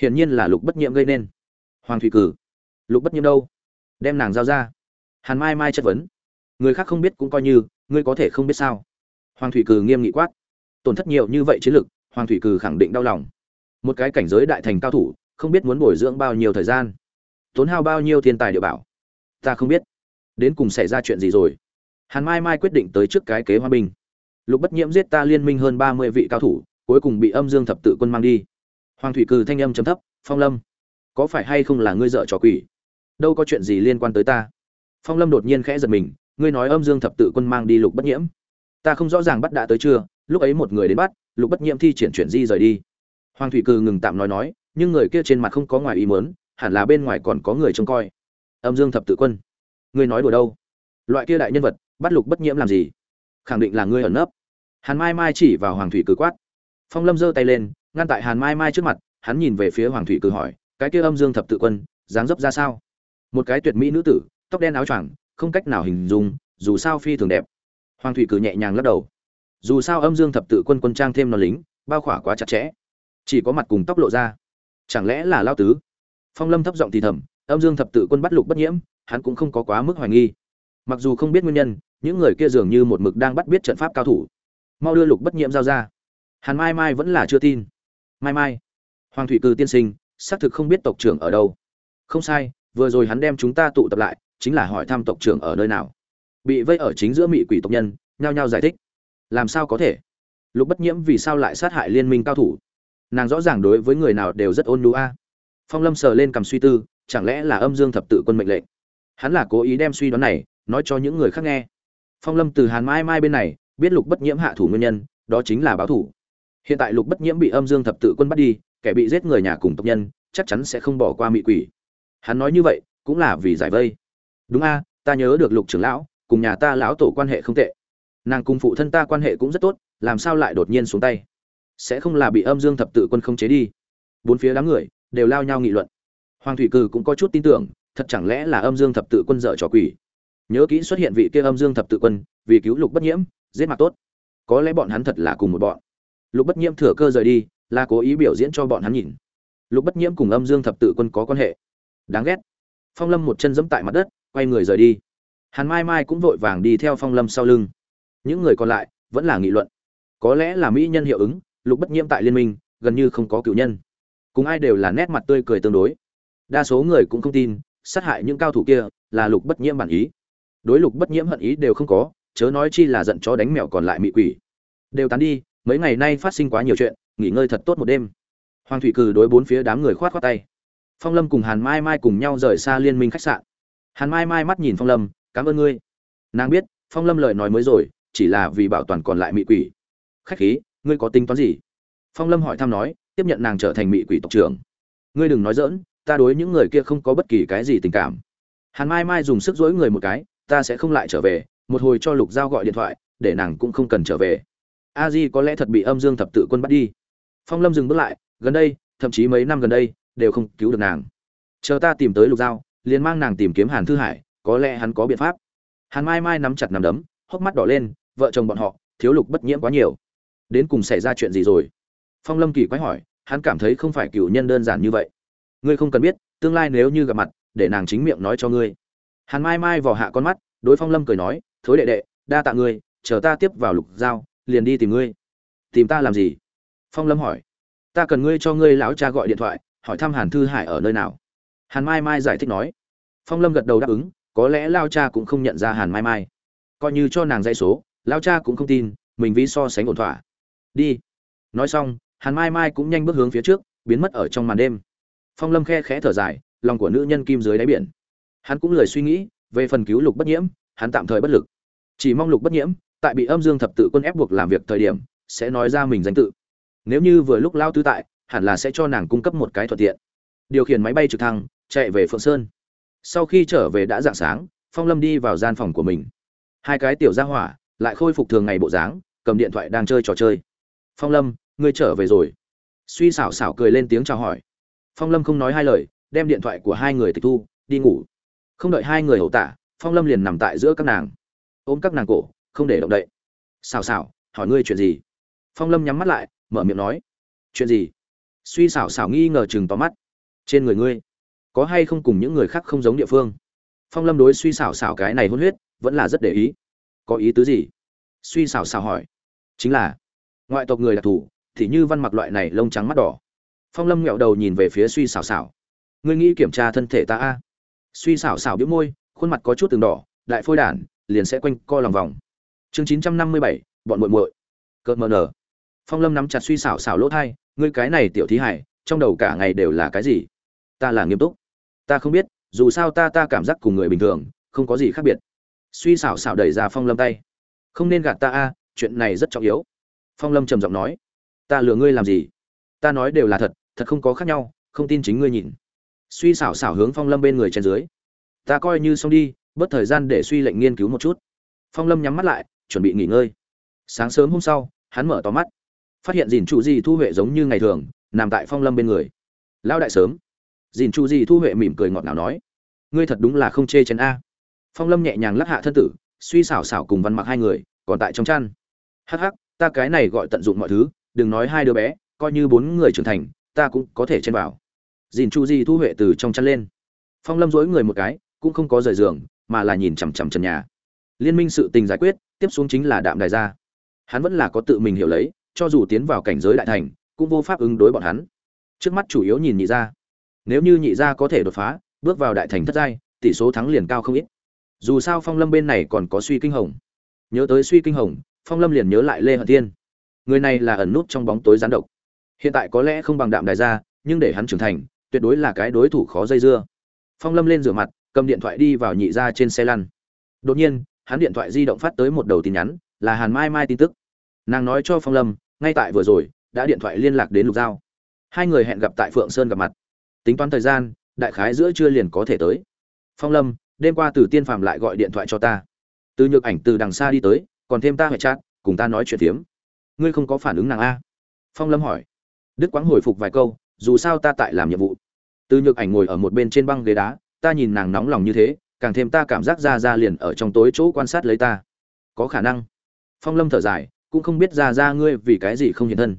hiển nhiên là lục bất nhiễm gây nên. Hoàng thủy cử. Lục bất nhiễm đâu? Đem nàng giao ra. Hàn mai mai chất vấn. Người khác không biết cũng coi như, ngươi có thể không biết sao? Hoàng thủy cử nghiêm nghị quát. Tổn thất nhiều như vậy chiến lực, hoàng thủy cử khẳng định đau lòng. Một cái cảnh giới đại thành cao thủ, không biết muốn bồi dưỡng bao nhiêu thời gian. Tốn hao bao nhiêu thiên tài địa bảo? Ta không biết. Đến cùng xảy ra chuyện gì rồi? Hàn mai mai quyết định tới trước cái kế hoa bình. lục bất nhiễm giết ta liên minh hơn ba mươi vị cao thủ, cuối cùng bị âm dương thập tự quân mang đi hoàng thủy cừ thanh âm chấm thấp, phong lâm, có phải hay không là ngươi dợ trò quỷ? Đâu có chuyện gì liên quan tới ta? Phong lâm đột nhiên khẽ giật mình, ngươi nói âm dương thập tự quân mang đi lục bất nhiễm. Ta không rõ ràng bắt đã tới chưa, lúc ấy một người đến bắt, lục bất nhiễm thi triển chuyển di rời đi. Hoàng thủy cừ ngừng tạm nói nói, nhưng người kia trên mặt không có ngoài ý muốn, hẳn là bên ngoài còn có người trông coi. Âm dương thập tự quân, ngươi nói đùa đâu? Loại kia đại nhân vật, bắt lục bất nhiễm làm gì? Khẳng định là ngươi ẩn nấp. Hàn mai mai chỉ vào hoàng thủy cừ quát. Phong lâm giơ tay lên ngăn tại hàn mai mai trước mặt, hắn nhìn về phía hoàng thủy cử hỏi, cái kia âm dương thập tự quân, dáng dấp ra sao? Một cái tuyệt mỹ nữ tử, tóc đen áo choàng, không cách nào hình dung, dù sao phi thường đẹp. Hoàng thủy cử nhẹ nhàng lắc đầu. Dù sao âm dương thập tự quân quân trang thêm nó lính, bao khỏa quá chặt chẽ. Chỉ có mặt cùng tóc lộ ra. Chẳng lẽ là lao tứ? Phong lâm thấp giọng thì thầm, âm dương thập tự quân bắt lục bất nhiễm, hắn cũng không có quá mức hoài nghi. Mặc dù không biết nguyên nhân, những người kia dường như một mực đang bắt biết trận pháp cao thủ. Mau đưa lục bất nhiễm giao ra. Hàn mai mai vẫn là chưa tin mai mai. Hoàng thủy cư tiên sinh, xác thực không biết tộc trưởng ở đâu. Không sai, vừa rồi hắn đem chúng ta tụ tập lại, chính là hỏi thăm tộc trưởng ở nơi nào. Bị vây ở chính giữa mỹ quỷ tộc nhân, nhao nhao giải thích. Làm sao có thể? Lục bất nhiễm vì sao lại sát hại liên minh cao thủ? Nàng rõ ràng đối với người nào đều rất ôn nhu a. Phong lâm sờ lên cầm suy tư, chẳng lẽ là âm dương thập tự quân mệnh lệnh? Hắn là cố ý đem suy đoán này, nói cho những người khác nghe. Phong lâm từ hàn mai mai bên này, biết lục bất nhiễm hạ thủ nguyên nhân, đó chính là báo thủ hiện tại lục bất nhiễm bị âm dương thập tự quân bắt đi, kẻ bị giết người nhà cùng tộc nhân, chắc chắn sẽ không bỏ qua mị quỷ. Hắn nói như vậy, cũng là vì giải vây. Đúng a, ta nhớ được lục trưởng lão, cùng nhà ta lão tổ quan hệ không tệ. Nàng cùng phụ thân ta quan hệ cũng rất tốt, làm sao lại đột nhiên xuống tay? Sẽ không là bị âm dương thập tự quân không chế đi. Bốn phía đám người, đều lao nhau nghị luận. Hoàng thủy cử cũng có chút tin tưởng, thật chẳng lẽ là âm dương thập tự quân dở trò quỷ? Nhớ kỹ xuất hiện vị kia âm dương thập tự quân, vì cứu lục bất nhiễm, giết mặt tốt. Có lẽ bọn hắn thật là cùng một bọn lục bất nhiễm thừa cơ rời đi, là cố ý biểu diễn cho bọn hắn nhìn. Lục bất nhiễm cùng âm dương thập tự quân có quan hệ. Đáng ghét. Phong lâm một chân giẫm tại mặt đất, quay người rời đi. Hàn mai mai cũng vội vàng đi theo phong lâm sau lưng. Những người còn lại vẫn là nghị luận. Có lẽ là mỹ nhân hiệu ứng, lục bất nhiễm tại liên minh, gần như không có cựu nhân. Cùng ai đều là nét mặt tươi cười tương đối. Đa số người cũng không tin, sát hại những cao thủ kia là lục bất nhiễm bản ý. Đối lục bất nhiễm hận ý đều không có, chớ nói chi là giận chó đánh mèo còn lại mị quỷ. Đều tán đi mấy ngày nay phát sinh quá nhiều chuyện, nghỉ ngơi thật tốt một đêm. Hoàng thủy cử đối bốn phía đám người khoát khoát tay. Phong lâm cùng hàn mai mai cùng nhau rời xa liên minh khách sạn. Hàn mai mai mắt nhìn phong lâm, cảm ơn ngươi. Nàng biết, phong lâm lời nói mới rồi, chỉ là vì bảo toàn còn lại mị quỷ. Khách khí, ngươi có tính toán gì? Phong lâm hỏi thăm nói, tiếp nhận nàng trở thành mị quỷ tộc trưởng. Ngươi đừng nói dỡn ta đối những người kia không có bất kỳ cái gì tình cảm. Hàn mai mai dùng sức dỗi người một cái, ta sẽ không lại trở về, một hồi cho lục giao gọi điện thoại, để nàng cũng không cần trở về a di có lẽ thật bị âm dương thập tự quân bắt đi. Phong lâm dừng bước lại, gần đây, thậm chí mấy năm gần đây, đều không cứu được nàng. Chờ ta tìm tới lục giao liền mang nàng tìm kiếm hàn thư hải, có lẽ hắn có biện pháp. Hàn mai mai nắm chặt nằm đấm, hốc mắt đỏ lên, vợ chồng bọn họ, thiếu lục bất nhiễm quá nhiều. Đến cùng xảy ra chuyện gì rồi? Phong lâm kỳ quái hỏi, hắn cảm thấy không phải cựu nhân đơn giản như vậy. Ngươi không cần biết, tương lai nếu như gặp mặt, để nàng chính miệng nói cho ngươi. Hàn mai mai vò hạ con mắt, đối phong lâm cười nói, thối đệ đệ, đa tạ ngươi, chờ ta tiếp vào lục giao liền đi tìm ngươi. Tìm ta làm gì? Phong lâm hỏi. Ta cần ngươi cho ngươi lão cha gọi điện thoại, hỏi thăm hàn thư hải ở nơi nào. Hàn mai mai giải thích nói. Phong lâm gật đầu đáp ứng, có lẽ lao cha cũng không nhận ra hàn mai mai. Coi như cho nàng dây số lao cha cũng không tin, mình ví so sánh ổn thỏa. Đi. Nói xong, hàn mai mai cũng nhanh bước hướng phía trước, biến mất ở trong màn đêm. Phong lâm khe khẽ thở dài, lòng của nữ nhân kim dưới đáy biển. Hắn cũng lười suy nghĩ, về phần cứu lục bất nhiễm, hắn tạm thời bất lực. Chỉ mong lục bất nhiễm tại bị âm dương thập tự quân ép buộc làm việc thời điểm, sẽ nói ra mình danh tự. Nếu như vừa lúc lao tứ tại, hẳn là sẽ cho nàng cung cấp một cái thuận tiện. Điều khiển máy bay trực thăng, chạy về phượng sơn. Sau khi trở về đã dạng sáng, phong lâm đi vào gian phòng của mình. Hai cái tiểu ra hỏa lại khôi phục thường ngày bộ dáng, cầm điện thoại đang chơi trò chơi. Phong lâm, ngươi trở về rồi. Suy xảo xảo cười lên tiếng chào hỏi. Phong lâm không nói hai lời, đem điện thoại của hai người tịch thu, đi ngủ. Không đợi hai người hậu tả, phong lâm liền nằm tại giữa các nàng. Ôm các nàng cổ không để động đậy. Xào xào, hỏi ngươi chuyện gì? Phong lâm nhắm mắt lại, mở miệng nói. Chuyện gì? Suy xảo xảo nghi ngờ chừng tóm mắt. Trên người ngươi, có hay không cùng những người khác không giống địa phương? Phong lâm đối suy xảo xảo cái này hôn huyết, vẫn là rất để ý. Có ý tứ gì? Suy xảo xảo hỏi. Chính là, ngoại tộc người đặc thù, thì như văn mặc loại này lông trắng mắt đỏ. Phong lâm nghẹo đầu nhìn về phía suy xảo xảo ngươi nghĩ kiểm tra thân thể ta a? Suy xảo xảo biếu môi, khuôn mặt có chút từng đỏ, đại phôi đản, liền sẽ quanh co lòng vòng chương chín trăm năm mươi bảy, bọn muội muội. Cợt mờ nở. Phong lâm nắm chặt suy xảo xảo lỗ thai, ngươi cái này tiểu thí hải, trong đầu cả ngày đều là cái gì? Ta là nghiêm túc. Ta không biết, dù sao ta ta cảm giác cùng người bình thường, không có gì khác biệt. Suy xảo xảo đẩy ra phong lâm tay. Không nên gạt ta a, chuyện này rất trọng yếu. Phong lâm trầm giọng nói. Ta lừa ngươi làm gì? Ta nói đều là thật thật không có khác nhau, không tin chính ngươi nhìn. Suy xảo xảo hướng phong lâm bên người trên dưới. Ta coi như xong đi, bớt thời gian để suy lệnh nghiên cứu một chút. Phong lâm nhắm mắt lại chuẩn bị nghỉ ngơi. Sáng sớm hôm sau, hắn mở to mắt, phát hiện dìn chủ di thu huệ giống như ngày thường, nằm tại phong lâm bên người. Lão đại sớm. Dìn chủ di thu huệ mỉm cười ngọt ngào nói, ngươi thật đúng là không chê chén a. Phong lâm nhẹ nhàng lắc hạ thân tử, suy xảo xảo cùng văn mặc hai người, còn tại trong chăn. Hắc hắc, ta cái này gọi tận dụng mọi thứ, đừng nói hai đứa bé, coi như bốn người trưởng thành, ta cũng có thể chen vào. Dìn chu di thu huệ từ trong chăn lên. Phong lâm dối người một cái, cũng không có rời giường, mà là nhìn chằm chằm trần nhà. Liên minh sự tình giải quyết tiếp xuống chính là đạm đài gia hắn vẫn là có tự mình hiểu lấy, cho dù tiến vào cảnh giới đại thành, cũng vô pháp ứng đối bọn hắn. Trước mắt chủ yếu nhìn nhị gia. Nếu như nhị gia có thể đột phá, bước vào đại thành thất giai, tỷ số thắng liền cao không ít. Dù sao phong lâm bên này còn có suy kinh hồng. Nhớ tới suy kinh hồng, phong lâm liền nhớ lại lê hận tiên người này là ẩn nút trong bóng tối gián độc. Hiện tại có lẽ không bằng đạm đài gia nhưng để hắn trưởng thành, tuyệt đối là cái đối thủ khó dây dưa. Phong lâm lên rửa mặt, cầm điện thoại đi vào nhị gia trên xe lăn. Đột nhiên hắn điện thoại di động phát tới một đầu tin nhắn, là hàn mai mai tin tức. Nàng nói cho phong lâm, ngay tại vừa rồi, đã điện thoại liên lạc đến lục giao. Hai người hẹn gặp tại phượng sơn gặp mặt. Tính toán thời gian, đại khái giữa trưa liền có thể tới. Phong lâm, đêm qua từ tiên phàm lại gọi điện thoại cho ta. Từ nhược ảnh từ đằng xa đi tới, còn thêm ta phải chat, cùng ta nói chuyện phiếm. Ngươi không có phản ứng nàng a? Phong lâm hỏi. Đức quáng hồi phục vài câu, dù sao ta tại làm nhiệm vụ. Từ nhược ảnh ngồi ở một bên trên băng ghế đá, ta nhìn nàng nóng lòng như thế càng thêm ta cảm giác ra ra liền ở trong tối chỗ quan sát lấy ta. Có khả năng. Phong lâm thở dài, cũng không biết ra ra ngươi vì cái gì không hiện thân.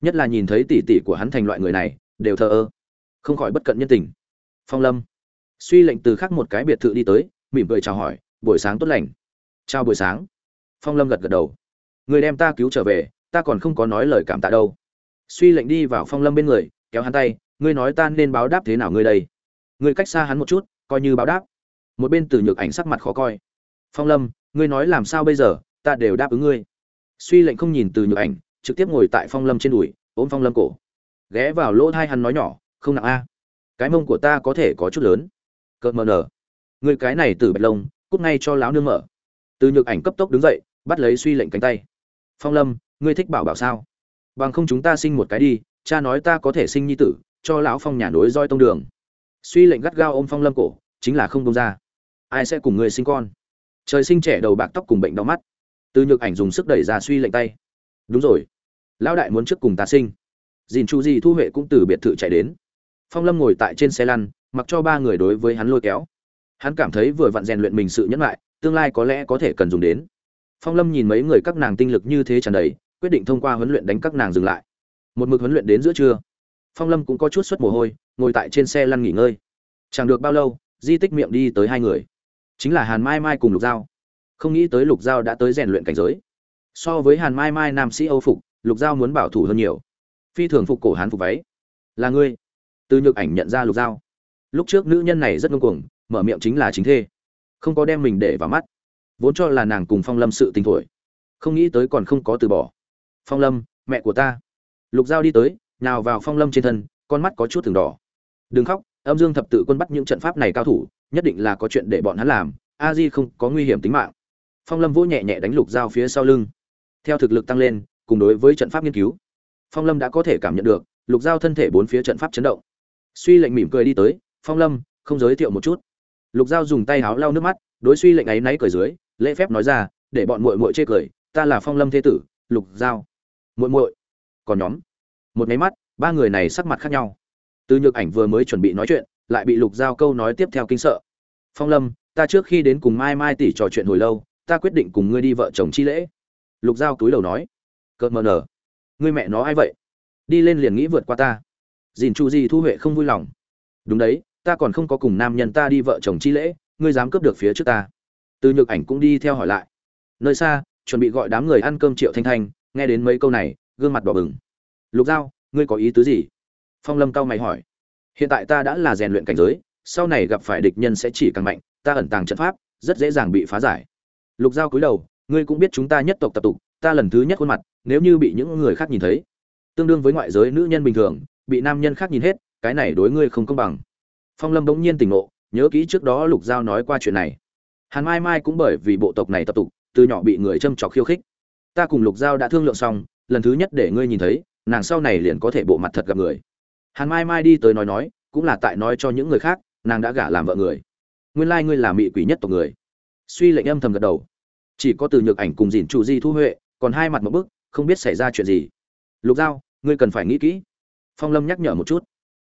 Nhất là nhìn thấy tỷ tỷ của hắn thành loại người này, đều thờ ơ. Không khỏi bất cận nhân tình. Phong lâm. Suy lệnh từ khắc một cái biệt thự đi tới, mỉm cười chào hỏi, buổi sáng tốt lành. Chào buổi sáng. Phong lâm gật gật đầu. Người đem ta cứu trở về, ta còn không có nói lời cảm tạ đâu. Suy lệnh đi vào phong lâm bên người, kéo hắn tay, ngươi nói ta nên báo đáp thế nào ngươi đây? Ngươi cách xa hắn một chút, coi như báo đáp một bên từ nhược ảnh sắc mặt khó coi. Phong lâm, ngươi nói làm sao bây giờ? Ta đều đáp ứng ngươi. Suy lệnh không nhìn từ nhược ảnh, trực tiếp ngồi tại phong lâm trên đùi, ôm phong lâm cổ. Ghé vào lỗ thai hắn nói nhỏ, không nặng a. Cái mông của ta có thể có chút lớn. Cợt mờ nở. Người cái này từ bạch lông, cút ngay cho láo nương mở. Từ nhược ảnh cấp tốc đứng dậy, bắt lấy suy lệnh cánh tay. Phong lâm, ngươi thích bảo bảo sao? Bằng không chúng ta sinh một cái đi, cha nói ta có thể sinh nhi tử, cho lão phong nhà nối roi tông đường. Suy lệnh gắt gao ôm phong lâm cổ, chính là không công ra ai sẽ cùng ngươi sinh con? Trời sinh trẻ đầu bạc tóc cùng bệnh đau mắt. Từ nhược ảnh dùng sức đẩy ra suy lệnh tay. Đúng rồi. Lão đại muốn trước cùng ta sinh. Dìn chu di, thu huệ cũng từ biệt thự chạy đến. Phong lâm ngồi tại trên xe lăn, mặc cho ba người đối với hắn lôi kéo. Hắn cảm thấy vừa vặn rèn luyện mình sự nhẫn lại tương lai có lẽ có thể cần dùng đến. Phong lâm nhìn mấy người các nàng tinh lực như thế tràn đầy, quyết định thông qua huấn luyện đánh các nàng dừng lại. Một mực huấn luyện đến giữa trưa, phong lâm cũng có chút suất mồ hôi, ngồi tại trên xe lăn nghỉ ngơi. Chẳng được bao lâu, di tích miệng đi tới hai người chính là hàn mai mai cùng lục giao. Không nghĩ tới lục giao đã tới rèn luyện cảnh giới. So với hàn mai mai nam sĩ âu phục, lục giao muốn bảo thủ hơn nhiều. Phi thường phục cổ hán phục váy. Là ngươi. Từ nhược ảnh nhận ra lục giao. Lúc trước nữ nhân này rất ngông cuồng, mở miệng chính là chính thê. Không có đem mình để vào mắt. Vốn cho là nàng cùng phong lâm sự tình thổi. Không nghĩ tới còn không có từ bỏ. Phong lâm, mẹ của ta. Lục giao đi tới nào vào phong lâm trên thân, con mắt có chút từng đỏ. Đừng khóc, âm dương thập tự quân bắt những trận pháp này cao thủ nhất định là có chuyện để bọn hắn làm, a di không có nguy hiểm tính mạng. Phong lâm vỗ nhẹ nhẹ đánh lục dao phía sau lưng. Theo thực lực tăng lên, cùng đối với trận pháp nghiên cứu, phong lâm đã có thể cảm nhận được, lục dao thân thể bốn phía trận pháp chấn động. Suy lệnh mỉm cười đi tới, phong lâm, không giới thiệu một chút. Lục dao dùng tay háo lau nước mắt, đối suy lệnh ấy náy cười dưới, lễ phép nói ra, để bọn muội muội chê cười, ta là phong lâm thế tử, lục dao. Muội muội, còn nhóm? Một máy mắt, ba người này sắc mặt khác nhau. Từ nhược ảnh vừa mới chuẩn bị nói chuyện lại bị lục giao câu nói tiếp theo kinh sợ. Phong lâm, ta trước khi đến cùng mai mai tỷ trò chuyện hồi lâu, ta quyết định cùng ngươi đi vợ chồng chi lễ. Lục giao túi đầu nói. Cợt mờ nở. Ngươi mẹ nó ai vậy? Đi lên liền nghĩ vượt qua ta. Dìn chu di thu huệ không vui lòng. Đúng đấy, ta còn không có cùng nam nhân ta đi vợ chồng chi lễ, ngươi dám cướp được phía trước ta. Từ nhược ảnh cũng đi theo hỏi lại. Nơi xa, chuẩn bị gọi đám người ăn cơm triệu thanh thanh, nghe đến mấy câu này, gương mặt đỏ bừng. Lục giao, ngươi có ý tứ gì? Phong lâm cao mày hỏi hiện tại ta đã là rèn luyện cảnh giới, sau này gặp phải địch nhân sẽ chỉ càng mạnh, ta ẩn tàng trận pháp, rất dễ dàng bị phá giải. Lục giao cúi đầu, ngươi cũng biết chúng ta nhất tộc tập tục, ta lần thứ nhất khuôn mặt, nếu như bị những người khác nhìn thấy. Tương đương với ngoại giới nữ nhân bình thường, bị nam nhân khác nhìn hết, cái này đối ngươi không công bằng. Phong lâm bỗng nhiên tỉnh ngộ, nhớ kỹ trước đó lục giao nói qua chuyện này. Hàn mai mai cũng bởi vì bộ tộc này tập tục, từ nhỏ bị người châm trọc khiêu khích. Ta cùng lục giao đã thương lượng xong, lần thứ nhất để ngươi nhìn thấy, nàng sau này liền có thể bộ mặt thật gặp người hàn mai mai đi tới nói nói, cũng là tại nói cho những người khác, nàng đã gả làm vợ người. Nguyên lai ngươi là mị quỷ nhất tộc người. Suy lệnh âm thầm gật đầu. Chỉ có từ nhược ảnh cùng dìn chủ di thu huệ, còn hai mặt một bức, không biết xảy ra chuyện gì. Lục giao, ngươi cần phải nghĩ kỹ. Phong lâm nhắc nhở một chút.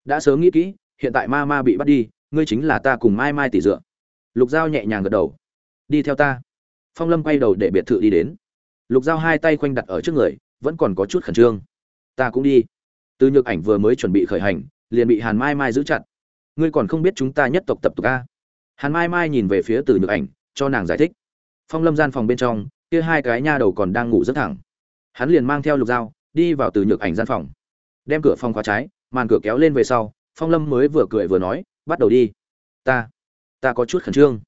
Đã sớm nghĩ kỹ, hiện tại ma ma bị bắt đi, ngươi chính là ta cùng mai mai tỷ dựa. Lục giao nhẹ nhàng gật đầu. Đi theo ta. Phong lâm quay đầu để biệt thự đi đến. Lục giao hai tay khoanh đặt ở trước người, vẫn còn có chút khẩn trương. Ta cũng đi từ nhược ảnh vừa mới chuẩn bị khởi hành, liền bị hàn mai mai giữ chặt. Ngươi còn không biết chúng ta nhất tộc tập tục a? Hàn mai mai nhìn về phía từ nhược ảnh, cho nàng giải thích. Phong lâm gian phòng bên trong, kia hai cái nha đầu còn đang ngủ rất thẳng. Hắn liền mang theo lục dao, đi vào từ nhược ảnh gian phòng. Đem cửa phòng khóa trái, màn cửa kéo lên về sau, phong lâm mới vừa cười vừa nói, bắt đầu đi. Ta ta có chút khẩn trương.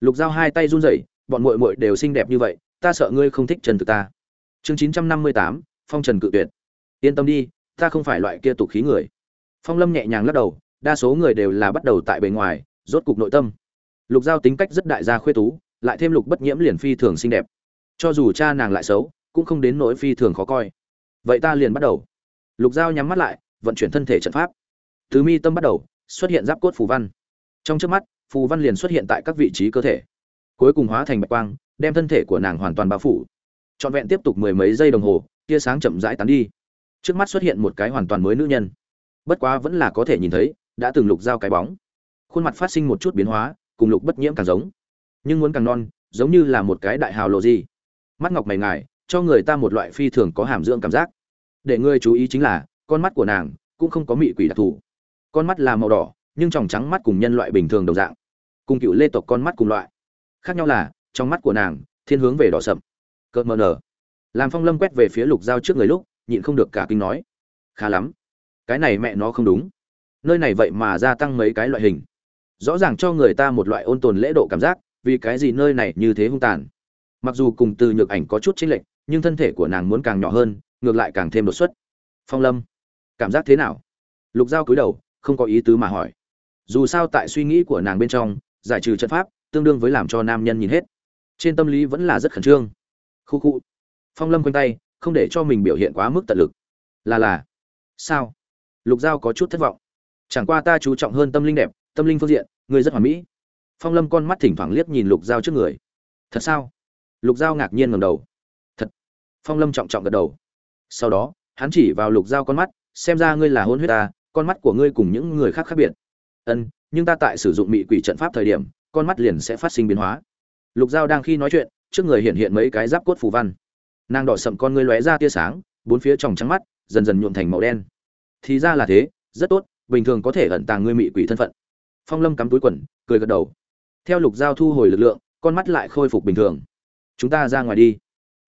Lục dao hai tay run rẩy, bọn muội muội đều xinh đẹp như vậy, ta sợ ngươi không thích trần thực ta. Chương chín trăm năm mươi tám, phong trần cự tuyệt. Yên tâm đi ta không phải loại kia tục khí người. Phong lâm nhẹ nhàng lắc đầu, đa số người đều là bắt đầu tại bề ngoài, rốt cục nội tâm. Lục giao tính cách rất đại gia khuê tú, lại thêm lục bất nhiễm liền phi thường xinh đẹp. Cho dù cha nàng lại xấu, cũng không đến nỗi phi thường khó coi. Vậy ta liền bắt đầu. Lục giao nhắm mắt lại, vận chuyển thân thể trận pháp. Từ mi tâm bắt đầu, xuất hiện giáp cốt phù văn. Trong trước mắt, phù văn liền xuất hiện tại các vị trí cơ thể. Cuối cùng hóa thành bạch quang, đem thân thể của nàng hoàn toàn bao phủ. Trọn vẹn tiếp tục mười mấy giây đồng hồ, tia sáng chậm rãi tán đi trước mắt xuất hiện một cái hoàn toàn mới nữ nhân. Bất quá vẫn là có thể nhìn thấy, đã từng lục giao cái bóng. Khuôn mặt phát sinh một chút biến hóa, cùng lục bất nhiễm càng giống. Nhưng muốn càng non, giống như là một cái đại hào lộ gì. Mắt ngọc mày ngài, cho người ta một loại phi thường có hàm dưỡng cảm giác. Để ngươi chú ý chính là, con mắt của nàng cũng không có mị quỷ đặc thù. Con mắt là màu đỏ, nhưng tròng trắng mắt cùng nhân loại bình thường đồng dạng. Cùng cựu lê tộc con mắt cùng loại. Khác nhau là, trong mắt của nàng, thiên hướng về đỏ sậm. Cợt mờ nở. Làm phong lâm quét về phía lục dao trước người lúc nhịn không được cả kinh nói. Khá lắm. Cái này mẹ nó không đúng. Nơi này vậy mà gia tăng mấy cái loại hình. Rõ ràng cho người ta một loại ôn tồn lễ độ cảm giác, vì cái gì nơi này như thế hung tàn. Mặc dù cùng từ nhược ảnh có chút chênh lệch, nhưng thân thể của nàng muốn càng nhỏ hơn, ngược lại càng thêm đột xuất. Phong lâm, cảm giác thế nào? Lục giao cúi đầu, không có ý tứ mà hỏi. Dù sao tại suy nghĩ của nàng bên trong, giải trừ trận pháp, tương đương với làm cho nam nhân nhìn hết. Trên tâm lý vẫn là rất khẩn trương. Khu khu. Phong lâm quanh tay không để cho mình biểu hiện quá mức tận lực. Là là. Sao? Lục giao có chút thất vọng. Chẳng qua ta chú trọng hơn tâm linh đẹp, tâm linh phương diện, Người rất hoàn mỹ. Phong lâm con mắt thỉnh thoảng liếc nhìn lục giao trước người. Thật sao? Lục giao ngạc nhiên ngầm đầu. Thật. Phong lâm trọng trọng gật đầu. Sau đó, hắn chỉ vào lục giao con mắt, xem ra ngươi là hôn huyết ta, con mắt của ngươi cùng những người khác khác biệt. Ân, nhưng ta tại sử dụng mị quỷ trận pháp thời điểm, con mắt liền sẽ phát sinh biến hóa. Lục giao đang khi nói chuyện, trước người hiện hiện mấy cái giáp cốt phù văn nàng đỏ sậm con ngươi lóe ra tia sáng, bốn phía tròng trắng mắt, dần dần nhuộm thành màu đen. Thì ra là thế, rất tốt, bình thường có thể ẩn tàng ngươi mị quỷ thân phận. Phong lâm cắm túi quần, cười gật đầu. Theo lục giao thu hồi lực lượng, con mắt lại khôi phục bình thường. Chúng ta ra ngoài đi.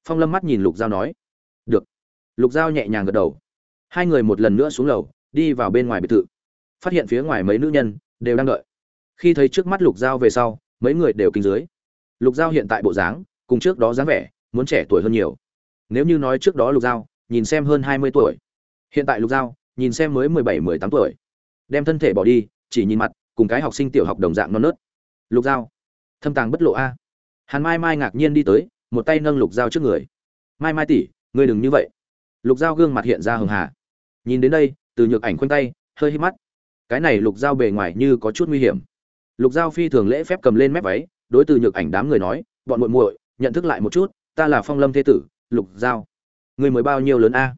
Phong lâm mắt nhìn lục giao nói. Được. Lục giao nhẹ nhàng gật đầu. Hai người một lần nữa xuống lầu, đi vào bên ngoài biệt thự. Phát hiện phía ngoài mấy nữ nhân, đều đang đợi. Khi thấy trước mắt lục giao về sau, mấy người đều kinh dưới. Lục giao hiện tại bộ dáng, cùng trước đó dáng vẻ, muốn trẻ tuổi hơn nhiều nếu như nói trước đó lục giao, nhìn xem hơn hai mươi tuổi. Hiện tại lục giao, nhìn xem mới mười bảy, mười tám tuổi. Đem thân thể bỏ đi, chỉ nhìn mặt, cùng cái học sinh tiểu học đồng dạng non nớt. Lục giao, thâm tàng bất lộ a. Hàn mai mai ngạc nhiên đi tới, một tay nâng lục giao trước người. Mai mai tỷ, ngươi đừng như vậy. Lục giao gương mặt hiện ra hường hà. Nhìn đến đây, từ nhược ảnh khoanh tay, hơi hít mắt. Cái này lục giao bề ngoài như có chút nguy hiểm. Lục giao phi thường lễ phép cầm lên mép váy, đối từ nhược ảnh đám người nói, bọn muội muội, nhận thức lại một chút, ta là phong lâm thế tử lục giao. Người mới bao nhiêu lớn a?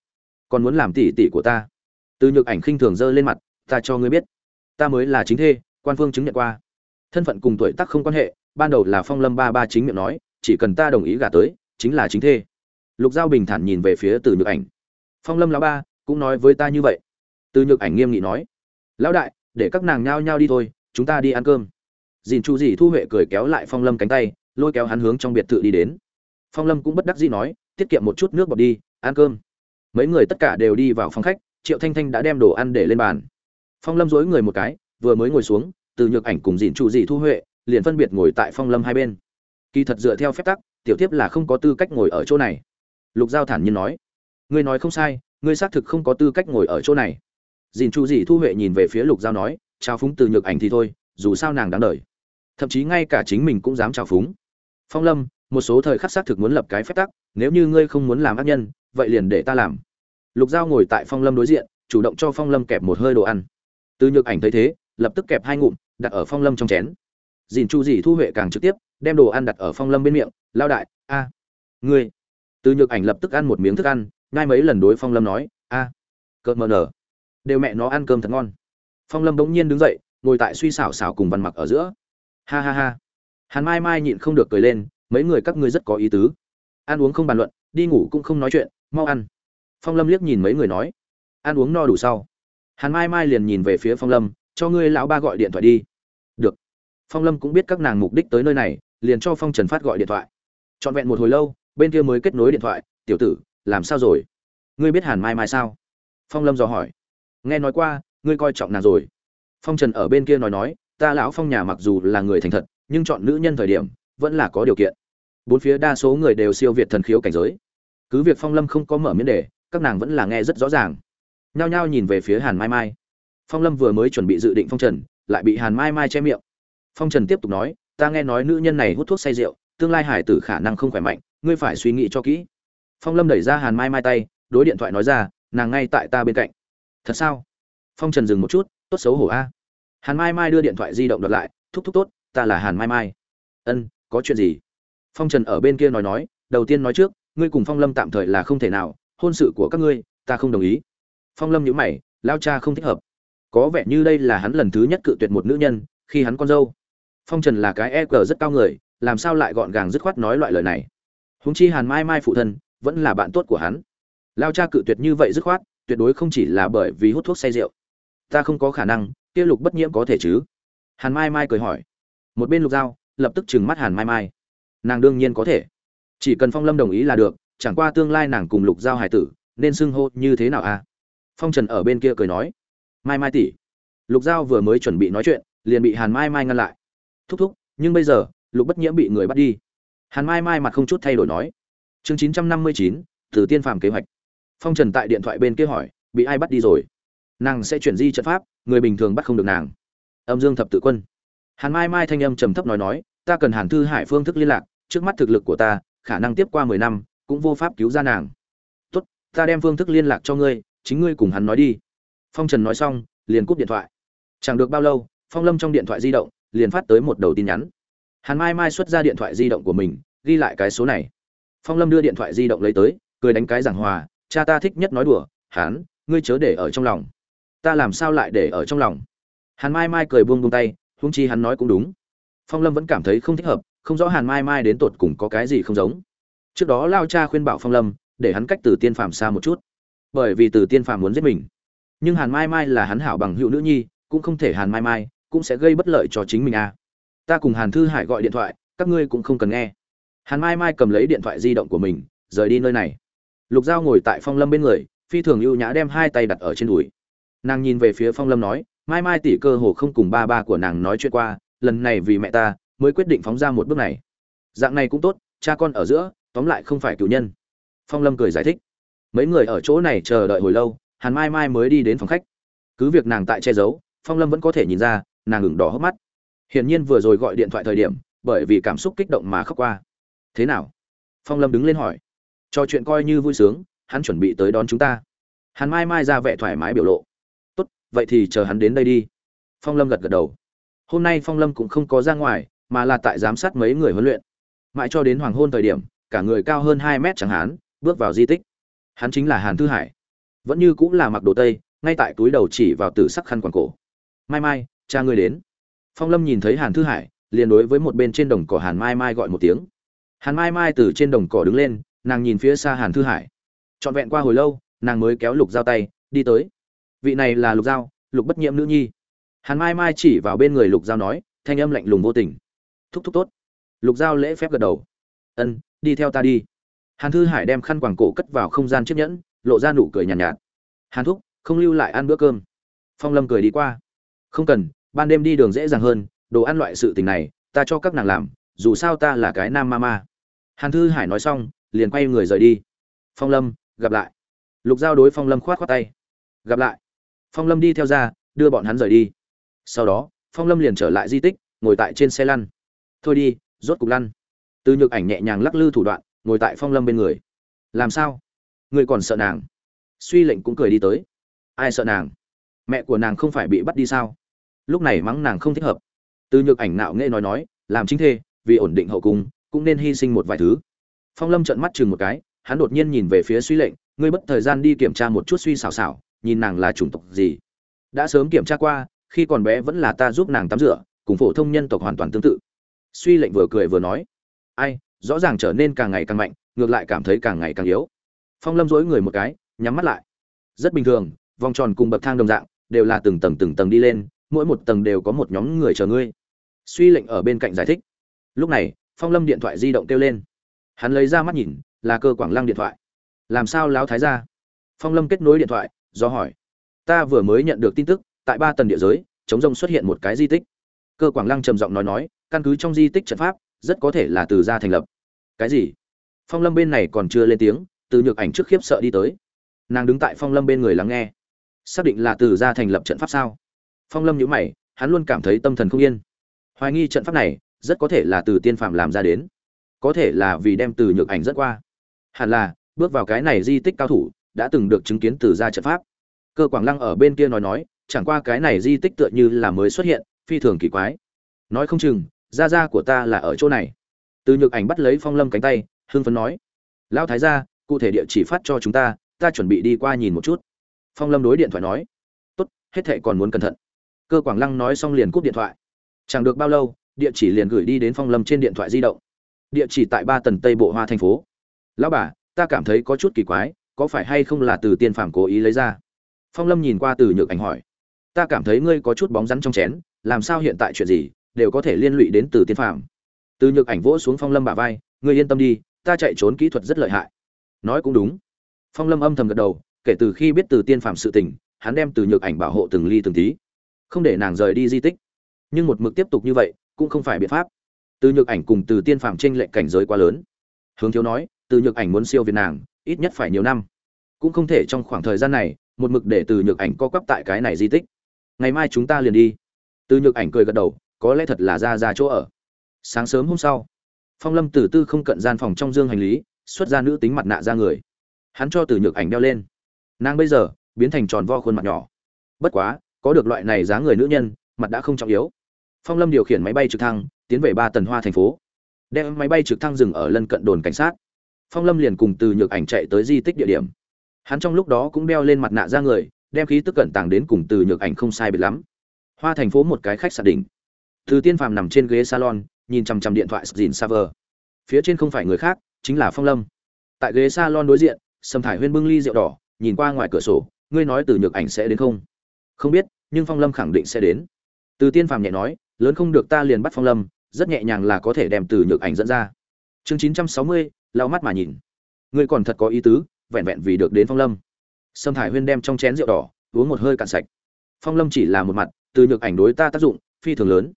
Còn muốn làm tỷ tỷ của ta? Từ nhược ảnh khinh thường dơ lên mặt, ta cho ngươi biết. Ta mới là chính thê, quan phương chứng nhận qua. Thân phận cùng tuổi tác không quan hệ, ban đầu là phong lâm ba ba chính miệng nói, chỉ cần ta đồng ý gả tới, chính là chính thê. Lục giao bình thản nhìn về phía từ nhược ảnh. Phong lâm lão ba, cũng nói với ta như vậy. Từ nhược ảnh nghiêm nghị nói. Lão đại, để các nàng nhao nhao đi thôi, chúng ta đi ăn cơm. Dìn chu dì thu huệ cười kéo lại phong lâm cánh tay, lôi kéo hắn hướng trong biệt thự đi đến. Phong lâm cũng bất đắc dĩ nói tiết kiệm một chút nước bọt đi, ăn cơm. Mấy người tất cả đều đi vào phòng khách, triệu thanh thanh đã đem đồ ăn để lên bàn. Phong lâm dối người một cái, vừa mới ngồi xuống, từ nhược ảnh cùng Dịn chu Dị thu huệ liền phân biệt ngồi tại phong lâm hai bên. Kỳ thật dựa theo phép tắc, tiểu tiếp là không có tư cách ngồi ở chỗ này. Lục giao thản nhiên nói, ngươi nói không sai, ngươi xác thực không có tư cách ngồi ở chỗ này. Dìn chu Dị thu huệ nhìn về phía lục giao nói trao phúng từ nhược ảnh thì thôi, dù sao nàng đáng đời. Thậm chí ngay cả chính mình cũng dám chào phúng. Phong lâm, một số thời khắc xác thực muốn lập cái phép tắc nếu như ngươi không muốn làm ác nhân, vậy liền để ta làm. Lục giao ngồi tại phong lâm đối diện, chủ động cho phong lâm kẹp một hơi đồ ăn. Từ nhược ảnh thấy thế, lập tức kẹp hai ngụm, đặt ở phong lâm trong chén. Dìn chu dì thu huệ càng trực tiếp, đem đồ ăn đặt ở phong lâm bên miệng, lao đại, a, ngươi. Từ nhược ảnh lập tức ăn một miếng thức ăn, ngay mấy lần đối phong lâm nói, a, cợt mờ nở, đều mẹ nó ăn cơm thật ngon. Phong lâm bỗng nhiên đứng dậy, ngồi tại suy xảo xảo cùng văn mặc ở giữa. Ha ha ha. Hàn mai mai nhịn không được cười lên, mấy người các ngươi rất có ý tứ ăn uống không bàn luận, đi ngủ cũng không nói chuyện, mau ăn. Phong lâm liếc nhìn mấy người nói. Ăn uống no đủ sau. Hàn mai mai liền nhìn về phía phong lâm, cho ngươi lão ba gọi điện thoại đi. Được. Phong lâm cũng biết các nàng mục đích tới nơi này, liền cho phong trần phát gọi điện thoại. Trọn vẹn một hồi lâu, bên kia mới kết nối điện thoại, tiểu tử, làm sao rồi? Ngươi biết hàn mai mai sao? Phong lâm dò hỏi. Nghe nói qua, ngươi coi trọng nàng rồi. Phong trần ở bên kia nói nói, ta lão phong nhà mặc dù là người thành thật, nhưng chọn nữ nhân thời điểm, vẫn là có điều kiện bốn phía đa số người đều siêu việt thần khiếu cảnh giới. Cứ việc phong lâm không có mở miễn đề, các nàng vẫn là nghe rất rõ ràng. Nhao nhao nhìn về phía hàn mai mai. Phong lâm vừa mới chuẩn bị dự định phong trần, lại bị hàn mai mai che miệng. Phong trần tiếp tục nói, ta nghe nói nữ nhân này hút thuốc say rượu, tương lai hải tử khả năng không khỏe mạnh, ngươi phải suy nghĩ cho kỹ. Phong lâm đẩy ra hàn mai mai tay, đối điện thoại nói ra, nàng ngay tại ta bên cạnh. Thật sao? Phong trần dừng một chút, tốt xấu hổ a. Hàn mai mai đưa điện thoại di động đợt lại, thúc thúc tốt, ta là hàn mai mai. Ân, có chuyện gì? Phong trần ở bên kia nói nói, đầu tiên nói trước, ngươi cùng phong lâm tạm thời là không thể nào, hôn sự của các ngươi, ta không đồng ý. Phong lâm nhữ mày lao cha không thích hợp. Có vẻ như đây là hắn lần thứ nhất cự tuyệt một nữ nhân, khi hắn con dâu. Phong trần là cái e cờ rất cao người, làm sao lại gọn gàng dứt khoát nói loại lời này? Húng chi hàn mai mai phụ thân, vẫn là bạn tốt của hắn. Lao cha cự tuyệt như vậy dứt khoát, tuyệt đối không chỉ là bởi vì hút thuốc say rượu. Ta không có khả năng, kia lục bất nhiễm có thể chứ? Hàn mai mai cười hỏi. Một bên lục dao, lập tức trừng mắt hàn mai mai nàng đương nhiên có thể. Chỉ cần phong lâm đồng ý là được, chẳng qua tương lai nàng cùng lục giao hải tử, nên xưng hô như thế nào à? Phong trần ở bên kia cười nói. Mai mai tỷ. Lục giao vừa mới chuẩn bị nói chuyện, liền bị hàn mai mai ngăn lại. Thúc thúc, nhưng bây giờ, lục bất nhiễm bị người bắt đi. Hàn mai mai mặt không chút thay đổi nói. Chương chín trăm năm mươi chín từ tiên phàm kế hoạch. Phong trần tại điện thoại bên kia hỏi, bị ai bắt đi rồi? Nàng sẽ chuyển di trận pháp, người bình thường bắt không được nàng. Âm dương thập tự quân. Hàn mai mai thanh âm trầm thấp nói nói ta cần hàn thư hải phương thức liên lạc, trước mắt thực lực của ta, khả năng tiếp qua mười năm, cũng vô pháp cứu ra nàng. Tốt, ta đem phương thức liên lạc cho ngươi, chính ngươi cùng hắn nói đi. Phong trần nói xong, liền cúp điện thoại. Chẳng được bao lâu, phong lâm trong điện thoại di động, liền phát tới một đầu tin nhắn. Hàn mai mai xuất ra điện thoại di động của mình, ghi lại cái số này. Phong lâm đưa điện thoại di động lấy tới, cười đánh cái giảng hòa, cha ta thích nhất nói đùa hán ngươi chớ để ở trong lòng. Ta làm sao lại để ở trong lòng? Hàn mai mai cười buông buông tay húng chi hắn nói cũng đúng phong lâm vẫn cảm thấy không thích hợp, không rõ hàn mai mai đến tột cùng có cái gì không giống. Trước đó lao cha khuyên bảo phong lâm, để hắn cách từ tiên phàm xa một chút. Bởi vì từ tiên phàm muốn giết mình. Nhưng hàn mai mai là hắn hảo bằng hữu nữ nhi, cũng không thể hàn mai mai, cũng sẽ gây bất lợi cho chính mình à. ta cùng hàn thư hải gọi điện thoại, các ngươi cũng không cần nghe. Hàn mai mai cầm lấy điện thoại di động của mình, rời đi nơi này. Lục giao ngồi tại phong lâm bên người, phi thường ưu nhã đem hai tay đặt ở trên đùi. Nàng nhìn về phía phong lâm nói, mai mai tỷ cơ hồ không cùng ba ba của nàng nói chuyện qua lần này vì mẹ ta mới quyết định phóng ra một bước này. Dạng này cũng tốt, cha con ở giữa, tóm lại không phải cựu nhân. Phong lâm cười giải thích. Mấy người ở chỗ này chờ đợi hồi lâu, hàn mai mai mới đi đến phòng khách. Cứ việc nàng tại che giấu, phong lâm vẫn có thể nhìn ra, nàng ửng đỏ hốc mắt. Hiển nhiên vừa rồi gọi điện thoại thời điểm, bởi vì cảm xúc kích động mà khóc qua. Thế nào? Phong lâm đứng lên hỏi. Trò chuyện coi như vui sướng, hắn chuẩn bị tới đón chúng ta. Hàn mai mai ra vẻ thoải mái biểu lộ. Tốt, vậy thì chờ hắn đến đây đi. Phong lâm gật gật đầu hôm nay phong lâm cũng không có ra ngoài mà là tại giám sát mấy người huấn luyện. Mãi cho đến hoàng hôn thời điểm cả người cao hơn hai mét chẳng hán bước vào di tích. Hắn chính là hàn thư hải. Vẫn như cũng là mặc đồ tây ngay tại túi đầu chỉ vào tử sắc khăn quàng cổ. Mai mai cha ngươi đến. Phong lâm nhìn thấy hàn thư hải liền đối với một bên trên đồng cỏ hàn mai mai gọi một tiếng. Hàn mai mai từ trên đồng cỏ đứng lên nàng nhìn phía xa hàn thư hải. Trọn vẹn qua hồi lâu nàng mới kéo lục dao tay đi tới. Vị này là lục dao, lục bất nhiễm nữ nhi hàn mai mai chỉ vào bên người lục giao nói thanh âm lạnh lùng vô tình. Thúc thúc tốt. Lục giao lễ phép gật đầu. Ân đi theo ta đi. Hàn thư hải đem khăn quàng cổ cất vào không gian chiếc nhẫn lộ ra nụ cười nhàn nhạt, nhạt. Hàn thúc không lưu lại ăn bữa cơm. Phong lâm cười đi qua. Không cần ban đêm đi đường dễ dàng hơn đồ ăn loại sự tình này ta cho các nàng làm dù sao ta là cái nam ma ma. Hàn thư hải nói xong liền quay người rời đi. Phong lâm gặp lại. Lục giao đối phong lâm khoát khoát tay. Gặp lại. Phong lâm đi theo ra đưa bọn hắn rời đi sau đó, phong lâm liền trở lại di tích, ngồi tại trên xe lăn. Thôi đi, rốt cục lăn. Từ nhược ảnh nhẹ nhàng lắc lư thủ đoạn, ngồi tại phong lâm bên người. Làm sao? Người còn sợ nàng? Suy lệnh cũng cười đi tới. Ai sợ nàng? Mẹ của nàng không phải bị bắt đi sao? Lúc này mắng nàng không thích hợp. Từ nhược ảnh nạo nghệ nói nói, làm chính thê, vì ổn định hậu cung, cũng nên hy sinh một vài thứ. Phong lâm trợn mắt chừng một cái, hắn đột nhiên nhìn về phía suy lệnh, ngươi bất thời gian đi kiểm tra một chút suy xảo xảo, nhìn nàng là chủng tộc gì? Đã sớm kiểm tra qua khi còn bé vẫn là ta giúp nàng tắm rửa, cùng phổ thông nhân tộc hoàn toàn tương tự. Suy lệnh vừa cười vừa nói, ai, rõ ràng trở nên càng ngày càng mạnh, ngược lại cảm thấy càng ngày càng yếu. Phong lâm dối người một cái, nhắm mắt lại. Rất bình thường, vòng tròn cùng bậc thang đồng dạng, đều là từng tầng từng tầng đi lên, mỗi một tầng đều có một nhóm người chờ ngươi. Suy lệnh ở bên cạnh giải thích. Lúc này, phong lâm điện thoại di động kêu lên. Hắn lấy ra mắt nhìn, là cơ quảng lăng điện thoại. Làm sao láo thái ra phong lâm kết nối điện thoại, do hỏi. Ta vừa mới nhận được tin tức tại ba tầng địa giới, chống rông xuất hiện một cái di tích. Cơ quảng lăng trầm giọng nói nói, căn cứ trong di tích trận pháp, rất có thể là từ gia thành lập. Cái gì? Phong lâm bên này còn chưa lên tiếng, từ nhược ảnh trước khiếp sợ đi tới. Nàng đứng tại phong lâm bên người lắng nghe. Xác định là từ gia thành lập trận pháp sao? Phong lâm nhíu mày, hắn luôn cảm thấy tâm thần không yên. Hoài nghi trận pháp này, rất có thể là từ tiên phạm làm ra đến. Có thể là vì đem từ nhược ảnh dẫn qua. Hẳn là, bước vào cái này di tích cao thủ, đã từng được chứng kiến từ gia trận pháp. Cơ quảng lăng ở bên kia nói nói chẳng qua cái này di tích tựa như là mới xuất hiện, phi thường kỳ quái. Nói không chừng, gia gia của ta là ở chỗ này. Từ nhược ảnh bắt lấy phong lâm cánh tay hương phấn nói. Lão thái gia, cụ thể địa chỉ phát cho chúng ta ta chuẩn bị đi qua nhìn một chút. Phong lâm đối điện thoại nói. Tốt, hết thệ còn muốn cẩn thận. Cơ quảng lăng nói xong liền cúp điện thoại. Chẳng được bao lâu, địa chỉ liền gửi đi đến phong lâm trên điện thoại di động. Địa chỉ tại ba tầng tây bộ hoa thành phố. Lão bà, ta cảm thấy có chút kỳ quái, có phải hay không là từ tiên phàm cố ý lấy ra? Phong lâm nhìn qua từ nhược ảnh hỏi ta cảm thấy ngươi có chút bóng rắn trong chén, làm sao hiện tại chuyện gì, đều có thể liên lụy đến từ tiên phàm. Từ nhược ảnh vỗ xuống phong lâm bả vai, ngươi yên tâm đi, ta chạy trốn kỹ thuật rất lợi hại. Nói cũng đúng. Phong lâm âm thầm gật đầu, kể từ khi biết từ tiên phàm sự tình, hắn đem từ nhược ảnh bảo hộ từng ly từng tí. Không để nàng rời đi di tích. Nhưng một mực tiếp tục như vậy, cũng không phải biện pháp. Từ nhược ảnh cùng từ tiên phàm tranh lệch cảnh giới quá lớn. Hướng thiếu nói, từ nhược ảnh muốn siêu việt nàng, ít nhất phải nhiều năm. Cũng không thể trong khoảng thời gian này, một mực để từ nhược ảnh co quắp tại cái này di tích ngày mai chúng ta liền đi. Từ nhược ảnh cười gật đầu, có lẽ thật là ra ra chỗ ở. Sáng sớm hôm sau, phong lâm từ tư không cận gian phòng trong dương hành lý, xuất ra nữ tính mặt nạ ra người. Hắn cho từ nhược ảnh đeo lên. Nàng bây giờ, biến thành tròn vo khuôn mặt nhỏ. Bất quá, có được loại này giá người nữ nhân, mặt đã không trọng yếu. Phong lâm điều khiển máy bay trực thăng, tiến về ba tần hoa thành phố. Đem máy bay trực thăng dừng ở lân cận đồn cảnh sát. Phong lâm liền cùng từ nhược ảnh chạy tới di tích địa điểm. Hắn trong lúc đó cũng đeo lên mặt nạ ra người đem khí tức cận tàng đến cùng từ nhược ảnh không sai biệt lắm. Hoa thành phố một cái khách sạn đỉnh. Từ tiên phàm nằm trên ghế salon, nhìn chằm chằm điện thoại dìn server phía trên không phải người khác, chính là phong lâm. Tại ghế salon đối diện, sầm thải huyên bưng ly rượu đỏ, nhìn qua ngoài cửa sổ, ngươi nói từ nhược ảnh sẽ đến không? Không biết, nhưng phong lâm khẳng định sẽ đến. Từ tiên phàm nhẹ nói, lớn không được ta liền bắt phong lâm, rất nhẹ nhàng là có thể đem từ nhược ảnh dẫn ra. Chương chín trăm sáu mươi, lau mắt mà nhìn. Ngươi còn thật có ý tứ, vẹn vẹn vì được đến phong lâm sâm thải huyên đem trong chén rượu đỏ uống một hơi cạn sạch. Phong lâm chỉ là một mặt, từ nhược ảnh đối ta tác dụng, phi thường lớn.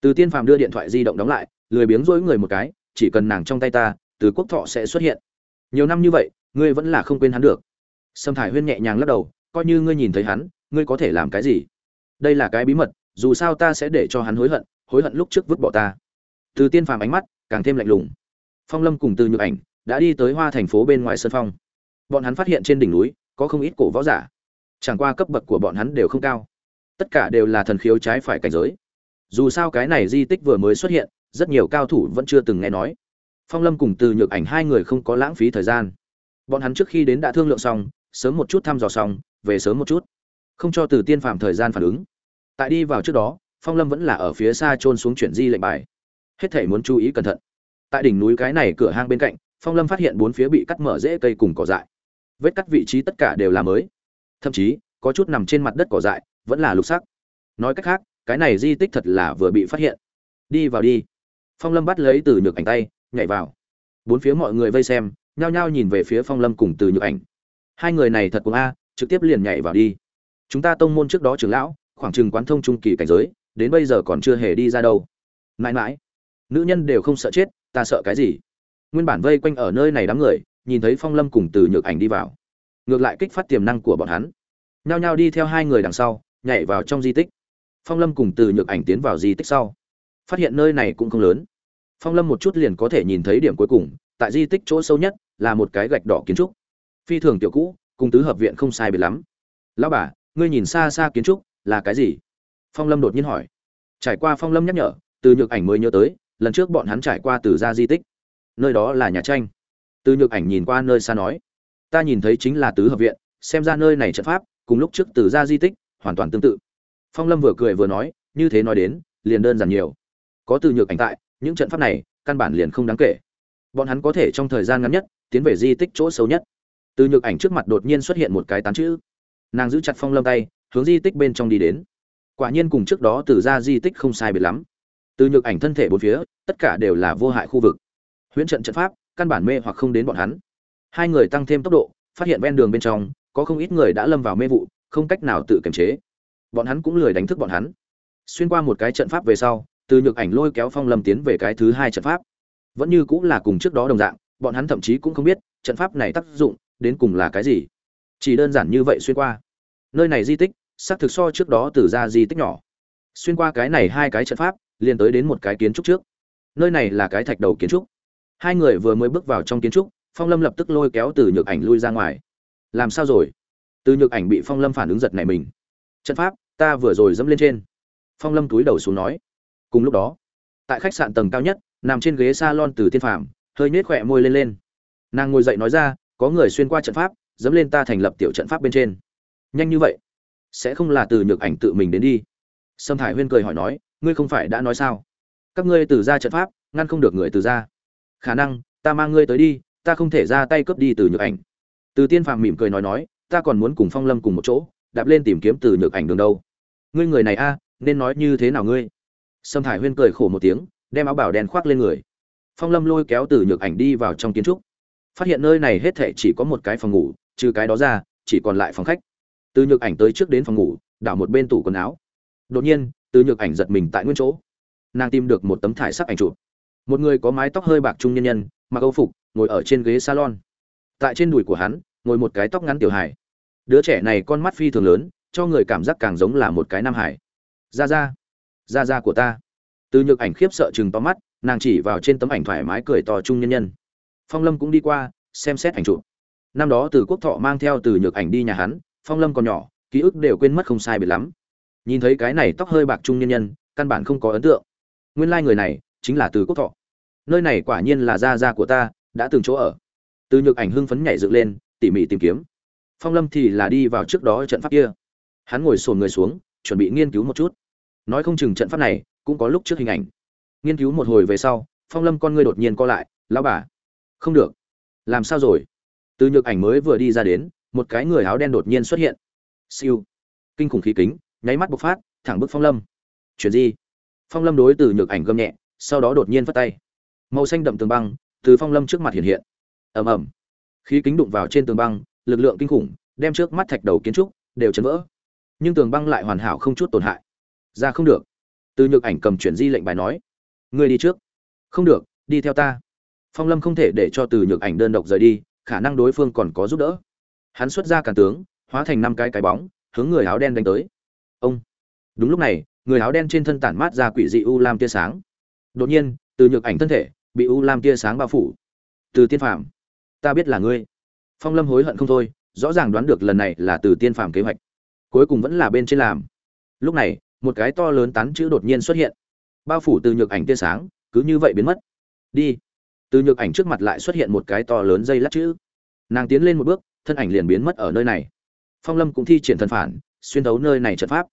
Từ tiên phàm đưa điện thoại di động đóng lại, lười biếng rỗi người một cái, chỉ cần nàng trong tay ta, từ quốc thọ sẽ xuất hiện. Nhiều năm như vậy, ngươi vẫn là không quên hắn được. Sâm thải huyên nhẹ nhàng lắc đầu, coi như ngươi nhìn thấy hắn, ngươi có thể làm cái gì? Đây là cái bí mật, dù sao ta sẽ để cho hắn hối hận hối hận lúc trước vứt bỏ ta. Từ tiên phàm ánh mắt càng thêm lạnh lùng. Phong lâm cùng từ nhược ảnh đã đi tới hoa thành phố bên ngoài sân phong. Bọn hắn phát hiện trên đỉnh núi có không ít cổ võ giả. Chẳng qua cấp bậc của bọn hắn đều không cao. Tất cả đều là thần khiếu trái phải cảnh giới. Dù sao cái này di tích vừa mới xuất hiện, rất nhiều cao thủ vẫn chưa từng nghe nói. Phong lâm cùng từ nhược ảnh hai người không có lãng phí thời gian. Bọn hắn trước khi đến đã thương lượng xong, sớm một chút thăm dò xong, về sớm một chút. Không cho từ tiên phạm thời gian phản ứng. Tại đi vào trước đó, phong lâm vẫn là ở phía xa trôn xuống chuyển di lệnh bài. Hết thể muốn chú ý cẩn thận. Tại đỉnh núi cái này cửa hang bên cạnh, phong lâm phát hiện bốn phía bị cắt mở rễ cây cùng cỏ dại vết cắt vị trí tất cả đều là mới. Thậm chí, có chút nằm trên mặt đất cỏ dại, vẫn là lục sắc. Nói cách khác, cái này di tích thật là vừa bị phát hiện. Đi vào đi. Phong lâm bắt lấy từ nhược ảnh tay, nhảy vào. Bốn phía mọi người vây xem, nhao nhao nhìn về phía phong lâm cùng từ nhược ảnh. Hai người này thật cũng a, trực tiếp liền nhảy vào đi. Chúng ta tông môn trước đó trưởng lão, khoảng chừng quán thông trung kỳ cảnh giới, đến bây giờ còn chưa hề đi ra đâu. Mãi mãi, nữ nhân đều không sợ chết, ta sợ cái gì? Nguyên bản vây quanh ở nơi này đám người nhìn thấy phong lâm cùng từ nhược ảnh đi vào. Ngược lại kích phát tiềm năng của bọn hắn. Nhao nhao đi theo hai người đằng sau, nhảy vào trong di tích. Phong lâm cùng từ nhược ảnh tiến vào di tích sau. Phát hiện nơi này cũng không lớn. Phong lâm một chút liền có thể nhìn thấy điểm cuối cùng, tại di tích chỗ sâu nhất, là một cái gạch đỏ kiến trúc. Phi thường tiểu cũ, cùng tứ hợp viện không sai biệt lắm. Lão bà, ngươi nhìn xa xa kiến trúc, là cái gì? Phong lâm đột nhiên hỏi. Trải qua phong lâm nhắc nhở, từ nhược ảnh mới nhớ tới, lần trước bọn hắn trải qua từ ra di tích. Nơi đó là nhà tranh từ nhược ảnh nhìn qua nơi xa nói, ta nhìn thấy chính là tứ hợp viện, xem ra nơi này trận pháp, cùng lúc trước từ ra di tích, hoàn toàn tương tự. Phong lâm vừa cười vừa nói, như thế nói đến, liền đơn giản nhiều. Có từ nhược ảnh tại, những trận pháp này, căn bản liền không đáng kể. Bọn hắn có thể trong thời gian ngắn nhất, tiến về di tích chỗ xấu nhất. Từ nhược ảnh trước mặt đột nhiên xuất hiện một cái tán chữ. Nàng giữ chặt phong lâm tay, hướng di tích bên trong đi đến. Quả nhiên cùng trước đó từ ra di tích không sai biệt lắm. Từ nhược ảnh thân thể bốn phía, tất cả đều là vô hại khu vực. Huyễn trận trận pháp căn bản mê hoặc không đến bọn hắn. Hai người tăng thêm tốc độ, phát hiện ven đường bên trong, có không ít người đã lâm vào mê vụ, không cách nào tự kiềm chế. Bọn hắn cũng lười đánh thức bọn hắn. Xuyên qua một cái trận pháp về sau, từ nhược ảnh lôi kéo phong lâm tiến về cái thứ hai trận pháp. Vẫn như cũng là cùng trước đó đồng dạng, bọn hắn thậm chí cũng không biết, trận pháp này tác dụng đến cùng là cái gì. Chỉ đơn giản như vậy xuyên qua. Nơi này di tích, xác thực so trước đó từ ra di tích nhỏ. Xuyên qua cái này hai cái trận pháp, liền tới đến một cái kiến trúc trước. Nơi này là cái thạch đầu kiến trúc hai người vừa mới bước vào trong kiến trúc, phong lâm lập tức lôi kéo từ nhược ảnh lui ra ngoài. Làm sao rồi? Từ nhược ảnh bị phong lâm phản ứng giật này mình. Trận pháp, ta vừa rồi dẫm lên trên. Phong lâm túi đầu xuống nói. Cùng lúc đó, tại khách sạn tầng cao nhất, nằm trên ghế s a lon từ tiên phàm, hơi nhếch khỏe môi lên lên. Nàng ngồi dậy nói ra, có người xuyên qua trận pháp, dẫm lên ta thành lập tiểu trận pháp bên trên. Nhanh như vậy, sẽ không là từ nhược ảnh tự mình đến đi. Sâm thải huyên cười hỏi nói, ngươi không phải đã nói sao? Các ngươi từ ra trận pháp, ngăn không được người từ ra khả năng, ta mang ngươi tới đi, ta không thể ra tay cướp đi từ nhược ảnh. Từ tiên phàm mỉm cười nói nói, ta còn muốn cùng phong lâm cùng một chỗ, đạp lên tìm kiếm từ nhược ảnh đường đâu. Ngươi người này a, nên nói như thế nào ngươi? Sâm thải huyên cười khổ một tiếng, đem áo bảo đen khoác lên người. Phong lâm lôi kéo từ nhược ảnh đi vào trong kiến trúc. Phát hiện nơi này hết thể chỉ có một cái phòng ngủ, trừ cái đó ra, chỉ còn lại phòng khách. Từ nhược ảnh tới trước đến phòng ngủ, đảo một bên tủ quần áo. Đột nhiên, từ nhược ảnh giật mình tại nguyên chỗ. Nàng tìm được một tấm thải sắc ảnh chụp một người có mái tóc hơi bạc trung nhân nhân, mặc âu phục, ngồi ở trên ghế salon. Tại trên đùi của hắn, ngồi một cái tóc ngắn tiểu hải đứa trẻ này con mắt phi thường lớn, cho người cảm giác càng giống là một cái nam hải. Ra ra ra ra của ta. Từ nhược ảnh khiếp sợ chừng to mắt, nàng chỉ vào trên tấm ảnh thoải mái cười to trung nhân nhân. Phong lâm cũng đi qua, xem xét ảnh chụp. Năm đó từ quốc thọ mang theo từ nhược ảnh đi nhà hắn, phong lâm còn nhỏ, ký ức đều quên mất không sai biệt lắm. Nhìn thấy cái này tóc hơi bạc trung nhân nhân, căn bản không có ấn tượng. Nguyên lai người này chính là từ quốc thọ. Nơi này quả nhiên là gia gia của ta, đã từng chỗ ở. Từ nhược ảnh hưng phấn nhảy dựng lên, tỉ mỉ tìm kiếm. Phong lâm thì là đi vào trước đó trận pháp kia. Hắn ngồi sồn người xuống, chuẩn bị nghiên cứu một chút. Nói không chừng trận pháp này cũng có lúc trước hình ảnh. Nghiên cứu một hồi về sau, phong lâm con ngươi đột nhiên co lại, lão bà, không được. Làm sao rồi? Từ nhược ảnh mới vừa đi ra đến, một cái người áo đen đột nhiên xuất hiện. Siêu. Kinh khủng khí kính, nháy mắt bộc phát, thẳng bức phong lâm. Chuyện gì? Phong lâm đối từ nhược ảnh gầm nhẹ sau đó đột nhiên vất tay. Màu xanh đậm tường băng từ phong lâm trước mặt hiện hiện. Ầm ầm. Khí kính đụng vào trên tường băng, lực lượng kinh khủng, đem trước mắt thạch đầu kiến trúc đều chấn vỡ. Nhưng tường băng lại hoàn hảo không chút tổn hại. Ra không được. Từ nhược ảnh cầm chuyển di lệnh bài nói, ngươi đi trước. Không được, đi theo ta. Phong lâm không thể để cho từ nhược ảnh đơn độc rời đi, khả năng đối phương còn có giúp đỡ. Hắn xuất ra càn tướng, hóa thành năm cái cái bóng, hướng người áo đen đánh tới. Ông. Đúng lúc này, người áo đen trên thân tản mát ra quỷ dị u lam tia sáng đột nhiên, từ nhược ảnh thân thể, bị u lam tia sáng bao phủ. Từ tiên phạm ta biết là ngươi. Phong lâm hối hận không thôi, rõ ràng đoán được lần này là từ tiên phạm kế hoạch. Cuối cùng vẫn là bên trên làm. Lúc này, một cái to lớn tán chữ đột nhiên xuất hiện. Bao phủ từ nhược ảnh tia sáng, cứ như vậy biến mất. Đi. Từ nhược ảnh trước mặt lại xuất hiện một cái to lớn dây lắc chữ. Nàng tiến lên một bước, thân ảnh liền biến mất ở nơi này. Phong lâm cũng thi triển thần phản, xuyên thấu nơi này trận pháp.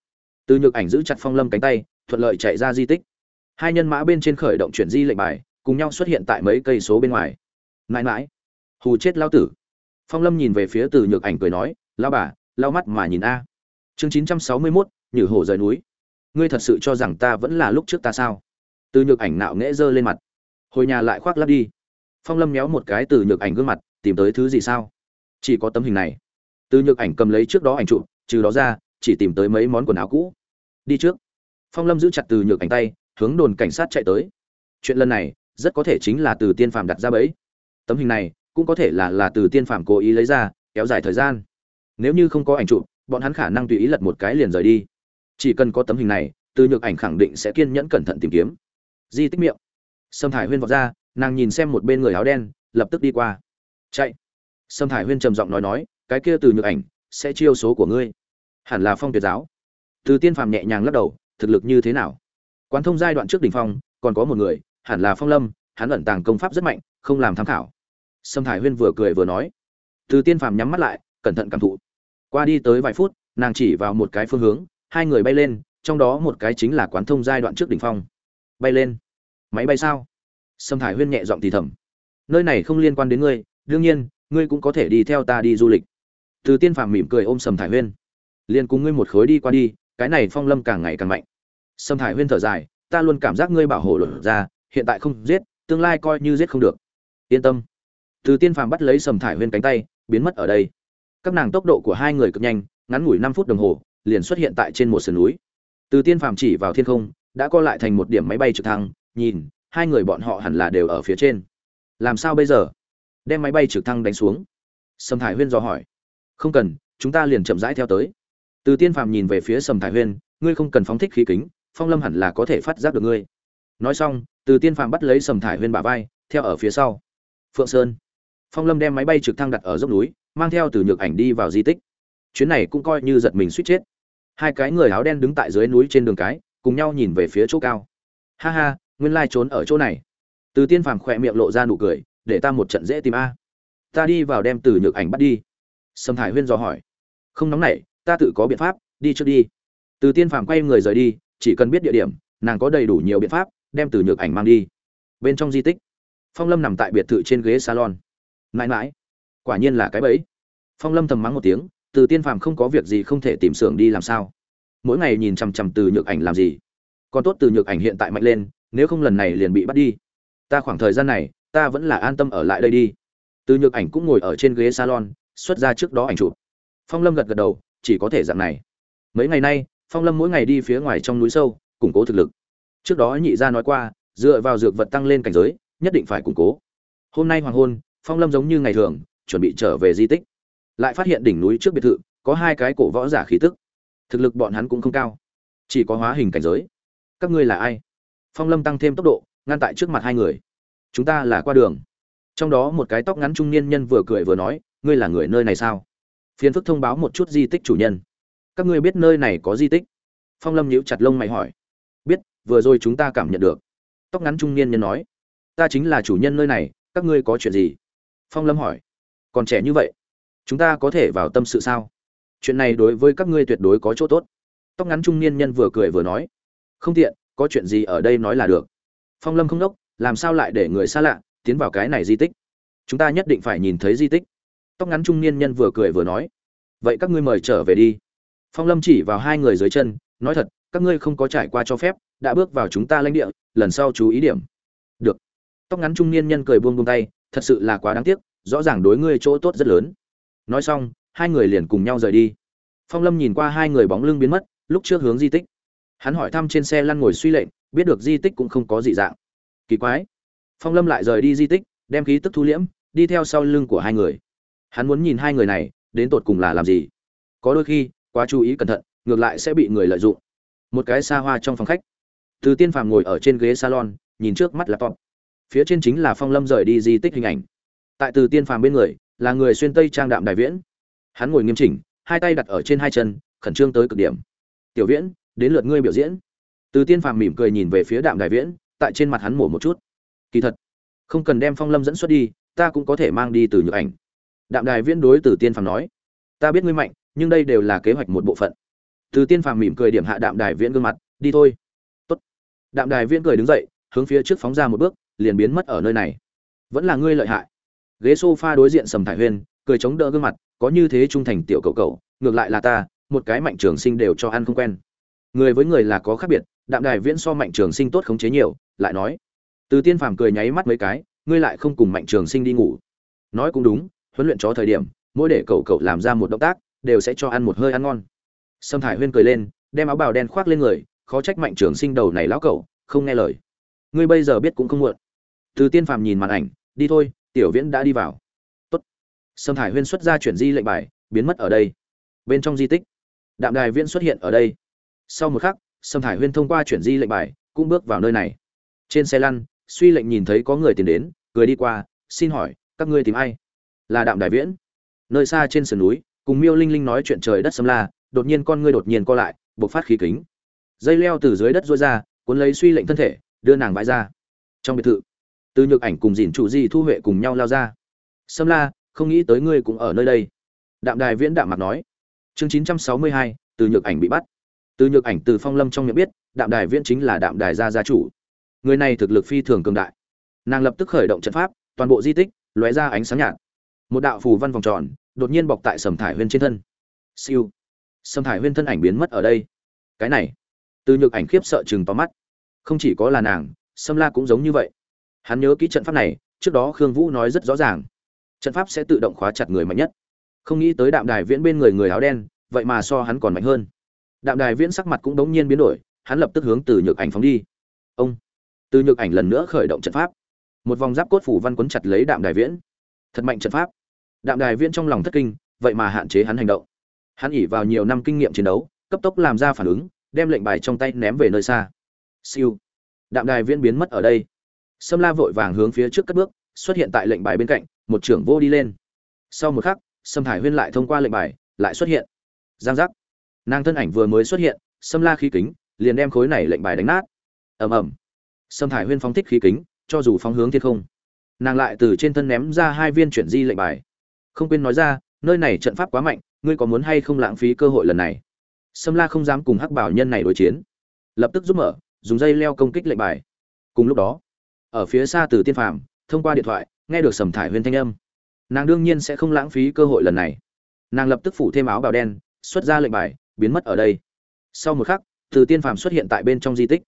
Từ nhược ảnh giữ chặt phong lâm cánh tay, thuận lợi chạy ra di tích hai nhân mã bên trên khởi động chuyển di lệnh bài, cùng nhau xuất hiện tại mấy cây số bên ngoài. Mãi mãi hù chết lao tử. Phong lâm nhìn về phía từ nhược ảnh cười nói lao bà lao mắt mà nhìn a. Chương chín trăm sáu mươi mốt, nhử hổ rời núi. Ngươi thật sự cho rằng ta vẫn là lúc trước ta sao? Từ nhược ảnh nạo nghễ giơ lên mặt. Hồi nhà lại khoác lắp đi. Phong lâm méo một cái từ nhược ảnh gương mặt, tìm tới thứ gì sao? Chỉ có tấm hình này. Từ nhược ảnh cầm lấy trước đó ảnh chụp, trừ đó ra, chỉ tìm tới mấy món quần áo cũ. Đi trước. Phong lâm giữ chặt từ nhược ảnh tay hướng đồn cảnh sát chạy tới. Chuyện lần này rất có thể chính là từ tiên phàm đặt ra bẫy. Tấm hình này cũng có thể là là từ tiên phàm cố ý lấy ra, kéo dài thời gian. Nếu như không có ảnh chụp, bọn hắn khả năng tùy ý lật một cái liền rời đi. Chỉ cần có tấm hình này, từ nhược ảnh khẳng định sẽ kiên nhẫn cẩn thận tìm kiếm. Di tích miệng. Sâm thải huyên vọt ra, nàng nhìn xem một bên người áo đen, lập tức đi qua. Chạy. Sâm thải huyên trầm giọng nói nói, cái kia từ nhược ảnh sẽ chiêu số của ngươi. Hẳn là phong tuyệt giáo. Từ tiên phàm nhẹ nhàng lắc đầu, thực lực như thế nào? Quán thông giai đoạn trước đỉnh phong, còn có một người, hẳn là phong lâm, hắn ẩn tàng công pháp rất mạnh, không làm tham khảo. Sâm thải huyên vừa cười vừa nói. Từ tiên phàm nhắm mắt lại, cẩn thận cảm thụ. Qua đi tới vài phút, nàng chỉ vào một cái phương hướng, hai người bay lên, trong đó một cái chính là quán thông giai đoạn trước đỉnh phong. Bay lên. Máy bay sao? Sâm thải huyên nhẹ giọng thì thầm. Nơi này không liên quan đến ngươi, đương nhiên, ngươi cũng có thể đi theo ta đi du lịch. Từ tiên phàm mỉm cười ôm sầm thải huyên. Liền cùng ngươi một khối đi qua đi, cái này phong lâm càng ngày càng mạnh sâm thải huyên thở dài, ta luôn cảm giác ngươi bảo hộ luật ra, hiện tại không giết, tương lai coi như giết không được. Yên tâm. Từ tiên phàm bắt lấy sầm thải huyên cánh tay, biến mất ở đây. Các nàng tốc độ của hai người cực nhanh, ngắn ngủi năm phút đồng hồ, liền xuất hiện tại trên một sườn núi. Từ tiên phàm chỉ vào thiên không, đã co lại thành một điểm máy bay trực thăng, nhìn, hai người bọn họ hẳn là đều ở phía trên. Làm sao bây giờ? Đem máy bay trực thăng đánh xuống. Sầm thải huyên dò hỏi. Không cần, chúng ta liền chậm rãi theo tới. Từ tiên phàm nhìn về phía sầm thải huyên, ngươi không cần phóng thích khí kính phong lâm hẳn là có thể phát giác được ngươi. Nói xong, từ tiên phàm bắt lấy sầm thải huyên bả vai, theo ở phía sau. Phượng sơn. Phong lâm đem máy bay trực thăng đặt ở dốc núi, mang theo từ nhược ảnh đi vào di tích. Chuyến này cũng coi như giật mình suýt chết. Hai cái người áo đen đứng tại dưới núi trên đường cái, cùng nhau nhìn về phía chỗ cao. Ha ha, nguyên lai trốn ở chỗ này. Từ tiên phàm khỏe miệng lộ ra nụ cười, để ta một trận dễ tìm a. Ta đi vào đem từ nhược ảnh bắt đi. Sầm thải huyên dò hỏi. Không nóng nảy, ta tự có biện pháp, đi trước đi. Từ tiên phàm quay người rời đi chỉ cần biết địa điểm, nàng có đầy đủ nhiều biện pháp, đem từ nhược ảnh mang đi. Bên trong di tích, phong lâm nằm tại biệt thự trên ghế salon. Mãi mãi, quả nhiên là cái bẫy. Phong lâm thầm mắng một tiếng, từ tiên phàm không có việc gì không thể tìm xưởng đi làm sao? Mỗi ngày nhìn chằm chằm từ nhược ảnh làm gì? Còn tốt từ nhược ảnh hiện tại mạnh lên, nếu không lần này liền bị bắt đi. Ta khoảng thời gian này, ta vẫn là an tâm ở lại đây đi. Từ nhược ảnh cũng ngồi ở trên ghế salon, xuất ra trước đó ảnh chụp. Phong lâm gật gật đầu, chỉ có thể dạng này. Mấy ngày nay phong lâm mỗi ngày đi phía ngoài trong núi sâu, củng cố thực lực. Trước đó nhị gia nói qua, dựa vào dược vật tăng lên cảnh giới, nhất định phải củng cố. Hôm nay hoàng hôn, phong lâm giống như ngày thường, chuẩn bị trở về di tích. Lại phát hiện đỉnh núi trước biệt thự, có hai cái cổ võ giả khí tức. Thực lực bọn hắn cũng không cao, chỉ có hóa hình cảnh giới. Các ngươi là ai? Phong lâm tăng thêm tốc độ, ngăn tại trước mặt hai người. Chúng ta là qua đường. Trong đó một cái tóc ngắn trung niên nhân vừa cười vừa nói, ngươi là người nơi này sao? Phiền phức thông báo một chút di tích chủ nhân các ngươi biết nơi này có di tích? Phong lâm nhíu chặt lông mày hỏi. Biết, vừa rồi chúng ta cảm nhận được. Tóc ngắn trung niên nhân nói. Ta chính là chủ nhân nơi này, các ngươi có chuyện gì? Phong lâm hỏi. Còn trẻ như vậy, chúng ta có thể vào tâm sự sao? Chuyện này đối với các ngươi tuyệt đối có chỗ tốt. Tóc ngắn trung niên nhân vừa cười vừa nói. Không tiện, có chuyện gì ở đây nói là được. Phong lâm không đốc, làm sao lại để người xa lạ tiến vào cái này di tích? Chúng ta nhất định phải nhìn thấy di tích. Tóc ngắn trung niên nhân vừa cười vừa nói. Vậy các ngươi mời trở về đi phong lâm chỉ vào hai người dưới chân, nói thật, các ngươi không có trải qua cho phép, đã bước vào chúng ta lãnh địa, lần sau chú ý điểm. Được. Tóc ngắn trung niên nhân cười buông buông tay, thật sự là quá đáng tiếc, rõ ràng đối ngươi chỗ tốt rất lớn. Nói xong, hai người liền cùng nhau rời đi. Phong lâm nhìn qua hai người bóng lưng biến mất, lúc trước hướng di tích. Hắn hỏi thăm trên xe lăn ngồi suy lệnh, biết được di tích cũng không có dị dạng. Kỳ quái. Phong lâm lại rời đi di tích, đem khí tức thu liễm, đi theo sau lưng của hai người. Hắn muốn nhìn hai người này, đến tột cùng là làm gì? Có đôi khi quá chú ý cẩn thận, ngược lại sẽ bị người lợi dụng. Một cái xa hoa trong phòng khách, từ tiên phàm ngồi ở trên ghế salon, nhìn trước mắt laptop. Phía trên chính là phong lâm rời đi di tích hình ảnh. Tại từ tiên phàm bên người, là người xuyên tây trang đạm đại viễn. Hắn ngồi nghiêm chỉnh, hai tay đặt ở trên hai chân, khẩn trương tới cực điểm. Tiểu viễn, đến lượt ngươi biểu diễn. Từ tiên phàm mỉm cười nhìn về phía đạm đại viễn, tại trên mặt hắn mổ một chút. Kỳ thật, không cần đem phong lâm dẫn xuất đi, ta cũng có thể mang đi từ nhược ảnh. Đạm đài viễn đối từ tiên phàm nói. Ta biết ngươi mạnh nhưng đây đều là kế hoạch một bộ phận. Từ tiên phàm mỉm cười điểm hạ đạm đài viễn gương mặt, đi thôi. Tốt. đạm đài viễn cười đứng dậy, hướng phía trước phóng ra một bước, liền biến mất ở nơi này. Vẫn là ngươi lợi hại. Ghế sofa đối diện sầm thải huyên cười chống đỡ gương mặt, có như thế trung thành tiểu cậu cậu, ngược lại là ta, một cái mạnh trường sinh đều cho ăn không quen. Người với người là có khác biệt, đạm đài viễn so mạnh trường sinh tốt khống chế nhiều, lại nói, từ tiên phàm cười nháy mắt mấy cái, ngươi lại không cùng mạnh trường sinh đi ngủ. Nói cũng đúng, huấn luyện chó thời điểm, mỗi để cậu cậu làm ra một động tác đều sẽ cho ăn một hơi ăn ngon. Sâm thải huyên cười lên, đem áo bào đen khoác lên người, khó trách mạnh trường sinh đầu này lão cậu không nghe lời. Ngươi bây giờ biết cũng không muộn. Từ tiên phàm nhìn màn ảnh, đi thôi, tiểu viễn đã đi vào. Tốt. Sâm thải huyên xuất ra chuyển di lệnh bài, biến mất ở đây. Bên trong di tích, đạm đài viễn xuất hiện ở đây. Sau một khắc, sâm thải huyên thông qua chuyển di lệnh bài, cũng bước vào nơi này. Trên xe lăn, suy lệnh nhìn thấy có người tìm đến, cười đi qua, xin hỏi, các ngươi tìm ai? Là đạm đài viễn. Nơi xa trên sườn núi cùng miêu linh linh nói chuyện trời đất xâm la, đột nhiên con ngươi đột nhiên co lại, bộc phát khí kính. Dây leo từ dưới đất rối ra, cuốn lấy suy lệnh thân thể, đưa nàng vãi ra. Trong biệt thự, từ nhược ảnh cùng dìn chủ di thu huệ cùng nhau lao ra. Xâm la, không nghĩ tới ngươi cũng ở nơi đây. Đạm đài viễn đạm mặt nói. Chương chín trăm sáu mươi hai, từ nhược ảnh bị bắt. Từ nhược ảnh từ phong lâm trong miệng biết, đạm đài viễn chính là đạm đài gia gia chủ. Người này thực lực phi thường cường đại. Nàng lập tức khởi động trận pháp, toàn bộ di tích, lóe ra ánh sáng nhạt. Một đạo phù văn vòng tròn đột nhiên bọc tại sầm thải huyên trên thân. Siêu. Sầm thải huyên thân ảnh biến mất ở đây. Cái này. Từ nhược ảnh khiếp sợ chừng tóm mắt. Không chỉ có là nàng, sâm la cũng giống như vậy. Hắn nhớ kỹ trận pháp này, trước đó khương vũ nói rất rõ ràng. Trận pháp sẽ tự động khóa chặt người mạnh nhất. Không nghĩ tới đạm đài viễn bên người người áo đen, vậy mà so hắn còn mạnh hơn. Đạm đài viễn sắc mặt cũng đống nhiên biến đổi, hắn lập tức hướng từ nhược ảnh phóng đi. Ông. Từ nhược ảnh lần nữa khởi động trận pháp. Một vòng giáp cốt phủ văn quấn chặt lấy đạm đài viễn. Thật mạnh trận pháp đạm đài viễn trong lòng thất kinh, vậy mà hạn chế hắn hành động. Hắn ỉ vào nhiều năm kinh nghiệm chiến đấu, cấp tốc làm ra phản ứng, đem lệnh bài trong tay ném về nơi xa. Siêu. Đạm đài viễn biến mất ở đây. Sâm la vội vàng hướng phía trước cất bước, xuất hiện tại lệnh bài bên cạnh, một trưởng vô đi lên. Sau một khắc, sâm hải huyên lại thông qua lệnh bài, lại xuất hiện. Giang giác. Nàng thân ảnh vừa mới xuất hiện, sâm la khí kính, liền đem khối này lệnh bài đánh nát. Ầm ầm. Sâm hải huyên phóng thích khí kính, cho dù phóng hướng thiên không. Nàng lại từ trên thân ném ra hai viên chuyển di lệnh bài không quên nói ra, nơi này trận pháp quá mạnh, ngươi có muốn hay không lãng phí cơ hội lần này? Sâm la không dám cùng hắc bảo nhân này đối chiến. Lập tức giúp mở, dùng dây leo công kích lệnh bài. Cùng lúc đó, ở phía xa từ tiên phàm, thông qua điện thoại, nghe được sầm thải huyên thanh âm. Nàng đương nhiên sẽ không lãng phí cơ hội lần này. Nàng lập tức phủ thêm áo bào đen, xuất ra lệnh bài, biến mất ở đây. Sau một khắc, từ tiên phàm xuất hiện tại bên trong di tích.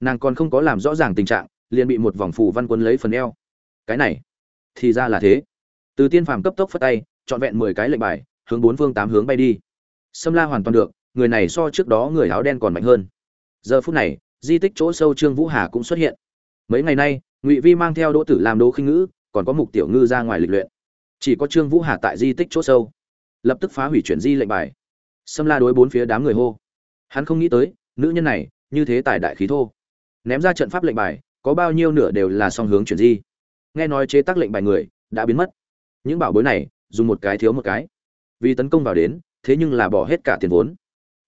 Nàng còn không có làm rõ ràng tình trạng, liền bị một vòng phủ văn quân lấy phần eo. Cái này, thì ra là thế từ tiên phàm cấp tốc phất tay, trọn vẹn mười cái lệnh bài, hướng bốn phương tám hướng bay đi. Sâm la hoàn toàn được, người này so trước đó người áo đen còn mạnh hơn. Giờ phút này, di tích chỗ sâu trương vũ hà cũng xuất hiện. Mấy ngày nay, ngụy vi mang theo đỗ tử làm đỗ khinh ngữ, còn có mục tiểu ngư ra ngoài lịch luyện. Chỉ có trương vũ hà tại di tích chỗ sâu, lập tức phá hủy chuyển di lệnh bài. Sâm la đối bốn phía đám người hô. Hắn không nghĩ tới, nữ nhân này, như thế tài đại khí thô. Ném ra trận pháp lệnh bài, có bao nhiêu nửa đều là song hướng chuyển di. Nghe nói chế tác lệnh bài người, đã biến mất những bảo bối này, dùng một cái thiếu một cái. Vì tấn công vào đến, thế nhưng là bỏ hết cả tiền vốn.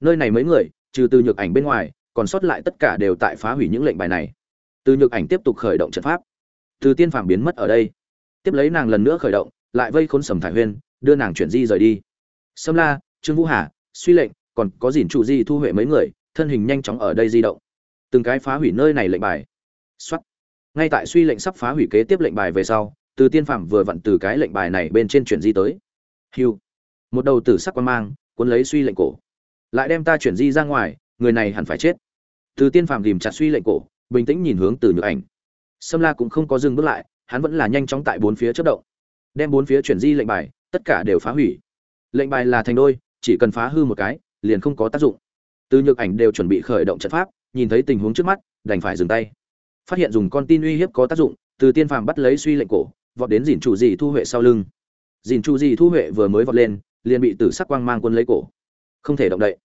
Nơi này mấy người, trừ từ nhược ảnh bên ngoài, còn sót lại tất cả đều tại phá hủy những lệnh bài này. Từ nhược ảnh tiếp tục khởi động trận pháp. Từ tiên phàm biến mất ở đây. Tiếp lấy nàng lần nữa khởi động, lại vây khốn sầm thải huyên, đưa nàng chuyển di rời đi. Sâm la, trương vũ hà, suy lệnh, còn có dìn trụ di, thu huệ mấy người, thân hình nhanh chóng ở đây di động. Từng cái phá hủy nơi này lệnh bài. Xuất ngay tại suy lệnh sắp phá hủy kế tiếp lệnh bài về sau từ tiên phạm vừa vặn từ cái lệnh bài này bên trên chuyển di tới. Hiu một đầu tử sắc quan mang, cuốn lấy suy lệnh cổ. Lại đem ta chuyển di ra ngoài, người này hẳn phải chết. Từ tiên phạm tìm chặt suy lệnh cổ, bình tĩnh nhìn hướng từ nhược ảnh. Sâm la cũng không có dừng bước lại, hắn vẫn là nhanh chóng tại bốn phía chất động. Đem bốn phía chuyển di lệnh bài, tất cả đều phá hủy. Lệnh bài là thành đôi, chỉ cần phá hư một cái, liền không có tác dụng. Từ nhược ảnh đều chuẩn bị khởi động trận pháp, nhìn thấy tình huống trước mắt, đành phải dừng tay. Phát hiện dùng con tin uy hiếp có tác dụng, từ tiên phàm bắt lấy suy lệnh cổ vọt đến dìn chủ gì thu huệ sau lưng. Dìn chủ gì thu huệ vừa mới vọt lên, liền bị tử sắc quang mang quân lấy cổ. Không thể động đậy.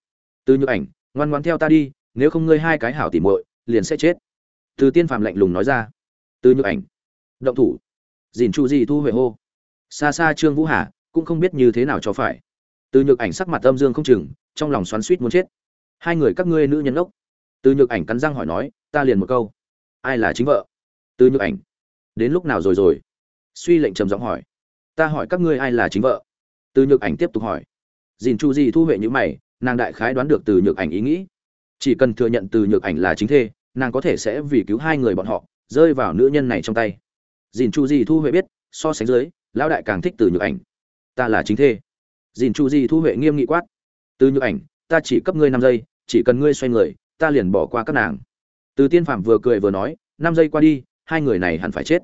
Từ nhược ảnh, ngoan ngoan theo ta đi, nếu không ngươi hai cái hảo tỉ muội, liền sẽ chết. Từ tiên phàm lạnh lùng nói ra. Từ nhược ảnh. Động thủ. Dìn chủ gì thu huệ hô. Xa xa trương vũ hà, cũng không biết như thế nào cho phải. Từ nhược ảnh sắc mặt âm dương không chừng, trong lòng xoắn suýt muốn chết. Hai người các ngươi nữ nhân ốc. Từ nhược ảnh cắn răng hỏi nói, ta liền một câu. Ai là chính vợ? Từ nhược ảnh. Đến lúc nào rồi rồi? Suy lệnh trầm giọng hỏi. Ta hỏi các ngươi ai là chính vợ? Từ nhược ảnh tiếp tục hỏi. Dìn chu di thu huệ như mày, nàng đại khái đoán được từ nhược ảnh ý nghĩ. Chỉ cần thừa nhận từ nhược ảnh là chính thê, nàng có thể sẽ vì cứu hai người bọn họ, rơi vào nữ nhân này trong tay. Dìn chu di thu huệ biết, so sánh dưới, lão đại càng thích từ nhược ảnh. Ta là chính thê. Dìn chu di thu huệ nghiêm nghị quát. Từ nhược ảnh, ta chỉ cấp ngươi năm giây, chỉ cần ngươi xoay người, ta liền bỏ qua các nàng. Từ tiên phạm vừa cười vừa nói, năm giây qua đi, hai người này hẳn phải chết.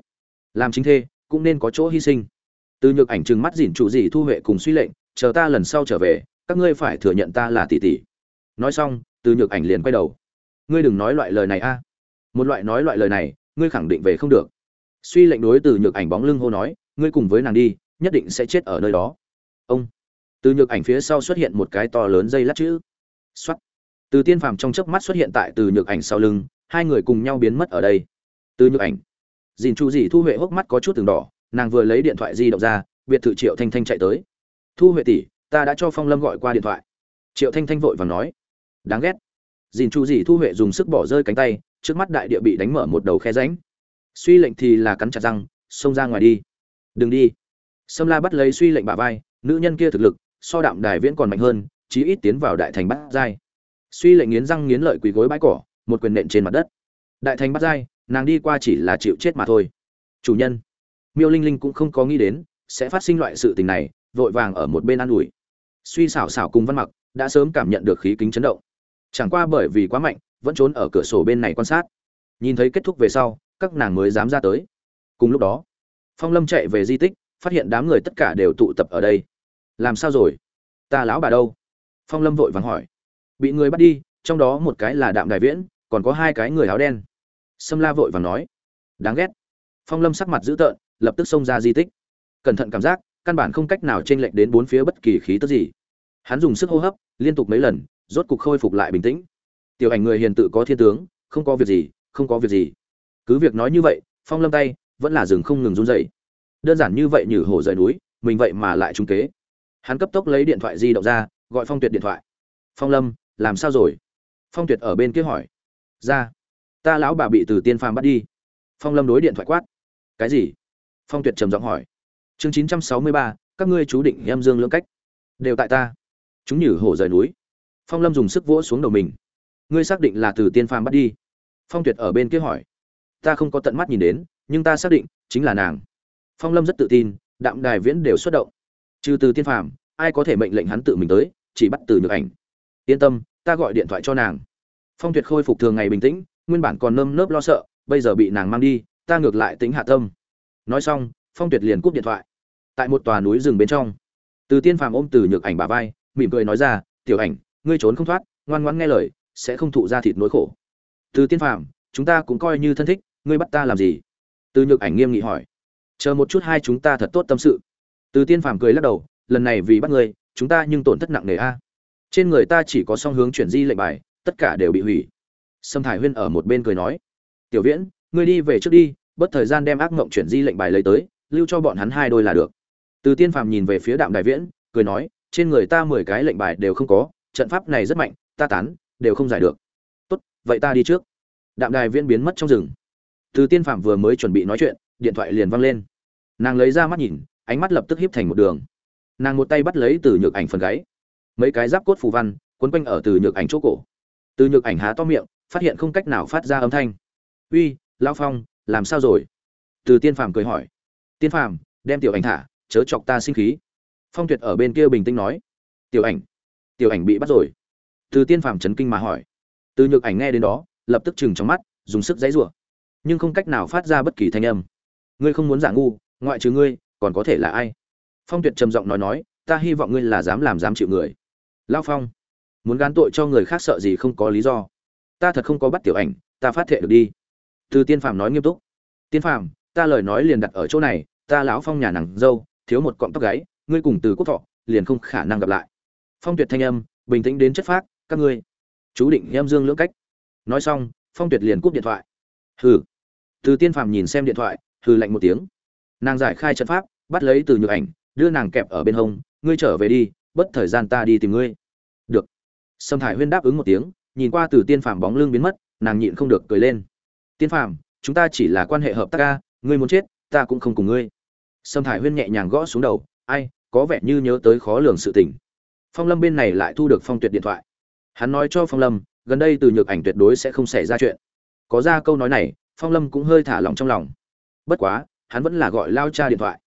Làm chính thê cũng nên có chỗ hy sinh. Từ nhược ảnh trừng mắt dỉn chủ gì thu huệ cùng suy lệnh, chờ ta lần sau trở về, các ngươi phải thừa nhận ta là tỷ tỷ. Nói xong, từ nhược ảnh liền quay đầu. Ngươi đừng nói loại lời này a. À. Một loại nói loại lời này, ngươi khẳng định về không được. Suy lệnh đối từ nhược ảnh bóng lưng hô nói, ngươi cùng với nàng đi, nhất định sẽ chết ở nơi đó. Ông. Từ nhược ảnh phía sau xuất hiện một cái to lớn dây lát chữ. Xoát. từ tiên phàm trong chớp mắt xuất hiện tại từ nhược ảnh sau lưng, hai người cùng nhau biến mất ở đây. Từ nhược ảnh dìn chu dì thu huệ hốc mắt có chút từng đỏ, nàng vừa lấy điện thoại di động ra, biệt thự triệu thanh thanh chạy tới. Thu huệ tỷ, ta đã cho phong lâm gọi qua điện thoại. Triệu thanh thanh vội và nói. Đáng ghét. Dìn chu dì thu huệ dùng sức bỏ rơi cánh tay, trước mắt đại địa bị đánh mở một đầu khe ránh suy lệnh thì là cắn chặt răng, xông ra ngoài đi. Đừng đi. Sâm la bắt lấy suy lệnh bà vai, nữ nhân kia thực lực, so đạm đài viễn còn mạnh hơn, chí ít tiến vào đại thành bắt giai. Suy lệnh nghiến răng nghiến lợi quỳ gối bãi cỏ, một quyền nện trên mặt đất. Đại thành bắt giai nàng đi qua chỉ là chịu chết mà thôi. Chủ nhân, miêu linh linh cũng không có nghĩ đến, sẽ phát sinh loại sự tình này, vội vàng ở một bên an ủi. Suy xảo xảo cùng văn mặc đã sớm cảm nhận được khí kính chấn động. Chẳng qua bởi vì quá mạnh, vẫn trốn ở cửa sổ bên này quan sát. Nhìn thấy kết thúc về sau, các nàng mới dám ra tới. Cùng lúc đó, phong lâm chạy về di tích, phát hiện đám người tất cả đều tụ tập ở đây. Làm sao rồi? Ta lão bà đâu? Phong lâm vội vàng hỏi. Bị người bắt đi, trong đó một cái là đạm đại viễn, còn có hai cái người áo đen sâm la vội vàng nói. Đáng ghét. Phong lâm sắc mặt dữ tợn, lập tức xông ra di tích. Cẩn thận cảm giác, căn bản không cách nào chênh lệch đến bốn phía bất kỳ khí tức gì. Hắn dùng sức hô hấp, liên tục mấy lần, rốt cục khôi phục lại bình tĩnh. Tiểu ảnh người hiền tự có thiên tướng, không có việc gì, không có việc gì. Cứ việc nói như vậy, phong lâm tay vẫn là dừng không ngừng run rẩy. đơn giản như vậy nhử hổ rời núi, mình vậy mà lại trung kế. Hắn cấp tốc lấy điện thoại di động ra, gọi phong tuyệt điện thoại. Phong lâm, làm sao rồi? Phong tuyệt ở bên kia hỏi. Ra ta lão bà bị từ tiên phàm bắt đi. Phong lâm đối điện thoại quát. Cái gì? Phong tuyệt trầm giọng hỏi. Chương chín trăm sáu mươi ba, các ngươi chú định em dương lưỡng cách. Đều tại ta. Chúng nhử hổ rời núi. Phong lâm dùng sức vỗ xuống đầu mình. Ngươi xác định là từ tiên phàm bắt đi? Phong tuyệt ở bên kia hỏi. Ta không có tận mắt nhìn đến, nhưng ta xác định chính là nàng. Phong lâm rất tự tin, đạm đài viễn đều xuất động. Trừ từ tiên phàm, ai có thể mệnh lệnh hắn tự mình tới, chỉ bắt từ nhược ảnh. Yên tâm, ta gọi điện thoại cho nàng. Phong tuyệt khôi phục thường ngày bình tĩnh nguyên bản còn nơm nớp lo sợ, bây giờ bị nàng mang đi, ta ngược lại tính hạ tâm. Nói xong, phong tuyệt liền cúp điện thoại. Tại một tòa núi rừng bên trong, từ tiên phàm ôm từ nhược ảnh bà vai, mỉm cười nói ra, tiểu ảnh, ngươi trốn không thoát, ngoan ngoãn nghe lời, sẽ không thụ ra thịt nỗi khổ. Từ tiên phàm, chúng ta cũng coi như thân thích, ngươi bắt ta làm gì? Từ nhược ảnh nghiêm nghị hỏi. Chờ một chút hai chúng ta thật tốt tâm sự. Từ tiên phàm cười lắc đầu, lần này vì bắt ngươi, chúng ta nhưng tổn thất nặng nề a. Trên người ta chỉ có song hướng chuyển di lệnh bài, tất cả đều bị hủy sâm thải huyên ở một bên cười nói, tiểu viễn, ngươi đi về trước đi, bất thời gian đem ác mộng chuyển di lệnh bài lấy tới, lưu cho bọn hắn hai đôi là được. Từ tiên phàm nhìn về phía đạm đại viễn, cười nói, trên người ta mười cái lệnh bài đều không có, trận pháp này rất mạnh, ta tán, đều không giải được. Tốt, vậy ta đi trước. Đạm đài viễn biến mất trong rừng. Từ tiên phạm vừa mới chuẩn bị nói chuyện, điện thoại liền văng lên. Nàng lấy ra mắt nhìn, ánh mắt lập tức híp thành một đường. Nàng một tay bắt lấy từ nhược ảnh phần gáy. Mấy cái giáp cốt phù văn, quấn quanh ở từ nhược ảnh chỗ cổ. Từ nhược ảnh há to miệng phát hiện không cách nào phát ra âm thanh. Uy lao phong, làm sao rồi? Từ tiên phàm cười hỏi. Tiên phàm, đem tiểu ảnh thả, chớ chọc ta sinh khí. Phong tuyệt ở bên kia bình tĩnh nói. Tiểu ảnh tiểu ảnh bị bắt rồi. Từ tiên phàm chấn kinh mà hỏi. Từ nhược ảnh nghe đến đó, lập tức chừng trong mắt, dùng sức dãy rủa. Nhưng không cách nào phát ra bất kỳ thanh âm. Ngươi không muốn giả ngu, ngoại trừ ngươi, còn có thể là ai? Phong tuyệt trầm giọng nói nói, ta hy vọng ngươi là dám làm dám chịu người. Lao phong, muốn gán tội cho người khác sợ gì không có lý do ta thật không có bắt tiểu ảnh, ta phát thệ được đi. Từ tiên phàm nói nghiêm túc. Tiên phàm, ta lời nói liền đặt ở chỗ này, ta lão phong nhà nàng dâu, thiếu một cọng tóc gáy, ngươi cùng từ quốc thọ liền không khả năng gặp lại. Phong tuyệt thanh âm, bình tĩnh đến chất phác, các ngươi, chú định em dương lưỡng cách. Nói xong, phong tuyệt liền cúp điện thoại. Hừ. Từ tiên phàm nhìn xem điện thoại, hừ lạnh một tiếng. Nàng giải khai trận pháp, bắt lấy từ nhược ảnh, đưa nàng kẹp ở bên hông, ngươi trở về đi, bất thời gian ta đi tìm ngươi. Được. Sâm thải huyên đáp ứng một tiếng nhìn qua từ tiên phàm bóng lưng biến mất, nàng nhịn không được cười lên. Tiên phàm, chúng ta chỉ là quan hệ hợp tác ca ngươi muốn chết, ta cũng không cùng ngươi. Sâm thải huyên nhẹ nhàng gõ xuống đầu, ai, có vẻ như nhớ tới khó lường sự tình. Phong lâm bên này lại thu được phong tuyệt điện thoại. Hắn nói cho phong lâm, gần đây từ nhược ảnh tuyệt đối sẽ không xảy ra chuyện. Có ra câu nói này, phong lâm cũng hơi thả lỏng trong lòng. Bất quá, hắn vẫn là gọi lao cha điện thoại.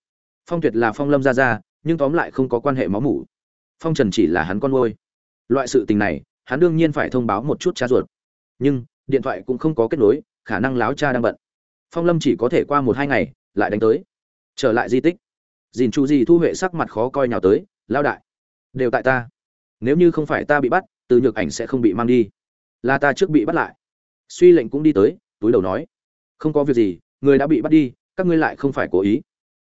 Phong tuyệt là phong lâm ra ra nhưng tóm lại không có quan hệ máu mủ. Phong trần chỉ là hắn con nuôi. Loại sự tình này hắn đương nhiên phải thông báo một chút cha ruột. Nhưng, điện thoại cũng không có kết nối, khả năng láo cha đang bận. Phong lâm chỉ có thể qua một hai ngày, lại đánh tới. Trở lại di tích. Dìn chu gì thu huệ sắc mặt khó coi nhào tới lao đại, đều tại ta. Nếu như không phải ta bị bắt, từ nhược ảnh sẽ không bị mang đi. Là ta trước bị bắt lại. Suy lệnh cũng đi tới, túi đầu nói, không có việc gì, người đã bị bắt đi, các ngươi lại không phải cố ý.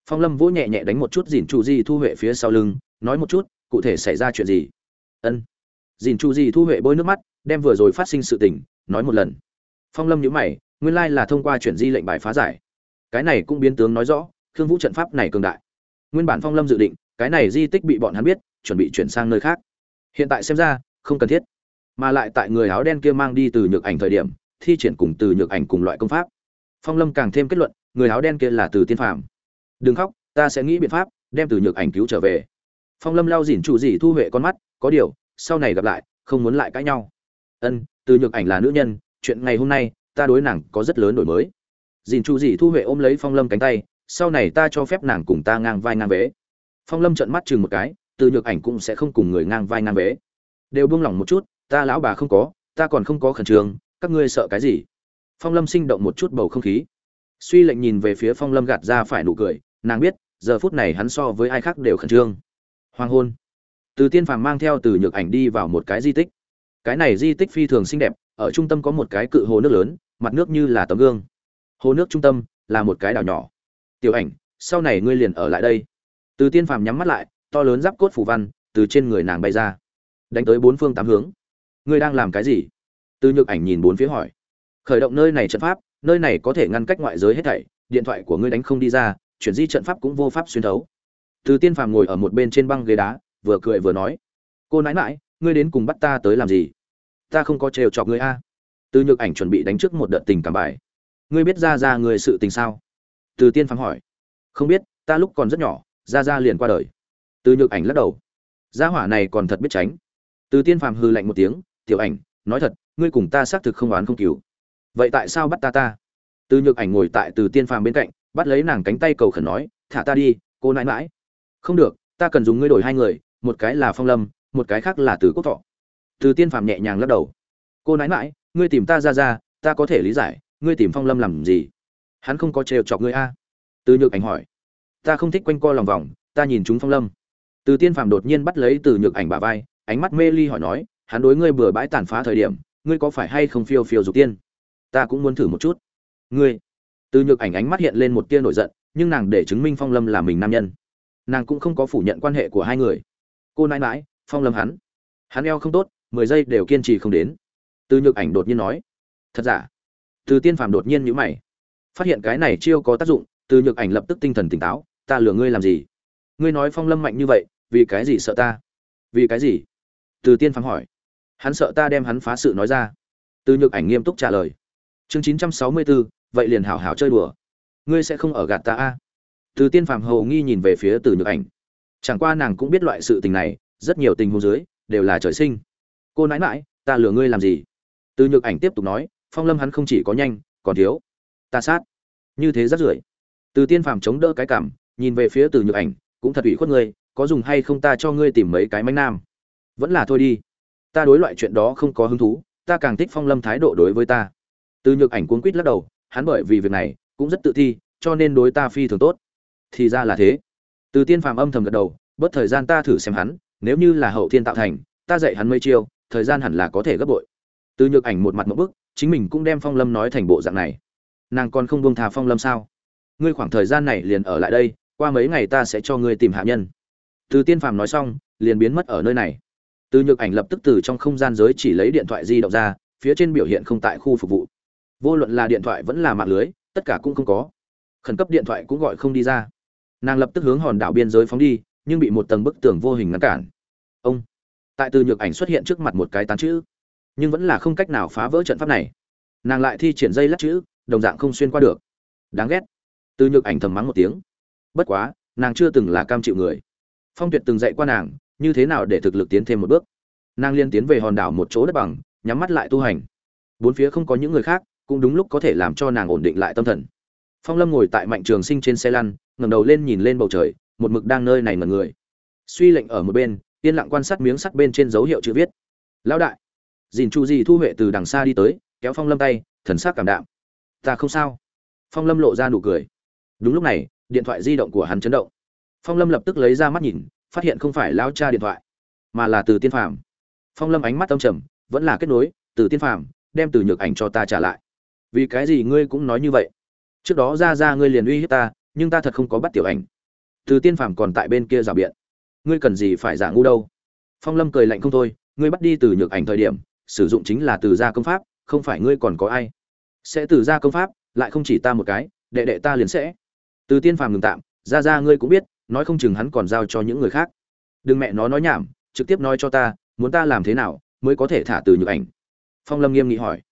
Phong lâm vỗ nhẹ nhẹ đánh một chút dìn chu di thu huệ phía sau lưng, nói một chút, cụ thể xảy ra chuyện gì? Ân dìn chu di thu huệ bôi nước mắt, đem vừa rồi phát sinh sự tình, nói một lần. Phong lâm nhíu mày, nguyên lai là thông qua chuyển di lệnh bài phá giải. Cái này cũng biến tướng nói rõ, khương vũ trận pháp này cường đại. Nguyên bản phong lâm dự định, cái này di tích bị bọn hắn biết, chuẩn bị chuyển sang nơi khác. Hiện tại xem ra, không cần thiết. Mà lại tại người áo đen kia mang đi từ nhược ảnh thời điểm, thi triển cùng từ nhược ảnh cùng loại công pháp. Phong lâm càng thêm kết luận, người áo đen kia là từ tiên phàm. Đừng khóc, ta sẽ nghĩ biện pháp, đem từ nhược ảnh cứu trở về. Phong lâm lao dỉn chủ gì thu huệ con mắt, có điều sau này gặp lại, không muốn lại cãi nhau. Ân, từ nhược ảnh là nữ nhân, chuyện ngày hôm nay, ta đối nàng có rất lớn đổi mới. Dìn chủ gì thu huệ ôm lấy phong lâm cánh tay, sau này ta cho phép nàng cùng ta ngang vai ngang vế. Phong lâm trợn mắt chừng một cái, từ nhược ảnh cũng sẽ không cùng người ngang vai ngang vế. Đều buông lỏng một chút, ta lão bà không có, ta còn không có khẩn trương, các ngươi sợ cái gì? Phong lâm sinh động một chút bầu không khí. Suy lệnh nhìn về phía phong lâm gạt ra phải nụ cười, nàng biết, giờ phút này hắn so với ai khác đều khẩn trương. Hoàng hôn từ tiên phàm mang theo từ nhược ảnh đi vào một cái di tích. Cái này di tích phi thường xinh đẹp, ở trung tâm có một cái cự hồ nước lớn, mặt nước như là tấm gương. Hồ nước trung tâm là một cái đảo nhỏ. Tiểu ảnh, sau này ngươi liền ở lại đây. Từ tiên phàm nhắm mắt lại, to lớn giáp cốt phủ văn từ trên người nàng bay ra. Đánh tới bốn phương tám hướng. Ngươi đang làm cái gì? Từ nhược ảnh nhìn bốn phía hỏi. Khởi động nơi này trận pháp, nơi này có thể ngăn cách ngoại giới hết thảy, điện thoại của ngươi đánh không đi ra, chuyển di trận pháp cũng vô pháp xuyên thấu. Từ tiên phàm ngồi ở một bên trên băng ghế đá vừa cười vừa nói, cô nãi mãi ngươi đến cùng bắt ta tới làm gì? Ta không có trêu chọc ngươi a. Từ nhược ảnh chuẩn bị đánh trước một đợt tình cảm bài. Ngươi biết ra ra người sự tình sao? Từ tiên phàm hỏi. Không biết, ta lúc còn rất nhỏ ra ra liền qua đời. Từ nhược ảnh lắc đầu. Gia hỏa này còn thật biết tránh. Từ tiên phàm hư lạnh một tiếng, tiểu ảnh, nói thật, ngươi cùng ta xác thực không oán không cứu vậy tại sao bắt ta ta? Từ nhược ảnh ngồi tại từ tiên phàm bên cạnh, bắt lấy nàng cánh tay cầu khẩn nói, thả ta đi, cô nãi mãi không được, ta cần dùng ngươi đổi hai người một cái là phong lâm, một cái khác là từ quốc thọ. Từ tiên phàm nhẹ nhàng lắc đầu. Cô nãi mãi ngươi tìm ta ra ra, ta có thể lý giải, ngươi tìm phong lâm làm gì? Hắn không có trêu chọc ngươi a. Từ nhược ảnh hỏi. Ta không thích quanh co lòng vòng, ta nhìn chúng phong lâm. Từ tiên phàm đột nhiên bắt lấy từ nhược ảnh bà vai, ánh mắt mê ly hỏi nói, hắn đối ngươi bừa bãi tàn phá thời điểm, ngươi có phải hay không phiêu phiêu dục tiên? Ta cũng muốn thử một chút. Ngươi. Từ nhược ảnh ánh mắt hiện lên một tia nổi giận, nhưng nàng để chứng minh phong lâm là mình nam nhân. Nàng cũng không có phủ nhận quan hệ của hai người cô nãi mãi phong lâm hắn. Hắn eo không tốt, mười giây đều kiên trì không đến. Từ nhược ảnh đột nhiên nói, thật giả? Từ tiên phàm đột nhiên nhíu mày. Phát hiện cái này chiêu có tác dụng từ nhược ảnh lập tức tinh thần tỉnh táo, ta lừa ngươi làm gì? Ngươi nói phong lâm mạnh như vậy, vì cái gì sợ ta? Vì cái gì? Từ tiên phàm hỏi. Hắn sợ ta đem hắn phá sự nói ra. Từ nhược ảnh nghiêm túc trả lời. Chương chín trăm sáu mươi bốn vậy liền hảo hảo chơi đùa. Ngươi sẽ không ở gạt ta a? Từ tiên phàm hầu nghi nhìn về phía từ nhược ảnh chẳng qua nàng cũng biết loại sự tình này, rất nhiều tình huống dưới, đều là trời sinh. Cô nãi mãi ta lừa ngươi làm gì? Từ nhược ảnh tiếp tục nói, phong lâm hắn không chỉ có nhanh, còn thiếu. Ta sát. Như thế rất rưởi. Từ tiên phàm chống đỡ cái cảm, nhìn về phía từ nhược ảnh, cũng thật ủy khuất ngươi, có dùng hay không ta cho ngươi tìm mấy cái mánh nam? Vẫn là thôi đi. Ta đối loại chuyện đó không có hứng thú, ta càng thích phong lâm thái độ đối với ta. Từ nhược ảnh cuốn quýt lắc đầu, hắn bởi vì việc này, cũng rất tự thi, cho nên đối ta phi thường tốt. Thì ra là thế từ tiên phàm âm thầm gật đầu, bớt thời gian ta thử xem hắn, nếu như là hậu thiên tạo thành, ta dạy hắn mấy chiêu, thời gian hẳn là có thể gấp bội. Từ nhược ảnh một mặt một bức, chính mình cũng đem phong lâm nói thành bộ dạng này. Nàng còn không buông thà phong lâm sao? Ngươi khoảng thời gian này liền ở lại đây, qua mấy ngày ta sẽ cho ngươi tìm hạ nhân. Từ tiên phàm nói xong, liền biến mất ở nơi này. Từ nhược ảnh lập tức từ trong không gian giới chỉ lấy điện thoại di động ra, phía trên biểu hiện không tại khu phục vụ. Vô luận là điện thoại vẫn là mạng lưới, tất cả cũng không có. Khẩn cấp điện thoại cũng gọi không đi ra nàng lập tức hướng hòn đảo biên giới phóng đi, nhưng bị một tầng bức tường vô hình ngăn cản. Ông, tại từ nhược ảnh xuất hiện trước mặt một cái tán chữ, nhưng vẫn là không cách nào phá vỡ trận pháp này. Nàng lại thi triển dây lắc chữ, đồng dạng không xuyên qua được. Đáng ghét. Từ nhược ảnh thầm mắng một tiếng. Bất quá, nàng chưa từng là cam chịu người. Phong tuyệt từng dạy qua nàng, như thế nào để thực lực tiến thêm một bước. Nàng liên tiến về hòn đảo một chỗ đất bằng, nhắm mắt lại tu hành. Bốn phía không có những người khác, cũng đúng lúc có thể làm cho nàng ổn định lại tâm thần phong lâm ngồi tại mạnh trường sinh trên xe lăn, ngẩng đầu lên nhìn lên bầu trời, một mực đang nơi này ngẩn người. Suy lệnh ở một bên, yên lặng quan sát miếng sắt bên trên dấu hiệu chữ viết. Lão đại, dìn chu di thu huệ từ đằng xa đi tới, kéo phong lâm tay, thần sắc cảm đạm. Ta không sao. Phong lâm lộ ra nụ cười. Đúng lúc này, điện thoại di động của hắn chấn động. Phong lâm lập tức lấy ra mắt nhìn, phát hiện không phải lao cha điện thoại, mà là từ tiên phàm. Phong lâm ánh mắt âm trầm, vẫn là kết nối, từ tiên phàm, đem từ nhược ảnh cho ta trả lại. Vì cái gì ngươi cũng nói như vậy? Trước đó ra ra ngươi liền uy hiếp ta, nhưng ta thật không có bắt tiểu ảnh. Từ tiên phàm còn tại bên kia rào biện. Ngươi cần gì phải giả ngu đâu? Phong lâm cười lạnh không thôi, ngươi bắt đi từ nhược ảnh thời điểm, sử dụng chính là từ gia công pháp, không phải ngươi còn có ai. Sẽ từ gia công pháp, lại không chỉ ta một cái, đệ đệ ta liền sẽ. Từ tiên phàm ngừng tạm, ra ra ngươi cũng biết, nói không chừng hắn còn giao cho những người khác. Đừng mẹ nó nói nhảm, trực tiếp nói cho ta, muốn ta làm thế nào, mới có thể thả từ nhược ảnh? Phong lâm nghiêm nghị hỏi.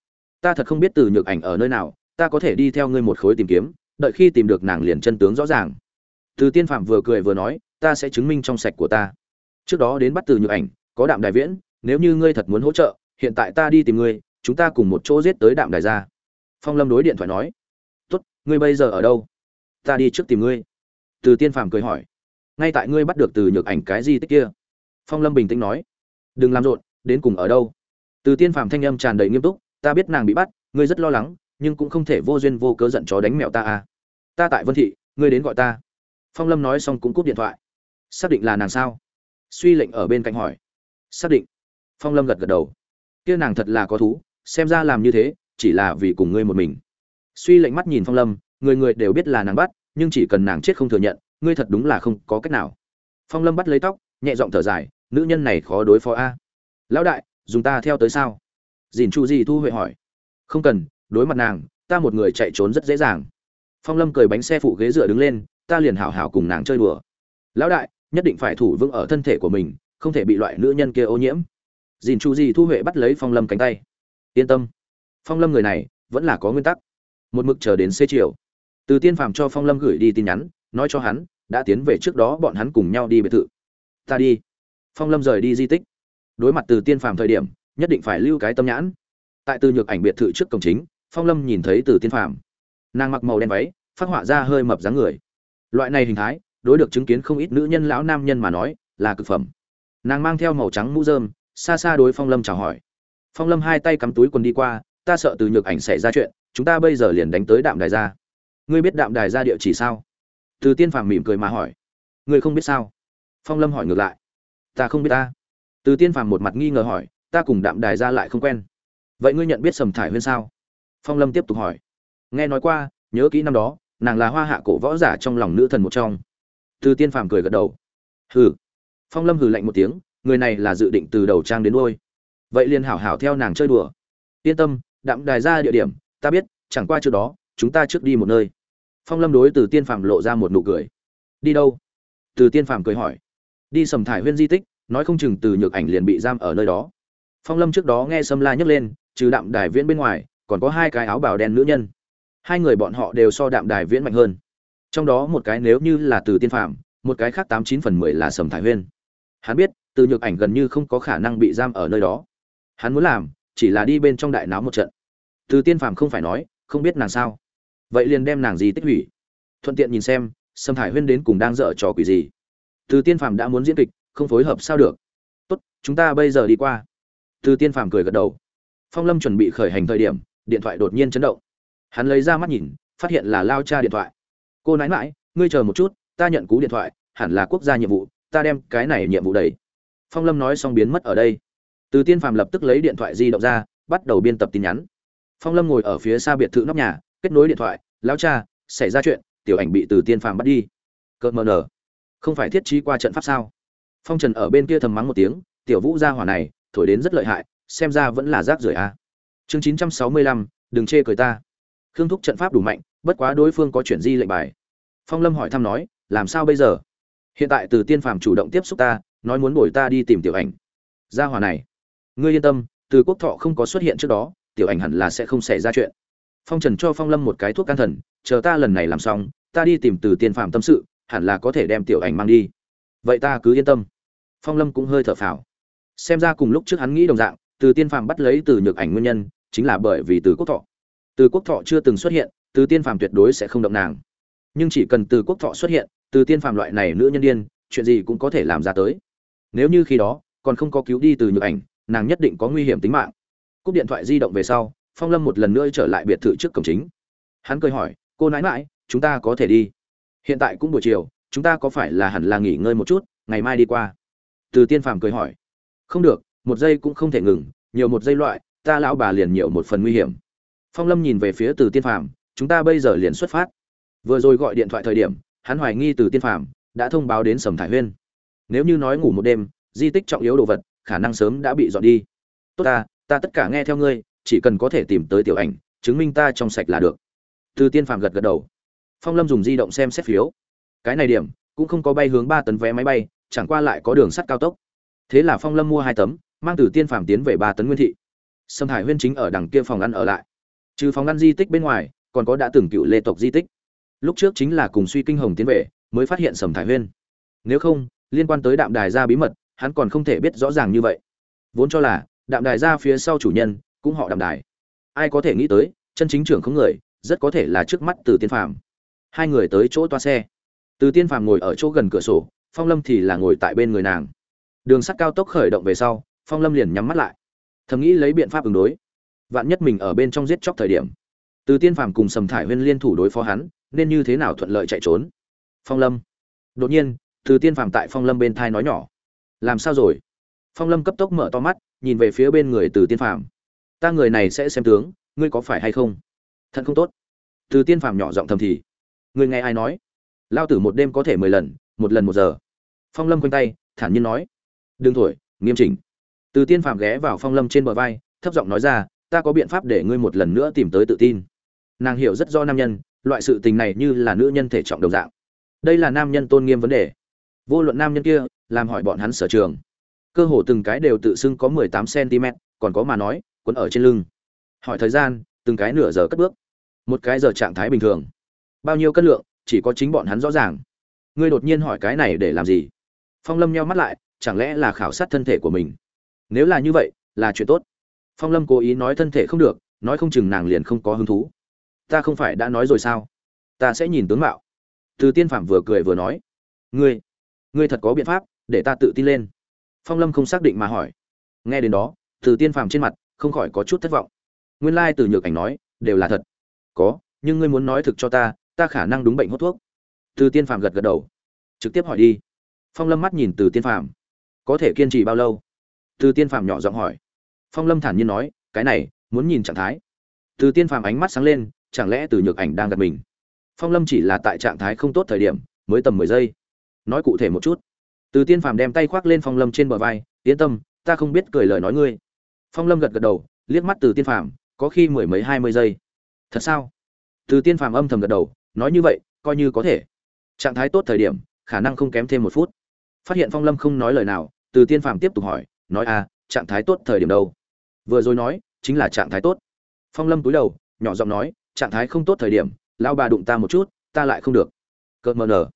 Ta thật không biết từ nhược ảnh ở nơi nào ta có thể đi theo ngươi một khối tìm kiếm, đợi khi tìm được nàng liền chân tướng rõ ràng. Từ tiên phạm vừa cười vừa nói, ta sẽ chứng minh trong sạch của ta. Trước đó đến bắt từ nhược ảnh, có đạm đại viễn, nếu như ngươi thật muốn hỗ trợ, hiện tại ta đi tìm ngươi, chúng ta cùng một chỗ giết tới đạm đài ra. Phong lâm đối điện thoại nói, tốt, ngươi bây giờ ở đâu? Ta đi trước tìm ngươi. Từ tiên phàm cười hỏi, ngay tại ngươi bắt được từ nhược ảnh cái gì tích kia? Phong lâm bình tĩnh nói, đừng làm rộn, đến cùng ở đâu? Từ tiên phàm thanh âm tràn đầy nghiêm túc, ta biết nàng bị bắt, ngươi rất lo lắng nhưng cũng không thể vô duyên vô cớ giận chó đánh mèo ta à. Ta tại vân thị, ngươi đến gọi ta. Phong lâm nói xong cũng cúp điện thoại. Xác định là nàng sao? Suy lệnh ở bên cạnh hỏi. Xác định. Phong lâm gật gật đầu. Kia nàng thật là có thú, xem ra làm như thế, chỉ là vì cùng ngươi một mình. Suy lệnh mắt nhìn phong lâm, người người đều biết là nàng bắt, nhưng chỉ cần nàng chết không thừa nhận, ngươi thật đúng là không có cách nào. Phong lâm bắt lấy tóc, nhẹ giọng thở dài, nữ nhân này khó đối phó a. Lão đại, dùng ta theo tới sao? Dìn chu gì thu huệ hỏi. Không cần đối mặt nàng, ta một người chạy trốn rất dễ dàng. Phong lâm cười bánh xe phụ ghế dựa đứng lên, ta liền hảo hảo cùng nàng chơi đùa. Lão đại, nhất định phải thủ vững ở thân thể của mình, không thể bị loại nữ nhân kia ô nhiễm. Dìn chu gì thu huệ bắt lấy phong lâm cánh tay. Yên tâm. Phong lâm người này, vẫn là có nguyên tắc. Một mực chờ đến xế chiều. Từ tiên phàm cho phong lâm gửi đi tin nhắn, nói cho hắn, đã tiến về trước đó bọn hắn cùng nhau đi biệt thự. Ta đi. Phong lâm rời đi di tích. Đối mặt từ tiên phàm thời điểm, nhất định phải lưu cái tâm nhãn. Tại từ nhược ảnh biệt thự trước cổng chính phong lâm nhìn thấy từ tiên phàm. Nàng mặc màu đen váy, phát họa ra hơi mập dáng người. Loại này hình thái, đối được chứng kiến không ít nữ nhân lão nam nhân mà nói, là cực phẩm. Nàng mang theo màu trắng mũ dơm xa xa đối phong lâm chào hỏi. Phong lâm hai tay cắm túi quần đi qua, ta sợ từ nhược ảnh xảy ra chuyện, chúng ta bây giờ liền đánh tới đạm đài ra ngươi biết đạm đài ra địa chỉ sao? Từ tiên phàm mỉm cười mà hỏi. Ngươi không biết sao? Phong lâm hỏi ngược lại. Ta không biết ta. Từ tiên phàm một mặt nghi ngờ hỏi, ta cùng đạm đài ra lại không quen. Vậy ngươi nhận biết sầm thải huyên sao? Phong lâm tiếp tục hỏi. Nghe nói qua, nhớ kỹ năm đó, nàng là hoa hạ cổ võ giả trong lòng nữ thần một trong. Từ tiên phàm cười gật đầu. Hừ. Phong lâm hừ lạnh một tiếng, người này là dự định từ đầu trang đến đôi vậy liền hảo hảo theo nàng chơi đùa. Yên tâm đạm đài ra địa điểm, ta biết, chẳng qua trước đó, chúng ta trước đi một nơi. Phong lâm đối từ tiên phàm lộ ra một nụ cười. Đi đâu? Từ tiên phàm cười hỏi. Đi sầm thải huyên di tích, nói không chừng từ nhược ảnh liền bị giam ở nơi đó. Phong lâm trước đó nghe sâm la nhấc lên, trừ đạm đài viễn bên ngoài còn có hai cái áo bào đen nữ nhân. Hai người bọn họ đều so đạm đài viễn mạnh hơn. Trong đó một cái nếu như là từ tiên phàm, một cái khác tám chín phần mười là sầm thải huyên. Hắn biết, từ nhược ảnh gần như không có khả năng bị giam ở nơi đó. Hắn muốn làm, chỉ là đi bên trong đại náo một trận. Từ tiên phàm không phải nói, không biết nàng sao. Vậy liền đem nàng gì tích hủy? Thuận tiện nhìn xem sâm thải huyên đến cùng đang dở trò quỷ gì. Từ tiên phàm đã muốn diễn kịch, không phối hợp sao được. Tốt, chúng ta bây giờ đi qua. Từ tiên phàm cười gật đầu. Phong lâm chuẩn bị khởi hành thời điểm điện thoại đột nhiên chấn động. Hắn lấy ra mắt nhìn, phát hiện là lao cha điện thoại. Cô nãi mãi ngươi chờ một chút, ta nhận cú điện thoại, hẳn là quốc gia nhiệm vụ, ta đem cái này nhiệm vụ đầy phong lâm nói xong biến mất ở đây. Từ tiên phàm lập tức lấy điện thoại di động ra, bắt đầu biên tập tin nhắn. Phong lâm ngồi ở phía xa biệt thự nóc nhà, kết nối điện thoại lão cha, xảy ra chuyện, tiểu ảnh bị từ tiên phàm bắt đi. Cợt mờ nở. Không phải thiết trí qua trận pháp sao? Phong trần ở bên kia thầm mắng một tiếng, tiểu vũ gia hỏa này, thổi đến rất lợi hại, xem ra vẫn là rác rưởi a à chương chín trăm sáu mươi lăm, đừng chê cười ta. Khương thúc trận pháp đủ mạnh, bất quá đối phương có chuyển di lệnh bài. Phong lâm hỏi thăm nói, làm sao bây giờ? Hiện tại từ tiên phàm chủ động tiếp xúc ta, nói muốn bồi ta đi tìm tiểu ảnh. Gia hỏa này. Ngươi yên tâm, từ quốc thọ không có xuất hiện trước đó, tiểu ảnh hẳn là sẽ không xảy ra chuyện. Phong trần cho phong lâm một cái thuốc can thần, chờ ta lần này làm xong, ta đi tìm từ tiên phàm tâm sự, hẳn là có thể đem tiểu ảnh mang đi. Vậy ta cứ yên tâm. Phong lâm cũng hơi thở phào. Xem ra cùng lúc trước hắn nghĩ đồng dạng, từ tiên phàm bắt lấy từ nhược ảnh nguyên nhân chính là bởi vì từ quốc thọ. Từ quốc thọ chưa từng xuất hiện, từ tiên phàm tuyệt đối sẽ không động nàng. Nhưng chỉ cần từ quốc thọ xuất hiện, từ tiên phàm loại này nữ nhân điên, chuyện gì cũng có thể làm ra tới. Nếu như khi đó, còn không có cứu đi từ nhược ảnh, nàng nhất định có nguy hiểm tính mạng. Cúp điện thoại di động về sau, phong lâm một lần nữa trở lại biệt thự trước cổng chính. Hắn cười hỏi, cô nãi mãi chúng ta có thể đi? Hiện tại cũng buổi chiều, chúng ta có phải là hẳn là nghỉ ngơi một chút, ngày mai đi qua? Từ tiên phàm cười hỏi. Không được, một giây cũng không thể ngừng, nhiều một giây loại ta lão bà liền nhiều một phần nguy hiểm. Phong lâm nhìn về phía từ tiên phàm, chúng ta bây giờ liền xuất phát. Vừa rồi gọi điện thoại thời điểm, hắn hoài nghi từ tiên phàm đã thông báo đến sầm thải huyên. Nếu như nói ngủ một đêm, di tích trọng yếu đồ vật, khả năng sớm đã bị dọn đi. Tốt ta ta tất cả nghe theo ngươi, chỉ cần có thể tìm tới tiểu ảnh, chứng minh ta trong sạch là được. Từ tiên phàm gật gật đầu. Phong lâm dùng di động xem xét phiếu. Cái này điểm, cũng không có bay hướng ba tấn vé máy bay, chẳng qua lại có đường sắt cao tốc. Thế là phong lâm mua hai tấm, mang từ tiên phàm tiến về ba tấn nguyên thị sâm hải huyên chính ở đằng kia phòng ăn ở lại. Trừ phòng ăn di tích bên ngoài, còn có đã từng cựu lê tộc di tích. Lúc trước chính là cùng suy kinh hồng tiến về, mới phát hiện sầm thải huyên. Nếu không, liên quan tới đạm đài gia bí mật, hắn còn không thể biết rõ ràng như vậy. Vốn cho là, đạm đài gia phía sau chủ nhân, cũng họ đạm đài. Ai có thể nghĩ tới, chân chính trưởng không người, rất có thể là trước mắt từ tiên phàm. Hai người tới chỗ toa xe. Từ tiên phàm ngồi ở chỗ gần cửa sổ, phong lâm thì là ngồi tại bên người nàng. Đường sắt cao tốc khởi động về sau, phong lâm liền nhắm mắt lại thầm nghĩ lấy biện pháp ứng đối. Vạn nhất mình ở bên trong giết chóc thời điểm, từ tiên phàm cùng sầm thải huyên liên thủ đối phó hắn, nên như thế nào thuận lợi chạy trốn? Phong lâm. Đột nhiên, từ tiên phàm tại phong lâm bên thai nói nhỏ. Làm sao rồi? Phong lâm cấp tốc mở to mắt, nhìn về phía bên người từ tiên phàm. Ta người này sẽ xem tướng, ngươi có phải hay không? Thận không tốt. Từ tiên phàm nhỏ giọng thầm thì. Người nghe ai nói? Lao tử một đêm có thể mười lần, một lần một giờ. Phong lâm quanh tay, thản nhiên nói. Đừng thổi, nghiêm chỉnh từ tiên phàm ghé vào phong lâm trên bờ vai, thấp giọng nói ra, ta có biện pháp để ngươi một lần nữa tìm tới tự tin. Nàng hiểu rất do nam nhân, loại sự tình này như là nữ nhân thể trọng đồng dạng. Đây là nam nhân tôn nghiêm vấn đề. Vô luận nam nhân kia, làm hỏi bọn hắn sở trường. Cơ hồ từng cái đều tự xưng có mười tám cm còn có mà nói, quấn ở trên lưng. Hỏi thời gian, từng cái nửa giờ cất bước. Một cái giờ trạng thái bình thường. Bao nhiêu cân lượng, chỉ có chính bọn hắn rõ ràng. Ngươi đột nhiên hỏi cái này để làm gì? Phong lâm nheo mắt lại, chẳng lẽ là khảo sát thân thể của mình? Nếu là như vậy, là chuyện tốt. Phong lâm cố ý nói thân thể không được, nói không chừng nàng liền không có hứng thú. Ta không phải đã nói rồi sao? Ta sẽ nhìn tướng mạo. Từ tiên phạm vừa cười vừa nói. Ngươi ngươi thật có biện pháp, để ta tự tin lên. Phong lâm không xác định mà hỏi. Nghe đến đó, từ tiên phạm trên mặt không khỏi có chút thất vọng. Nguyên lai từ nhược ảnh nói, đều là thật. Có, nhưng ngươi muốn nói thực cho ta ta khả năng đúng bệnh hút thuốc. Từ tiên phạm gật gật đầu. Trực tiếp hỏi đi. Phong lâm mắt nhìn từ tiên phạm có thể kiên trì bao lâu? Từ tiên phạm nhỏ giọng hỏi. Phong lâm thản nhiên nói, cái này, muốn nhìn trạng thái. Từ tiên phạm ánh mắt sáng lên, chẳng lẽ từ nhược ảnh đang gặp mình? Phong lâm chỉ là tại trạng thái không tốt thời điểm, mới tầm mười giây. Nói cụ thể một chút. Từ tiên phạm đem tay khoác lên phong lâm trên bờ vai, yên tâm, ta không biết cười lời nói ngươi. Phong lâm gật gật đầu, liếc mắt từ tiên phạm có khi mười mấy hai mươi giây. Thật sao? Từ tiên phạm âm thầm gật đầu, nói như vậy, coi như có thể. Trạng thái tốt thời điểm, khả năng không kém thêm một phút. Phát hiện phong lâm không nói lời nào, từ tiên phạm tiếp tục hỏi nói à trạng thái tốt thời điểm đâu? Vừa rồi nói, chính là trạng thái tốt. Phong lâm cúi đầu, nhỏ giọng nói, trạng thái không tốt thời điểm lao bà đụng ta một chút, ta lại không được. Cợt mờ nở.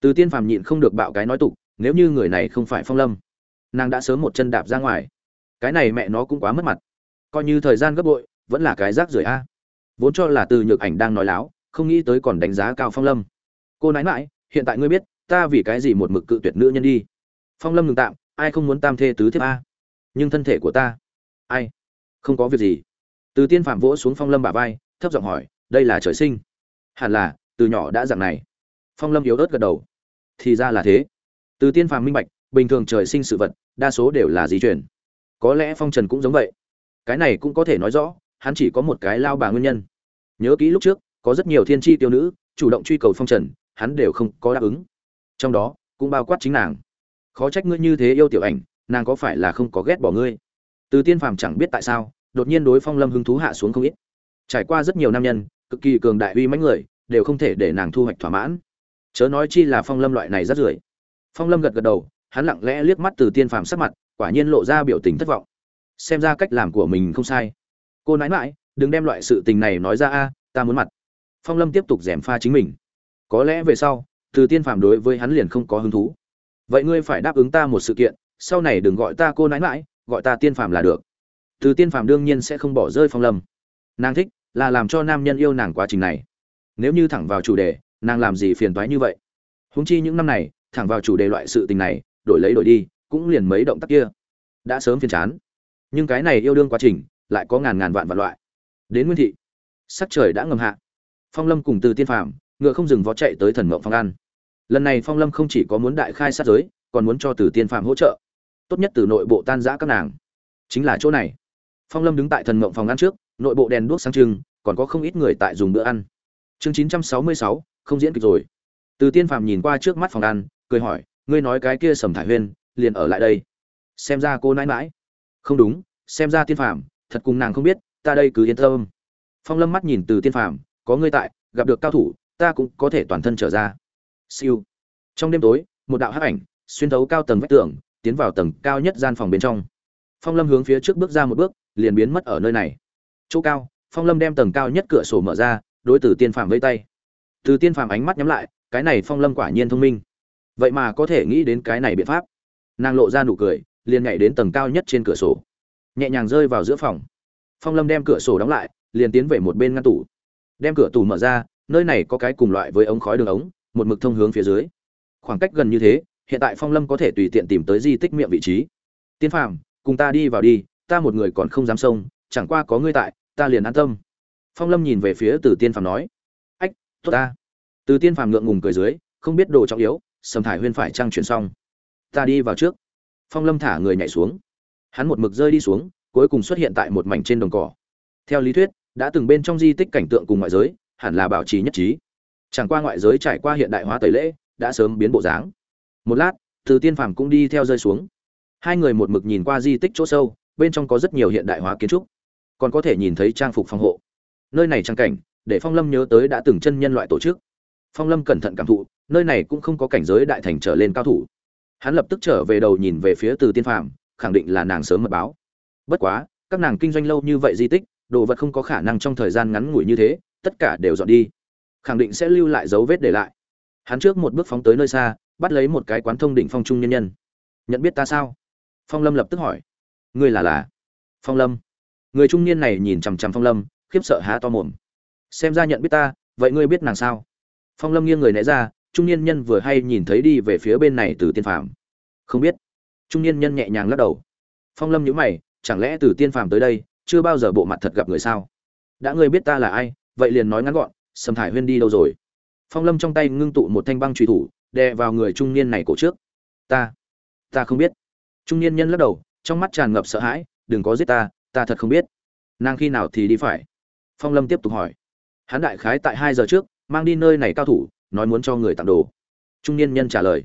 Từ tiên phàm nhịn không được bạo cái nói tục, nếu như người này không phải phong lâm, nàng đã sớm một chân đạp ra ngoài. Cái này mẹ nó cũng quá mất mặt. Coi như thời gian gấp bội, vẫn là cái rác rưởi a. Vốn cho là từ nhược ảnh đang nói láo, không nghĩ tới còn đánh giá cao phong lâm. Cô nói mãi hiện tại ngươi biết, ta vì cái gì một mực cự tuyệt nữ nhân đi. Phong lâm ngừng tạm ai không muốn tam thê tứ thiếp a? Nhưng thân thể của ta, ai? Không có việc gì. Từ tiên phạm vỗ xuống phong lâm bả vai, thấp giọng hỏi, đây là trời sinh. Hẳn là, từ nhỏ đã dạng này. Phong lâm yếu ớt gật đầu. Thì ra là thế. Từ tiên phàm minh bạch, bình thường trời sinh sự vật, đa số đều là di chuyển có lẽ phong trần cũng giống vậy. Cái này cũng có thể nói rõ, hắn chỉ có một cái lao bà nguyên nhân. Nhớ kỹ lúc trước, có rất nhiều thiên tri tiêu nữ, chủ động truy cầu phong trần, hắn đều không có đáp ứng. Trong đó, cũng bao quát chính nàng khó trách ngươi như thế yêu tiểu ảnh, nàng có phải là không có ghét bỏ ngươi? Từ tiên phàm chẳng biết tại sao, đột nhiên đối phong lâm hứng thú hạ xuống không ít. Trải qua rất nhiều nam nhân, cực kỳ cường đại uy mãnh người, đều không thể để nàng thu hoạch thỏa mãn. Chớ nói chi là phong lâm loại này rất rưởi. Phong lâm gật gật đầu, hắn lặng lẽ liếc mắt từ tiên phàm sắc mặt, quả nhiên lộ ra biểu tình thất vọng. Xem ra cách làm của mình không sai. Cô nãi mãi đừng đem loại sự tình này nói ra a, ta muốn mặt. Phong lâm tiếp tục gièm pha chính mình. Có lẽ về sau, từ tiên phàm đối với hắn liền không có hứng thú vậy ngươi phải đáp ứng ta một sự kiện, sau này đừng gọi ta cô nãi mãi, gọi ta tiên phàm là được. Từ tiên phàm đương nhiên sẽ không bỏ rơi phong lâm. Nàng thích là làm cho nam nhân yêu nàng quá trình này. Nếu như thẳng vào chủ đề, nàng làm gì phiền toái như vậy? Húng chi những năm này, thẳng vào chủ đề loại sự tình này, đổi lấy đổi đi, cũng liền mấy động tác kia. Đã sớm phiền chán. Nhưng cái này yêu đương quá trình, lại có ngàn ngàn vạn vạn loại. Đến nguyên thị, sắc trời đã ngầm hạ. Phong lâm cùng từ tiên phàm, ngựa không dừng vó chạy tới thần mộng phong ăn lần này phong lâm không chỉ có muốn đại khai sát giới, còn muốn cho từ tiên phạm hỗ trợ. Tốt nhất từ nội bộ tan giã các nàng. Chính là chỗ này. Phong lâm đứng tại thần mộng phòng ăn trước, nội bộ đèn đuốc sáng trưng, còn có không ít người tại dùng bữa ăn. Chương chín trăm sáu mươi sáu, không diễn kịch rồi. Từ tiên phạm nhìn qua trước mắt phòng ăn, cười hỏi, ngươi nói cái kia sầm thải huyên, liền ở lại đây? Xem ra cô nãi mãi không đúng, xem ra tiên phạm thật cùng nàng không biết, ta đây cứ yên tâm. Phong lâm mắt nhìn từ tiên phạm có ngươi tại, gặp được cao thủ, ta cũng có thể toàn thân trở ra siêu. Trong đêm tối, một đạo hắc ảnh xuyên thấu cao tầng vách tường, tiến vào tầng cao nhất gian phòng bên trong. Phong lâm hướng phía trước bước ra một bước, liền biến mất ở nơi này. Chỗ cao, phong lâm đem tầng cao nhất cửa sổ mở ra, đối từ tiên phàm vẫy tay. Từ tiên phàm ánh mắt nhắm lại, cái này phong lâm quả nhiên thông minh. Vậy mà có thể nghĩ đến cái này biện pháp. Nàng lộ ra nụ cười, liền nhảy đến tầng cao nhất trên cửa sổ. Nhẹ nhàng rơi vào giữa phòng. Phong lâm đem cửa sổ đóng lại, liền tiến về một bên ngăn tủ. Đem cửa tủ mở ra, nơi này có cái cùng loại với ống khói đường ống một mực thông hướng phía dưới. Khoảng cách gần như thế, hiện tại phong lâm có thể tùy tiện tìm tới di tích miệng vị trí. Tiên phàm, cùng ta đi vào đi, ta một người còn không dám xông, chẳng qua có ngươi tại, ta liền an tâm. Phong lâm nhìn về phía từ tiên phàm nói, ách, tốt ta. Từ tiên phàm ngượng ngùng cười dưới, không biết đồ trọng yếu, sầm thải huyên phải trang chuyển xong. Ta đi vào trước. Phong lâm thả người nhảy xuống. Hắn một mực rơi đi xuống, cuối cùng xuất hiện tại một mảnh trên đồng cỏ. Theo lý thuyết, đã từng bên trong di tích cảnh tượng cùng ngoại giới, hẳn là bảo trì nhất trí chẳng qua ngoại giới trải qua hiện đại hóa tẩy lễ, đã sớm biến bộ dáng. Một lát, từ tiên phàm cũng đi theo rơi xuống. Hai người một mực nhìn qua di tích chỗ sâu, bên trong có rất nhiều hiện đại hóa kiến trúc. Còn có thể nhìn thấy trang phục phòng hộ. Nơi này trang cảnh, để phong lâm nhớ tới đã từng chân nhân loại tổ chức. Phong lâm cẩn thận cảm thụ, nơi này cũng không có cảnh giới đại thành trở lên cao thủ. Hắn lập tức trở về đầu nhìn về phía từ tiên phàm, khẳng định là nàng sớm mật báo. Bất quá, các nàng kinh doanh lâu như vậy di tích, đồ vật không có khả năng trong thời gian ngắn ngủi như thế, tất cả đều dọn đi khẳng định sẽ lưu lại dấu vết để lại. Hắn trước một bước phóng tới nơi xa, bắt lấy một cái quán thông đỉnh phong trung nhân nhân. Nhận biết ta sao? Phong lâm lập tức hỏi. Ngươi là là? Phong lâm. Người trung niên này nhìn chằm chằm phong lâm, khiếp sợ há to mồm. Xem ra nhận biết ta, vậy ngươi biết nàng sao? Phong lâm nghiêng người né ra, trung niên nhân vừa hay nhìn thấy đi về phía bên này từ tiên phàm. Không biết. Trung niên nhân nhẹ nhàng lắc đầu. Phong lâm nhíu mày, chẳng lẽ từ tiên phàm tới đây, chưa bao giờ bộ mặt thật gặp người sao? Đã ngươi biết ta là ai, vậy liền nói ngắn gọn sầm thải huyên đi đâu rồi? Phong lâm trong tay ngưng tụ một thanh băng truy thủ, đè vào người trung niên này cổ trước. Ta ta không biết. Trung niên nhân lắc đầu, trong mắt tràn ngập sợ hãi, đừng có giết ta ta thật không biết. Nàng khi nào thì đi phải? Phong lâm tiếp tục hỏi. Hắn đại khái tại hai giờ trước, mang đi nơi này cao thủ, nói muốn cho người tặng đồ. Trung niên nhân trả lời.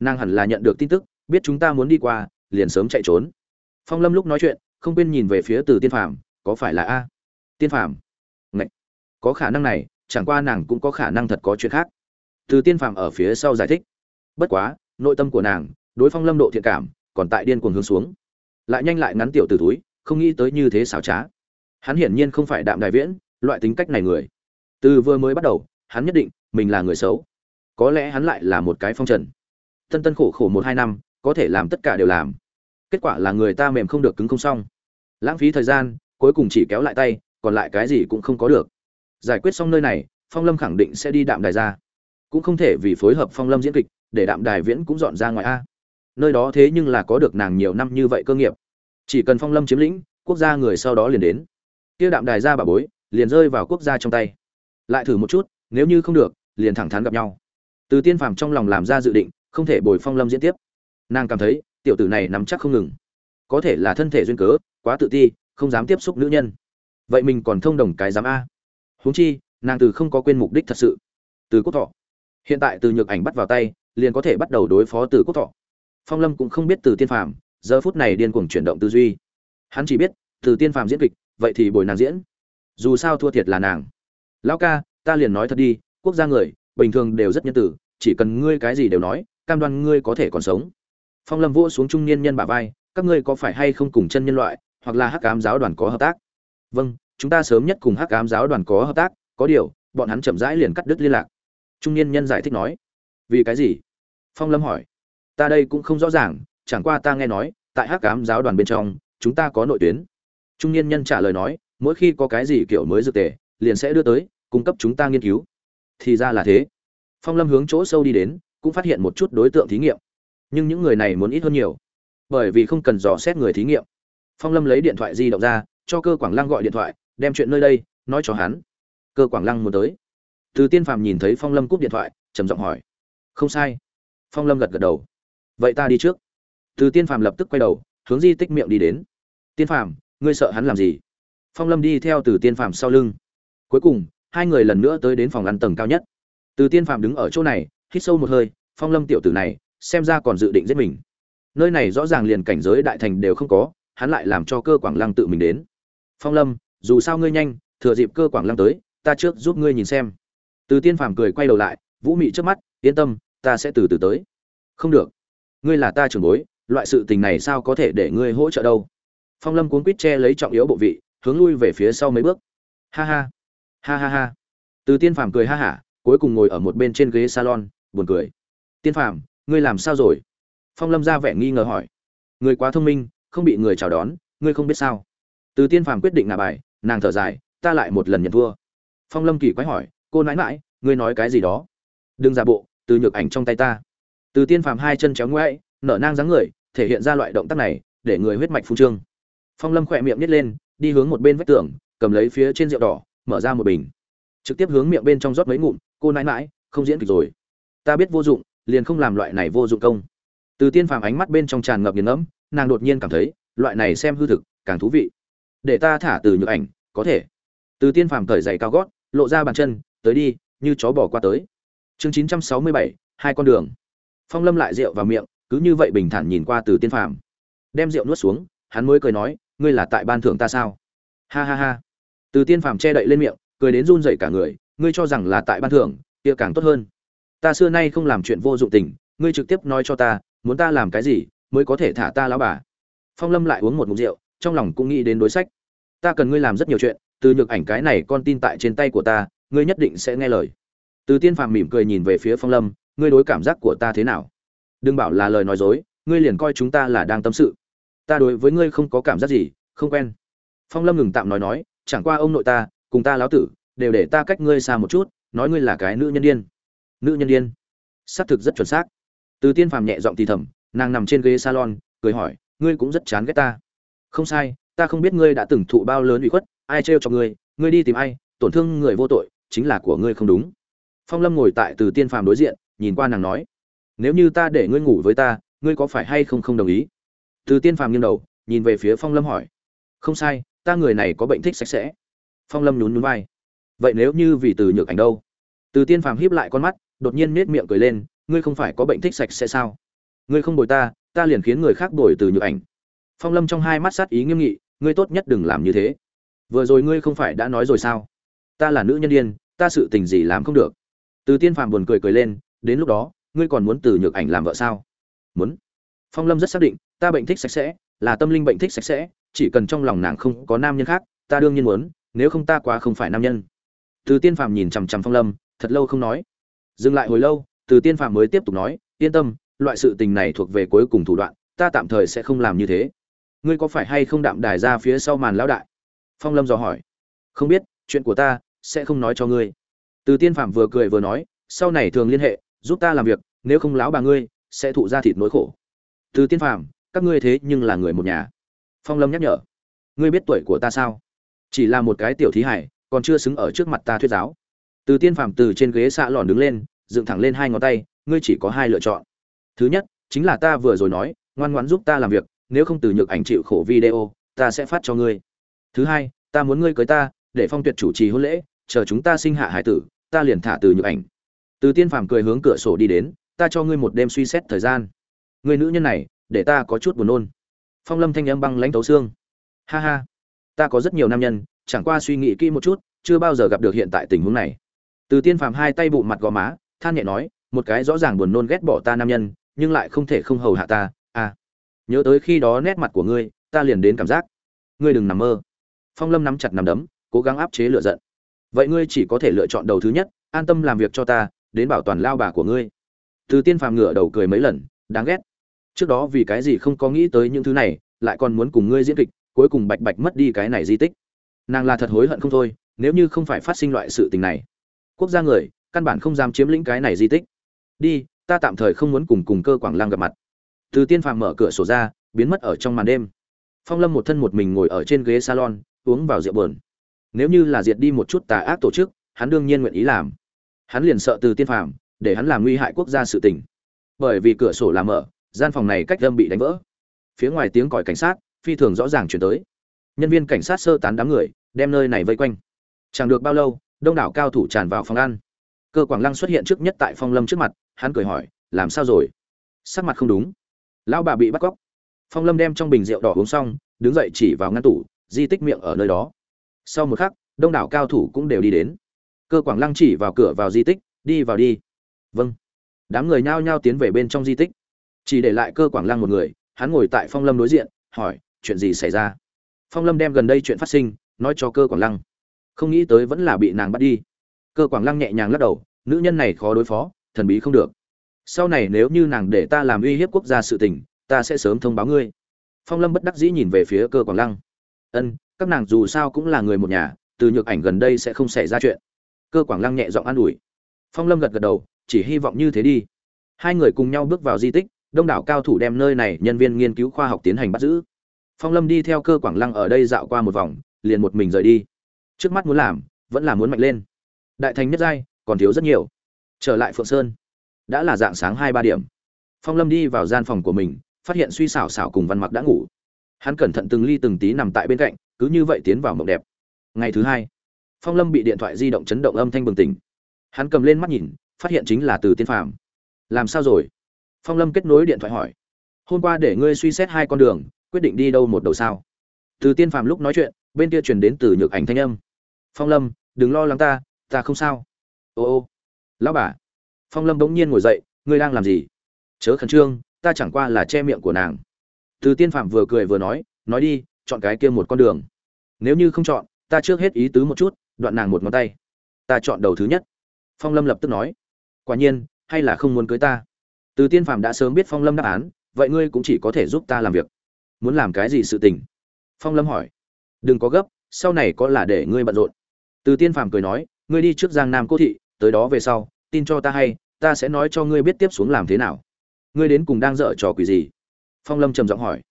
Nàng hẳn là nhận được tin tức, biết chúng ta muốn đi qua, liền sớm chạy trốn. Phong lâm lúc nói chuyện, không quên nhìn về phía từ tiên phàm, có phải là a? Tiên phàm. Ngậy. có khả năng này chẳng qua nàng cũng có khả năng thật có chuyện khác. Từ tiên phàm ở phía sau giải thích. Bất quá, nội tâm của nàng, đối phong lâm độ thiện cảm, còn tại điên cuồng hướng xuống. Lại nhanh lại ngắn tiểu từ túi, không nghĩ tới như thế xảo trá. Hắn hiển nhiên không phải đạm đại viễn, loại tính cách này người. Từ vừa mới bắt đầu, hắn nhất định, mình là người xấu. Có lẽ hắn lại là một cái phong trần. Tân tân khổ khổ một hai năm, có thể làm tất cả đều làm. Kết quả là người ta mềm không được cứng không xong. Lãng phí thời gian, cuối cùng chỉ kéo lại tay, còn lại cái gì cũng không có được giải quyết xong nơi này, phong lâm khẳng định sẽ đi đạm đài ra. Cũng không thể vì phối hợp phong lâm diễn kịch, để đạm đài viễn cũng dọn ra ngoài a. Nơi đó thế nhưng là có được nàng nhiều năm như vậy cơ nghiệp. Chỉ cần phong lâm chiếm lĩnh, quốc gia người sau đó liền đến. Kia đạm đài ra bà bối, liền rơi vào quốc gia trong tay. Lại thử một chút, nếu như không được, liền thẳng thắn gặp nhau. Từ tiên phàm trong lòng làm ra dự định, không thể bồi phong lâm diễn tiếp. Nàng cảm thấy, tiểu tử này nắm chắc không ngừng. Có thể là thân thể duyên cớ, quá tự ti, không dám tiếp xúc nữ nhân. Vậy mình còn thông đồng cái dám a huống chi, nàng từ không có quên mục đích thật sự. Từ quốc thọ. Hiện tại từ nhược ảnh bắt vào tay, liền có thể bắt đầu đối phó từ quốc thọ. Phong lâm cũng không biết từ tiên phàm, giờ phút này điên cuồng chuyển động tư duy. Hắn chỉ biết, từ tiên phàm diễn kịch, vậy thì bồi nàng diễn. Dù sao thua thiệt là nàng. Lão ca, ta liền nói thật đi, quốc gia người, bình thường đều rất nhân tử, chỉ cần ngươi cái gì đều nói, cam đoan ngươi có thể còn sống. Phong lâm vỗ xuống trung niên nhân bả vai, các ngươi có phải hay không cùng chân nhân loại, hoặc là hắc cám giáo đoàn có hợp tác? Vâng chúng ta sớm nhất cùng hắc ám giáo đoàn có hợp tác, có điều, bọn hắn chậm rãi liền cắt đứt liên lạc. Trung niên nhân giải thích nói. Vì cái gì? Phong lâm hỏi. Ta đây cũng không rõ ràng, chẳng qua ta nghe nói, tại hắc ám giáo đoàn bên trong, chúng ta có nội tuyến. Trung niên nhân trả lời nói, mỗi khi có cái gì kiểu mới dược tề, liền sẽ đưa tới, cung cấp chúng ta nghiên cứu. Thì ra là thế. Phong lâm hướng chỗ sâu đi đến, cũng phát hiện một chút đối tượng thí nghiệm. Nhưng những người này muốn ít hơn nhiều. Bởi vì không cần dò xét người thí nghiệm. Phong lâm lấy điện thoại di động ra, cho cơ quảng lăng gọi điện thoại đem chuyện nơi đây, nói cho hắn. Cơ quảng lăng muốn tới. Từ tiên phàm nhìn thấy phong lâm cúp điện thoại, trầm giọng hỏi. Không sai. Phong lâm gật gật đầu. Vậy ta đi trước. Từ tiên phàm lập tức quay đầu, hướng di tích miệng đi đến. Tiên phàm, ngươi sợ hắn làm gì? Phong lâm đi theo từ tiên phàm sau lưng. Cuối cùng, hai người lần nữa tới đến phòng ăn tầng cao nhất. Từ tiên phàm đứng ở chỗ này, hít sâu một hơi, phong lâm tiểu tử này, xem ra còn dự định giết mình. Nơi này rõ ràng liền cảnh giới đại thành đều không có, hắn lại làm cho cơ quảng lăng tự mình đến. Phong lâm dù sao ngươi nhanh, thừa dịp cơ quảng lăng tới, ta trước giúp ngươi nhìn xem. Từ tiên phàm cười quay đầu lại, vũ mị trước mắt, yên tâm, ta sẽ từ từ tới. Không được. Ngươi là ta trưởng bối, loại sự tình này sao có thể để ngươi hỗ trợ đâu? Phong lâm cuốn quýt che lấy trọng yếu bộ vị, hướng lui về phía sau mấy bước. Ha ha. Ha ha ha. Từ tiên phàm cười ha hả, cuối cùng ngồi ở một bên trên ghế salon, buồn cười. Tiên phàm, ngươi làm sao rồi? Phong lâm ra vẻ nghi ngờ hỏi. Người quá thông minh, không bị người chào đón, ngươi không biết sao. Từ tiên phàm quyết định ngả bài nàng thở dài, ta lại một lần nhận thua. Phong lâm kỳ quái hỏi, cô nãi mãi ngươi nói cái gì đó? Đừng giả bộ, từ nhược ảnh trong tay ta. Từ tiên phàm hai chân chéo ngoãi nở nang dáng người, thể hiện ra loại động tác này, để người huyết mạch phu trương. Phong lâm khỏe miệng nhét lên, đi hướng một bên vách tường, cầm lấy phía trên rượu đỏ, mở ra một bình. Trực tiếp hướng miệng bên trong rót mấy ngụm, cô nãi mãi không diễn kịch rồi. Ta biết vô dụng, liền không làm loại này vô dụng công. Từ tiên phàm ánh mắt bên trong tràn ngập nghiền ngẫm, nàng đột nhiên cảm thấy, loại này xem hư thực, càng thú vị để ta thả từ nhược ảnh, có thể. Từ tiên phàm cởi giày cao gót, lộ ra bàn chân, tới đi, như chó bỏ qua tới. Chương chín trăm sáu mươi bảy, hai con đường. Phong lâm lại rượu vào miệng, cứ như vậy bình thản nhìn qua từ tiên phàm. Đem rượu nuốt xuống, hắn mới cười nói, ngươi là tại ban thưởng ta sao? Ha ha ha. Từ tiên phàm che đậy lên miệng, cười đến run rẩy cả người, ngươi cho rằng là tại ban thưởng, kia càng tốt hơn. Ta xưa nay không làm chuyện vô dụng tình, ngươi trực tiếp nói cho ta, muốn ta làm cái gì, mới có thể thả ta lão bà. Phong lâm lại uống một ngụm rượu trong lòng cũng nghĩ đến đối sách. Ta cần ngươi làm rất nhiều chuyện, từ nhược ảnh cái này con tin tại trên tay của ta, ngươi nhất định sẽ nghe lời. Từ tiên phàm mỉm cười nhìn về phía phong lâm, ngươi đối cảm giác của ta thế nào? Đừng bảo là lời nói dối, ngươi liền coi chúng ta là đang tâm sự. Ta đối với ngươi không có cảm giác gì, không quen. Phong lâm ngừng tạm nói nói, chẳng qua ông nội ta, cùng ta láo tử, đều để ta cách ngươi xa một chút, nói ngươi là cái nữ nhân điên. Nữ nhân điên. Xác thực rất chuẩn xác. Từ tiên phàm nhẹ giọng thì thầm, nàng nằm trên ghế salon, cười hỏi, ngươi cũng rất chán ghét ta không sai, ta không biết ngươi đã từng thụ bao lớn ủy khuất, ai trêu cho ngươi ngươi đi tìm ai, tổn thương người vô tội, chính là của ngươi không đúng. Phong lâm ngồi tại từ tiên phàm đối diện, nhìn qua nàng nói, nếu như ta để ngươi ngủ với ta, ngươi có phải hay không không đồng ý? Từ tiên phàm nghiêng đầu, nhìn về phía phong lâm hỏi, không sai, ta người này có bệnh thích sạch sẽ. Phong lâm nhún nhún vai, vậy nếu như vì từ nhược ảnh đâu? Từ tiên phàm híp lại con mắt, đột nhiên nết miệng cười lên, ngươi không phải có bệnh thích sạch sẽ sao? Ngươi không bồi ta ta liền khiến người khác bồi từ nhược ảnh phong lâm trong hai mắt sát ý nghiêm nghị, ngươi tốt nhất đừng làm như thế. Vừa rồi ngươi không phải đã nói rồi sao? Ta là nữ nhân điên, ta sự tình gì làm không được? Từ tiên phàm buồn cười cười lên, đến lúc đó, ngươi còn muốn từ nhược ảnh làm vợ sao? Muốn. Phong lâm rất xác định, ta bệnh thích sạch sẽ, là tâm linh bệnh thích sạch sẽ, chỉ cần trong lòng nàng không có nam nhân khác, ta đương nhiên muốn, nếu không ta quá không phải nam nhân. Từ tiên phàm nhìn chằm chằm phong lâm, thật lâu không nói. Dừng lại hồi lâu, từ tiên phàm mới tiếp tục nói, yên tâm, loại sự tình này thuộc về cuối cùng thủ đoạn, ta tạm thời sẽ không làm như thế ngươi có phải hay không đạm đài ra phía sau màn lão đại? Phong lâm dò hỏi. Không biết, chuyện của ta sẽ không nói cho ngươi. Từ tiên phạm vừa cười vừa nói, sau này thường liên hệ, giúp ta làm việc, nếu không lão bà ngươi sẽ thụ ra thịt nỗi khổ. Từ tiên phạm các ngươi thế nhưng là người một nhà. Phong lâm nhắc nhở. Ngươi biết tuổi của ta sao? Chỉ là một cái tiểu thí hải, còn chưa xứng ở trước mặt ta thuyết giáo. Từ tiên phạm từ trên ghế xạ lòn đứng lên, dựng thẳng lên hai ngón tay, ngươi chỉ có hai lựa chọn. Thứ nhất, chính là ta vừa rồi nói, ngoan ngoãn giúp ta làm việc nếu không từ nhược ảnh chịu khổ video, ta sẽ phát cho ngươi. Thứ hai, ta muốn ngươi cưới ta, để phong tuyệt chủ trì hôn lễ, chờ chúng ta sinh hạ hải tử, ta liền thả từ nhược ảnh. Từ tiên phàm cười hướng cửa sổ đi đến, ta cho ngươi một đêm suy xét thời gian. Người nữ nhân này, để ta có chút buồn nôn. Phong lâm thanh âm băng lãnh tấu xương. Ha ha, ta có rất nhiều nam nhân, chẳng qua suy nghĩ kỹ một chút, chưa bao giờ gặp được hiện tại tình huống này. Từ tiên phàm hai tay bụng mặt gò má, than nhẹ nói, một cái rõ ràng buồn nôn ghét bỏ ta nam nhân, nhưng lại không thể không hầu hạ ta. À nhớ tới khi đó nét mặt của ngươi, ta liền đến cảm giác. Ngươi đừng nằm mơ. Phong lâm nắm chặt nằm đấm, cố gắng áp chế lựa giận. Vậy ngươi chỉ có thể lựa chọn đầu thứ nhất, an tâm làm việc cho ta, đến bảo toàn lao bà của ngươi. Từ tiên phàm ngửa đầu cười mấy lần, đáng ghét. Trước đó vì cái gì không có nghĩ tới những thứ này, lại còn muốn cùng ngươi diễn kịch, cuối cùng bạch bạch mất đi cái này di tích. Nàng là thật hối hận không thôi, nếu như không phải phát sinh loại sự tình này. Quốc gia người, căn bản không dám chiếm lĩnh cái này di tích. Đi, ta tạm thời không muốn cùng cùng cơ quảng lang gặp mặt từ tiên phàm mở cửa sổ ra, biến mất ở trong màn đêm. Phong lâm một thân một mình ngồi ở trên ghế salon, uống vào rượu bờn nếu như là diệt đi một chút tà ác tổ chức, hắn đương nhiên nguyện ý làm. Hắn liền sợ từ tiên phàm, để hắn làm nguy hại quốc gia sự tình. Bởi vì cửa sổ làm mở, gian phòng này cách lâm bị đánh vỡ. Phía ngoài tiếng còi cảnh sát, phi thường rõ ràng chuyển tới. Nhân viên cảnh sát sơ tán đám người, đem nơi này vây quanh. Chẳng được bao lâu, đông đảo cao thủ tràn vào phòng ăn. Cơ quảng lăng xuất hiện trước nhất tại phong lâm trước mặt, hắn cười hỏi, làm sao rồi? Sắc mặt không đúng lão bà bị bắt cóc. Phong lâm đem trong bình rượu đỏ uống xong, đứng dậy chỉ vào ngăn tủ, di tích miệng ở nơi đó. Sau một khắc, đông đảo cao thủ cũng đều đi đến. Cơ quảng lăng chỉ vào cửa vào di tích, đi vào đi. Vâng. Đám người nhao nhao tiến về bên trong di tích. Chỉ để lại cơ quảng lăng một người, hắn ngồi tại phong lâm đối diện, hỏi, chuyện gì xảy ra? Phong lâm đem gần đây chuyện phát sinh, nói cho cơ quảng lăng. Không nghĩ tới vẫn là bị nàng bắt đi. Cơ quảng lăng nhẹ nhàng lắc đầu, nữ nhân này khó đối phó, thần bí không được sau này nếu như nàng để ta làm uy hiếp quốc gia sự tình, ta sẽ sớm thông báo ngươi. Phong lâm bất đắc dĩ nhìn về phía cơ quảng lăng. Ân, các nàng dù sao cũng là người một nhà, từ nhược ảnh gần đây sẽ không xảy ra chuyện. Cơ quảng lăng nhẹ giọng an ủi. Phong lâm gật gật đầu, chỉ hy vọng như thế đi. Hai người cùng nhau bước vào di tích, đông đảo cao thủ đem nơi này nhân viên nghiên cứu khoa học tiến hành bắt giữ. Phong lâm đi theo cơ quảng lăng ở đây dạo qua một vòng, liền một mình rời đi. Trước mắt muốn làm, vẫn là muốn mạnh lên. Đại thành nhất giai, còn thiếu rất nhiều. Trở lại phượng sơn đã là dạng sáng hai ba điểm. Phong lâm đi vào gian phòng của mình, phát hiện suy xảo xảo cùng văn mặc đã ngủ. Hắn cẩn thận từng ly từng tí nằm tại bên cạnh, cứ như vậy tiến vào mộng đẹp. Ngày thứ hai, phong lâm bị điện thoại di động chấn động âm thanh bừng tỉnh. Hắn cầm lên mắt nhìn, phát hiện chính là từ tiên phàm. Làm sao rồi? Phong lâm kết nối điện thoại hỏi. Hôm qua để ngươi suy xét hai con đường, quyết định đi đâu một đầu sao? Từ tiên phàm lúc nói chuyện, bên kia truyền đến từ nhược ảnh thanh âm. Phong lâm, đừng lo lắng ta ta không sao. Ô ô, lão bà phong lâm bỗng nhiên ngồi dậy, ngươi đang làm gì? Chớ khẩn trương, ta chẳng qua là che miệng của nàng. Từ tiên phạm vừa cười vừa nói nói đi, chọn cái kia một con đường. Nếu như không chọn, ta trước hết ý tứ một chút, đoạn nàng một ngón tay. Ta chọn đầu thứ nhất. Phong lâm lập tức nói, quả nhiên, hay là không muốn cưới ta? Từ tiên phạm đã sớm biết phong lâm đáp án, vậy ngươi cũng chỉ có thể giúp ta làm việc. Muốn làm cái gì sự tình? Phong lâm hỏi, đừng có gấp, sau này có là để ngươi bận rộn. Từ tiên phạm cười nói, ngươi đi trước giang nam cô thị, tới đó về sau tin cho ta hay, ta sẽ nói cho ngươi biết tiếp xuống làm thế nào. Ngươi đến cùng đang dở trò quỷ gì? Phong lâm trầm giọng hỏi.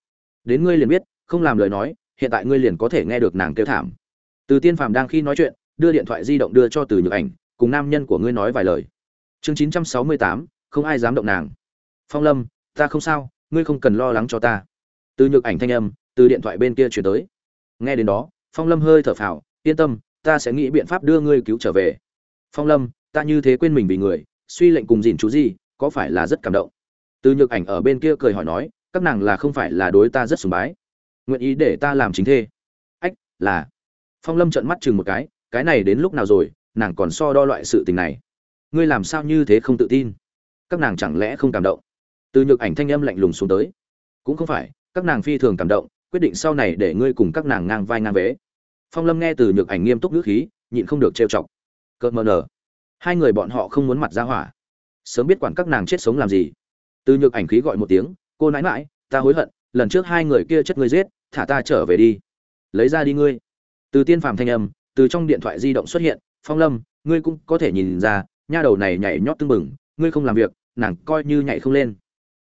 Đến ngươi liền biết, không làm lời nói, hiện tại ngươi liền có thể nghe được nàng kêu thảm. Từ tiên phàm đang khi nói chuyện, đưa điện thoại di động đưa cho từ nhược ảnh, cùng nam nhân của ngươi nói vài lời. Chương chín trăm sáu mươi tám, không ai dám động nàng. Phong lâm, ta không sao, ngươi không cần lo lắng cho ta. Từ nhược ảnh thanh âm, từ điện thoại bên kia chuyển tới. Nghe đến đó, phong lâm hơi thở phào, yên tâm, ta sẽ nghĩ biện pháp đưa ngươi cứu trở về. Phong lâm ta như thế quên mình vì người, suy lệnh cùng dìn chú gì, có phải là rất cảm động? Từ nhược ảnh ở bên kia cười hỏi nói, các nàng là không phải là đối ta rất sùng bái. Nguyện ý để ta làm chính thê. Ách, là. Phong lâm trợn mắt chừng một cái cái này đến lúc nào rồi, nàng còn so đo loại sự tình này. Ngươi làm sao như thế không tự tin? Các nàng chẳng lẽ không cảm động? Từ nhược ảnh thanh âm lạnh lùng xuống tới. Cũng không phải, các nàng phi thường cảm động, quyết định sau này để ngươi cùng các nàng ngang vai ngang vế. Phong lâm nghe từ nhược ảnh nghiêm túc ngữ khí, nhịn không được trêu chọc. Cợt mờ nở hai người bọn họ không muốn mặt ra hỏa. Sớm biết quản các nàng chết sống làm gì. Từ nhược ảnh khí gọi một tiếng, cô nãi mãi ta hối hận, lần trước hai người kia chất ngươi giết, thả ta trở về đi. Lấy ra đi ngươi. Từ tiên phàm thanh âm, từ trong điện thoại di động xuất hiện, phong lâm, ngươi cũng có thể nhìn ra, nha đầu này nhảy nhót tưng bừng, ngươi không làm việc, nàng coi như nhảy không lên.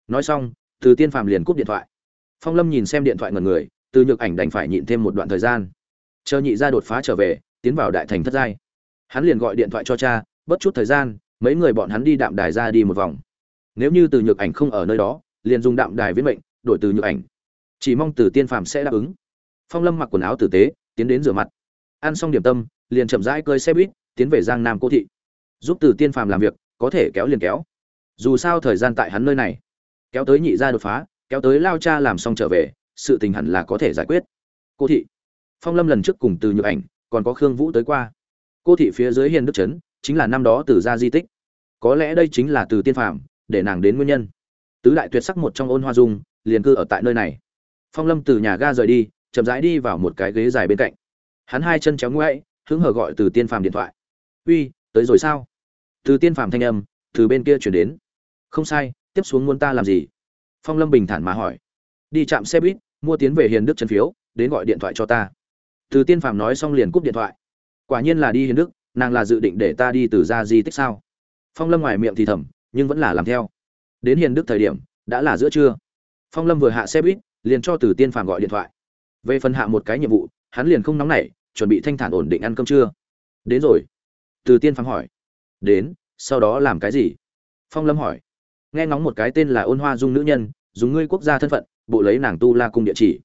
Nói xong, từ tiên phàm liền cúp điện thoại. Phong lâm nhìn xem điện thoại ngần người, từ nhược ảnh đành phải nhịn thêm một đoạn thời gian. Chờ nhị ra đột phá trở về, tiến vào đại thành thất giai. Hắn liền gọi điện thoại cho cha bất chút thời gian, mấy người bọn hắn đi đạm đài ra đi một vòng. Nếu như từ nhược ảnh không ở nơi đó, liền dùng đạm đài viết mệnh, đổi từ nhược ảnh. Chỉ mong từ tiên phàm sẽ đáp ứng. Phong lâm mặc quần áo tử tế, tiến đến rửa mặt. Ăn xong điểm tâm, liền chậm rãi cơi xe buýt, tiến về giang nam cô thị. Giúp từ tiên phàm làm việc, có thể kéo liền kéo. Dù sao thời gian tại hắn nơi này. Kéo tới nhị gia đột phá, kéo tới lao cha làm xong trở về, sự tình hẳn là có thể giải quyết. Cô thị. Phong lâm lần trước cùng từ nhược ảnh, còn có khương vũ tới qua. Cô thị phía dưới hiền đức trấn chính là năm đó từ ra di tích. Có lẽ đây chính là từ tiên phàm, để nàng đến nguyên nhân. Tứ đại tuyệt sắc một trong ôn hoa dung, liền cư ở tại nơi này. Phong lâm từ nhà ga rời đi, chậm rãi đi vào một cái ghế dài bên cạnh. Hắn hai chân chéo ngoáy hứng hờ gọi từ tiên phàm điện thoại. Uy, tới rồi sao? Từ tiên phàm thanh âm từ bên kia chuyển đến. Không sai, tiếp xuống muốn ta làm gì? Phong lâm bình thản mà hỏi. Đi chạm xe buýt, mua tiến về hiền đức chân phiếu, đến gọi điện thoại cho ta. Từ tiên phàm nói xong liền cúp điện thoại. Quả nhiên là đi hiền đức nàng là dự định để ta đi từ ra di tích sao? Phong lâm ngoài miệng thì thầm, nhưng vẫn là làm theo. Đến hiền đức thời điểm, đã là giữa trưa. Phong lâm vừa hạ xe buýt, liền cho từ tiên phàm gọi điện thoại. Về phần hạ một cái nhiệm vụ, hắn liền không nóng nảy, chuẩn bị thanh thản ổn định ăn cơm trưa. Đến rồi. Từ tiên phàm hỏi. Đến, sau đó làm cái gì? Phong lâm hỏi. Nghe ngóng một cái tên là ôn hoa dung nữ nhân, dùng ngươi quốc gia thân phận, bộ lấy nàng tu la cung địa chỉ.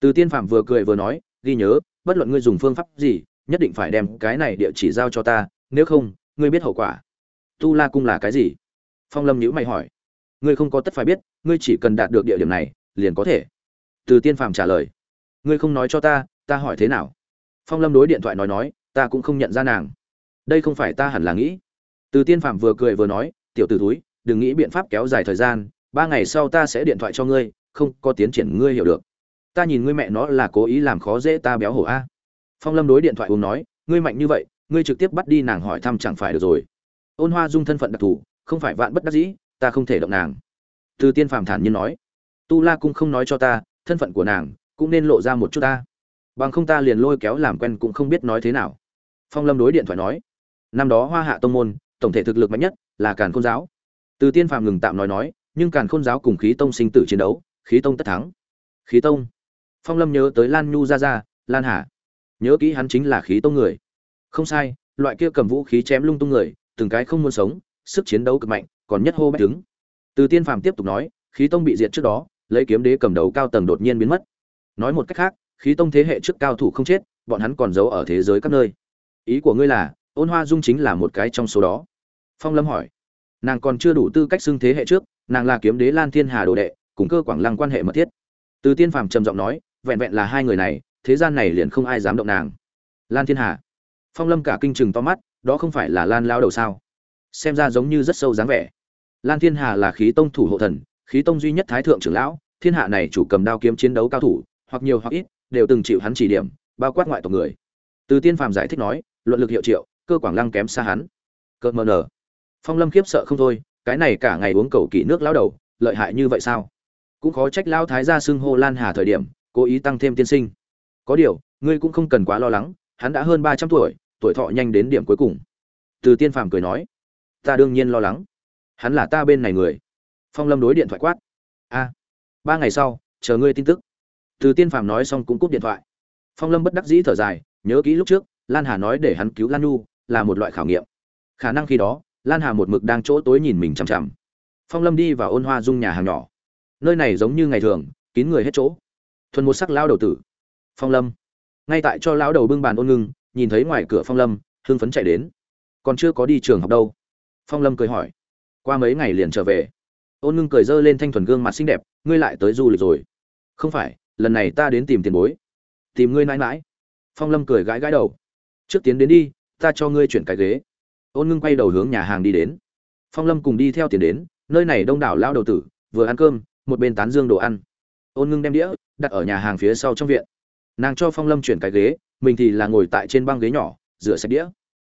Từ tiên phạm vừa cười vừa nói, ghi nhớ, bất luận ngươi dùng phương pháp gì nhất định phải đem cái này địa chỉ giao cho ta, nếu không, ngươi biết hậu quả. Tu la cung là cái gì? Phong lâm nhữ mày hỏi. Ngươi không có tất phải biết, ngươi chỉ cần đạt được địa điểm này, liền có thể. Từ tiên phạm trả lời. Ngươi không nói cho ta ta hỏi thế nào? Phong lâm đối điện thoại nói nói, ta cũng không nhận ra nàng. Đây không phải ta hẳn là nghĩ. Từ tiên phạm vừa cười vừa nói, tiểu t ử túi đừng nghĩ biện pháp kéo dài thời gian, ba ngày sau ta sẽ điện thoại cho ngươi, không có tiến triển ngươi hiểu được. Ta nhìn ngươi mẹ nó là cố ý làm khó dễ ta béo hổ a phong lâm đối điện thoại uống nói, ngươi mạnh như vậy, ngươi trực tiếp bắt đi nàng hỏi thăm chẳng phải được rồi. Ôn hoa dung thân phận đặc thù, không phải vạn bất đắc dĩ, ta không thể động nàng. Từ tiên phàm thản nhiên nói, tu la cũng không nói cho ta, thân phận của nàng cũng nên lộ ra một chút ta. Bằng không ta liền lôi kéo làm quen cũng không biết nói thế nào. Phong lâm đối điện thoại nói, năm đó hoa hạ tông môn, tổng thể thực lực mạnh nhất là càn khôn giáo. Từ tiên phàm ngừng tạm nói nói, nhưng càn khôn giáo cùng khí tông sinh tử chiến đấu, khí tông tất thắng. Khí tông? Phong lâm nhớ tới lan nhu ra ra lan hà nhớ kỹ hắn chính là khí tông người. Không sai, loại kia cầm vũ khí chém lung tung người, từng cái không muốn sống, sức chiến đấu cực mạnh, còn nhất hô bách đứng. Từ tiên phàm tiếp tục nói, khí tông bị diệt trước đó, lấy kiếm đế cầm đầu cao tầng đột nhiên biến mất. Nói một cách khác, khí tông thế hệ trước cao thủ không chết, bọn hắn còn giấu ở thế giới các nơi. Ý của ngươi là, ôn hoa dung chính là một cái trong số đó. Phong lâm hỏi. Nàng còn chưa đủ tư cách xưng thế hệ trước, nàng là kiếm đế lan thiên hà đồ đệ, cùng cơ quảng lăng quan hệ mật thiết. Từ tiên phàm trầm giọng nói, vẹn vẹn là hai người này thế gian này liền không ai dám động nàng. Lan thiên hà. Phong lâm cả kinh chừng to mắt, đó không phải là lan lao đầu sao? Xem ra giống như rất sâu dáng vẻ. Lan thiên hà là khí tông thủ hộ thần, khí tông duy nhất thái thượng trưởng lão, thiên hạ này chủ cầm đao kiếm chiến đấu cao thủ, hoặc nhiều hoặc ít, đều từng chịu hắn chỉ điểm, bao quát ngoại tộc người. Từ tiên phàm giải thích nói, luận lực hiệu triệu, cơ quảng lăng kém xa hắn. Cơ mờ nở phong lâm khiếp sợ không thôi, cái này cả ngày uống cầu kỷ nước lao đầu, lợi hại như vậy sao? Cũng khó trách lao thái gia xưng hô lan hà thời điểm, cố ý tăng thêm tiên sinh có điều, ngươi cũng không cần quá lo lắng, hắn đã hơn ba trăm tuổi tuổi thọ nhanh đến điểm cuối cùng. Từ tiên phàm cười nói, ta đương nhiên lo lắng. Hắn là ta bên này người. Phong lâm đối điện thoại quát, a, ba ngày sau, chờ ngươi tin tức. Từ tiên phàm nói xong cũng cúp điện thoại. Phong lâm bất đắc dĩ thở dài, nhớ kỹ lúc trước, lan hà nói để hắn cứu lan nhu là một loại khảo nghiệm. Khả năng khi đó, lan hà một mực đang chỗ tối nhìn mình chằm chằm. Phong lâm đi vào ôn hoa dung nhà hàng nhỏ. Nơi này giống như ngày thường, kín người hết chỗ. Thuần một sắc lao đầu tử phong lâm. Ngay tại cho lão đầu bưng bàn ôn ngưng, nhìn thấy ngoài cửa phong lâm, hưng phấn chạy đến. Còn chưa có đi trường học đâu. Phong lâm cười hỏi. Qua mấy ngày liền trở về. Ôn ngưng cười dơ lên thanh thuần gương mặt xinh đẹp, ngươi lại tới du lịch rồi. Không phải, lần này ta đến tìm tiền bối. Tìm ngươi mãi mãi. Phong lâm cười gãi gãi đầu. Trước tiến đến đi, ta cho ngươi chuyển cái ghế. Ôn ngưng quay đầu hướng nhà hàng đi đến. Phong lâm cùng đi theo tiền đến, nơi này đông đảo lao đầu tử, vừa ăn cơm, một bên tán dương đồ ăn. Ôn ngưng đem đĩa đặt ở nhà hàng phía sau trong viện nàng cho phong lâm chuyển cái ghế, mình thì là ngồi tại trên băng ghế nhỏ, rửa sạch đĩa.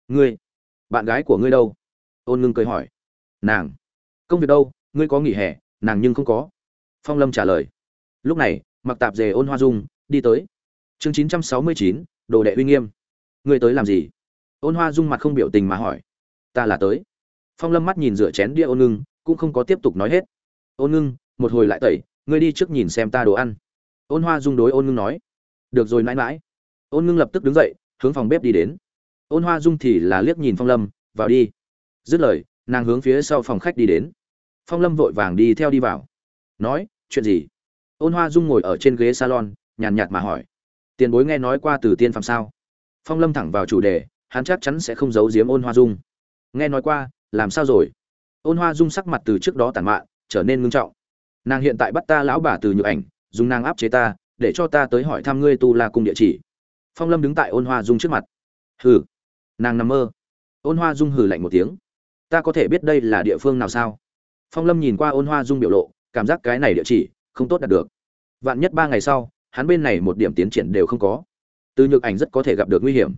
Ngươi, bạn gái của ngươi đâu? Ôn ngưng cười hỏi. Nàng. Công việc đâu? Ngươi có nghỉ hè, nàng nhưng không có. Phong lâm trả lời. Lúc này, mặc tạp dề ôn hoa dung đi tới. Chương chín trăm sáu mươi chín, đồ đệ uy nghiêm. Ngươi tới làm gì? Ôn hoa dung mặt không biểu tình mà hỏi. Ta là tới. Phong lâm mắt nhìn rửa chén đĩa ôn ngưng, cũng không có tiếp tục nói hết. Ôn ngưng, một hồi lại tẩy, ngươi đi trước nhìn xem ta đồ ăn. Ôn hoa dung đối ôn ngưng nói được rồi mãi mãi. Ôn ngưng lập tức đứng dậy, hướng phòng bếp đi đến. Ôn hoa dung thì là liếc nhìn phong lâm, vào đi. Dứt lời, nàng hướng phía sau phòng khách đi đến. Phong lâm vội vàng đi theo đi vào. Nói, chuyện gì? Ôn hoa dung ngồi ở trên ghế salon, nhàn nhạt mà hỏi. Tiền bối nghe nói qua từ tiên phạm sao? Phong lâm thẳng vào chủ đề, hắn chắc chắn sẽ không giấu giếm ôn hoa dung. Nghe nói qua, làm sao rồi? Ôn hoa dung sắc mặt từ trước đó tàn mạn, trở nên ngưng trọng. Nàng hiện tại bắt ta lão bà từ nhựa ảnh, dùng nàng áp chế ta để cho ta tới hỏi thăm ngươi tu la cung địa chỉ. Phong lâm đứng tại ôn hoa dung trước mặt. Hừ. Nàng nằm mơ. Ôn hoa dung hừ lạnh một tiếng. Ta có thể biết đây là địa phương nào sao? Phong lâm nhìn qua ôn hoa dung biểu lộ, cảm giác cái này địa chỉ không tốt đạt được. Vạn nhất ba ngày sau, hắn bên này một điểm tiến triển đều không có. Từ nhược ảnh rất có thể gặp được nguy hiểm.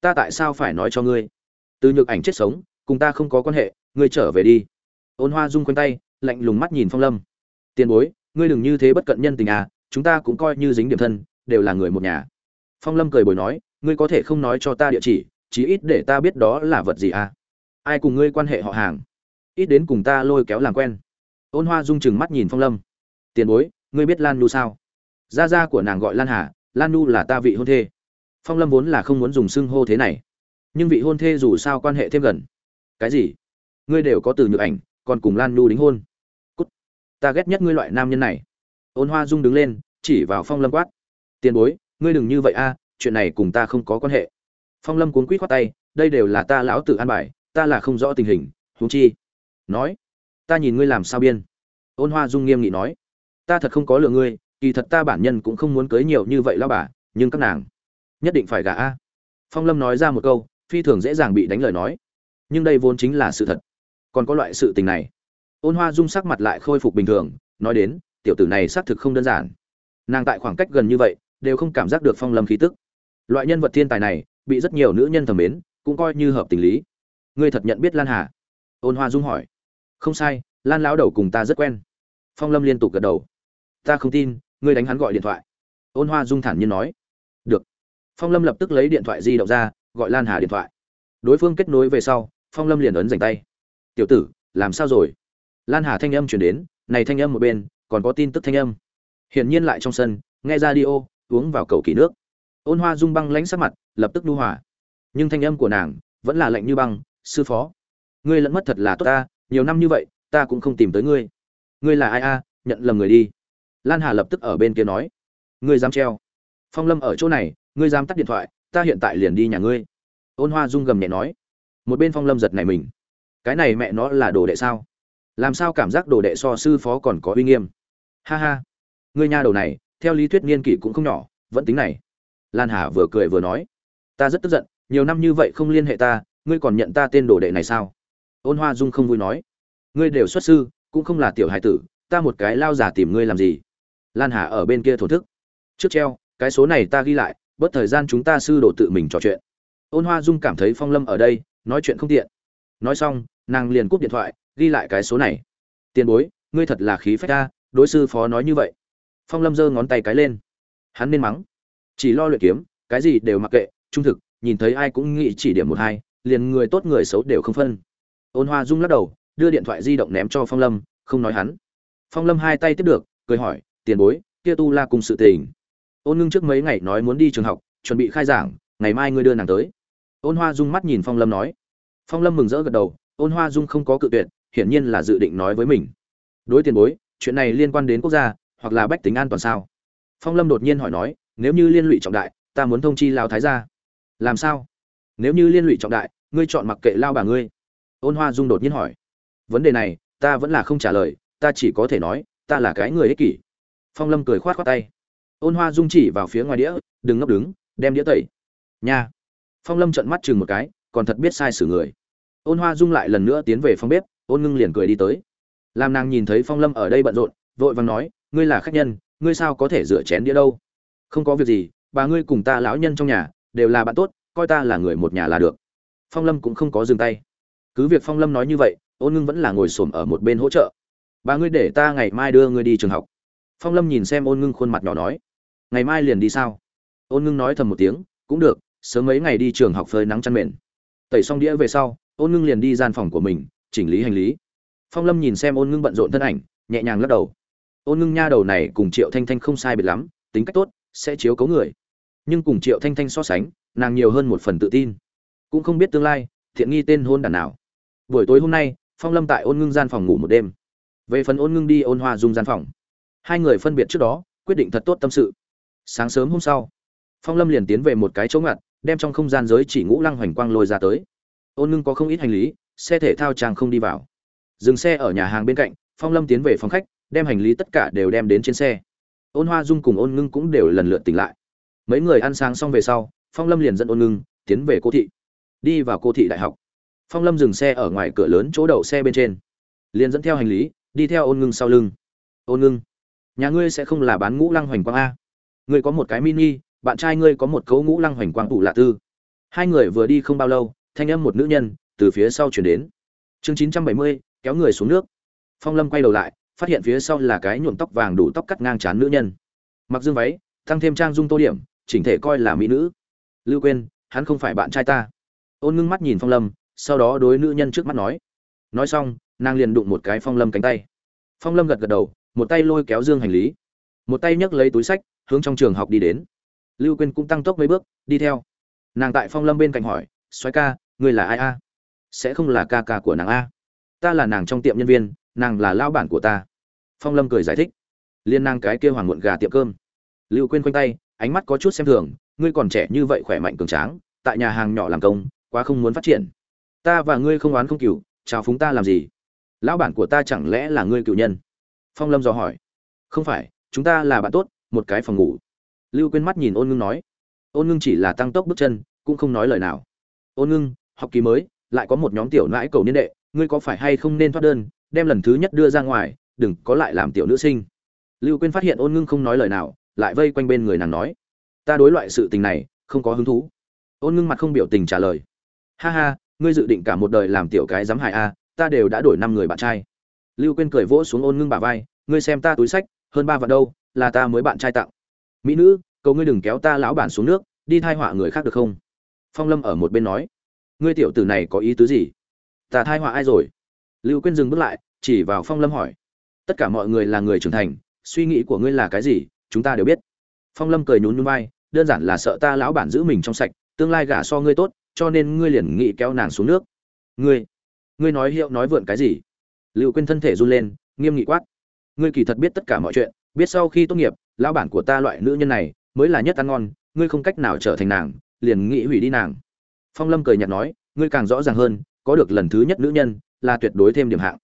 Ta tại sao phải nói cho ngươi? Từ nhược ảnh chết sống, cùng ta không có quan hệ, ngươi trở về đi. Ôn hoa dung quanh tay, lạnh lùng mắt nhìn phong lâm. Tiền bối, ngươi đừng như thế bất cận nhân tình à chúng ta cũng coi như dính điểm thân, đều là người một nhà. Phong lâm cười bồi nói, ngươi có thể không nói cho ta địa chỉ, chí ít để ta biết đó là vật gì à? Ai cùng ngươi quan hệ họ hàng? Ít đến cùng ta lôi kéo làm quen. Ôn hoa dung chừng mắt nhìn phong lâm. Tiền bối, ngươi biết lan nu sao? Gia gia của nàng gọi lan hà, lan nu là ta vị hôn thê. Phong lâm vốn là không muốn dùng xưng hô thế này. Nhưng vị hôn thê dù sao quan hệ thêm gần. Cái gì? Ngươi đều có từ nhược ảnh, còn cùng lan nu đính hôn. Cút. Ta ghét nhất ngươi loại nam nhân này ôn hoa dung đứng lên, chỉ vào phong lâm quát. Tiền bối, ngươi đừng như vậy a, chuyện này cùng ta không có quan hệ. Phong lâm cuốn quýt khoát tay, đây đều là ta lão tự an bài, ta là không rõ tình hình, huống chi. Nói, ta nhìn ngươi làm sao biên? Ôn hoa dung nghiêm nghị nói. Ta thật không có lựa ngươi, kỳ thật ta bản nhân cũng không muốn cưới nhiều như vậy lao bà, nhưng các nàng nhất định phải gả a. Phong lâm nói ra một câu, phi thường dễ dàng bị đánh lời nói. Nhưng đây vốn chính là sự thật. Còn có loại sự tình này. Ôn hoa dung sắc mặt lại khôi phục bình thường, nói đến tiểu tử này xác thực không đơn giản. Nàng tại khoảng cách gần như vậy, đều không cảm giác được phong lâm khí tức. Loại nhân vật thiên tài này, bị rất nhiều nữ nhân thầm mến, cũng coi như hợp tình lý. Ngươi thật nhận biết lan hà? Ôn hoa dung hỏi. Không sai, lan lão đầu cùng ta rất quen. Phong lâm liên tục gật đầu. Ta không tin, ngươi đánh hắn gọi điện thoại. Ôn hoa dung thản nhiên nói. Được. Phong lâm lập tức lấy điện thoại di động ra, gọi lan hà điện thoại. Đối phương kết nối về sau, phong lâm liền ấn dành tay. Tiểu tử, làm sao rồi? Lan hà thanh âm chuyển đến, này thanh âm một bên còn có tin tức thanh âm. Hiển nhiên lại trong sân, nghe ra đi ô uống vào cầu kỳ nước. Ôn hoa dung băng lãnh sắc mặt, lập tức nu hòa. Nhưng thanh âm của nàng vẫn là lạnh như băng, sư phó, ngươi lẫn mất thật là tốt ta, nhiều năm như vậy, ta cũng không tìm tới ngươi. Ngươi là ai a? Nhận lầm người đi. Lan hà lập tức ở bên kia nói, ngươi dám treo. Phong lâm ở chỗ này, ngươi dám tắt điện thoại, ta hiện tại liền đi nhà ngươi. Ôn hoa dung gầm nhẹ nói, một bên phong lâm giật này mình, cái này mẹ nó là đồ đệ sao? Làm sao cảm giác đồ đệ so sư phó còn có uy nghiêm? Ha ha. Ngươi nha đầu này, theo lý thuyết niên kỷ cũng không nhỏ, vẫn tính này. Lan hà vừa cười vừa nói. Ta rất tức giận, nhiều năm như vậy không liên hệ ta, ngươi còn nhận ta tên đồ đệ này sao? Ôn hoa dung không vui nói. Ngươi đều xuất sư, cũng không là tiểu hải tử, ta một cái lao giả tìm ngươi làm gì? Lan hà ở bên kia thổ thức. Trước treo, cái số này ta ghi lại, bớt thời gian chúng ta sư đồ tự mình trò chuyện. Ôn hoa dung cảm thấy phong lâm ở đây, nói chuyện không tiện. Nói xong, nàng liền cúp điện thoại, ghi lại cái số này. Tiền bối, ngươi thật là khí phách ta đối sư phó nói như vậy. Phong lâm giơ ngón tay cái lên. Hắn nên mắng. Chỉ lo luyện kiếm, cái gì đều mặc kệ, trung thực, nhìn thấy ai cũng nghĩ chỉ điểm một hai, liền người tốt người xấu đều không phân. Ôn hoa dung lắc đầu, đưa điện thoại di động ném cho phong lâm, không nói hắn. Phong lâm hai tay tiếp được, cười hỏi, tiền bối, kia tu la cùng sự tình. Ôn ngưng trước mấy ngày nói muốn đi trường học, chuẩn bị khai giảng, ngày mai ngươi đưa nàng tới. Ôn hoa dung mắt nhìn phong lâm nói. Phong lâm mừng rỡ gật đầu, ôn hoa dung không có cự tuyệt, hiển nhiên là dự định nói với mình. Đối tiền bối chuyện này liên quan đến quốc gia, hoặc là bách tính an toàn sao? Phong lâm đột nhiên hỏi nói, nếu như liên lụy trọng đại, ta muốn thông chi lao thái gia. Làm sao? Nếu như liên lụy trọng đại, ngươi chọn mặc kệ lao bà ngươi. Ôn hoa dung đột nhiên hỏi. Vấn đề này, ta vẫn là không trả lời, ta chỉ có thể nói, ta là cái người ích kỷ. Phong lâm cười khoát khoát tay. Ôn hoa dung chỉ vào phía ngoài đĩa, đừng ngấp đứng, đem đĩa tẩy. Nha. Phong lâm trợn mắt chừng một cái, còn thật biết sai xử người. Ôn hoa dung lại lần nữa tiến về phòng bếp, ôn ngưng liền cười đi tới làm nàng nhìn thấy phong lâm ở đây bận rộn, vội vàng nói, ngươi là khách nhân, ngươi sao có thể rửa chén đĩa đâu? Không có việc gì, bà ngươi cùng ta lão nhân trong nhà, đều là bạn tốt, coi ta là người một nhà là được. Phong lâm cũng không có dừng tay. Cứ việc phong lâm nói như vậy, ôn ngưng vẫn là ngồi xổm ở một bên hỗ trợ. Bà ngươi để ta ngày mai đưa ngươi đi trường học. Phong lâm nhìn xem ôn ngưng khuôn mặt nhỏ nói, ngày mai liền đi sao? Ôn ngưng nói thầm một tiếng, cũng được, sớm mấy ngày đi trường học phơi nắng chăn mền. Tẩy xong đĩa về sau, ôn ngưng liền đi gian phòng của mình, chỉnh lý hành lý phong lâm nhìn xem ôn ngưng bận rộn thân ảnh, nhẹ nhàng lắc đầu. Ôn ngưng nha đầu này cùng triệu thanh thanh không sai biệt lắm, tính cách tốt, sẽ chiếu cấu người. Nhưng cùng triệu thanh thanh so sánh, nàng nhiều hơn một phần tự tin. Cũng không biết tương lai, thiện nghi tên hôn đàn nào. Buổi tối hôm nay, phong lâm tại ôn ngưng gian phòng ngủ một đêm. Về phần ôn ngưng đi ôn hoa dung gian phòng. Hai người phân biệt trước đó, quyết định thật tốt tâm sự. Sáng sớm hôm sau, phong lâm liền tiến về một cái chỗ ngặt, đem trong không gian giới chỉ ngũ lăng hoành quang lôi ra tới. Ôn ngưng có không ít hành lý, xe thể thao trang không đi vào dừng xe ở nhà hàng bên cạnh, phong lâm tiến về phòng khách, đem hành lý tất cả đều đem đến trên xe. Ôn hoa dung cùng ôn ngưng cũng đều lần lượt tỉnh lại. Mấy người ăn sáng xong về sau, phong lâm liền dẫn ôn ngưng tiến về cô thị. Đi vào cô thị đại học. Phong lâm dừng xe ở ngoài cửa lớn chỗ đậu xe bên trên. Liền dẫn theo hành lý, đi theo ôn ngưng sau lưng. Ôn ngưng, nhà ngươi sẽ không là bán ngũ lăng hoành quang a. Ngươi có một cái mini, bạn trai ngươi có một cấu ngũ lăng hoành quang tủ lạ tư. Hai người vừa đi không bao lâu, thanh âm một nữ nhân từ phía sau chuyển đến. Chương chín trăm bảy mươi kéo người xuống nước. Phong lâm quay đầu lại, phát hiện phía sau là cái nhuộm tóc vàng đủ tóc cắt ngang trán nữ nhân. Mặc dương váy tăng thêm trang dung tô điểm, chỉnh thể coi là mỹ nữ. Lưu quên hắn không phải bạn trai ta. Ôn ngưng mắt nhìn phong lâm, sau đó đối nữ nhân trước mắt nói. Nói xong, nàng liền đụng một cái phong lâm cánh tay. Phong lâm gật gật đầu, một tay lôi kéo dương hành lý. Một tay nhấc lấy túi sách, hướng trong trường học đi đến. Lưu quên cũng tăng tốc mấy bước, đi theo. Nàng tại phong lâm bên cạnh hỏi xoáy ca, ngươi là ai a? Sẽ không là ca ca của nàng a? Ta là nàng trong tiệm nhân viên, nàng là lao bản của ta. Phong lâm cười giải thích. Liên nàng cái kia hoàng muộn gà tiệm cơm. Lưu quên quanh tay, ánh mắt có chút xem thường, ngươi còn trẻ như vậy khỏe mạnh cường tráng, tại nhà hàng nhỏ làm công, quá không muốn phát triển. Ta và ngươi không oán không cừu, chào phúng ta làm gì? Lão bản của ta chẳng lẽ là ngươi cựu nhân? Phong lâm dò hỏi. Không phải, chúng ta là bạn tốt, một cái phòng ngủ. Lưu quên mắt nhìn ôn ngưng nói. Ôn ngưng chỉ là tăng tốc bước chân, cũng không nói lời nào. Ôn ngưng, học kỳ mới, lại có một nhóm tiểu nãi cầu niên đệ ngươi có phải hay không nên thoát đơn, đem lần thứ nhất đưa ra ngoài, đừng có lại làm tiểu nữ sinh. Lưu quên phát hiện ôn ngưng không nói lời nào, lại vây quanh bên người nàng nói, ta đối loại sự tình này, không có hứng thú. Ôn ngưng mặt không biểu tình trả lời, ha ha, ngươi dự định cả một đời làm tiểu cái giám hại a, ta đều đã đổi năm người bạn trai. Lưu quên cười vỗ xuống ôn ngưng bả vai, ngươi xem ta túi sách, hơn ba vạn đâu, là ta mới bạn trai tặng. Mỹ nữ, cầu ngươi đừng kéo ta lão bản xuống nước, đi thai họa người khác được không? Phong lâm ở một bên nói, ngươi tiểu tử này có ý tứ gì? Ta thai họa ai rồi? Lưu Quyên dừng bước lại, chỉ vào phong lâm hỏi. Tất cả mọi người là người trưởng thành, suy nghĩ của ngươi là cái gì, chúng ta đều biết. Phong lâm cười nhún nhún vai, đơn giản là sợ ta lão bản giữ mình trong sạch, tương lai gả so ngươi tốt, cho nên ngươi liền nghĩ kéo nàng xuống nước. Ngươi ngươi nói hiệu nói vượn cái gì? Lưu Quyên thân thể run lên, nghiêm nghị quát. Ngươi kỳ thật biết tất cả mọi chuyện, biết sau khi tốt nghiệp, lão bản của ta loại nữ nhân này mới là nhất ăn ngon, ngươi không cách nào trở thành nàng, liền nghĩ hủy đi nàng. Phong lâm cười nhạt nói, ngươi càng rõ ràng hơn có được lần thứ nhất nữ nhân là tuyệt đối thêm điểm hạng.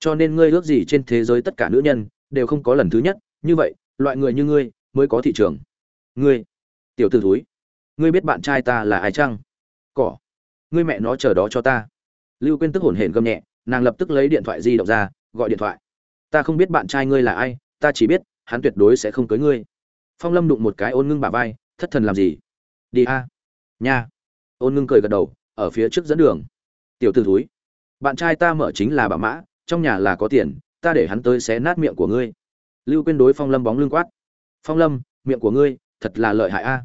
Cho nên ngươi ước gì trên thế giới tất cả nữ nhân đều không có lần thứ nhất, như vậy, loại người như ngươi mới có thị trường. Ngươi, tiểu t ử thúi, ngươi biết bạn trai ta là ai chăng? Cỏ, ngươi mẹ nó chờ đó cho ta. Lưu quên tức hổn hển gầm nhẹ, nàng lập tức lấy điện thoại di động ra, gọi điện thoại. Ta không biết bạn trai ngươi là ai, ta chỉ biết, hắn tuyệt đối sẽ không cưới ngươi. Phong lâm đụng một cái ôn ngưng bà vai, thất thần làm gì? Đi a. Nha. Ôn ngưng cười gật đầu, ở phía trước dẫn đường tiểu t ử thúi. Bạn trai ta mở chính là bà mã, trong nhà là có tiền, ta để hắn tới xé nát miệng của ngươi. Lưu quên đối phong lâm bóng lưng quát. Phong lâm, miệng của ngươi, thật là lợi hại a.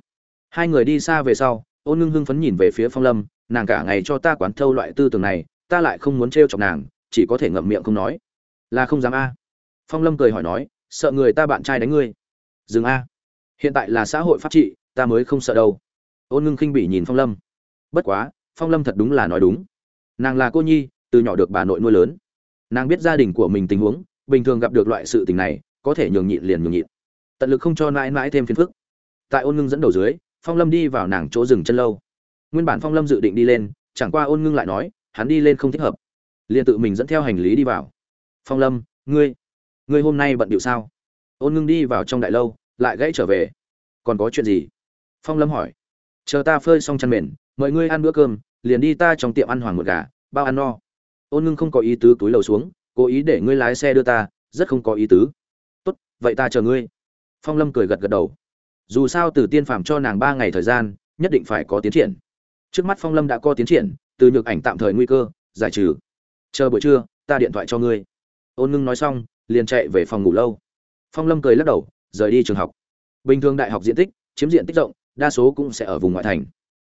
Hai người đi xa về sau, ôn ngưng hưng phấn nhìn về phía phong lâm, nàng cả ngày cho ta quán thâu loại tư tưởng này, ta lại không muốn t chọc nàng, chỉ có thể ngậm miệng không nói. Là không dám a. Phong lâm cười hỏi nói, sợ người ta bạn trai đánh ngươi. Dừng a. Hiện tại là xã hội pháp trị, ta mới không sợ đâu. Ôn ngưng khinh bỉ nhìn phong lâm. Bất quá, phong lâm thật đúng là nói đúng nàng là cô nhi, từ nhỏ được bà nội nuôi lớn. Nàng biết gia đình của mình tình huống, bình thường gặp được loại sự tình này, có thể nhường nhịn liền nhường nhịn. Tận lực không cho mãi mãi thêm phiền phức. Tại ôn ngưng dẫn đầu dưới, phong lâm đi vào nàng chỗ rừng chân lâu. Nguyên bản phong lâm dự định đi lên, chẳng qua ôn ngưng lại nói, hắn đi lên không thích hợp. Liền tự mình dẫn theo hành lý đi vào. Phong lâm, ngươi ngươi hôm nay bận điệu sao? Ôn ngưng đi vào trong đại lâu, lại gãy trở về. Còn có chuyện gì? Phong lâm hỏi. Chờ ta phơi xong chăn mền, mời ngươi ăn bữa cơm liền đi ta trong tiệm ăn hoàng một gà, bao ăn no. Ôn ngưng không có ý tứ túi lầu xuống, cố ý để ngươi lái xe đưa ta, rất không có ý tứ. Tốt, vậy ta chờ ngươi. Phong lâm cười gật gật đầu. Dù sao từ tiên phàm cho nàng ba ngày thời gian, nhất định phải có tiến triển. Trước mắt phong lâm đã có tiến triển, từ nhược ảnh tạm thời nguy cơ, giải trừ. Chờ buổi trưa, ta điện thoại cho ngươi. Ôn ngưng nói xong, liền chạy về phòng ngủ lâu. Phong lâm cười lắc đầu, rời đi trường học. Bình thường đại học diện tích, chiếm diện tích rộng, đa số cũng sẽ ở vùng ngoại thành.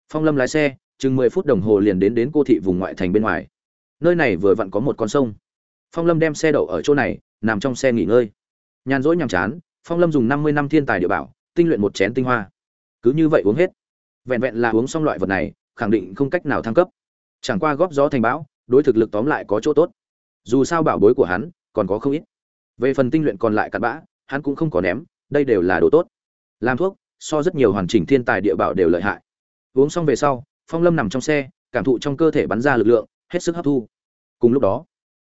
Phong lâm lái xe chừng mười phút đồng hồ liền đến đến cô thị vùng ngoại thành bên ngoài. Nơi này vừa vặn có một con sông. Phong lâm đem xe đậu ở chỗ này, nằm trong xe nghỉ ngơi. Nhàn rỗi nhàm chán, phong lâm dùng năm mươi năm thiên tài địa bảo, tinh luyện một chén tinh hoa. Cứ như vậy uống hết. Vẹn vẹn là uống xong loại vật này, khẳng định không cách nào thăng cấp. Chẳng qua góp gió thành bão, đối thực lực tóm lại có chỗ tốt. Dù sao bảo bối của hắn còn có không ít. Về phần tinh luyện còn lại cặn bã, hắn cũng không có ném, đây đều là đồ tốt. Làm thuốc, so rất nhiều hoàn chỉnh thiên tài địa bảo đều lợi hại. Uống xong về sau phong lâm nằm trong xe, cảm thụ trong cơ thể bắn ra lực lượng, hết sức hấp thu. Cùng lúc đó,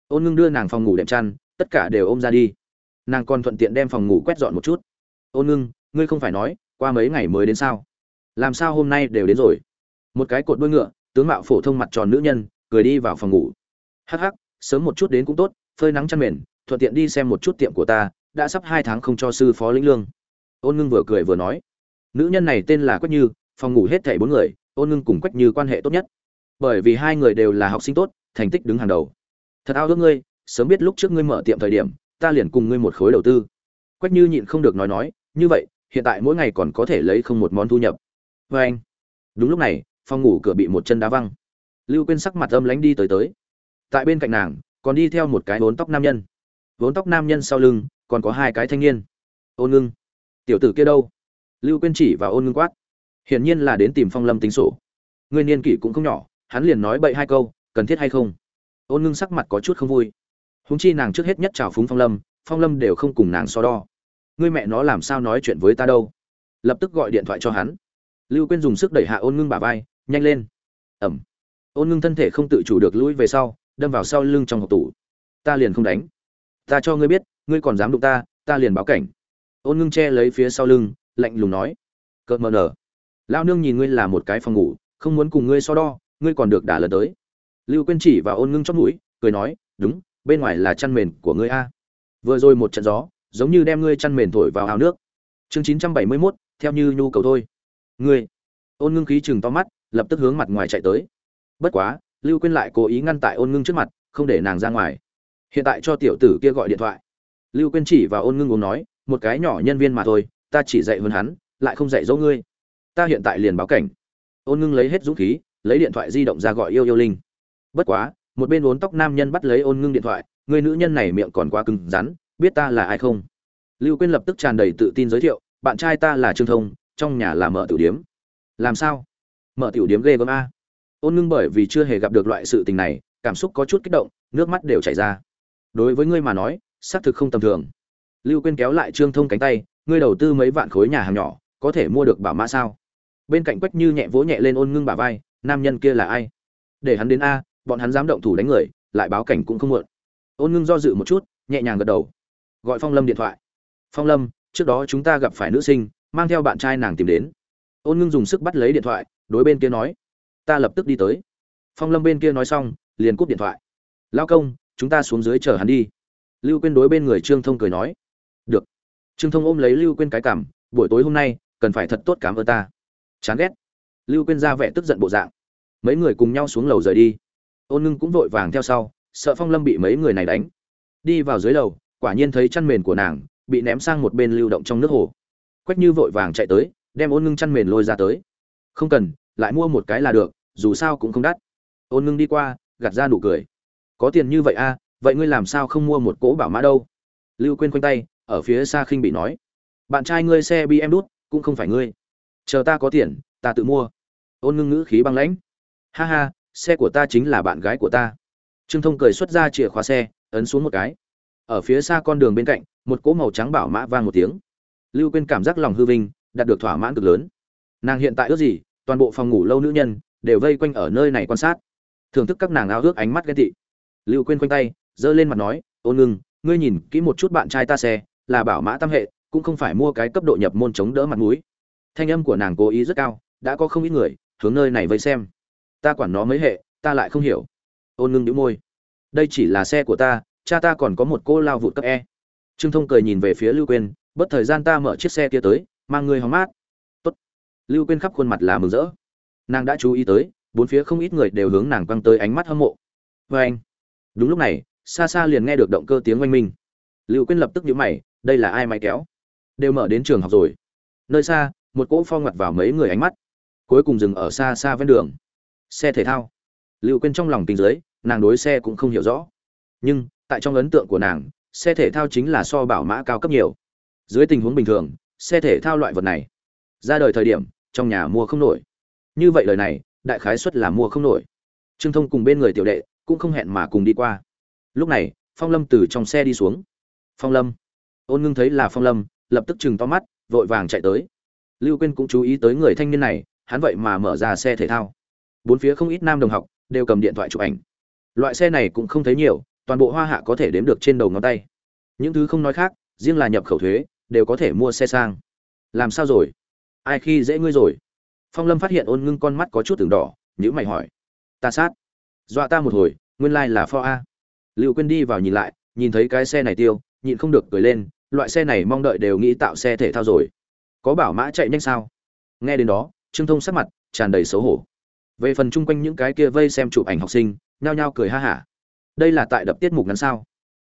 ôn ngưng đưa nàng phòng ngủ đệm chăn, tất cả đều ôm ra đi. Nàng còn thuận tiện đem phòng ngủ quét dọn một chút. Ôn ngưng, ngươi không phải nói, qua mấy ngày mới đến sao? Làm sao hôm nay đều đến rồi? Một cái cột đuôi ngựa, tướng mạo phổ thông mặt tròn nữ nhân, cười đi vào phòng ngủ. Hắc hắc, sớm một chút đến cũng tốt, phơi nắng chăn mền, thuận tiện đi xem một chút tiệm của ta, đã sắp hai tháng không cho sư phó lĩnh lương. Ôn ngưng vừa cười vừa nói. Nữ nhân này tên là quách như, phòng ngủ hết thảy bốn người ôn ngưng cùng quách như quan hệ tốt nhất. Bởi vì hai người đều là học sinh tốt, thành tích đứng hàng đầu. Thật ao ước ngươi, sớm biết lúc trước ngươi mở tiệm thời điểm, ta liền cùng ngươi một khối đầu tư. Quách như nhịn không được nói nói, như vậy, hiện tại mỗi ngày còn có thể lấy không một món thu nhập. Vê anh, đúng lúc này, phòng ngủ cửa bị một chân đá văng. Lưu quên sắc mặt âm lánh đi tới tới. Tại bên cạnh nàng, còn đi theo một cái vốn tóc nam nhân. Vốn tóc nam nhân sau lưng, còn có hai cái thanh niên. Ôn ngưng, tiểu tử kia đâu? Lưu quên chỉ và ôn ngưng quát hiển nhiên là đến tìm phong lâm tính sổ. Người niên kỷ cũng không nhỏ, hắn liền nói bậy hai câu, cần thiết hay không? Ôn ngưng sắc mặt có chút không vui. Húng chi nàng trước hết nhất chào phúng phong lâm phong lâm đều không cùng nàng so đo. Ngươi mẹ nó làm sao nói chuyện với ta đâu? Lập tức gọi điện thoại cho hắn. Lưu quên dùng sức đẩy hạ ôn ngưng bả vai, nhanh lên. Ẩm. Ôn ngưng thân thể không tự chủ được lũi về sau, đâm vào sau lưng trong hộp tủ. Ta liền không đánh. Ta cho ngươi biết, ngươi còn dám đụng ta ta liền báo cảnh. Ôn ngưng che lấy phía sau lưng, lạnh lùng nói. Cợt mờ nở lao nương nhìn ngươi là một cái phòng ngủ, không muốn cùng ngươi so đo, ngươi còn được đả lần tới. Lưu quên chỉ và ôn ngưng chót mũi, cười nói, đúng, bên ngoài là chăn mền của ngươi a. Vừa rồi một trận gió, giống như đem ngươi chăn mền thổi vào ao nước. Chương chín trăm bảy mươi mốt, theo như nhu cầu thôi. Ngươi. Ôn ngưng khí chừng to mắt, lập tức hướng mặt ngoài chạy tới. Bất quá, lưu quên lại cố ý ngăn tại ôn ngưng trước mặt, không để nàng ra ngoài. Hiện tại cho tiểu tử kia gọi điện thoại. Lưu quên chỉ và ôn ngưng uống nói, một cái nhỏ nhân viên mà thôi, ta chỉ dạy hơn hắn, lại không dạy dỗ ngươi ta hiện tại liền báo cảnh. Ôn ngưng lấy hết dũng khí, lấy điện thoại di động ra gọi yêu yêu linh. Bất quá, một bên uốn tóc nam nhân bắt lấy ôn ngưng điện thoại, người nữ nhân này miệng còn quá cứng rắn, biết ta là ai không? Lưu quên lập tức tràn đầy tự tin giới thiệu, bạn trai ta là trương thông, trong nhà là mở tiểu điếm. Làm sao? Mở tiểu điếm ghê gớm a. Ôn ngưng bởi vì chưa hề gặp được loại sự tình này, cảm xúc có chút kích động, nước mắt đều chảy ra. Đối với ngươi mà nói, xác thực không tầm thường. Lưu quên kéo lại trương thông cánh tay, ngươi đầu tư mấy vạn khối nhà hàng nhỏ, có thể mua được bảo mã sao? Bên cạnh quách như nhẹ vỗ nhẹ lên ôn ngưng bả vai, nam nhân kia là ai? Để hắn đến a, bọn hắn dám động thủ đánh người, lại báo cảnh cũng không muộn. Ôn ngưng do dự một chút, nhẹ nhàng gật đầu. Gọi phong lâm điện thoại. Phong lâm, trước đó chúng ta gặp phải nữ sinh, mang theo bạn trai nàng tìm đến. Ôn ngưng dùng sức bắt lấy điện thoại, đối bên kia nói, ta lập tức đi tới. Phong lâm bên kia nói xong, liền cúp điện thoại. Lao công, chúng ta xuống dưới chờ hắn đi. Lưu quên đối bên người trương thông cười nói, được. Trương thông ôm lấy lưu quên cái cảm, buổi tối hôm nay, cần phải thật tốt cảm ơn ta chán ghét. Lưu quên ra vẻ tức giận bộ dạng. Mấy người cùng nhau xuống lầu rời đi. Ôn ngưng cũng vội vàng theo sau sợ phong lâm bị mấy người này đánh. Đi vào dưới lầu quả nhiên thấy chăn mền của nàng bị ném sang một bên lưu động trong nước hồ. Quách như vội vàng chạy tới đem ôn ngưng chăn mền lôi ra tới. Không cần lại mua một cái là được dù sao cũng không đắt. Ôn ngưng đi qua gạt ra nụ cười. Có tiền như vậy a à, vậy ngươi làm sao không mua một cỗ bảo mã đâu? Lưu quên quanh tay ở phía xa khinh bị nói. Bạn trai ngươi xe bị em đút cũng không phải ngươi chờ ta có tiền, ta tự mua. Ôn ngưng ngữ khí băng lãnh. Ha ha, xe của ta chính là bạn gái của ta. Trương thông cười xuất ra chìa khóa xe, ấn xuống một cái. Ở phía xa con đường bên cạnh, một cỗ màu trắng bảo mã vang một tiếng. Lưu quên cảm giác lòng hư vinh, đạt được thỏa mãn cực lớn. Nàng hiện tại ước gì, toàn bộ phòng ngủ lâu nữ nhân, đều vây quanh ở nơi này quan sát. Thưởng thức các nàng ao ước ánh mắt ghen tị. Lưu quên quanh tay, giơ lên mặt nói, ôn ngưng, ngươi nhìn kỹ một chút bạn trai ta xe, là bảo mã tam hệ, cũng không phải mua cái cấp độ nhập môn chống đỡ mặt mũi thanh âm của nàng cố ý rất cao, đã có không ít người hướng nơi này vây xem. Ta quản nó mấy hệ, ta lại không hiểu. Ôn ngưng đĩu môi. Đây chỉ là xe của ta, cha ta còn có một cô lao vụt cấp e. Trương thông cười nhìn về phía lưu quên bất thời gian ta mở chiếc xe kia tới, mang người hóng mát. Tốt. lưu quên khắp khuôn mặt là mừng rỡ. Nàng đã chú ý tới, bốn phía không ít người đều hướng nàng quăng tới ánh mắt hâm mộ. Vê anh. Đúng lúc này, xa xa liền nghe được động cơ tiếng oanh minh. Lưu quên lập tức nhíu mày, đây là ai máy kéo? Đều mở đến trường học rồi. Nơi xa một cỗ phong ngoặt vào mấy người ánh mắt, cuối cùng dừng ở xa xa ven đường. Xe thể thao. Lưu quên trong lòng tình giới, nàng đối xe cũng không hiểu rõ. Nhưng, tại trong ấn tượng của nàng, xe thể thao chính là so bảo mã cao cấp nhiều. Dưới tình huống bình thường, xe thể thao loại vật này, ra đời thời điểm, trong nhà mua không nổi. Như vậy lời này, đại khái suất là mua không nổi. Trương thông cùng bên người tiểu đệ cũng không hẹn mà cùng đi qua. Lúc này, phong lâm từ trong xe đi xuống. Phong lâm. Ôn ngưng thấy là phong lâm, lập tức chừng to mắt, vội vàng chạy tới lưu quên cũng chú ý tới người thanh niên này, hắn vậy mà mở ra xe thể thao. Bốn phía không ít nam đồng học đều cầm điện thoại chụp ảnh. Loại xe này cũng không thấy nhiều, toàn bộ hoa hạ có thể đếm được trên đầu ngón tay. Những thứ không nói khác, riêng là nhập khẩu thuế, đều có thể mua xe sang. Làm sao rồi? Ai khi dễ ngươi rồi? Phong lâm phát hiện ôn ngưng con mắt có chút từng đỏ nhữ mày hỏi. Ta sát. Dọa ta một hồi, nguyên lai、like、là pho a. Liệu quên đi vào nhìn lại, nhìn thấy cái xe này tiêu, nhịn không được cười lên, loại xe này mong đợi đều nghĩ tạo xe thể thao rồi có bảo mã chạy nhanh sao? Nghe đến đó, trương thông sắc mặt, tràn đầy xấu hổ. Về phần chung quanh những cái kia vây xem chụp ảnh học sinh, nhao nhao cười ha hả. Đây là tại đập tiết mục ngắn sao?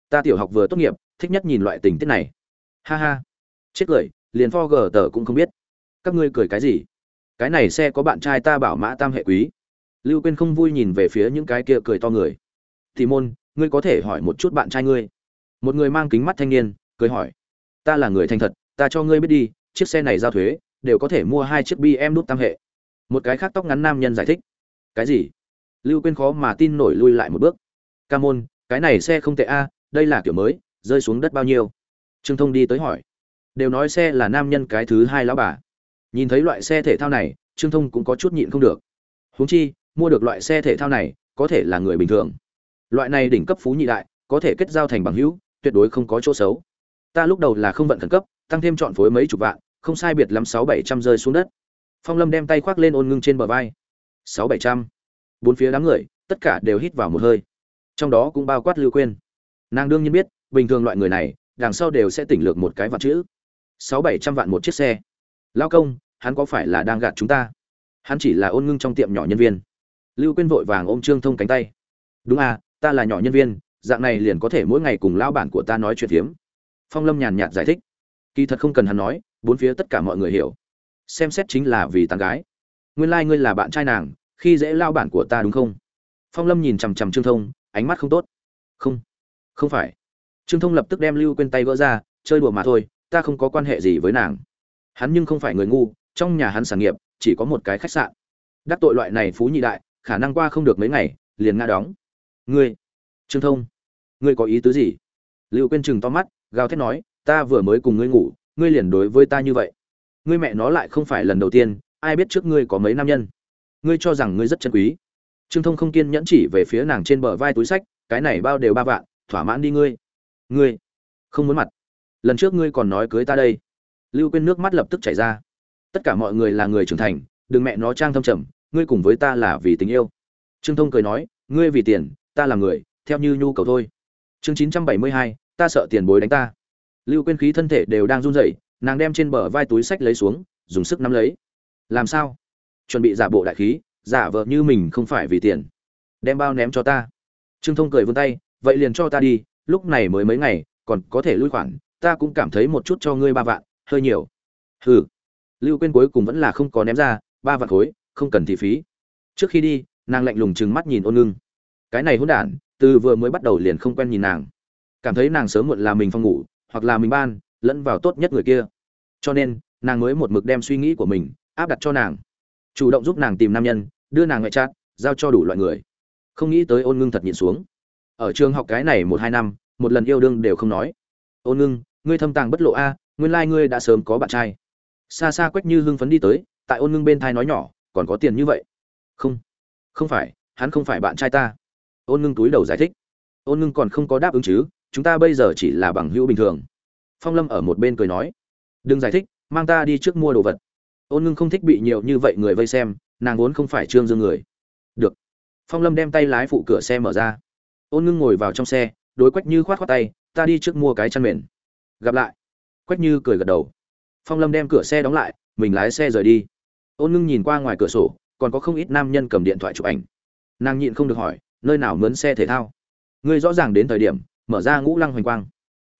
Ta tiểu học vừa tốt nghiệp, thích nhất nhìn loại tình tiết này. Ha ha. Chết cười, liền pho gờ tờ cũng không biết. Các ngươi cười cái gì? Cái này xe có bạn trai ta bảo mã tam hệ quý. Lưu quên không vui nhìn về phía những cái kia cười to người. Thì môn, ngươi có thể hỏi một chút bạn trai ngươi. Một người mang kính mắt thanh niên, cười hỏi. Ta là người thành thật, ta cho ngươi biết đi chiếc xe này giao thuế, đều có thể mua hai chiếc bm đút tam hệ. Một cái khác tóc ngắn nam nhân giải thích. Cái gì? Lưu quên khó mà tin nổi lui lại một bước. Ca môn, cái này xe không tệ a, đây là kiểu mới, rơi xuống đất bao nhiêu? Trương thông đi tới hỏi. Đều nói xe là nam nhân cái thứ hai lão bà. Nhìn thấy loại xe thể thao này, trương thông cũng có chút nhịn không được. Huống chi, mua được loại xe thể thao này, có thể là người bình thường. Loại này đỉnh cấp phú nhị đại, có thể kết giao thành bằng hữu, tuyệt đối không có chỗ xấu ta lúc đầu là không vận khẩn cấp, tăng thêm chọn phối mấy chục vạn, không sai biệt lắm sáu bảy trăm rơi xuống đất. Phong lâm đem tay khoác lên ôn ngưng trên bờ vai. Sáu bảy trăm. Bốn phía đám người, tất cả đều hít vào một hơi. Trong đó cũng bao quát lưu quên nàng đương nhiên biết, bình thường loại người này, đằng sau đều sẽ tỉnh lược một cái vạn chữ. Sáu bảy trăm vạn một chiếc xe. Lao công, hắn có phải là đang gạt chúng ta? Hắn chỉ là ôn ngưng trong tiệm nhỏ nhân viên. Lưu quên vội vàng ôm trương thông cánh tay. Đúng à ta là nhỏ nhân viên, dạng này liền có thể mỗi ngày cùng lao bản của ta nói chuyện phiếm phong lâm nhàn nhạt giải thích. Kỳ thật không cần hắn nói, bốn phía tất cả mọi người hiểu. Xem xét chính là vì tán gái. Nguyên lai、like、ngươi là bạn trai nàng, khi dễ lao bản của ta đúng không? Phong lâm nhìn chằm chằm trương thông, ánh mắt không tốt. Không. Không phải. Trương thông lập tức đem lưu quên tay gỡ ra, chơi đùa mà thôi, ta không có quan hệ gì với nàng. Hắn nhưng không phải người ngu, trong nhà hắn sản nghiệp, chỉ có một cái khách sạn. Đắc tội loại này phú nhị đại, khả năng qua không được mấy ngày, liền nga đóng. Ngươi. Trương thông. Ngươi có ý tứ gì? Lưu quên chừng to mắt gào thét nói, ta vừa mới cùng ngươi ngủ, ngươi liền đối với ta như vậy. Ngươi mẹ nó lại không phải lần đầu tiên, ai biết trước ngươi có mấy nam nhân. Ngươi cho rằng ngươi rất chân quý. Trương thông không kiên nhẫn chỉ về phía nàng trên bờ vai túi sách, cái này bao đều ba vạn, thỏa mãn đi ngươi. Ngươi? Không muốn mặt. Lần trước ngươi còn nói cưới ta đây. Lưu quên nước mắt lập tức chảy ra. Tất cả mọi người là người trưởng thành, đừng mẹ nó trang thâm trầm, ngươi cùng với ta là vì tình yêu. Trương thông cười nói, ngươi vì tiền, ta là người, theo như nhu cầu thôi. Chương chín trăm bảy mươi hai ta sợ tiền bối đánh ta. Lưu quên khí thân thể đều đang run rẩy, nàng đem trên bờ vai túi sách lấy xuống, dùng sức nắm lấy. Làm sao? Chuẩn bị giả bộ đại khí, giả vờ như mình không phải vì tiền. Đem bao ném cho ta. Trương thông cười vươn tay, vậy liền cho ta đi, lúc này mới mấy ngày, còn có thể lui khoản, ta cũng cảm thấy một chút cho ngươi ba vạn, hơi nhiều. Hừ. Lưu quên cuối cùng vẫn là không có ném ra, ba vạn khối, không cần thị phí. Trước khi đi, nàng lạnh lùng trừng mắt nhìn ôn ngưng. Cái này hỗn đản, từ vừa mới bắt đầu liền không quen nhìn nàng cảm thấy nàng sớm muộn là mình phòng ngủ, hoặc là mình ban, lẫn vào tốt nhất người kia. Cho nên, nàng mới một mực đem suy nghĩ của mình áp đặt cho nàng. Chủ động giúp nàng tìm nam nhân, đưa nàng ngoại trát giao cho đủ loại người. Không nghĩ tới ôn ngưng thật nhịn xuống. Ở trường học cái này một hai năm, một lần yêu đương đều không nói. Ôn ngưng, ngươi thâm tàng bất lộ a, nguyên lai ngươi đã sớm có bạn trai. Xa xa quách như hưng phấn đi tới, tại ôn ngưng bên thai nói nhỏ, còn có tiền như vậy? Không. Không phải, hắn không phải bạn trai ta. Ôn ngưng túi đầu giải thích. Ôn ngưng còn không có đáp ứng chứ chúng ta bây giờ chỉ là bằng hữu bình thường. Phong lâm ở một bên cười nói, đừng giải thích, mang ta đi trước mua đồ vật. Ôn ngưng không thích bị nhiều như vậy người vây xem, nàng vốn không phải trương dương người. Được. Phong lâm đem tay lái phụ cửa xe mở ra. Ôn ngưng ngồi vào trong xe, đối quách như khoát khoát tay, ta đi trước mua cái chăn mền. Gặp lại. Quách như cười gật đầu. Phong lâm đem cửa xe đóng lại, mình lái xe rời đi. Ôn ngưng nhìn qua ngoài cửa sổ, còn có không ít nam nhân cầm điện thoại chụp ảnh. Nàng nhịn không được hỏi, nơi nào mướn xe thể thao? Ngươi rõ ràng đến thời điểm mở ra ngũ lăng hoành quang.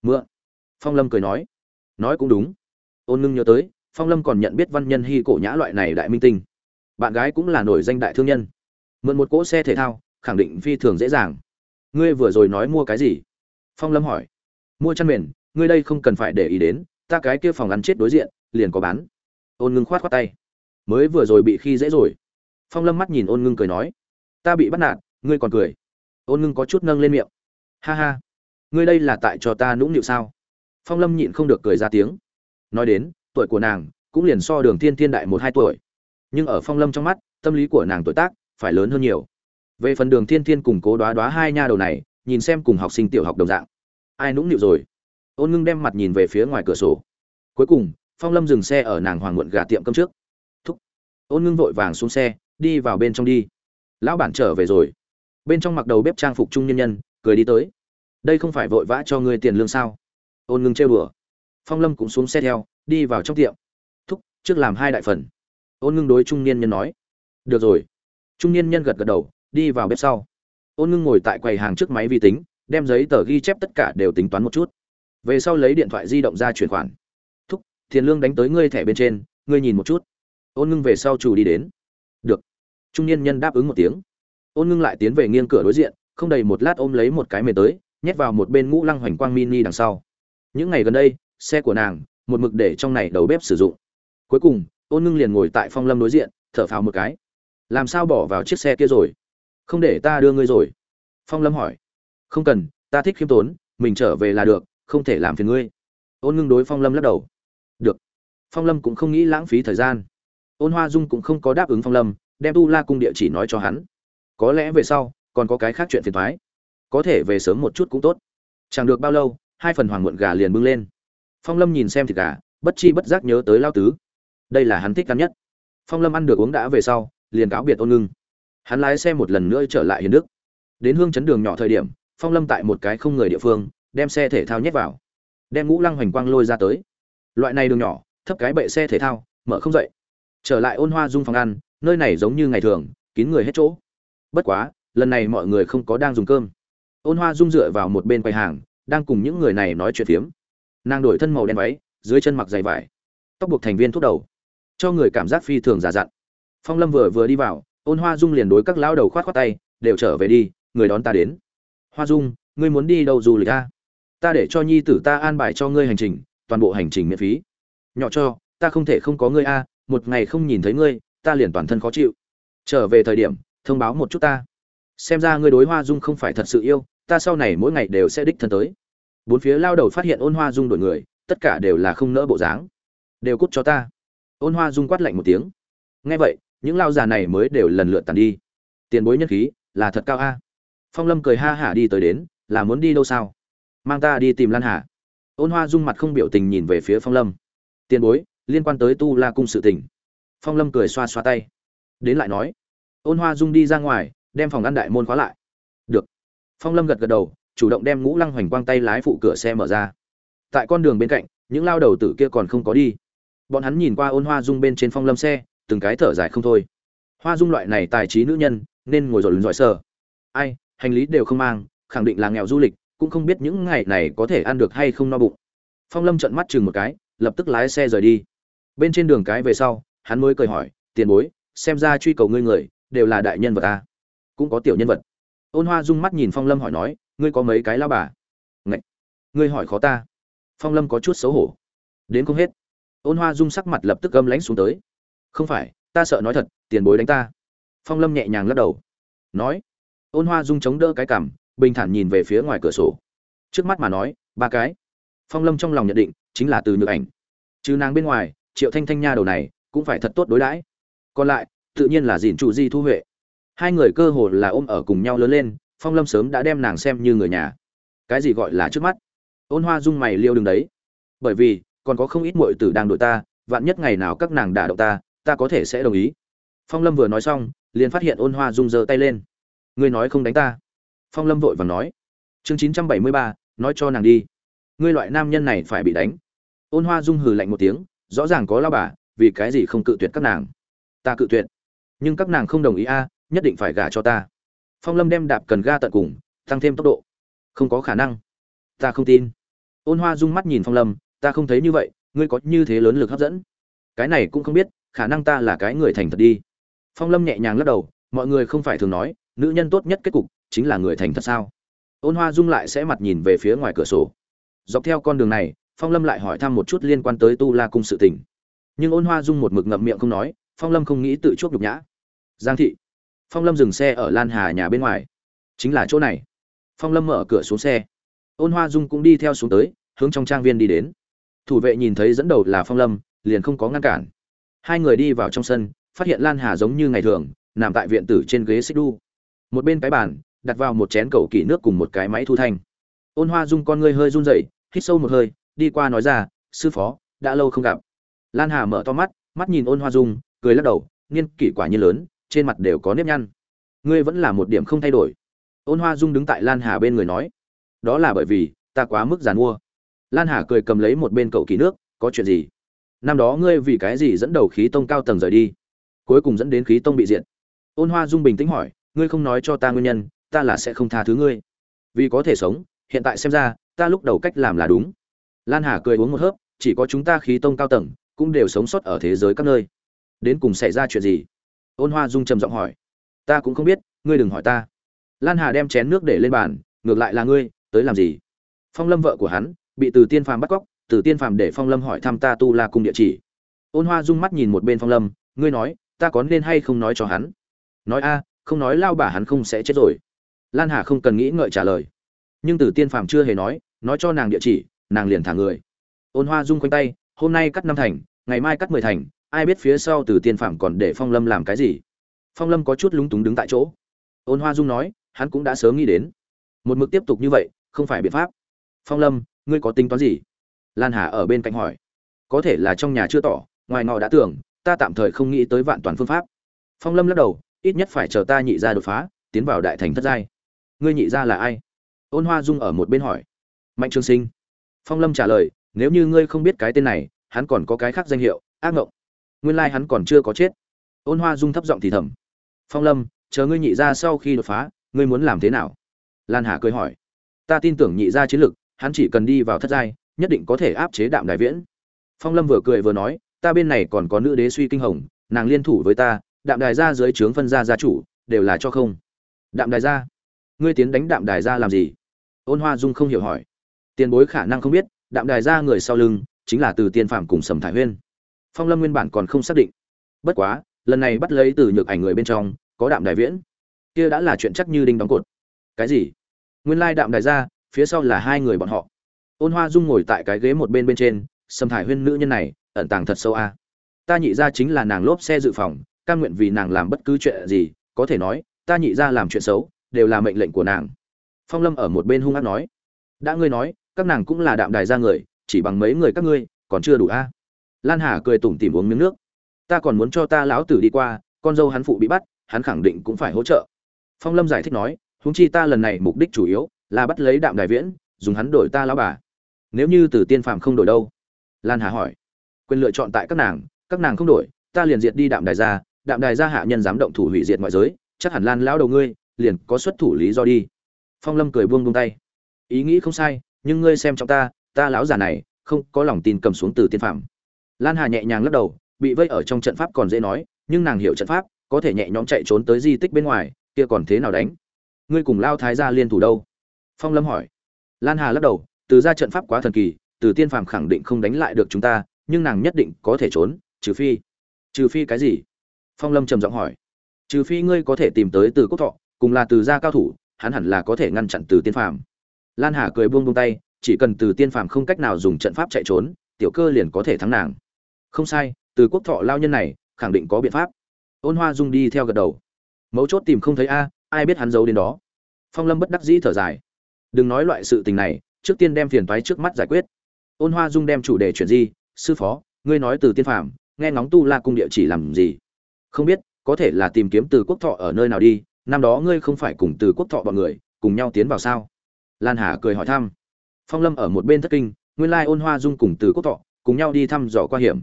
Mượn. Phong lâm cười nói. Nói cũng đúng. Ôn ngưng nhớ tới, phong lâm còn nhận biết văn nhân hy cổ nhã loại này đại minh tinh. Bạn gái cũng là nổi danh đại thương nhân. Mượn một cỗ xe thể thao, khẳng định phi thường dễ dàng. Ngươi vừa rồi nói mua cái gì? Phong lâm hỏi. Mua chăn mền, ngươi đây không cần phải để ý đến, ta cái kia phòng ăn chết đối diện, liền có bán. Ôn ngưng khoát khoát tay. Mới vừa rồi bị khi dễ rồi. Phong lâm mắt nhìn ôn ngưng cười nói. Ta bị bắt nạt, ngươi còn cười. Ôn ngưng có chút nâng lên miệng. Ha ha ngươi đây là tại cho ta nũng nịu sao? Phong lâm nhịn không được cười ra tiếng. Nói đến, tuổi của nàng cũng liền so đường thiên thiên đại một hai tuổi. Nhưng ở phong lâm trong mắt, tâm lý của nàng tuổi tác phải lớn hơn nhiều. Về phần đường thiên thiên cùng cố đoá đoá hai nha đầu này, nhìn xem cùng học sinh tiểu học đồng dạng, ai nũng nịu rồi? Ôn ngưng đem mặt nhìn về phía ngoài cửa sổ. Cuối cùng, phong lâm dừng xe ở nàng hoàng muộn gà tiệm cơm trước. Thúc. Ôn ngưng vội vàng xuống xe, đi vào bên trong đi. Lão bản trở về rồi. Bên trong mặc đầu bếp trang phục trung nhân nhân, cười đi tới đây không phải vội vã cho ngươi tiền lương sao? Ôn ngưng trêu đùa. Phong lâm cũng xuống xe theo, đi vào trong tiệm. Thúc, trước làm hai đại phần. Ôn ngưng đối trung niên nhân nói. Được rồi. Trung niên nhân gật gật đầu, đi vào bếp sau. Ôn ngưng ngồi tại quầy hàng trước máy vi tính, đem giấy tờ ghi chép tất cả đều tính toán một chút. Về sau lấy điện thoại di động ra chuyển khoản. Thúc, tiền lương đánh tới ngươi thẻ bên trên, ngươi nhìn một chút. Ôn ngưng về sau chủ đi đến. Được. Trung niên nhân đáp ứng một tiếng. Ôn ngưng lại tiến về nghiêng cửa đối diện, không đầy một lát ôm lấy một cái mề tới nhét vào một bên ngũ lăng hoành quang mini đằng sau. Những ngày gần đây, xe của nàng, một mực để trong này đầu bếp sử dụng. Cuối cùng ôn ngưng liền ngồi tại phong lâm đối diện, thở phào một cái. Làm sao bỏ vào chiếc xe kia rồi? Không để ta đưa ngươi rồi. Phong lâm hỏi. Không cần, ta thích khiêm tốn, mình trở về là được, không thể làm phiền ngươi. Ôn ngưng đối phong lâm lắc đầu. Được. Phong lâm cũng không nghĩ lãng phí thời gian. Ôn hoa dung cũng không có đáp ứng phong lâm, đem tu la cung địa chỉ nói cho hắn. Có lẽ về sau, còn có cái khác chuyện phiền thoái có thể về sớm một chút cũng tốt. Chẳng được bao lâu, hai phần hoàng muộn gà liền bưng lên. Phong lâm nhìn xem thịt gà, bất chi bất giác nhớ tới lao tứ. Đây là hắn thích ăn nhất. Phong lâm ăn được uống đã về sau, liền cáo biệt ôn ngưng. Hắn lái xe một lần nữa trở lại hiền đức. Đến hương chấn đường nhỏ thời điểm, phong lâm tại một cái không người địa phương, đem xe thể thao nhét vào. Đem ngũ lăng hoành quang lôi ra tới. Loại này đường nhỏ, thấp cái bệ xe thể thao, mở không dậy. Trở lại ôn hoa dung phòng ăn, nơi này giống như ngày thường, kín người hết chỗ. Bất quá, lần này mọi người không có đang dùng cơm ôn hoa dung dựa vào một bên quầy hàng, đang cùng những người này nói chuyện phiếm. Nàng đổi thân màu đen váy, dưới chân mặc giày vải. Tóc buộc thành viên thuốc đầu, cho người cảm giác phi thường giả dặn. Phong lâm vừa vừa đi vào, ôn hoa dung liền đối các lão đầu khoát khoát tay, đều trở về đi, người đón ta đến. Hoa dung ngươi muốn đi đâu du lịch ta ta để cho nhi tử ta an bài cho ngươi hành trình, toàn bộ hành trình miễn phí. Nhỏ cho, ta không thể không có ngươi a, một ngày không nhìn thấy ngươi, ta liền toàn thân khó chịu. Trở về thời điểm, thông báo một chút ta xem ra ngươi đối hoa dung không phải thật sự yêu, ta sau này mỗi ngày đều sẽ đích thân tới. Bốn phía lao đầu phát hiện ôn hoa dung đổi người, tất cả đều là không nỡ bộ dáng. Đều cút cho ta. Ôn hoa dung quát lạnh một tiếng. Nghe vậy, những lao già này mới đều lần lượt tàn đi. Tiền bối nhất khí, là thật cao a. Phong lâm cười ha hả đi tới đến, là muốn đi đâu sao? Mang ta đi tìm lan hà. Ôn hoa dung mặt không biểu tình nhìn về phía phong lâm. Tiền bối, liên quan tới tu la cung sự tình. Phong lâm cười xoa xoa tay. Đến lại nói. Ôn hoa dung đi ra ngoài đem phòng ăn đại môn khóa lại. Được. Phong lâm gật gật đầu, chủ động đem ngũ lăng hoành quang tay lái phụ cửa xe mở ra. Tại con đường bên cạnh, những lao đầu tử kia còn không có đi. Bọn hắn nhìn qua ôn hoa dung bên trên phong lâm xe, từng cái thở dài không thôi. Hoa dung loại này tài trí nữ nhân, nên ngồi rồi lần giỏi sờ. Ai, hành lý đều không mang, khẳng định là nghèo du lịch, cũng không biết những ngày này có thể ăn được hay không no bụng. Phong lâm trợn mắt chừng một cái, lập tức lái xe rời đi. Bên trên đường cái về sau, hắn mới cười hỏi, tiền bối, xem ra truy cầu ngươi người, đều là đại nhân vật ta cũng có tiểu nhân vật. Ôn hoa dung mắt nhìn phong lâm hỏi nói, ngươi có mấy cái lao bà? Ngậy! ngươi hỏi khó ta. Phong lâm có chút xấu hổ. Đến không hết. Ôn hoa dung sắc mặt lập tức gâm lánh xuống tới. Không phải, ta sợ nói thật, tiền bối đánh ta. Phong lâm nhẹ nhàng lắc đầu. Nói, ôn hoa dung chống đỡ cái cảm bình thản nhìn về phía ngoài cửa sổ. Trước mắt mà nói, ba cái. Phong lâm trong lòng nhận định, chính là từ nhược ảnh. Chứ nàng bên ngoài, triệu thanh thanh nha đầu này, cũng phải thật tốt đối đãi. Còn lại, tự nhiên là dìn trụ di thu huệ hai người cơ hồ là ôm ở cùng nhau lớn lên, phong lâm sớm đã đem nàng xem như người nhà. Cái gì gọi là trước mắt? Ôn hoa dung mày liêu đường đấy. Bởi vì, còn có không ít muội tử đang đội ta, vạn nhất ngày nào các nàng đả động ta ta có thể sẽ đồng ý. Phong lâm vừa nói xong, liền phát hiện ôn hoa dung giơ tay lên. Ngươi nói không đánh ta. Phong lâm vội vàng nói. Chương chín trăm bảy mươi ba, nói cho nàng đi. Ngươi loại nam nhân này phải bị đánh. Ôn hoa dung hừ lạnh một tiếng, rõ ràng có lao bà, vì cái gì không cự tuyệt các nàng? Ta cự tuyệt. Nhưng các nàng không đồng ý a nhất định phải gả cho ta. Phong lâm đem đạp cần ga tận cùng, tăng thêm tốc độ. Không có khả năng. Ta không tin. Ôn hoa dung mắt nhìn phong lâm, ta không thấy như vậy, ngươi có như thế lớn lực hấp dẫn. Cái này cũng không biết, khả năng ta là cái người thành thật đi. Phong lâm nhẹ nhàng lắc đầu, mọi người không phải thường nói, nữ nhân tốt nhất kết cục chính là người thành thật sao? Ôn hoa dung lại sẽ mặt nhìn về phía ngoài cửa sổ. Dọc theo con đường này, phong lâm lại hỏi thăm một chút liên quan tới tu la cung sự tình. Nhưng ôn hoa dung một mực ngậm miệng không nói, phong lâm không nghĩ tự chuốc nhục nhã. Giang thị phong lâm dừng xe ở lan hà nhà bên ngoài. Chính là chỗ này. Phong lâm mở cửa xuống xe. Ôn hoa dung cũng đi theo xuống tới, hướng trong trang viên đi đến. Thủ vệ nhìn thấy dẫn đầu là phong lâm, liền không có ngăn cản. Hai người đi vào trong sân, phát hiện lan hà giống như ngày thường, nằm tại viện tử trên ghế xích đu. Một bên cái bàn, đặt vào một chén cầu kỷ nước cùng một cái máy thu thanh. Ôn hoa dung con ngươi hơi run rẩy, hít sâu một hơi, đi qua nói ra, sư phó, đã lâu không gặp. Lan hà mở to mắt mắt nhìn ôn hoa dung, cười lắc đầu, niên kỷ quả như lớn trên mặt đều có nếp nhăn. Ngươi vẫn là một điểm không thay đổi. Ôn hoa dung đứng tại lan hà bên người nói, đó là bởi vì ta quá mức giàn mua. Lan hà cười cầm lấy một bên cậu kỳ nước, có chuyện gì? Năm đó ngươi vì cái gì dẫn đầu khí tông cao tầng rời đi, cuối cùng dẫn đến khí tông bị diệt? Ôn hoa dung bình tĩnh hỏi, ngươi không nói cho ta nguyên nhân, ta là sẽ không tha thứ ngươi. Vì có thể sống, hiện tại xem ra, ta lúc đầu cách làm là đúng. Lan hà cười uống một hớp, chỉ có chúng ta khí tông cao tầng, cũng đều sống sót ở thế giới các nơi. Đến cùng xảy ra chuyện gì? Ôn hoa dung trầm giọng hỏi. Ta cũng không biết, ngươi đừng hỏi ta. Lan hà đem chén nước để lên bàn, ngược lại là ngươi, tới làm gì? Phong lâm vợ của hắn, bị từ tiên phàm bắt cóc, từ tiên phàm để phong lâm hỏi thăm ta tu la cung địa chỉ. Ôn hoa Dung mắt nhìn một bên phong lâm, ngươi nói, ta có nên hay không nói cho hắn? Nói a, không nói lao bà hắn không sẽ chết rồi. Lan hà không cần nghĩ ngợi trả lời. Nhưng từ tiên phàm chưa hề nói nói cho nàng địa chỉ, nàng liền thả người. Ôn hoa Dung quanh tay, hôm nay cắt năm thành, ngày mai cắt mười thành ai biết phía sau từ tiên phàm còn để phong lâm làm cái gì? Phong lâm có chút lúng túng đứng tại chỗ. Ôn hoa dung nói, hắn cũng đã sớm nghĩ đến. Một mực tiếp tục như vậy, không phải biện pháp. Phong lâm, ngươi có tính toán gì? Lan hà ở bên cạnh hỏi. Có thể là trong nhà chưa tỏ, ngoài ngọ đã tưởng, ta tạm thời không nghĩ tới vạn toàn phương pháp. Phong lâm lắc đầu, ít nhất phải chờ ta nhị ra đột phá, tiến vào đại thành thất giai. Ngươi nhị ra là ai? Ôn hoa dung ở một bên hỏi. Mạnh trương sinh. Phong lâm trả lời, nếu như ngươi không biết cái tên này, hắn còn có cái khác danh hiệu, ác ngộng nguyên lai hắn còn chưa có chết. Ôn hoa dung thấp giọng thì thầm. Phong lâm, chờ ngươi nhị ra sau khi đột phá, ngươi muốn làm thế nào? Lan hà cười hỏi. Ta tin tưởng nhị ra chiến lực, hắn chỉ cần đi vào thất giai, nhất định có thể áp chế đạm đại viễn. Phong lâm vừa cười vừa nói, ta bên này còn có nữ đế suy kinh hồng, nàng liên thủ với ta, đạm đài gia dưới trướng phân gia gia chủ, đều là cho không. Đạm đài gia ngươi tiến đánh đạm đài gia làm gì? Ôn hoa dung không hiểu hỏi. Tiền bối khả năng không biết, đạm đài gia người sau lưng, chính là từ tiên phạm cùng sầm thải huyên phong lâm nguyên bản còn không xác định. Bất quá, lần này bắt lấy từ nhược ảnh người bên trong, có đạm đài viễn. Kia đã là chuyện chắc như đinh đóng cột. Cái gì? Nguyên lai đạm đài gia phía sau là hai người bọn họ. Ôn hoa dung ngồi tại cái ghế một bên bên trên, sầm thải huyên nữ nhân này, ẩn tàng thật sâu a. Ta nhị ra chính là nàng lốp xe dự phòng căn nguyện vì nàng làm bất cứ chuyện gì, có thể nói, ta nhị ra làm chuyện xấu, đều là mệnh lệnh của nàng. Phong lâm ở một bên hung hát nói. Đã ngươi nói, các nàng cũng là đạm đài ra người, chỉ bằng mấy người các ngươi, còn chưa đủ a lan hà cười tủm tỉm uống miếng nước. Ta còn muốn cho ta lão tử đi qua, con dâu hắn phụ bị bắt, hắn khẳng định cũng phải hỗ trợ. Phong lâm giải thích nói, huống chi ta lần này mục đích chủ yếu là bắt lấy đạm đại viễn, dùng hắn đổi ta lão bà. Nếu như từ tiên phàm không đổi đâu? Lan hà hỏi. Quyền lựa chọn tại các nàng các nàng không đổi, ta liền diệt đi đạm đài gia, đạm đài gia hạ nhân dám động thủ hủy diệt ngoại giới, chắc hẳn lan lão đầu ngươi liền có xuất thủ lý do đi. Phong lâm cười buông buông tay. Ý nghĩ không sai, nhưng ngươi xem trong ta ta lão già này không có lòng tin cầm xuống từ tiên phạm lan hà nhẹ nhàng lắc đầu, bị vây ở trong trận pháp còn dễ nói, nhưng nàng hiểu trận pháp, có thể nhẹ nhõm chạy trốn tới di tích bên ngoài, kia còn thế nào đánh? Ngươi cùng lao thái gia liên thủ đâu? Phong lâm hỏi. Lan hà lắc đầu, từ ra trận pháp quá thần kỳ, từ tiên phàm khẳng định không đánh lại được chúng ta, nhưng nàng nhất định có thể trốn, trừ phi trừ phi cái gì? Phong lâm trầm giọng hỏi. Trừ phi ngươi có thể tìm tới từ quốc thọ, cùng là từ gia cao thủ, hắn hẳn là có thể ngăn chặn từ tiên phàm. Lan hà cười buông buông tay, chỉ cần từ tiên phàm không cách nào dùng trận pháp chạy trốn, tiểu cơ liền có thể thắng nàng không sai từ quốc thọ lao nhân này khẳng định có biện pháp. Ôn hoa dung đi theo gật đầu. Mấu chốt tìm không thấy a ai biết hắn giấu đến đó. Phong lâm bất đắc dĩ thở dài. Đừng nói loại sự tình này trước tiên đem phiền toái trước mắt giải quyết. Ôn hoa dung đem chủ đề chuyển di sư phó ngươi nói từ tiên Phạm, nghe ngóng tu la cung địa chỉ làm gì? Không biết có thể là tìm kiếm từ quốc thọ ở nơi nào đi năm đó ngươi không phải cùng từ quốc thọ bọn người cùng nhau tiến vào sao? Lan hà cười hỏi thăm. Phong lâm ở một bên thất kinh nguyên lai ôn hoa dung cùng từ quốc thọ cùng nhau đi thăm dò qua hiểm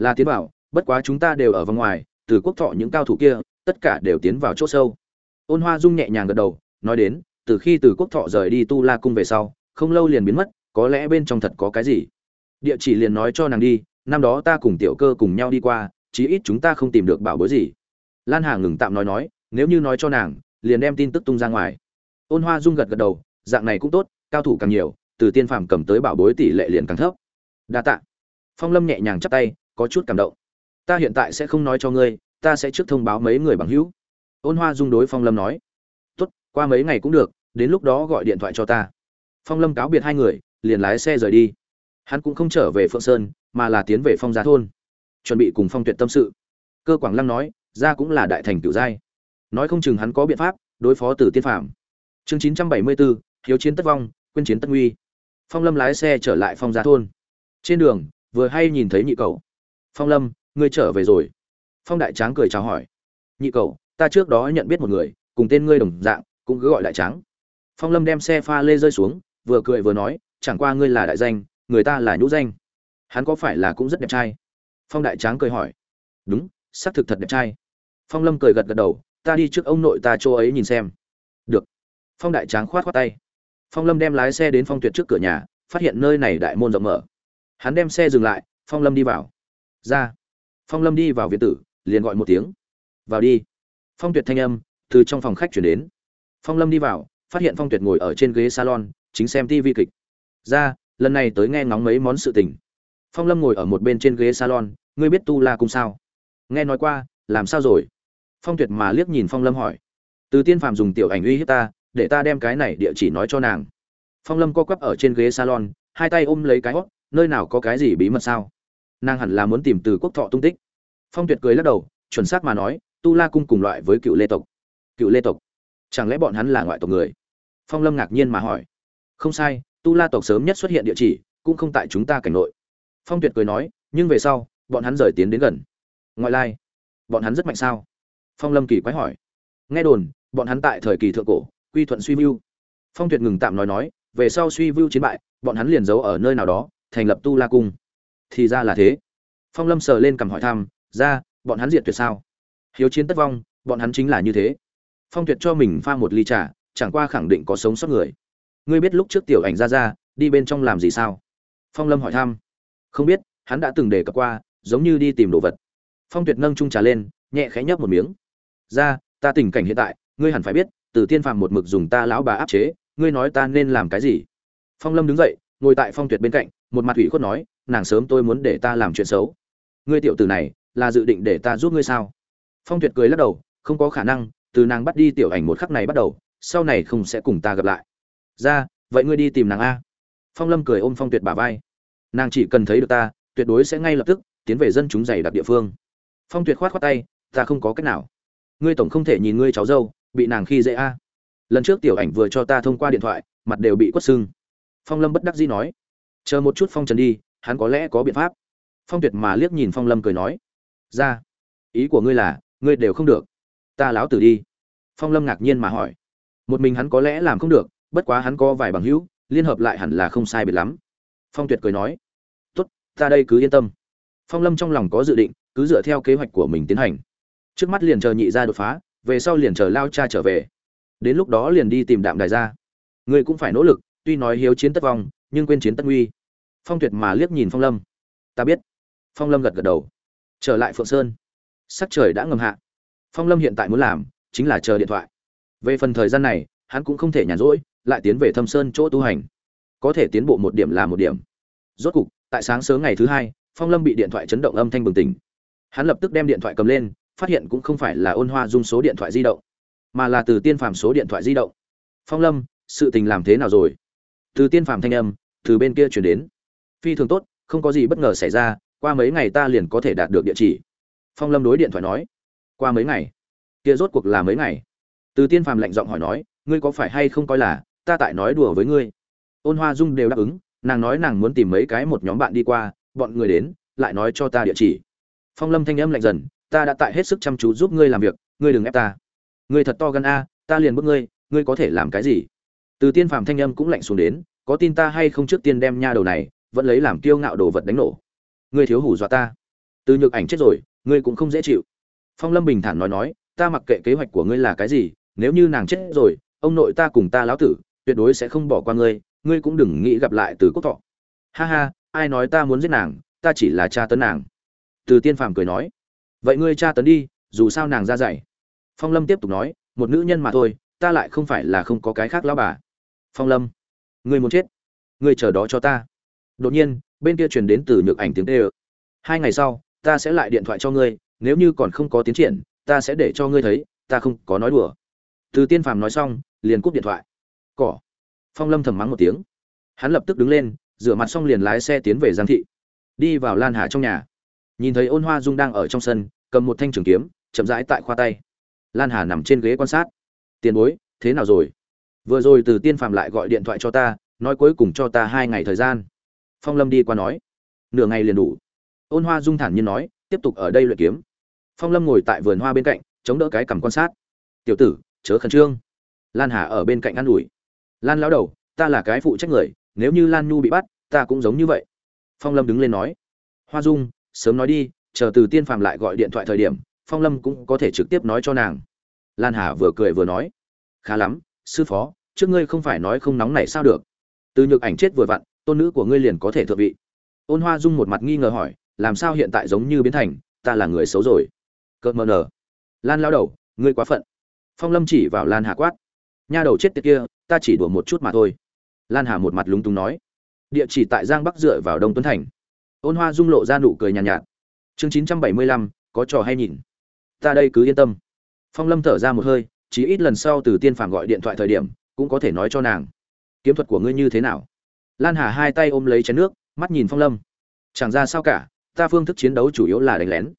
là tiến vào, bất quá chúng ta đều ở vòng ngoài, từ quốc thọ những cao thủ kia, tất cả đều tiến vào chỗ sâu. Ôn hoa dung nhẹ nhàng gật đầu, nói đến, từ khi từ quốc thọ rời đi tu la cung về sau, không lâu liền biến mất, có lẽ bên trong thật có cái gì. Địa chỉ liền nói cho nàng đi, năm đó ta cùng tiểu cơ cùng nhau đi qua, chí ít chúng ta không tìm được bảo bối gì. Lan hà ngừng tạm nói nói, nếu như nói cho nàng, liền đem tin tức tung ra ngoài. Ôn hoa dung gật gật đầu, dạng này cũng tốt, cao thủ càng nhiều, từ tiên phàm cầm tới bảo bối tỷ lệ liền càng thấp. Đa tạ. Phong lâm nhẹ nhàng chắp tay có chút cảm động. Ta hiện tại sẽ không nói cho ngươi, ta sẽ trước thông báo mấy người bằng hữu. Ôn hoa dung đối phong lâm nói. Tốt, qua mấy ngày cũng được, đến lúc đó gọi điện thoại cho ta. Phong lâm cáo biệt hai người, liền lái xe rời đi. Hắn cũng không trở về phượng sơn, mà là tiến về phong gia thôn, chuẩn bị cùng phong tuyệt tâm sự. Cơ quảng lăng nói ra cũng là đại thành tiểu giai. Nói không chừng hắn có biện pháp đối phó từ tiên phạm chương chín trăm bảy mươi bốn hiếu chiến tất vong quân chiến tất nguy. Phong lâm lái xe trở lại phong gia thôn. Trên đường, vừa hay nhìn thấy nhị cậu phong lâm, ngươi trở về rồi. Phong đại tráng cười chào hỏi. Nhị cậu, ta trước đó nhận biết một người, cùng tên ngươi đồng dạng, cũng cứ gọi đại tráng. Phong lâm đem xe pha lê rơi xuống, vừa cười vừa nói, chẳng qua ngươi là đại danh, người ta là nhũ danh. Hắn có phải là cũng rất đẹp trai? Phong đại tráng cười hỏi. Đúng, xác thực thật đẹp trai. Phong lâm cười gật gật đầu, ta đi trước ông nội ta chỗ ấy nhìn xem. Được. Phong đại tráng khoát khoát tay. Phong lâm đem lái xe đến phong tuyệt trước cửa nhà, phát hiện nơi này đại môn rộng mở. Hắn đem xe dừng lại, phong lâm đi vào ra. Phong lâm đi vào viện tử, liền gọi một tiếng. Vào đi. Phong tuyệt thanh âm từ trong phòng khách chuyển đến. Phong lâm đi vào, phát hiện phong tuyệt ngồi ở trên ghế salon, chính xem tv kịch. Ra, lần này tới nghe ngóng mấy món sự tình. Phong lâm ngồi ở một bên trên ghế salon, ngươi biết tu la cung sao? Nghe nói qua, làm sao rồi? Phong tuyệt mà liếc nhìn phong lâm hỏi. Từ tiên phàm dùng tiểu ảnh uy hiếp ta, để ta đem cái này địa chỉ nói cho nàng. Phong lâm co quắp ở trên ghế salon, hai tay ôm lấy cái hót nơi nào có cái gì bí mật sao? Nàng hẳn là muốn tìm từ quốc thọ tung tích. Phong tuyệt cười lắc đầu, chuẩn xác mà nói, tu la cung cùng loại với cựu lê tộc. Cựu lê tộc? Chẳng lẽ bọn hắn là ngoại tộc người? Phong lâm ngạc nhiên mà hỏi. Không sai, tu la tộc sớm nhất xuất hiện địa chỉ, cũng không tại chúng ta cảnh nội. Phong tuyệt cười nói, nhưng về sau, bọn hắn rời tiến đến gần. Ngoại lai, bọn hắn rất mạnh sao? Phong lâm kỳ quái hỏi. Nghe đồn, bọn hắn tại thời kỳ thượng cổ, quy thuận suy mưu. Phong tuyệt ngừng tạm nói nói, về sau suy vưu chiến bại, bọn hắn liền giấu ở nơi nào đó, thành lập tu la cung thì ra là thế. Phong lâm sờ lên cầm hỏi thăm, ra, bọn hắn diệt tuyệt sao? Hiếu chiến tất vong, bọn hắn chính là như thế. Phong tuyệt cho mình pha một ly trà, chẳng qua khẳng định có sống sót người. Ngươi biết lúc trước tiểu ảnh ra ra, đi bên trong làm gì sao? Phong lâm hỏi thăm. Không biết, hắn đã từng đề cập qua, giống như đi tìm đồ vật. Phong tuyệt nâng trung trà lên, nhẹ khẽ nhấp một miếng. Ra, ta tình cảnh hiện tại, ngươi hẳn phải biết, từ tiên phàm một mực dùng ta lão bà áp chế, ngươi nói ta nên làm cái gì? Phong lâm đứng dậy ngồi tại phong tuyệt bên cạnh, một mặt ủy khuất nói, nàng sớm tôi muốn để ta làm chuyện xấu. Ngươi tiểu tử này, là dự định để ta giúp ngươi sao? Phong tuyệt cười lắc đầu, không có khả năng, từ nàng bắt đi tiểu ảnh một khắc này bắt đầu, sau này không sẽ cùng ta gặp lại. Ra, vậy ngươi đi tìm nàng a. Phong lâm cười ôm phong tuyệt bà vai. Nàng chỉ cần thấy được ta, tuyệt đối sẽ ngay lập tức tiến về dân chúng dày đặc địa phương. Phong tuyệt khoát khoát tay, ta không có cách nào. Ngươi tổng không thể nhìn ngươi cháu dâu, bị nàng khi dễ a. Lần trước tiểu ảnh vừa cho ta thông qua điện thoại, mặt đều bị quất sưng phong lâm bất đắc dĩ nói. Chờ một chút phong trần đi, hắn có lẽ có biện pháp. Phong tuyệt mà liếc nhìn phong lâm cười nói. Ra. Ý của ngươi là, ngươi đều không được. Ta láo tử đi. Phong lâm ngạc nhiên mà hỏi. Một mình hắn có lẽ làm không được, bất quá hắn có vài bằng hữu, liên hợp lại hẳn là không sai biệt lắm. Phong tuyệt cười nói. Tốt, ta đây cứ yên tâm. Phong lâm trong lòng có dự định, cứ dựa theo kế hoạch của mình tiến hành. Trước mắt liền chờ nhị ra đột phá, về sau liền chờ lao cha trở về. Đến lúc đó liền đi tìm đạm đài ra ngươi cũng phải nỗ lực tuy nói hiếu chiến tất vong, nhưng quên chiến tất nguy. Phong tuyệt mà liếc nhìn phong lâm. Ta biết. Phong lâm gật gật đầu. Trở lại phượng sơn. Sắc trời đã ngầm hạ. Phong lâm hiện tại muốn làm chính là chờ điện thoại. Về phần thời gian này, hắn cũng không thể nhàn rỗi, lại tiến về thâm sơn chỗ tu hành. Có thể tiến bộ một điểm là một điểm. Rốt cục, tại sáng sớm ngày thứ hai, phong lâm bị điện thoại chấn động âm thanh bừng tỉnh. Hắn lập tức đem điện thoại cầm lên, phát hiện cũng không phải là ôn hoa dung số điện thoại di động, mà là từ tiên phàm số điện thoại di động. Phong lâm, sự tình làm thế nào rồi? Từ tiên phàm thanh âm, từ bên kia chuyển đến. Phi thường tốt, không có gì bất ngờ xảy ra, qua mấy ngày ta liền có thể đạt được địa chỉ. Phong lâm đối điện thoại nói. Qua mấy ngày? Kia rốt cuộc là mấy ngày? Từ tiên phàm lạnh giọng hỏi nói, ngươi có phải hay không coi là, ta tại nói đùa với ngươi? Ôn hoa dung đều đáp ứng, nàng nói nàng muốn tìm mấy cái một nhóm bạn đi qua, bọn người đến, lại nói cho ta địa chỉ. Phong lâm thanh âm lạnh dần, ta đã tại hết sức chăm chú giúp ngươi làm việc, ngươi đừng ép ta. Ngươi thật to gan a, ta liền bước ngươi ngươi có thể làm cái gì? Từ tiên phàm thanh âm cũng lạnh xuống đến, có tin ta hay không trước tiên đem nha đầu này, vẫn lấy làm kiêu ngạo đồ vật đánh nổ. Ngươi thiếu hủ dọa ta. Từ nhược ảnh chết rồi, ngươi cũng không dễ chịu. Phong lâm bình thản nói nói, ta mặc kệ kế hoạch của ngươi là cái gì, nếu như nàng chết rồi, ông nội ta cùng ta lão tử, tuyệt đối sẽ không bỏ qua ngươi ngươi cũng đừng nghĩ gặp lại từ quốc thọ. Ha ha, ai nói ta muốn giết nàng, ta chỉ là cha tấn nàng. Từ tiên phàm cười nói, vậy ngươi cha tấn đi, dù sao nàng ra dạy. Phong lâm tiếp tục nói, một nữ nhân mà thôi, ta lại không phải là không có cái khác lão bà phong lâm, ngươi muốn chết. Ngươi chờ đó cho ta. Đột nhiên, bên kia truyền đến từ nhược ảnh tiếng tê ơ hai ngày sau, ta sẽ lại điện thoại cho ngươi, nếu như còn không có tiến triển, ta sẽ để cho ngươi thấy, ta không có nói đùa. Từ tiên phàm nói xong, liền cúp điện thoại. Cỏ. Phong lâm thầm mắng một tiếng. Hắn lập tức đứng lên, rửa mặt xong liền lái xe tiến về giang thị. Đi vào lan hà trong nhà. Nhìn thấy ôn hoa dung đang ở trong sân, cầm một thanh trường kiếm, chậm rãi tại khoa tay. Lan hà nằm trên ghế quan sát. Tiền bối, thế nào rồi? Vừa rồi từ tiên phàm lại gọi điện thoại cho ta, nói cuối cùng cho ta hai ngày thời gian. Phong lâm đi qua nói, nửa ngày liền đủ. Ôn hoa dung thản nhiên nói, tiếp tục ở đây luyện kiếm. Phong lâm ngồi tại vườn hoa bên cạnh, chống đỡ cái cằm quan sát. Tiểu tử, chớ khẩn trương. Lan hà ở bên cạnh ă n ủi. Lan lão đầu, ta là cái phụ trách người, nếu như lan nhu bị bắt, ta cũng giống như vậy. Phong lâm đứng lên nói. Hoa dung, sớm nói đi, chờ từ tiên phàm lại gọi điện thoại thời điểm, phong lâm cũng có thể trực tiếp nói cho nàng. Lan hà vừa cười vừa nói. Khá lắm sư phó trước ngươi không phải nói không nóng này sao được? Từ nhược ảnh chết vừa vặn tôn nữ của ngươi liền có thể thượng vị. Ôn hoa dung một mặt nghi ngờ hỏi làm sao hiện tại giống như biến thành ta là người xấu rồi. Cợt mờ nở. Lan lao đầu ngươi quá phận. Phong lâm chỉ vào lan hà quát. Nha đầu chết tiệt kia ta chỉ đùa một chút mà thôi. Lan hà một mặt lúng túng nói. Địa chỉ tại giang bắc dựa vào đông tuấn thành. Ôn hoa dung lộ ra nụ cười nhàn nhạt, nhạt. Chương chín trăm bảy mươi lăm có trò hay nhìn. Ta đây cứ yên tâm. Phong lâm thở ra một hơi chí ít lần sau từ tiên phàm gọi điện thoại thời điểm, cũng có thể nói cho nàng. Kiếm thuật của ngươi như thế nào? Lan hà hai tay ôm lấy chén nước, mắt nhìn phong lâm. Chẳng ra sao cả, ta phương thức chiến đấu chủ yếu là đánh lén.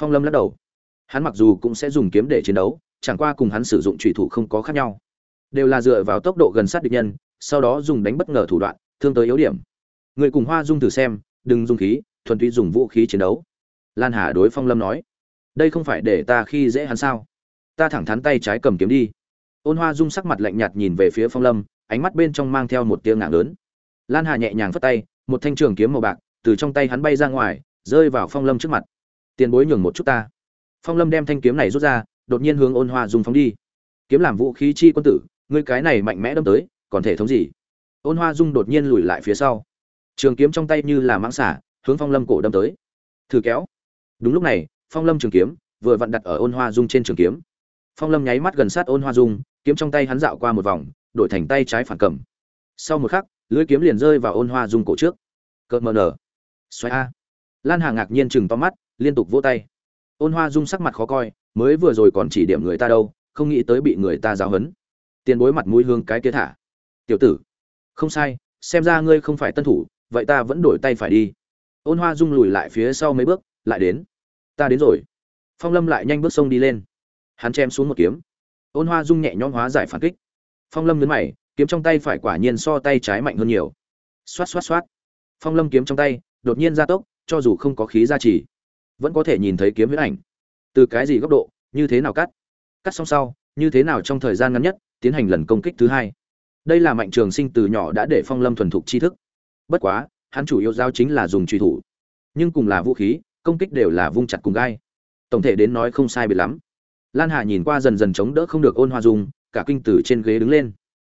Phong lâm lắc đầu. Hắn mặc dù cũng sẽ dùng kiếm để chiến đấu, chẳng qua cùng hắn sử dụng trùy thủ không có khác nhau. Đều là dựa vào tốc độ gần sát địch nhân, sau đó dùng đánh bất ngờ thủ đoạn, thương tới yếu điểm. Người cùng hoa dung thử xem, đừng dùng khí, thuần túy dùng vũ khí chiến đấu. Lan hà đối phong lâm nói, đây không phải để ta khi dễ hắn sao? Ta thẳng thắn tay trái cầm kiếm đi. Ôn hoa dung sắc mặt lạnh nhạt nhìn về phía phong lâm, ánh mắt bên trong mang theo một tia ngạng lớn. Lan hà nhẹ nhàng phất tay, một thanh trường kiếm màu bạc từ trong tay hắn bay ra ngoài, rơi vào phong lâm trước mặt. Tiền bối nhường một chút ta. Phong lâm đem thanh kiếm này rút ra, đột nhiên hướng ôn hoa dung phóng đi. Kiếm làm vũ khí chi quân tử, ngươi cái này mạnh mẽ đâm tới, còn thể thống gì? Ôn hoa dung đột nhiên lùi lại phía sau. Trường kiếm trong tay như là mãng xả, hướng phong lâm cổ đâm tới. Thử kéo. Đúng lúc này, phong lâm trường kiếm vừa vặn đặt ở ôn hoa dung trên trường kiếm phong lâm nháy mắt gần sát ôn hoa dung, kiếm trong tay hắn dạo qua một vòng, đổi thành tay trái phản cầm. Sau một khắc, lưỡi kiếm liền rơi vào ôn hoa dung cổ trước. Cợt mờ nở. Xoáy a. Lan hà ngạc nhiên chừng to mắt, liên tục vỗ tay. Ôn hoa dung sắc mặt khó coi, mới vừa rồi còn chỉ điểm người ta đâu, không nghĩ tới bị người ta giáo hấn tiền bối mặt mũi hương cái kia thả. Tiểu tử. Không sai, xem ra ngươi không phải tân thủ, vậy ta vẫn đổi tay phải đi. Ôn hoa dung lùi lại phía sau mấy bước, lại đến. Ta đến rồi. Phong lâm lại nhanh bước sông đi lên hắn chém xuống một kiếm. Ôn hoa dung nhẹ nhõm hóa giải phản kích. Phong lâm nhấn mày, kiếm trong tay phải quả nhiên so tay trái mạnh hơn nhiều. Xoát xoát xoát. Phong lâm kiếm trong tay, đột nhiên gia tốc, cho dù không có khí gia trì, vẫn có thể nhìn thấy kiếm huyết ảnh. Từ cái gì góc độ, như thế nào cắt? Cắt xong sau, như thế nào trong thời gian ngắn nhất, tiến hành lần công kích thứ hai. Đây là mạnh trường sinh từ nhỏ đã để phong lâm thuần thục tri thức. Bất quá, hắn chủ yếu giao chính là dùng truy thủ. Nhưng cùng là vũ khí, công kích đều là vung chặt cùng gai. Tổng thể đến nói không sai biệt lắm lan hà nhìn qua dần dần chống đỡ không được ôn hoa dung, cả kinh tử trên ghế đứng lên.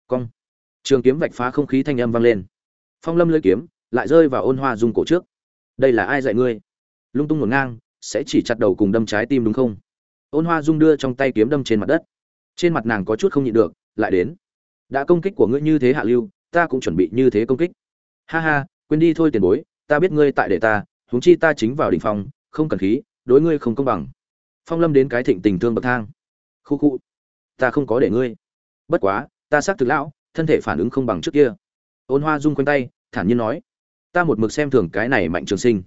Cong. Trường kiếm vạch phá không khí thanh âm vang lên. Phong lâm lưỡi kiếm lại rơi vào ôn hoa dung cổ trước. Đây là ai dạy ngươi? Lung tung ngổn ngang, sẽ chỉ chặt đầu cùng đâm trái tim đúng không? Ôn hoa dung đưa trong tay kiếm đâm trên mặt đất. Trên mặt nàng có chút không nhịn được, lại đến. Đã công kích của ngươi như thế hạ lưu, ta cũng chuẩn bị như thế công kích. Ha ha, quên đi thôi tiền bối, ta biết ngươi tại để ta, huống chi ta chính vào đỉnh phong, không cần khí, đối ngươi không công bằng phong lâm đến cái thịnh tình thương bậc thang. Khu khu, ta không có để ngươi. Bất quá, ta xác thực lão, thân thể phản ứng không bằng trước kia. Ôn hoa rung quanh tay, thản nhiên nói, ta một mực xem thường cái này mạnh trường sinh.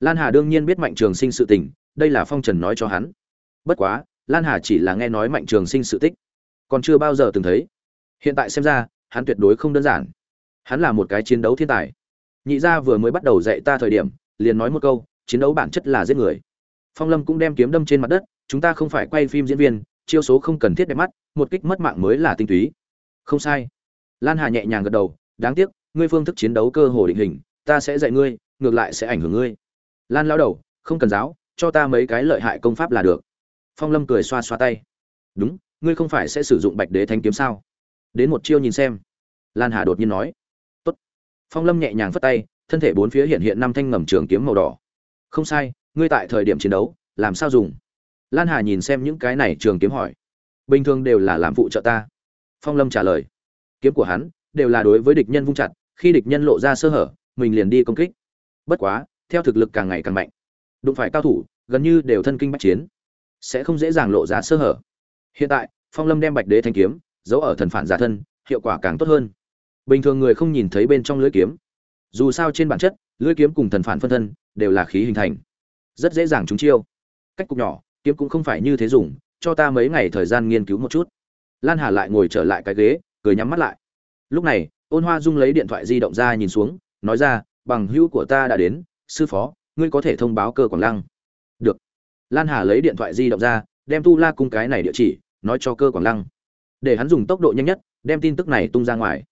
Lan hà đương nhiên biết mạnh trường sinh sự tình, đây là phong trần nói cho hắn. Bất quá, lan hà chỉ là nghe nói mạnh trường sinh sự tích. Còn chưa bao giờ từng thấy. Hiện tại xem ra, hắn tuyệt đối không đơn giản. Hắn là một cái chiến đấu thiên tài. Nhị gia vừa mới bắt đầu dạy ta thời điểm, liền nói một câu, chiến đấu bản chất là giết người phong lâm cũng đem kiếm đâm trên mặt đất, chúng ta không phải quay phim diễn viên, chiêu số không cần thiết đẹp mắt, một kích mất mạng mới là tinh túy. Không sai. Lan hà nhẹ nhàng gật đầu, đáng tiếc, ngươi phương thức chiến đấu cơ hồ định hình, ta sẽ dạy ngươi, ngược lại sẽ ảnh hưởng ngươi. Lan lao đầu, không cần giáo, cho ta mấy cái lợi hại công pháp là được. Phong lâm cười xoa xoa tay. Đúng, ngươi không phải sẽ sử dụng bạch đế thanh kiếm sao? Đến một chiêu nhìn xem. Lan hà đột nhiên nói. Tốt. phong lâm nhẹ nhàng phất tay, thân thể bốn phía hiện hiện năm thanh ngầm trường kiếm màu đỏ. Không sai ngươi tại thời điểm chiến đấu, làm sao dùng? Lan hà nhìn xem những cái này trường kiếm hỏi. Bình thường đều là làm phụ trợ ta. Phong lâm trả lời. Kiếm của hắn đều là đối với địch nhân vung chặt, khi địch nhân lộ ra sơ hở, mình liền đi công kích. Bất quá, theo thực lực càng ngày càng mạnh. Đụng phải cao thủ, gần như đều thân kinh bách chiến. Sẽ không dễ dàng lộ ra sơ hở. Hiện tại, phong lâm đem bạch đế thanh kiếm, giấu ở thần phản giả thân, hiệu quả càng tốt hơn. Bình thường người không nhìn thấy bên trong lưỡi kiếm. Dù sao trên bản chất lưỡi kiếm cùng thần phản phân thân đều là khí hình thành rất dễ dàng trúng chiêu. Cách cục nhỏ, kiếm cũng không phải như thế dùng, cho ta mấy ngày thời gian nghiên cứu một chút. Lan hà lại ngồi trở lại cái ghế, cười nhắm mắt lại. Lúc này, ôn hoa dung lấy điện thoại di động ra nhìn xuống, nói ra, bằng hữu của ta đã đến, sư phó, ngươi có thể thông báo cơ quảng lăng. Được. Lan hà lấy điện thoại di động ra, đem tu la cung cái này địa chỉ, nói cho cơ quảng lăng. Để hắn dùng tốc độ nhanh nhất, đem tin tức này tung ra ngoài.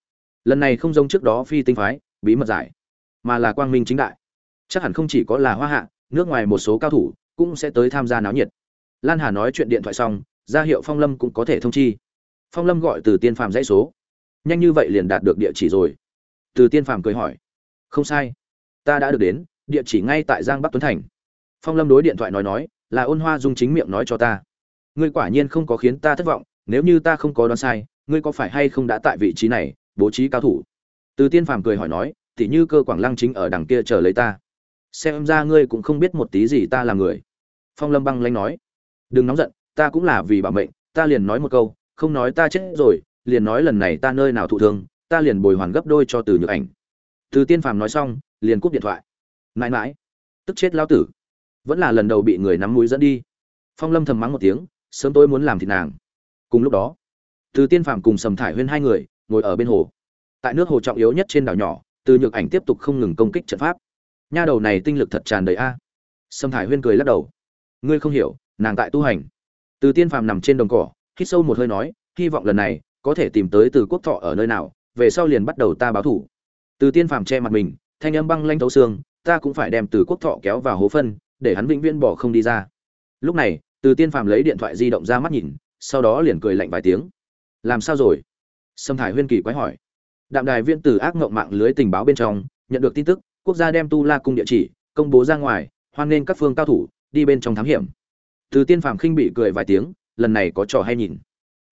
Lần này không giống trước đó phi tinh phái, bí mật giải, mà là quang minh chính đại. Chắc hẳn không chỉ có là hoa hạ nước ngoài một số cao thủ cũng sẽ tới tham gia náo nhiệt. Lan hà nói chuyện điện thoại xong, ra hiệu phong lâm cũng có thể thông chi. Phong lâm gọi từ tiên phàm dãy số. Nhanh như vậy liền đạt được địa chỉ rồi. Từ tiên phàm cười hỏi, không sai, ta đã được đến, địa chỉ ngay tại giang bắc tuấn thành. Phong lâm đối điện thoại nói nói, là ôn hoa dung chính miệng nói cho ta. Ngươi quả nhiên không có khiến ta thất vọng, nếu như ta không có đoán sai, ngươi có phải hay không đã tại vị trí này, bố trí cao thủ? Từ tiên phàm cười hỏi nói, tỉ như cơ quảng lăng chính ở đằng kia chờ lấy ta xem ra ngươi cũng không biết một tí gì ta là người. Phong lâm băng lanh nói. Đừng nóng giận, ta cũng là vì bảo mệnh, ta liền nói một câu, không nói ta chết rồi, liền nói lần này ta nơi nào thụ thương, ta liền bồi hoàn gấp đôi cho từ nhược ảnh. Từ tiên phàm nói xong, liền cúp điện thoại. Mãi mãi. Tức chết lao tử. Vẫn là lần đầu bị người nắm mũi dẫn đi. Phong lâm thầm mắng một tiếng, sớm tôi muốn làm thịt nàng. Cùng lúc đó, từ tiên phàm cùng sầm thải huyên hai người ngồi ở bên hồ. Tại nước hồ trọng yếu nhất trên đảo nhỏ, từ nhược ảnh tiếp tục không ngừng công kích trận pháp nha đầu này tinh lực thật tràn đầy a. Sâm thải huyên cười lắc đầu. Ngươi không hiểu, nàng tại tu hành. Từ tiên phàm nằm trên đồng cỏ, hít sâu một hơi nói, hy vọng lần này, có thể tìm tới từ quốc thọ ở nơi nào, về sau liền bắt đầu ta báo thủ. Từ tiên phàm che mặt mình, thanh âm băng lanh thấu xương, ta cũng phải đem từ quốc thọ kéo vào hố phân, để hắn vĩnh viễn bỏ không đi ra. Lúc này, từ tiên phàm lấy điện thoại di động ra mắt nhìn, sau đó liền cười lạnh vài tiếng. Làm sao rồi? Sâm thải huyên kỳ quái hỏi. Đạm đài viên từ ác ngộng mạng lưới tình báo bên trong, nhận được tin tức quốc gia đem tu la cung địa chỉ công bố ra ngoài, hoan nghênh các phương cao thủ, đi bên trong thám hiểm. Từ tiên phàm khinh bị cười vài tiếng, lần này có trò hay nhìn.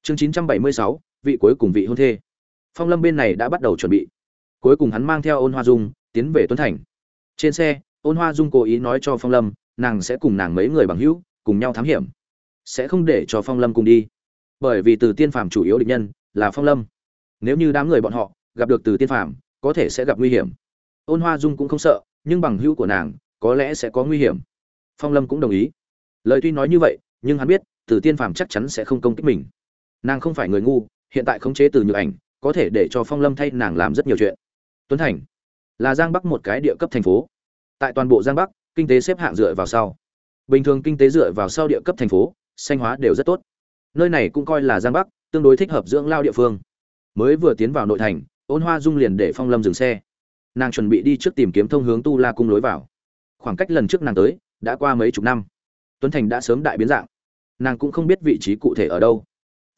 Chương chín trăm bảy mươi sáu, vị cuối cùng vị hôn thê. Phong lâm bên này đã bắt đầu chuẩn bị. Cuối cùng hắn mang theo ôn hoa dung, tiến về tuấn thành. Trên xe, ôn hoa dung cố ý nói cho phong lâm, nàng sẽ cùng nàng mấy người bằng hữu, cùng nhau thám hiểm. Sẽ không để cho phong lâm cùng đi. Bởi vì từ tiên phàm chủ yếu định nhân là phong lâm. Nếu như đám người bọn họ gặp được từ tiên phàm, có thể sẽ gặp nguy hiểm ôn hoa dung cũng không sợ, nhưng bằng hữu của nàng, có lẽ sẽ có nguy hiểm. Phong lâm cũng đồng ý. Lời tuy nói như vậy, nhưng hắn biết từ tiên phàm chắc chắn sẽ không công kích mình. Nàng không phải người ngu, hiện tại khống chế từ nhược ảnh, có thể để cho phong lâm thay nàng làm rất nhiều chuyện. Tuấn thành là giang bắc một cái địa cấp thành phố. Tại toàn bộ giang bắc, kinh tế xếp hạng dựa vào sau. Bình thường kinh tế dựa vào sau địa cấp thành phố, xanh hóa đều rất tốt. Nơi này cũng coi là giang bắc, tương đối thích hợp dưỡng lao địa phương. Mới vừa tiến vào nội thành, ôn hoa dung liền để phong lâm dừng xe nàng chuẩn bị đi trước tìm kiếm thông hướng tu la cung lối vào. Khoảng cách lần trước nàng tới, đã qua mấy chục năm. Tuấn thành đã sớm đại biến dạng. Nàng cũng không biết vị trí cụ thể ở đâu.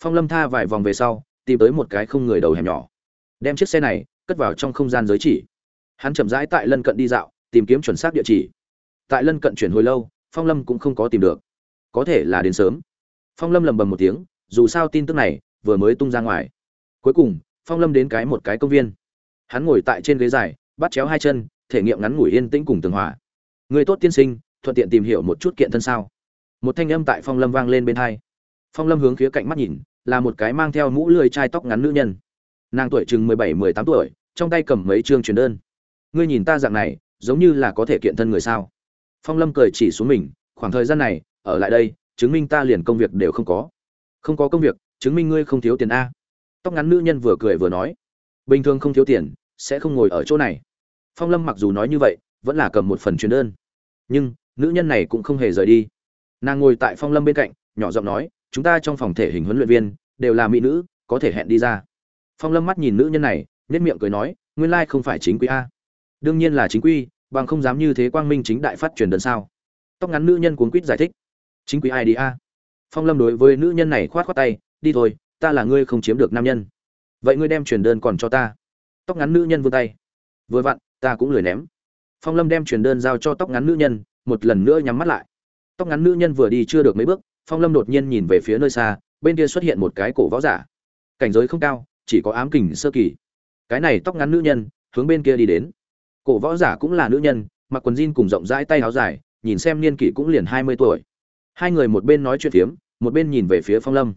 Phong lâm tha vài vòng về sau, tìm tới một cái không người đầu hẻm nhỏ. Đem chiếc xe này, cất vào trong không gian giới chỉ. Hắn chậm rãi tại lân cận đi dạo, tìm kiếm chuẩn xác địa chỉ. Tại lân cận chuyển hồi lâu, phong lâm cũng không có tìm được. Có thể là đến sớm. Phong lâm lầm bầm một tiếng, dù sao tin tức này, vừa mới tung ra ngoài. Cuối cùng, phong lâm đến cái một cái công viên. Hắn ngồi tại trên ghế dài bắt chéo hai chân, thể nghiệm ngắn ngủi yên tĩnh cùng tường hòa. Người tốt tiên sinh, thuận tiện tìm hiểu một chút kiện thân sao? Một thanh âm tại phong lâm vang lên bên hai. Phong lâm hướng khía cạnh mắt nhìn, là một cái mang theo mũ lười chai tóc ngắn nữ nhân. Nàng tuổi chừng mười bảy, mười tám tuổi, trong tay cầm mấy chương truyền đơn. Ngươi nhìn ta dạng này, giống như là có thể kiện thân người sao? Phong lâm cười chỉ xuống mình, khoảng thời gian này, ở lại đây, chứng minh ta liền công việc đều không có. Không có công việc, chứng minh ngươi không thiếu tiền a. Tóc ngắn nữ nhân vừa cười vừa nói. Bình thường không thiếu tiền, sẽ không ngồi ở chỗ này phong lâm mặc dù nói như vậy, vẫn là cầm một phần truyền đơn. Nhưng, nữ nhân này cũng không hề rời đi. Nàng ngồi tại phong lâm bên cạnh, nhỏ giọng nói, chúng ta trong phòng thể hình huấn luyện viên, đều là mỹ nữ, có thể hẹn đi ra. Phong lâm mắt nhìn nữ nhân này nết miệng cười nói, nguyên lai không phải chính quy a. Đương nhiên là chính quy, bằng không dám như thế quang minh chính đại phát truyền đơn sao? Tóc ngắn nữ nhân cuốn quýt giải thích. Chính quy ai đi a? Phong lâm đối với nữ nhân này khoát khoát tay, đi thôi, ta là ngươi không chiếm được nam nhân. Vậy ngươi đem truyền đơn còn cho ta. Tóc ngắn nữ nhân vươn tay. Vừa vặn ta cũng lười ném. Phong lâm đem truyền đơn giao cho tóc ngắn nữ nhân, một lần nữa nhắm mắt lại. Tóc ngắn nữ nhân vừa đi chưa được mấy bước, phong lâm đột nhiên nhìn về phía nơi xa, bên kia xuất hiện một cái cổ võ giả. Cảnh giới không cao, chỉ có ám kình sơ kỳ. Cái này tóc ngắn nữ nhân, hướng bên kia đi đến. Cổ võ giả cũng là nữ nhân, mặc quần jean cùng rộng rãi tay áo dài, nhìn xem niên kỷ cũng liền hai mươi tuổi. Hai người một bên nói chuyện phiếm, một bên nhìn về phía phong lâm.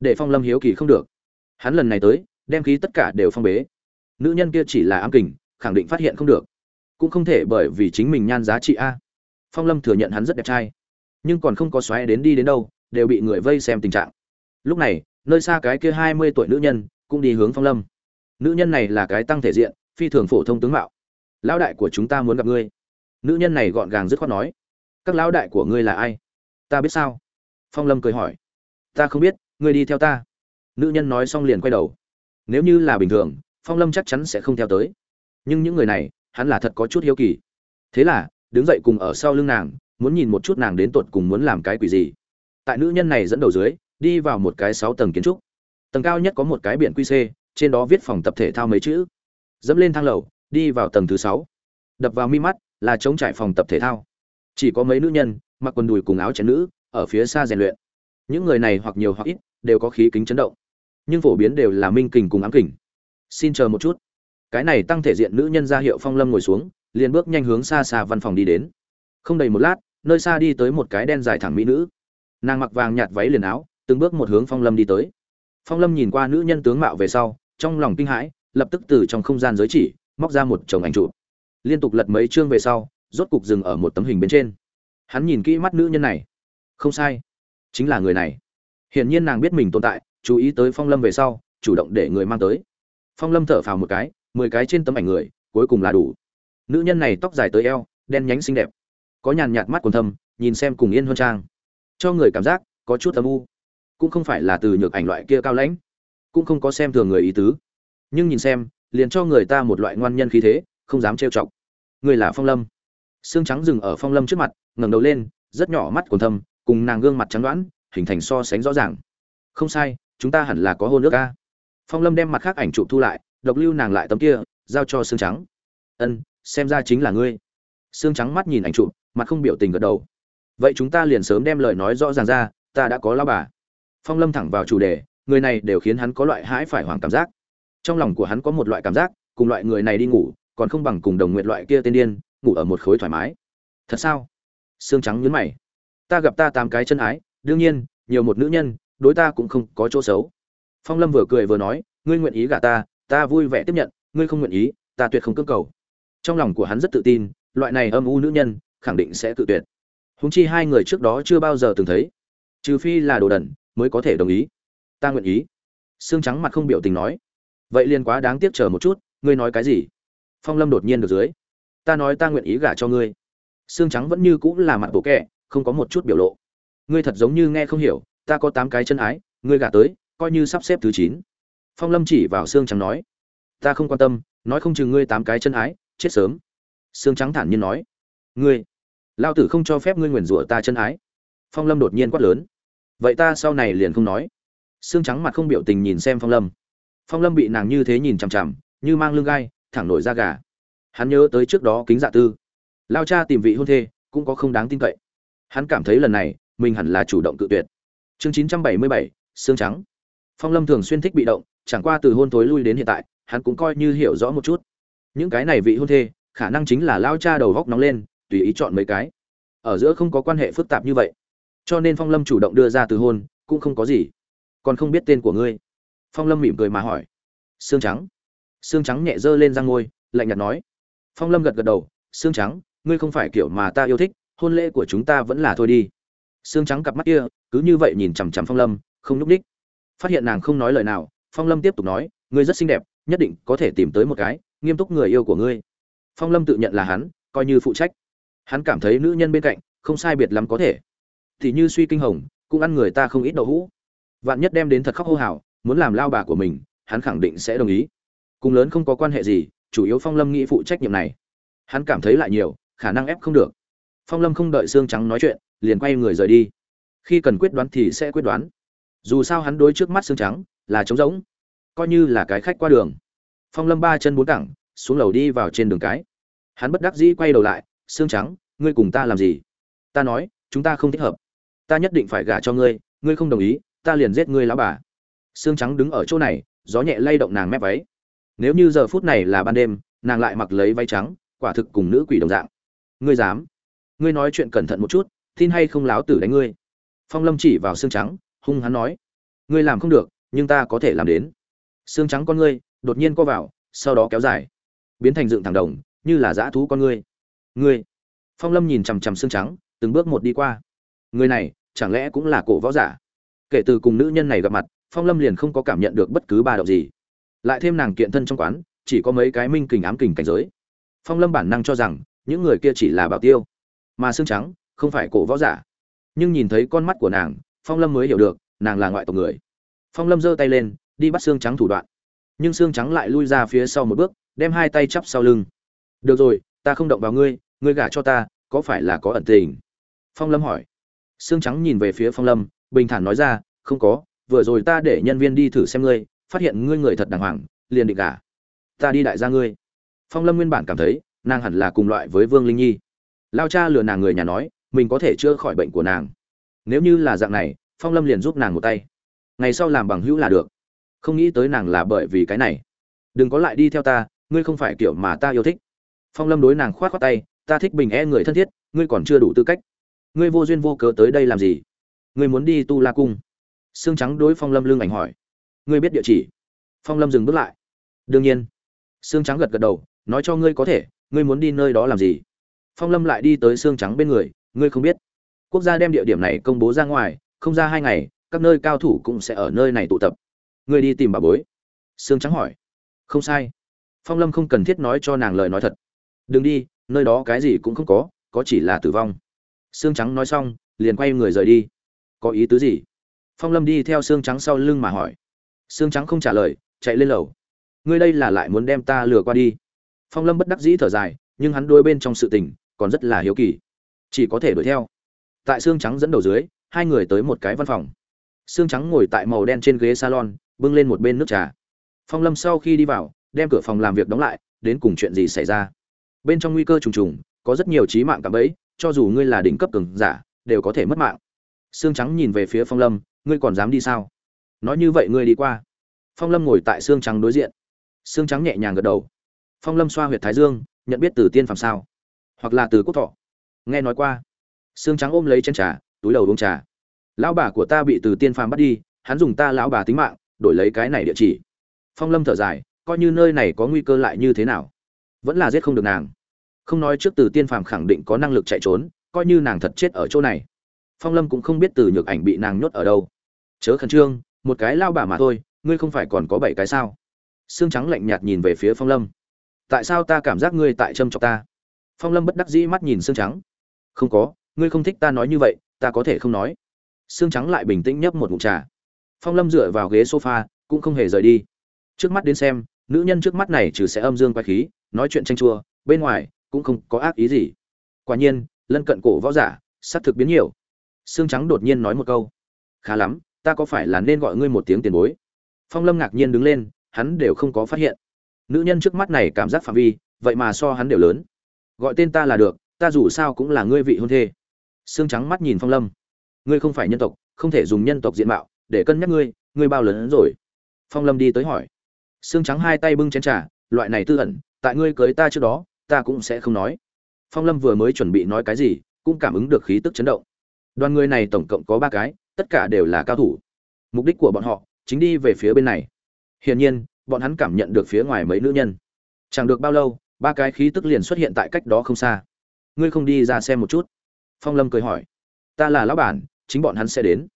Để phong lâm hiếu kỳ không được. Hắn lần này tới, đem khí tất cả đều phong bế. Nữ nhân kia chỉ là ám kình khẳng định phát hiện không được. Cũng không thể bởi vì chính mình nhan giá trị a. Phong lâm thừa nhận hắn rất đẹp trai. Nhưng còn không có xoáy đến đi đến đâu, đều bị người vây xem tình trạng. Lúc này, nơi xa cái kia hai mươi tuổi nữ nhân cũng đi hướng phong lâm. Nữ nhân này là cái tăng thể diện, phi thường phổ thông tướng mạo. Lão đại của chúng ta muốn gặp ngươi. Nữ nhân này gọn gàng dứt khoát nói. Các lão đại của ngươi là ai? Ta biết sao? Phong lâm cười hỏi. Ta không biết, ngươi đi theo ta. Nữ nhân nói xong liền quay đầu. Nếu như là bình thường, phong lâm chắc chắn sẽ không theo tới nhưng những người này, hắn là thật có chút hiếu kỳ. Thế là, đứng dậy cùng ở sau lưng nàng, muốn nhìn một chút nàng đến tột cùng muốn làm cái quỷ gì. Tại nữ nhân này dẫn đầu dưới, đi vào một cái sáu tầng kiến trúc. Tầng cao nhất có một cái biển quy c trên đó viết phòng tập thể thao mấy chữ. Dẫm lên thang lầu, đi vào tầng thứ sáu. Đập vào mi mắt là chống trải phòng tập thể thao. Chỉ có mấy nữ nhân, mặc quần đùi cùng áo chén nữ, ở phía xa rèn luyện. Những người này hoặc nhiều hoặc ít, đều có khí kính chấn động. Nhưng phổ biến đều là minh kình cùng ám kình. Xin chờ một chút cái này tăng thể diện nữ nhân ra hiệu phong lâm ngồi xuống, liền bước nhanh hướng xa xa văn phòng đi đến. Không đầy một lát, nơi xa đi tới một cái đen dài thẳng mỹ nữ. Nàng mặc vàng nhạt váy liền áo, từng bước một hướng phong lâm đi tới. Phong lâm nhìn qua nữ nhân tướng mạo về sau, trong lòng kinh hãi, lập tức từ trong không gian giới chỉ, móc ra một chồng ảnh chụp. Liên tục lật mấy chương về sau, rốt cục dừng ở một tấm hình bên trên. Hắn nhìn kỹ mắt nữ nhân này. Không sai. Chính là người này. Hiển nhiên nàng biết mình tồn tại, chú ý tới phong lâm về sau, chủ động để người mang tới. Phong lâm thở phào một cái mười cái trên tấm ảnh người, cuối cùng là đủ. Nữ nhân này tóc dài tới eo, đen nhánh xinh đẹp. Có nhàn nhạt mắt còn thâm, nhìn xem cùng yên hơn trang. Cho người cảm giác, có chút âm u. Cũng không phải là từ nhược ảnh loại kia cao lãnh. Cũng không có xem thường người ý tứ. Nhưng nhìn xem, liền cho người ta một loại ngoan nhân khí thế, không dám trêu chọc. Người là phong lâm. Xương trắng dừng ở phong lâm trước mặt, ngẩng đầu lên, rất nhỏ mắt còn thâm, cùng nàng gương mặt trắng đoán, hình thành so sánh rõ ràng. Không sai, chúng ta hẳn là có hôn nước ca phong lâm đem mặt khác ảnh chụp thu lại độc lưu nàng lại tấm kia, giao cho xương trắng. Ân, xem ra chính là ngươi. Xương trắng mắt nhìn ảnh chụp, mặt không biểu tình gật đầu. Vậy chúng ta liền sớm đem lời nói rõ ràng ra, ta đã có lao bà. Phong lâm thẳng vào chủ đề, người này đều khiến hắn có loại hãi phải hoảng cảm giác. Trong lòng của hắn có một loại cảm giác, cùng loại người này đi ngủ, còn không bằng cùng đồng nguyện loại kia tên điên, ngủ ở một khối thoải mái. Thật sao? Xương trắng nhấn mày. Ta gặp ta tám cái chân ái, đương nhiên, nhiều một nữ nhân, đối ta cũng không có chỗ xấu. Phong lâm vừa cười vừa nói, ngươi nguyện ý gả ta ta vui vẻ tiếp nhận, ngươi không nguyện ý, ta tuyệt không cưỡng cầu. Trong lòng của hắn rất tự tin, loại này âm u nữ nhân, khẳng định sẽ tự tuyệt. Húng chi hai người trước đó chưa bao giờ từng thấy. Trừ phi là đồ đần, mới có thể đồng ý. Ta nguyện ý. Xương trắng mặt không biểu tình nói. Vậy liền quá đáng tiếc chờ một chút, ngươi nói cái gì? Phong lâm đột nhiên được dưới. Ta nói ta nguyện ý gả cho ngươi. Xương trắng vẫn như cũng là mặt bộ kẹ, không có một chút biểu lộ. Ngươi thật giống như nghe không hiểu, ta có tám cái chân ái, ngươi gả tới, coi như sắp xếp thứ chín phong lâm chỉ vào xương trắng nói, ta không quan tâm, nói không chừng ngươi tám cái chân ái, chết sớm. Xương trắng thản nhiên nói, ngươi lao tử không cho phép ngươi nguyền rủa ta chân ái. Phong lâm đột nhiên quát lớn, vậy ta sau này liền không nói. Xương trắng mặt không biểu tình nhìn xem phong lâm. Phong lâm bị nàng như thế nhìn chằm chằm, như mang lưng gai, thẳng nổi da gà. Hắn nhớ tới trước đó kính dạ tư. Lao cha tìm vị hôn thê, cũng có không đáng tin cậy. Hắn cảm thấy lần này, mình hẳn là chủ động cự tuyệt. Chương chín trăm bảy mươi bảy xương trắng. Phong lâm thường xuyên thích bị động chẳng qua từ hôn tối lui đến hiện tại, hắn cũng coi như hiểu rõ một chút. Những cái này vị hôn thê, khả năng chính là lao cha đầu góc nóng lên, tùy ý chọn mấy cái. Ở giữa không có quan hệ phức tạp như vậy, cho nên phong lâm chủ động đưa ra từ hôn, cũng không có gì. Còn không biết tên của ngươi. Phong lâm mỉm cười mà hỏi. Xương trắng. Xương trắng nhẹ dơ lên răng ngôi, lạnh nhạt nói. Phong lâm gật gật đầu. Xương trắng, ngươi không phải kiểu mà ta yêu thích, hôn lễ của chúng ta vẫn là thôi đi. Xương trắng cặp mắt kia, cứ như vậy nhìn chằm chằm phong lâm, không nhúc ních phát hiện nàng không nói lời nào phong lâm tiếp tục nói, ngươi rất xinh đẹp, nhất định có thể tìm tới một cái nghiêm túc người yêu của ngươi. Phong lâm tự nhận là hắn, coi như phụ trách. Hắn cảm thấy nữ nhân bên cạnh không sai biệt lắm có thể. Thì như suy kinh hồng, cũng ăn người ta không ít đậu hũ. Vạn nhất đem đến thật khóc hô hào, muốn làm lao bà của mình, hắn khẳng định sẽ đồng ý. Cùng lớn không có quan hệ gì, chủ yếu phong lâm nghĩ phụ trách nhiệm này. Hắn cảm thấy lại nhiều, khả năng ép không được. Phong lâm không đợi xương trắng nói chuyện, liền quay người rời đi. Khi cần quyết đoán thì sẽ quyết đoán. Dù sao hắn đối trước mắt xương trắng là trống rỗng, coi như là cái khách qua đường. Phong lâm ba chân bốn cẳng, xuống lầu đi vào trên đường cái. Hắn bất đắc dĩ quay đầu lại xương trắng, ngươi cùng ta làm gì? Ta nói, chúng ta không thích hợp. Ta nhất định phải gả cho ngươi ngươi không đồng ý, ta liền giết ngươi lão bà. Xương trắng đứng ở chỗ này, gió nhẹ lay động nàng mép váy. Nếu như giờ phút này là ban đêm, nàng lại mặc lấy váy trắng, quả thực cùng nữ quỷ đồng dạng. Ngươi dám? Ngươi nói chuyện cẩn thận một chút, tin hay không láo tử đánh ngươi? Phong lâm chỉ vào xương trắng, hung hắn nói. Ngươi làm không được nhưng ta có thể làm đến. Xương trắng con ngươi đột nhiên co vào, sau đó kéo dài. Biến thành dựng thẳng đồng, như là dã thú con ngươi. Ngươi. Phong lâm nhìn chằm chằm xương trắng, từng bước một đi qua. Người này, chẳng lẽ cũng là cổ võ giả? Kể từ cùng nữ nhân này gặp mặt, phong lâm liền không có cảm nhận được bất cứ ba động gì. Lại thêm nàng kiện thân trong quán, chỉ có mấy cái minh kình ám kình cảnh giới. Phong lâm bản năng cho rằng, những người kia chỉ là bảo tiêu. Mà xương trắng, không phải cổ võ giả. Nhưng nhìn thấy con mắt của nàng, phong lâm mới hiểu được, nàng là ngoại tộc người phong lâm giơ tay lên, đi bắt xương trắng thủ đoạn. Nhưng xương trắng lại lui ra phía sau một bước, đem hai tay chắp sau lưng. Được rồi, ta không động vào ngươi ngươi gả cho ta, có phải là có ẩn tình? Phong lâm hỏi. Xương trắng nhìn về phía phong lâm, bình thản nói ra, không có, vừa rồi ta để nhân viên đi thử xem ngươi, phát hiện ngươi người thật đàng hoàng, liền định gả. Ta đi đại gia ngươi. Phong lâm nguyên bản cảm thấy, nàng hẳn là cùng loại với vương linh nhi. Lao cha lừa nàng người nhà nói, mình có thể chữa khỏi bệnh của nàng. Nếu như là dạng này, phong lâm liền giúp nàng một tay ngày sau làm bằng hữu là được. Không nghĩ tới nàng là bởi vì cái này. Đừng có lại đi theo ta, ngươi không phải kiểu mà ta yêu thích. Phong lâm đối nàng khoát khoát tay, ta thích bình e người thân thiết, ngươi còn chưa đủ tư cách. Ngươi vô duyên vô cớ tới đây làm gì? Ngươi muốn đi tu la cung. Xương trắng đối phong lâm lương ảnh hỏi. Ngươi biết địa chỉ. Phong lâm dừng bước lại. Đương nhiên. Xương trắng gật gật đầu, nói cho ngươi có thể, ngươi muốn đi nơi đó làm gì? Phong lâm lại đi tới xương trắng bên người, ngươi không biết. Quốc gia đem địa điểm này công bố ra ngoài, không ra hai ngày các nơi cao thủ cũng sẽ ở nơi này tụ tập. Ngươi đi tìm bà bối. Xương trắng hỏi. Không sai. Phong lâm không cần thiết nói cho nàng lời nói thật. Đừng đi, nơi đó cái gì cũng không có có chỉ là tử vong. Xương trắng nói xong, liền quay người rời đi. Có ý tứ gì? Phong lâm đi theo xương trắng sau lưng mà hỏi. Xương trắng không trả lời, chạy lên lầu. Ngươi đây là lại muốn đem ta lừa qua đi? Phong lâm bất đắc dĩ thở dài, nhưng hắn đuôi bên trong sự tình còn rất là hiếu kỳ. Chỉ có thể đuổi theo. Tại xương trắng dẫn đầu dưới, hai người tới một cái văn phòng xương trắng ngồi tại màu đen trên ghế salon, bưng lên một bên nước trà. Phong lâm sau khi đi vào, đem cửa phòng làm việc đóng lại, đến cùng chuyện gì xảy ra? Bên trong nguy cơ trùng trùng, có rất nhiều trí mạng cảm ấy cho dù ngươi là đỉnh cấp cường giả, đều có thể mất mạng. Xương trắng nhìn về phía phong lâm, ngươi còn dám đi sao? Nói như vậy ngươi đi qua. Phong lâm ngồi tại xương trắng đối diện. Xương trắng nhẹ nhàng gật đầu. Phong lâm xoa huyệt thái dương, nhận biết từ tiên phàm sao? Hoặc là từ quốc thọ. Nghe nói qua. Xương trắng ôm lấy chén trà, túi đầu uống trà lão bà của ta bị từ tiên phàm bắt đi, hắn dùng ta lão bà tính mạng, đổi lấy cái này địa chỉ. Phong lâm thở dài, coi như nơi này có nguy cơ lại như thế nào? Vẫn là giết không được nàng. Không nói trước từ tiên phàm khẳng định có năng lực chạy trốn, coi như nàng thật chết ở chỗ này. Phong lâm cũng không biết từ nhược ảnh bị nàng nhốt ở đâu. Chớ khẩn trương, một cái lao bà mà thôi, ngươi không phải còn có bảy cái sao? Xương trắng lạnh nhạt nhìn về phía phong lâm. Tại sao ta cảm giác ngươi tại châm chọc ta? Phong lâm bất đắc dĩ mắt nhìn xương trắng. Không có, ngươi không thích ta nói như vậy, ta có thể không nói xương trắng lại bình tĩnh nhấp một ngụm trà. Phong lâm dựa vào ghế sofa, cũng không hề rời đi. Trước mắt đến xem, nữ nhân trước mắt này trừ sẽ âm dương quay khí, nói chuyện tranh chua, bên ngoài, cũng không có ác ý gì. Quả nhiên, lân cận cổ võ giả xác thực biến nhiều. Xương trắng đột nhiên nói một câu. Khá lắm, ta có phải là nên gọi ngươi một tiếng tiền bối? Phong lâm ngạc nhiên đứng lên, hắn đều không có phát hiện. Nữ nhân trước mắt này cảm giác phạm vi, vậy mà so hắn đều lớn. Gọi tên ta là được, ta dù sao cũng là ngươi vị hôn thê. Xương trắng mắt nhìn phong lâm ngươi không phải nhân tộc, không thể dùng nhân tộc diện mạo để cân nhắc ngươi ngươi bao lớn rồi. Phong lâm đi tới hỏi. Xương trắng hai tay bưng chén trà, loại này tư ẩn, tại ngươi cưới ta trước đó, ta cũng sẽ không nói. Phong lâm vừa mới chuẩn bị nói cái gì, cũng cảm ứng được khí tức chấn động. Đoàn người này tổng cộng có ba cái, tất cả đều là cao thủ. Mục đích của bọn họ chính đi về phía bên này. Hiển nhiên, bọn hắn cảm nhận được phía ngoài mấy nữ nhân. Chẳng được bao lâu, ba cái khí tức liền xuất hiện tại cách đó không xa. Ngươi không đi ra xem một chút? Phong lâm cười hỏi. Ta là lão bản chính bọn hắn sẽ đến.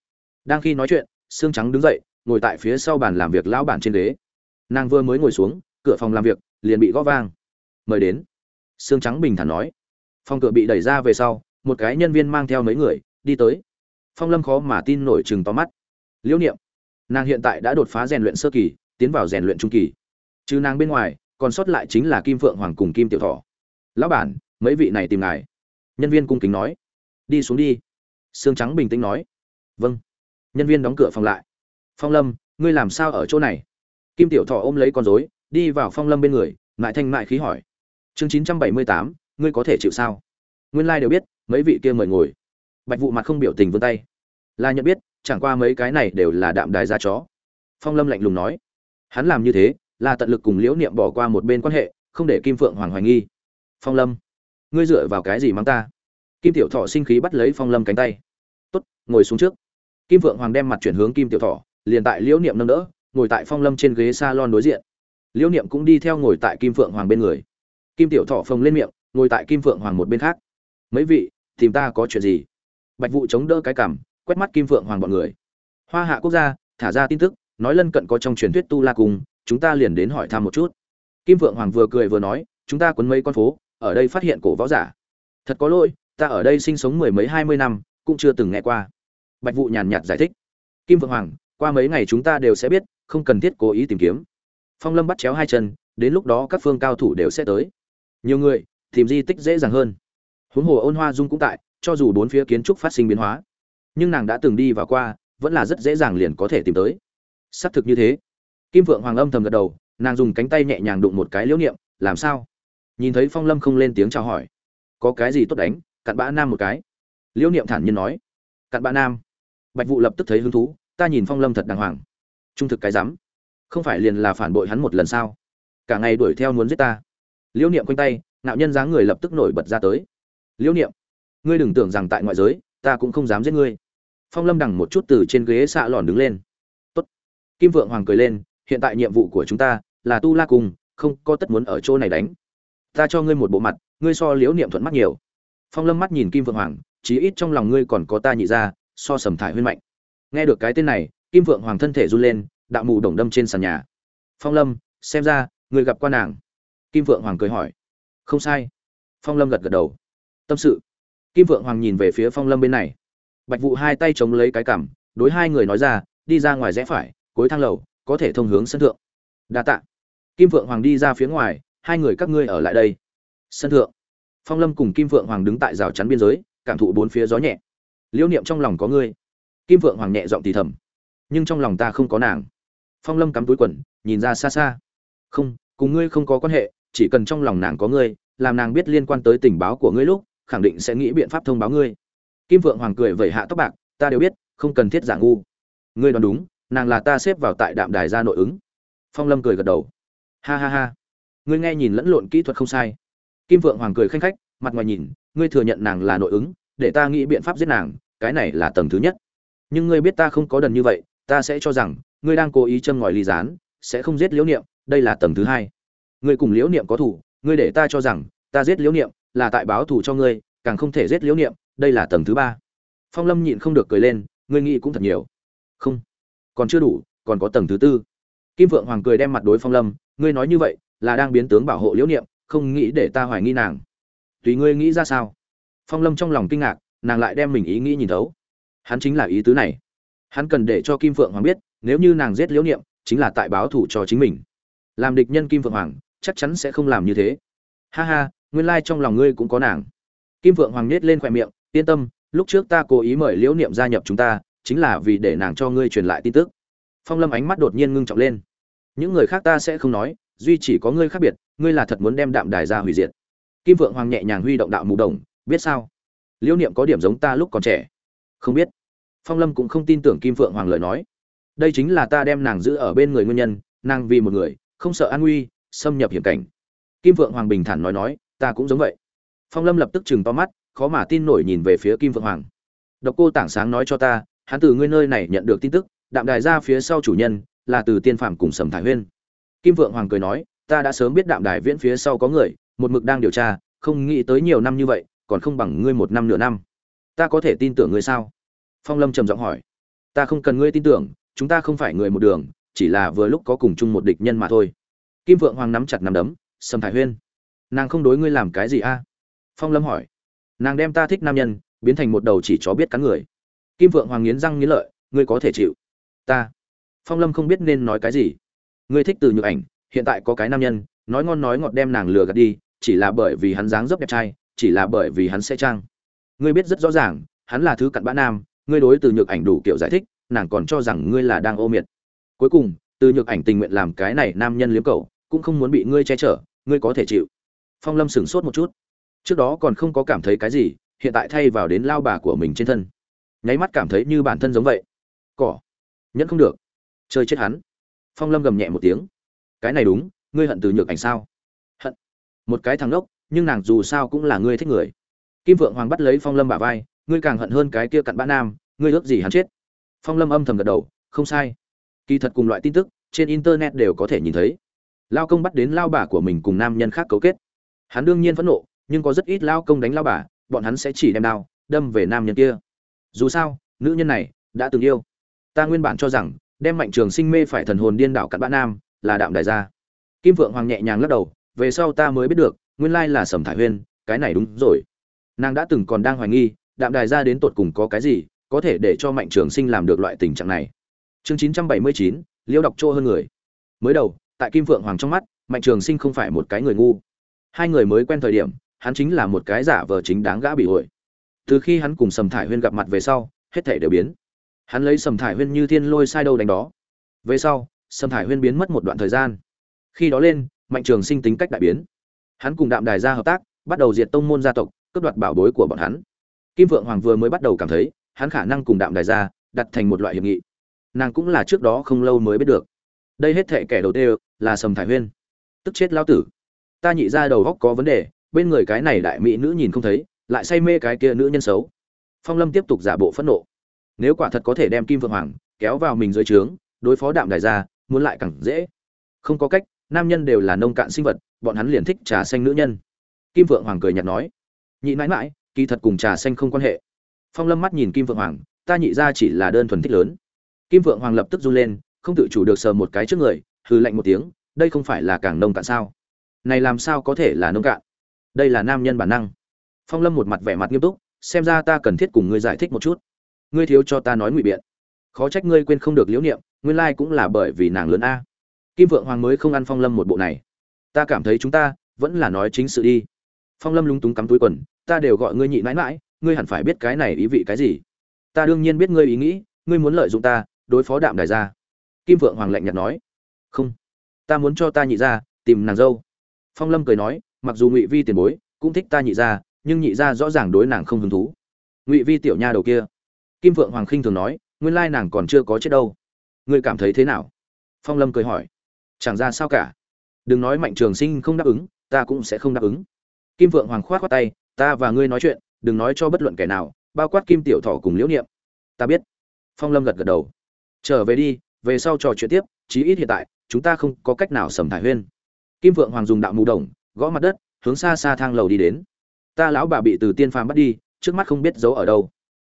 Đang khi nói chuyện xương trắng đứng dậy, ngồi tại phía sau bàn làm việc lão bản trên ghế. Nàng vừa mới ngồi xuống, cửa phòng làm việc liền bị gõ vang. Mời đến. Xương trắng bình thản nói. Phòng cửa bị đẩy ra về sau, một cái nhân viên mang theo mấy người, đi tới. Phong lâm khó mà tin nổi chừng to mắt. Liễu niệm. Nàng hiện tại đã đột phá rèn luyện sơ kỳ, tiến vào rèn luyện trung kỳ. Chứ nàng bên ngoài, còn sót lại chính là kim phượng hoàng cùng kim tiểu thọ. Lão bản, mấy vị này tìm ngài. Nhân viên cung kính nói. Đi xuống đi xương trắng bình tĩnh nói. Vâng. Nhân viên đóng cửa phòng lại. Phong lâm, ngươi làm sao ở chỗ này? Kim tiểu thọ ôm lấy con rối, đi vào phong lâm bên người ngại thanh mại khí hỏi. Chương chín trăm bảy mươi tám, ngươi có thể chịu sao? Nguyên lai đều biết, mấy vị kia mời ngồi. Bạch vụ mặt không biểu tình vươn tay. Là nhận biết, chẳng qua mấy cái này đều là đạm đài ra chó. Phong lâm lạnh lùng nói. Hắn làm như thế, là tận lực cùng liễu niệm bỏ qua một bên quan hệ, không để kim phượng hoàng hoài nghi. Phong lâm, ngươi dựa vào cái gì mang ta? Kim tiểu thọ sinh khí bắt lấy phong lâm cánh tay. Tốt, ngồi xuống trước. Kim Vượng hoàng đem mặt chuyển hướng kim tiểu thọ, liền tại liễu niệm nâng đỡ, ngồi tại phong lâm trên ghế s a lon đối diện. Liễu niệm cũng đi theo ngồi tại kim Vượng hoàng bên người. Kim tiểu thọ phồng lên miệng, ngồi tại kim Vượng hoàng một bên khác. Mấy vị, tìm ta có chuyện gì? Bạch vụ chống đỡ cái cằm, quét mắt kim Vượng hoàng bọn người. Hoa hạ quốc gia, thả ra tin tức, nói lân cận có trong truyền thuyết tu la cùng chúng ta liền đến hỏi thăm một chút. Kim Vượng hoàng vừa cười vừa nói, chúng ta quấn mấy con phố, ở đây phát hiện cổ võ giả. Thật có lỗi ta ở đây sinh sống mười mấy hai mươi năm, cũng chưa từng nghe qua. Bạch vụ nhàn nhạt giải thích. Kim vượng hoàng, qua mấy ngày chúng ta đều sẽ biết, không cần thiết cố ý tìm kiếm. Phong lâm bắt chéo hai chân, đến lúc đó các phương cao thủ đều sẽ tới. Nhiều người, tìm di tích dễ dàng hơn. Huống hồ ôn hoa dung cũng tại, cho dù bốn phía kiến trúc phát sinh biến hóa, nhưng nàng đã từng đi và qua, vẫn là rất dễ dàng liền có thể tìm tới. Xác thực như thế. Kim vượng hoàng âm thầm gật đầu, nàng dùng cánh tay nhẹ nhàng đụng một cái liễu niệm, làm sao? Nhìn thấy phong lâm không lên tiếng chào hỏi. Có cái gì tốt đánh? Cặn bã nam một cái. Liễu niệm thản nhiên nói, cặn bã nam. Bạch vụ lập tức thấy hứng thú, ta nhìn phong lâm thật đàng hoàng. Trung thực cái rắm, không phải liền là phản bội hắn một lần sao? Cả ngày đuổi theo muốn giết ta. Liễu niệm quanh tay, ngạo nhân dáng người lập tức nổi bật ra tới. Liễu niệm, ngươi đừng tưởng rằng tại ngoại giới, ta cũng không dám giết ngươi. Phong lâm đằng một chút từ trên ghế xạ lòn đứng lên. Tốt. kim vượng hoàng cười lên, hiện tại nhiệm vụ của chúng ta là tu la cùng, không có tất muốn ở chỗ này đánh. Ta cho ngươi một bộ mặt, ngươi so liễu niệm thuận mắt nhiều phong lâm mắt nhìn kim vượng hoàng, chí ít trong lòng ngươi còn có ta nhị ra so sầm thải huyên mạnh. Nghe được cái tên này, kim vượng hoàng thân thể run lên, đạo mù đồng đâm trên sàn nhà. Phong lâm, xem ra, ngươi gặp qua nàng. Kim vượng hoàng cười hỏi. Không sai. Phong lâm gật gật đầu. Tâm sự. Kim vượng hoàng nhìn về phía phong lâm bên này. Bạch vụ hai tay chống lấy cái cằm, đối hai người nói ra, đi ra ngoài rẽ phải, cuối thang lầu, có thể thông hướng sân thượng. Đa tạ. Kim vượng hoàng đi ra phía ngoài, hai người các ngươi ở lại đây. Sân thượng phong lâm cùng kim vượng hoàng đứng tại rào chắn biên giới, cảm thụ bốn phía gió nhẹ. Liễu niệm trong lòng có ngươi. Kim vượng hoàng nhẹ giọng thì thầm. Nhưng trong lòng ta không có nàng. Phong lâm cắm túi quần, nhìn ra xa xa. Không, cùng ngươi không có quan hệ, chỉ cần trong lòng nàng có ngươi, làm nàng biết liên quan tới tình báo của ngươi lúc, khẳng định sẽ nghĩ biện pháp thông báo ngươi. Kim vượng hoàng cười vẩy hạ tóc bạc, ta đều biết, không cần thiết giả ngu. Ngươi đoán đúng, nàng là ta xếp vào tại đạm đài ra nội ứng. Phong lâm cười gật đầu. Ha ha ha. Ngươi nghe nhìn lẫn lộn kỹ thuật không sai kim vượng hoàng cười khanh khách, mặt ngoài nhìn, ngươi thừa nhận nàng là nội ứng, để ta nghĩ biện pháp giết nàng, cái này là tầng thứ nhất. Nhưng ngươi biết ta không có đần như vậy, ta sẽ cho rằng, ngươi đang cố ý châm ngòi ly gián, sẽ không giết liễu niệm, đây là tầng thứ hai. Ngươi cùng liễu niệm có thủ ngươi để ta cho rằng, ta giết liễu niệm, là tại báo thù cho ngươi, càng không thể giết liễu niệm, đây là tầng thứ ba. Phong lâm nhịn không được cười lên, ngươi nghĩ cũng thật nhiều. Không, còn chưa đủ, còn có tầng thứ tư. Kim vượng hoàng cười đem mặt đối phong lâm, ngươi nói như vậy, là đang biến tướng bảo hộ liễu niệm không nghĩ để ta hoài nghi nàng. Tùy ngươi nghĩ ra sao? Phong lâm trong lòng kinh ngạc, nàng lại đem mình ý nghĩ nhìn thấu. Hắn chính là ý tứ này. Hắn cần để cho kim phượng hoàng biết, nếu như nàng giết liễu niệm, chính là tại báo thủ cho chính mình. Làm địch nhân kim phượng hoàng, chắc chắn sẽ không làm như thế. Ha ha, nguyên lai trong lòng ngươi cũng có nàng. Kim phượng hoàng nhét lên khoe miệng, yên tâm, lúc trước ta cố ý mời liễu niệm gia nhập chúng ta, chính là vì để nàng cho ngươi truyền lại tin tức. Phong lâm ánh mắt đột nhiên ngưng trọng lên. Những người khác ta sẽ không nói duy chỉ có ngươi khác biệt, ngươi là thật muốn đem đạm đài ra hủy diệt. Kim vượng hoàng nhẹ nhàng huy động đạo mù đồng, biết sao? Liễu niệm có điểm giống ta lúc còn trẻ. Không biết. Phong lâm cũng không tin tưởng kim vượng hoàng lời nói. Đây chính là ta đem nàng giữ ở bên người nguyên nhân, nàng vì một người, không sợ an nguy, xâm nhập hiểm cảnh. Kim vượng hoàng bình thản nói nói, ta cũng giống vậy. Phong lâm lập tức chừng to mắt, khó mà tin nổi nhìn về phía kim vượng hoàng. Độc cô tảng sáng nói cho ta, hắn từ ngươi nơi này nhận được tin tức, đạm đài ra phía sau chủ nhân, là từ tiên phạm cùng sầm thải huyên kim vượng hoàng cười nói, ta đã sớm biết đạm đài viễn phía sau có người, một mực đang điều tra, không nghĩ tới nhiều năm như vậy, còn không bằng ngươi một năm nửa năm. Ta có thể tin tưởng ngươi sao? Phong lâm trầm giọng hỏi. Ta không cần ngươi tin tưởng, chúng ta không phải người một đường, chỉ là vừa lúc có cùng chung một địch nhân mà thôi. Kim vượng hoàng nắm chặt nắm đấm, sầm thải huyên, nàng không đối ngươi làm cái gì a? Phong lâm hỏi. Nàng đem ta thích nam nhân, biến thành một đầu chỉ chó biết cắn người. Kim vượng hoàng nghiến răng nghiến lợi, ngươi có thể chịu ta? Phong lâm không biết nên nói cái gì ngươi thích từ nhược ảnh, hiện tại có cái nam nhân, nói ngon nói ngọt đem nàng lừa gạt đi, chỉ là bởi vì hắn dáng dấp đẹp trai, chỉ là bởi vì hắn sẽ trang. Ngươi biết rất rõ ràng, hắn là thứ cặn bã nam, ngươi đối từ nhược ảnh đủ kiểu giải thích, nàng còn cho rằng ngươi là đang ô miệt. Cuối cùng, từ nhược ảnh tình nguyện làm cái này nam nhân liếm cầu cũng không muốn bị ngươi che chở, ngươi có thể chịu. Phong lâm sửng sốt một chút. Trước đó còn không có cảm thấy cái gì, hiện tại thay vào đến lao bà của mình trên thân. Nháy mắt cảm thấy như bản thân giống vậy. Cỏ. Nhẫn không được. Chơi chết hắn phong lâm gầm nhẹ một tiếng. Cái này đúng, ngươi hận từ nhược ảnh sao? Hận. Một cái thằng ngốc, nhưng nàng dù sao cũng là ngươi thích người. Kim vượng hoàng bắt lấy phong lâm bả vai, ngươi càng hận hơn cái kia cặn bã nam, ngươi ước gì hắn chết? Phong lâm âm thầm gật đầu, không sai. Kỳ thật cùng loại tin tức, trên internet đều có thể nhìn thấy. Lao công bắt đến lao bà của mình cùng nam nhân khác cấu kết. Hắn đương nhiên phẫn nộ, nhưng có rất ít lao công đánh lao bà, bọn hắn sẽ chỉ đem đao, đâm về nam nhân kia. Dù sao, nữ nhân này đã từng yêu. Ta nguyên bản cho rằng đem mạnh trường sinh mê phải thần hồn điên đảo cặn bã nam, là đạm đại gia kim vượng hoàng nhẹ nhàng lắc đầu, về sau ta mới biết được, nguyên lai là sầm thải huyên, cái này đúng rồi. Nàng đã từng còn đang hoài nghi, đạm đài gia đến tột cùng có cái gì, có thể để cho mạnh trường sinh làm được loại tình trạng này. Chương chín trăm bảy mươi chín, liêu đọc chỗ hơn người. Mới đầu, tại kim vượng hoàng trong mắt, mạnh trường sinh không phải một cái người ngu. Hai người mới quen thời điểm, hắn chính là một cái giả vờ chính đáng gã bị hội. Từ khi hắn cùng sầm thải huyên gặp mặt về sau, hết thể đều biến hắn lấy sầm thải huyên như thiên lôi sai đâu đánh đó. Về sau, sầm thải huyên biến mất một đoạn thời gian. Khi đó lên, mạnh trường sinh tính cách đại biến. Hắn cùng đạm đài gia hợp tác, bắt đầu diệt tông môn gia tộc, cướp đoạt bảo bối của bọn hắn. Kim vượng hoàng vừa mới bắt đầu cảm thấy, hắn khả năng cùng đạm đài gia đặt thành một loại hiệp nghị. Nàng cũng là trước đó không lâu mới biết được. Đây hết thệ kẻ đầu tiên, là sầm thải huyên. Tức chết lao tử. Ta nhị ra đầu góc có vấn đề, bên người cái này đại mỹ nữ nhìn không thấy, lại say mê cái kia nữ nhân xấu. Phong lâm tiếp tục giả bộ phẫn nộ nếu quả thật có thể đem kim vượng hoàng kéo vào mình dưới trướng, đối phó đạm đài ra muốn lại càng dễ. Không có cách, nam nhân đều là nông cạn sinh vật, bọn hắn liền thích trà xanh nữ nhân. Kim vượng hoàng cười nhạt nói, nhị mãi mãi, kỳ thật cùng trà xanh không quan hệ. Phong lâm mắt nhìn kim vượng hoàng, ta nhị ra chỉ là đơn thuần thích lớn. Kim vượng hoàng lập tức run lên, không tự chủ được sờ một cái trước người, hừ lạnh một tiếng, đây không phải là càng nông cạn sao? Này làm sao có thể là nông cạn? Đây là nam nhân bản năng. Phong lâm một mặt vẻ mặt nghiêm túc, xem ra ta cần thiết cùng ngươi giải thích một chút ngươi thiếu cho ta nói ngụy biện. Khó trách ngươi quên không được liễu niệm, nguyên lai cũng là bởi vì nàng lớn a. Kim vượng hoàng mới không ăn phong lâm một bộ này. Ta cảm thấy chúng ta vẫn là nói chính sự đi. Phong lâm lúng túng cắm túi quần, ta đều gọi ngươi nhị mãi mãi, ngươi hẳn phải biết cái này ý vị cái gì. Ta đương nhiên biết ngươi ý nghĩ, ngươi muốn lợi dụng ta, đối phó đạm đài gia kim vượng hoàng lạnh nhạt nói. Không. Ta muốn cho ta nhị ra tìm nàng dâu. Phong lâm cười nói, mặc dù ngụy vi tiền bối cũng thích ta nhị ra, nhưng nhị ra rõ ràng đối nàng không hứng thú. Ngụy vi tiểu nha đầu kia kim vượng hoàng khinh thường nói, nguyên lai nàng còn chưa có chết đâu. Ngươi cảm thấy thế nào? Phong lâm cười hỏi, chẳng ra sao cả. Đừng nói mạnh trường sinh không đáp ứng, ta cũng sẽ không đáp ứng. Kim vượng hoàng khoát khoát tay, ta và ngươi nói chuyện, đừng nói cho bất luận kẻ nào, bao quát kim tiểu Thỏ cùng liễu niệm. Ta biết. Phong lâm gật gật đầu. Trở về đi, về sau trò chuyện tiếp, chí ít hiện tại, chúng ta không có cách nào sầm thải huyên. Kim vượng hoàng dùng đạo mù đồng, gõ mặt đất, hướng xa xa thang lầu đi đến. Ta lão bà bị từ tiên phàm bắt đi, trước mắt không biết giấu ở đâu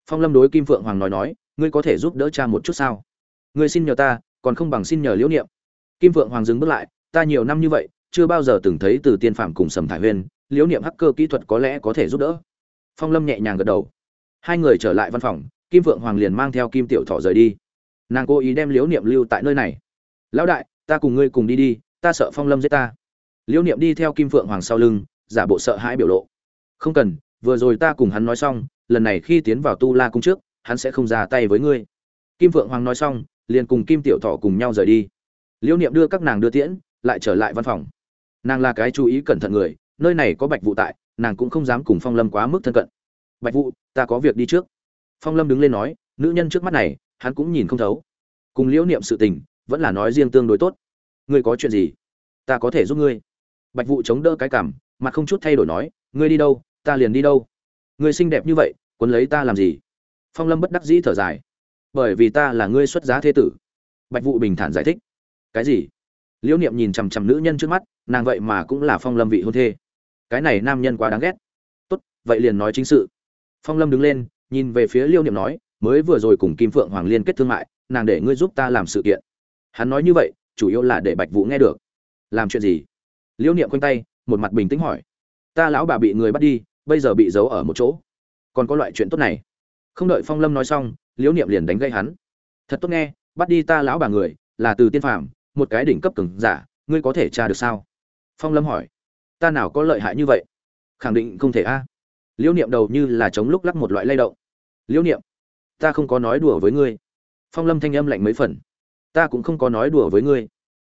phong lâm đối kim vượng hoàng nói nói, ngươi có thể giúp đỡ cha một chút sao? Ngươi xin nhờ ta, còn không bằng xin nhờ liễu niệm. Kim vượng hoàng dừng bước lại, ta nhiều năm như vậy, chưa bao giờ từng thấy từ tiên phạm cùng sầm thải huyên liễu niệm hacker kỹ thuật có lẽ có thể giúp đỡ. Phong lâm nhẹ nhàng gật đầu. Hai người trở lại văn phòng, kim vượng hoàng liền mang theo kim tiểu thọ rời đi. Nàng cố ý đem liễu niệm lưu tại nơi này. Lão đại, ta cùng ngươi cùng đi đi, ta sợ phong lâm giết ta. Liễu niệm đi theo kim phượng hoàng sau lưng, giả bộ sợ hãi biểu lộ. Không cần, vừa rồi ta cùng hắn nói xong lần này khi tiến vào tu la cung trước, hắn sẽ không ra tay với ngươi. Kim phượng hoàng nói xong, liền cùng kim tiểu thọ cùng nhau rời đi. Liễu niệm đưa các nàng đưa tiễn, lại trở lại văn phòng. Nàng là cái chú ý cẩn thận người, nơi này có bạch vụ tại, nàng cũng không dám cùng phong lâm quá mức thân cận. Bạch vụ ta có việc đi trước. Phong lâm đứng lên nói, nữ nhân trước mắt này, hắn cũng nhìn không thấu. Cùng liễu niệm sự tình, vẫn là nói riêng tương đối tốt. Ngươi có chuyện gì? Ta có thể giúp ngươi. Bạch vụ chống đỡ cái cảm, mặt không chút thay đổi nói, ngươi đi đâu, ta liền đi đâu ngươi xinh đẹp như vậy, quấn lấy ta làm gì? Phong lâm bất đắc dĩ thở dài. Bởi vì ta là ngươi xuất giá thế tử. Bạch vụ bình thản giải thích. Cái gì? Liễu niệm nhìn chằm chằm nữ nhân trước mắt, nàng vậy mà cũng là phong lâm vị hôn thê. Cái này nam nhân quá đáng ghét. Tốt, vậy liền nói chính sự. Phong lâm đứng lên, nhìn về phía Liễu niệm nói, mới vừa rồi cùng kim phượng hoàng liên kết thương mại, nàng để ngươi giúp ta làm sự kiện. Hắn nói như vậy, chủ yếu là để bạch vũ nghe được. Làm chuyện gì? Liễu niệm quanh tay, một mặt bình tĩnh hỏi. Ta lão bà bị người bắt đi bây giờ bị giấu ở một chỗ. Còn có loại chuyện tốt này. Không đợi phong lâm nói xong, liễu niệm liền đánh gây hắn. Thật tốt nghe, bắt đi ta lão bà người, là từ tiên phạm một cái đỉnh cấp cường giả, ngươi có thể tra được sao? Phong lâm hỏi. Ta nào có lợi hại như vậy? Khẳng định không thể a. Liễu niệm đầu như là chống lúc lắc một loại lay động. Liễu niệm, ta không có nói đùa với ngươi. Phong lâm thanh âm lạnh mấy phần. Ta cũng không có nói đùa với ngươi.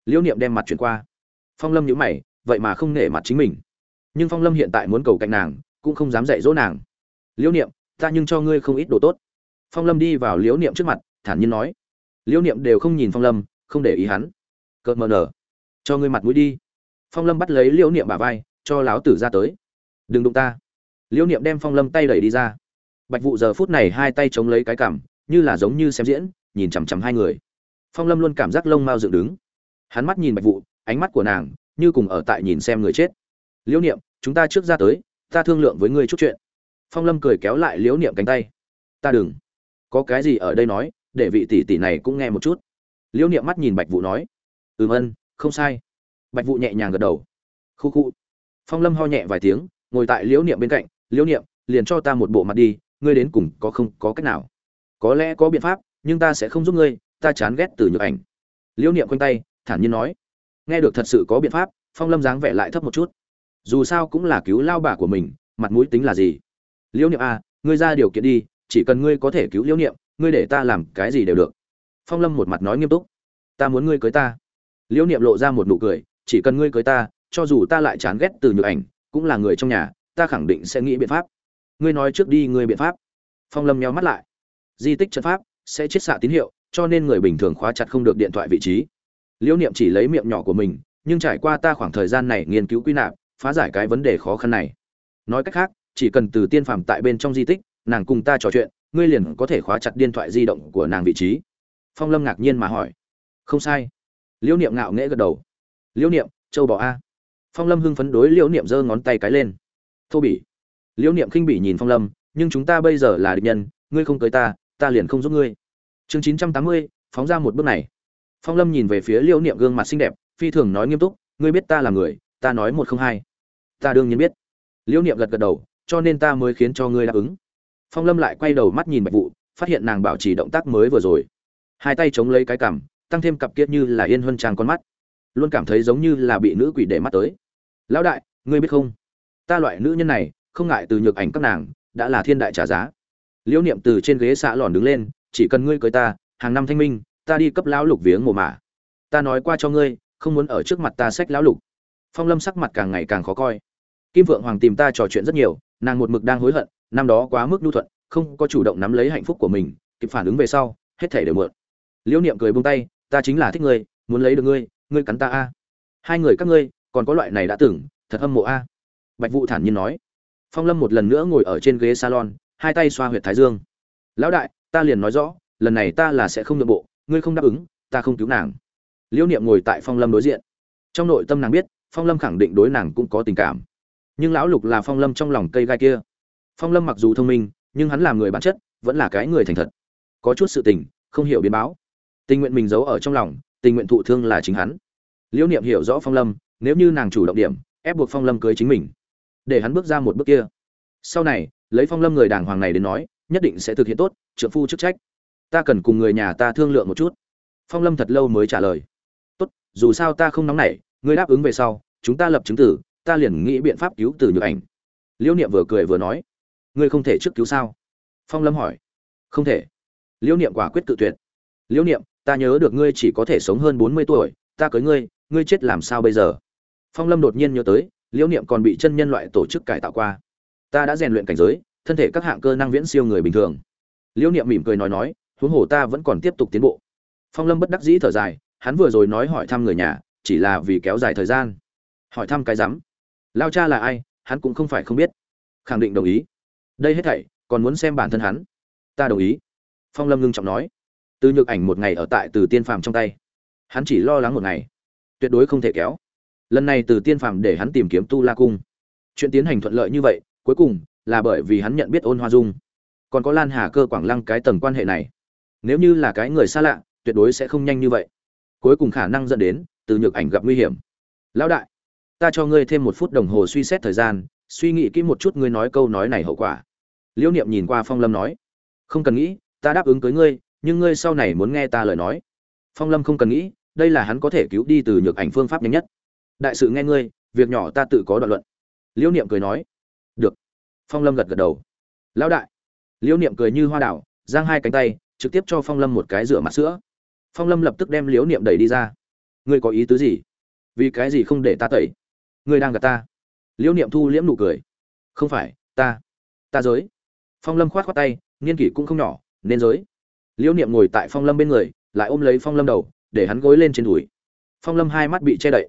Liễu niệm đem mặt chuyển qua. Phong lâm nhữ mày, vậy mà không nể mặt chính mình. Nhưng phong lâm hiện tại muốn cầu cạnh nàng cũng không dám dạy dỗ nàng. Liễu niệm, ta nhưng cho ngươi không ít đồ tốt. Phong lâm đi vào liễu niệm trước mặt, thản nhiên nói. Liễu niệm đều không nhìn phong lâm, không để ý hắn. Cợt mờ nở. Cho ngươi mặt mũi đi. Phong lâm bắt lấy liễu niệm bả vai, cho láo tử ra tới. Đừng đụng ta. Liễu niệm đem phong lâm tay đẩy đi ra. Bạch vụ giờ phút này hai tay chống lấy cái cảm như là giống như xem diễn, nhìn chằm chằm hai người. Phong lâm luôn cảm giác lông mao dựng đứng. Hắn mắt nhìn bạch vụ ánh mắt của nàng như cùng ở tại nhìn xem người chết. Liễu niệm, chúng ta trước ra tới ta thương lượng với ngươi chút chuyện. Phong lâm cười kéo lại liễu niệm cánh tay. Ta đừng. Có cái gì ở đây nói, để vị tỷ tỷ này cũng nghe một chút. Liễu niệm mắt nhìn bạch vụ nói. Ừm ân không sai. Bạch vụ nhẹ nhàng gật đầu. Khu khu. Phong lâm ho nhẹ vài tiếng, ngồi tại liễu niệm bên cạnh. Liễu niệm, liền cho ta một bộ mặt đi, ngươi đến cùng có không, có cách nào? Có lẽ có biện pháp, nhưng ta sẽ không giúp ngươi, ta chán ghét từ nhược ảnh. Liễu niệm quanh tay, thản nhiên nói. Nghe được thật sự có biện pháp, phong lâm dáng vẻ lại thấp một chút dù sao cũng là cứu lao bà của mình, mặt mũi tính là gì? Liễu niệm a ngươi ra điều kiện đi, chỉ cần ngươi có thể cứu liễu niệm, ngươi để ta làm cái gì đều được. Phong lâm một mặt nói nghiêm túc. Ta muốn ngươi cưới ta. Liễu niệm lộ ra một nụ cười, chỉ cần ngươi cưới ta, cho dù ta lại chán ghét từ nhược ảnh, cũng là người trong nhà, ta khẳng định sẽ nghĩ biện pháp. Ngươi nói trước đi ngươi biện pháp. Phong lâm nheo mắt lại. Di tích trận pháp sẽ chiết xạ tín hiệu, cho nên người bình thường khóa chặt không được điện thoại vị trí. Liễu niệm chỉ lấy miệng nhỏ của mình, nhưng trải qua ta khoảng thời gian này nghiên cứu quy nạp phá giải cái vấn đề khó khăn này. Nói cách khác, chỉ cần từ tiên phàm tại bên trong di tích, nàng cùng ta trò chuyện, ngươi liền có thể khóa chặt điện thoại di động của nàng vị trí. Phong lâm ngạc nhiên mà hỏi. Không sai. Liễu niệm ngạo nghễ gật đầu. Liễu niệm, châu bò a. Phong lâm hưng phấn đối liễu niệm giơ ngón tay cái lên. Thô bỉ. Liễu niệm khinh bỉ nhìn phong lâm, nhưng chúng ta bây giờ là địch nhân, ngươi không cưới ta ta liền không giúp ngươi. Chương chín trăm tám mươi, phóng ra một bước này. Phong lâm nhìn về phía liễu niệm gương mặt xinh đẹp, phi thường nói nghiêm túc, ngươi biết ta là người, ta nói một không hai ta đương nhiên biết. Liễu niệm gật gật đầu, cho nên ta mới khiến cho ngươi đáp ứng. Phong lâm lại quay đầu mắt nhìn bạch vụ phát hiện nàng bảo trì động tác mới vừa rồi. Hai tay chống lấy cái cằm, tăng thêm cặp kiết như là yên huân trang con mắt. Luôn cảm thấy giống như là bị nữ quỷ để mắt tới. Lão đại, ngươi biết không? Ta loại nữ nhân này, không ngại từ nhược ảnh các nàng, đã là thiên đại trả giá. Liễu niệm từ trên ghế xạ lòn đứng lên, chỉ cần ngươi cưới ta, hàng năm thanh minh, ta đi cấp lão lục viếng mồ mả. Ta nói qua cho ngươi, không muốn ở trước mặt ta sách lão lục. Phong lâm sắc mặt càng ngày càng khó coi kim vượng hoàng tìm ta trò chuyện rất nhiều, nàng một mực đang hối hận, năm đó quá mức nhu thuận, không có chủ động nắm lấy hạnh phúc của mình, kịp phản ứng về sau, hết thể đều mượn. Liễu niệm cười buông tay, ta chính là thích ngươi, muốn lấy được ngươi ngươi cắn ta a. Hai người các ngươi, còn có loại này đã tưởng thật âm mộ a. Bạch vụ thản nhiên nói. Phong lâm một lần nữa ngồi ở trên ghế salon, hai tay xoa huyệt thái dương. Lão đại, ta liền nói rõ, lần này ta là sẽ không nhượng bộ, ngươi không đáp ứng, ta không cứu nàng. Liễu niệm ngồi tại phong lâm đối diện. Trong nội tâm nàng biết, phong lâm khẳng định đối nàng cũng có tình cảm nhưng lão lục là phong lâm trong lòng cây gai kia. Phong lâm mặc dù thông minh, nhưng hắn là người bản chất, vẫn là cái người thành thật. Có chút sự tình, không hiểu biến báo. Tình nguyện mình giấu ở trong lòng, tình nguyện thụ thương là chính hắn. Liễu niệm hiểu rõ phong lâm, nếu như nàng chủ động điểm, ép buộc phong lâm cưới chính mình, để hắn bước ra một bước kia. Sau này, lấy phong lâm người đàng hoàng này đến nói, nhất định sẽ thực hiện tốt, trượng phu chức trách. Ta cần cùng người nhà ta thương lượng một chút. Phong lâm thật lâu mới trả lời. Tốt, dù sao ta không nóng nảy, ngươi đáp ứng về sau, chúng ta lập chứng tử ta liền nghĩ biện pháp cứu từ nhược ảnh. Liễu niệm vừa cười vừa nói, ngươi không thể trước cứu sao? Phong lâm hỏi. Không thể. Liễu niệm quả quyết tự tuyệt. Liễu niệm, ta nhớ được ngươi chỉ có thể sống hơn bốn mươi tuổi, ta cưới ngươi ngươi chết làm sao bây giờ? Phong lâm đột nhiên nhớ tới, liễu niệm còn bị chân nhân loại tổ chức cải tạo qua. Ta đã rèn luyện cảnh giới, thân thể các hạng cơ năng viễn siêu người bình thường. Liễu niệm mỉm cười nói nói, huống hồ ta vẫn còn tiếp tục tiến bộ. Phong lâm bất đắc dĩ thở dài, hắn vừa rồi nói hỏi thăm người nhà, chỉ là vì kéo dài thời gian. Hỏi thăm cái rắm lao cha là ai, hắn cũng không phải không biết. Khẳng định đồng ý. Đây hết thảy, còn muốn xem bản thân hắn. Ta đồng ý. Phong lâm ngưng trọng nói. Từ nhược ảnh một ngày ở tại từ tiên phàm trong tay. Hắn chỉ lo lắng một ngày. Tuyệt đối không thể kéo. Lần này từ tiên phàm để hắn tìm kiếm tu la cung. Chuyện tiến hành thuận lợi như vậy, cuối cùng là bởi vì hắn nhận biết ôn hoa dung. Còn có lan hà cơ quảng lăng cái tầng quan hệ này. Nếu như là cái người xa lạ, tuyệt đối sẽ không nhanh như vậy. Cuối cùng khả năng dẫn đến từ nhược ảnh gặp nguy hiểm. Lão đại ta cho ngươi thêm một phút đồng hồ suy xét thời gian, suy nghĩ kỹ một chút ngươi nói câu nói này hậu quả. Liễu niệm nhìn qua phong lâm nói, không cần nghĩ, ta đáp ứng cưới ngươi, nhưng ngươi sau này muốn nghe ta lời nói. Phong lâm không cần nghĩ, đây là hắn có thể cứu đi từ nhược ảnh phương pháp nhanh nhất. Đại sự nghe ngươi, việc nhỏ ta tự có đoạn luận. Liễu niệm cười nói, được. Phong lâm gật gật đầu. Lão đại. Liễu niệm cười như hoa đảo, giang hai cánh tay, trực tiếp cho phong lâm một cái rửa mặt sữa. Phong lâm lập tức đem liễu niệm đẩy đi ra. Ngươi có ý tứ gì? Vì cái gì không để ta tẩy? Ngươi đang gạt ta. Liễu niệm thu liễm nụ cười. Không phải, ta ta giới. Phong lâm khoát khoát tay, niên kỷ cũng không nhỏ, nên giới. Liễu niệm ngồi tại phong lâm bên người, lại ôm lấy phong lâm đầu, để hắn gối lên trên đùi. Phong lâm hai mắt bị che đậy.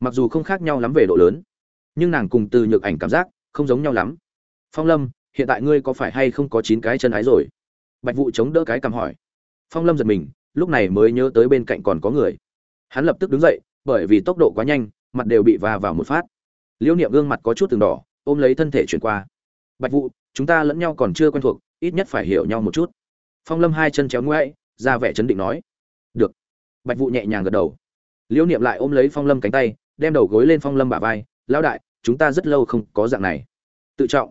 Mặc dù không khác nhau lắm về độ lớn, nhưng nàng cùng từ nhược ảnh cảm giác không giống nhau lắm. Phong lâm, hiện tại ngươi có phải hay không có chín cái chân ái rồi? Bạch vụ chống đỡ cái cằm hỏi. Phong lâm giật mình, lúc này mới nhớ tới bên cạnh còn có người. Hắn lập tức đứng dậy, bởi vì tốc độ quá nhanh mặt đều bị va vào một phát. Liễu niệm gương mặt có chút từng đỏ, ôm lấy thân thể chuyển qua. Bạch vụ chúng ta lẫn nhau còn chưa quen thuộc, ít nhất phải hiểu nhau một chút. Phong lâm hai chân chéo ngoáy ra vẻ chấn định nói. Được. Bạch vụ nhẹ nhàng gật đầu. Liễu niệm lại ôm lấy phong lâm cánh tay, đem đầu gối lên phong lâm bả vai. Lão đại, chúng ta rất lâu không có dạng này. Tự trọng.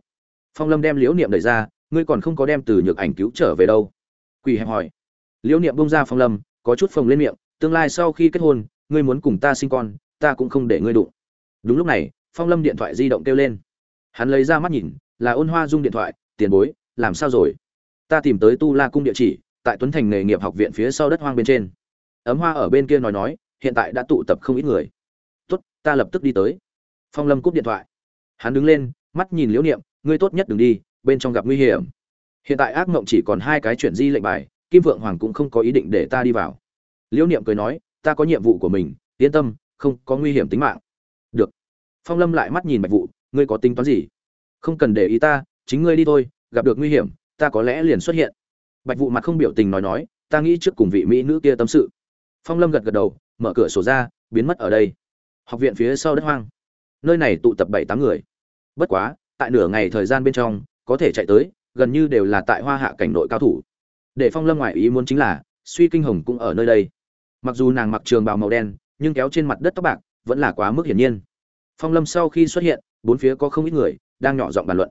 Phong lâm đem liễu niệm đẩy ra, ngươi còn không có đem từ nhược ảnh cứu trở về đâu. Quỳ hẹp hỏi. Liễu niệm bông ra phong lâm, có chút phồng lên miệng, tương lai sau khi kết hôn, ngươi muốn cùng ta sinh con ta cũng không để ngươi đụng. Đúng lúc này, phong lâm điện thoại di động kêu lên. Hắn lấy ra mắt nhìn, là ôn hoa dung điện thoại, tiền bối, làm sao rồi? Ta tìm tới tu la cung địa chỉ, tại tuấn thành nghề nghiệp học viện phía sau đất hoang bên trên. Ấm hoa ở bên kia nói nói, hiện tại đã tụ tập không ít người. Tốt, ta lập tức đi tới. Phong lâm cúp điện thoại. Hắn đứng lên, mắt nhìn liễu niệm, ngươi tốt nhất đừng đi, bên trong gặp nguy hiểm. Hiện tại ác mộng chỉ còn hai cái chuyển di lệnh bài, kim vượng hoàng cũng không có ý định để ta đi vào. Liễu niệm cười nói, ta có nhiệm vụ của mình, yên tâm không có nguy hiểm tính mạng. Được. Phong lâm lại mắt nhìn bạch vụ ngươi có tính toán gì? Không cần để ý ta, chính ngươi đi thôi, gặp được nguy hiểm, ta có lẽ liền xuất hiện. Bạch vụ mặt không biểu tình nói nói, ta nghĩ trước cùng vị mỹ nữ kia tâm sự. Phong lâm gật gật đầu, mở cửa sổ ra, biến mất ở đây. Học viện phía sau đất hoang. Nơi này tụ tập bảy tám người. Bất quá, tại nửa ngày thời gian bên trong, có thể chạy tới, gần như đều là tại hoa hạ cảnh nội cao thủ. Để phong lâm ngoại ý muốn chính là, suy kinh hồng cũng ở nơi đây. Mặc dù nàng mặc trường bào màu đen nhưng kéo trên mặt đất tóc bạc vẫn là quá mức hiển nhiên. Phong lâm sau khi xuất hiện, bốn phía có không ít người đang nhỏ giọng bàn luận.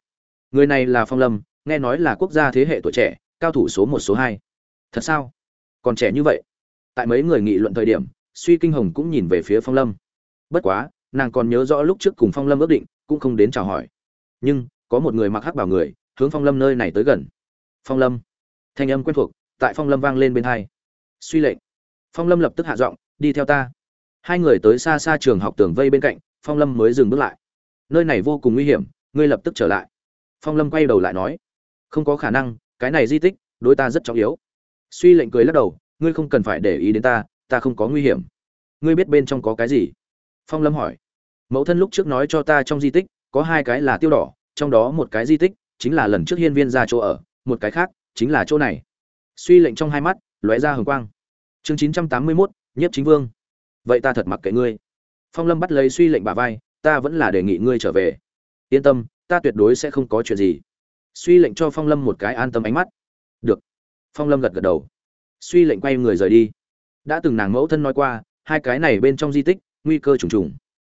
Người này là phong lâm, nghe nói là quốc gia thế hệ tuổi trẻ, cao thủ số một, số hai. Thật sao? Còn trẻ như vậy? Tại mấy người nghị luận thời điểm, suy kinh hồng cũng nhìn về phía phong lâm. Bất quá, nàng còn nhớ rõ lúc trước cùng phong lâm ước định, cũng không đến chào hỏi. Nhưng, có một người mặc hắc bảo người, hướng phong lâm nơi này tới gần. Phong lâm. Thanh âm quen thuộc, tại phong lâm vang lên bên hai. Suy lệnh. Phong lâm lập tức hạ giọng, đi theo ta hai người tới xa xa trường học tường vây bên cạnh, phong lâm mới dừng bước lại. Nơi này vô cùng nguy hiểm, ngươi lập tức trở lại. Phong lâm quay đầu lại nói, không có khả năng, cái này di tích, đối ta rất trọng yếu. Suy lệnh cười lắc đầu, ngươi không cần phải để ý đến ta ta không có nguy hiểm. Ngươi biết bên trong có cái gì? Phong lâm hỏi. Mẫu thân lúc trước nói cho ta trong di tích, có hai cái là tiêu đỏ, trong đó một cái di tích, chính là lần trước hiên viên ra chỗ ở, một cái khác, chính là chỗ này. Suy lệnh trong hai mắt, lóe ra hồng quang. Chương chín trăm tám mươi mốt nhất chính vương vậy ta thật mặc kệ ngươi. Phong lâm bắt lấy suy lệnh bà vai, ta vẫn là đề nghị ngươi trở về. Yên tâm, ta tuyệt đối sẽ không có chuyện gì. Suy lệnh cho phong lâm một cái an tâm ánh mắt. Được. Phong lâm gật gật đầu. Suy lệnh quay người rời đi. Đã từng nàng mẫu thân nói qua, hai cái này bên trong di tích, nguy cơ trùng trùng.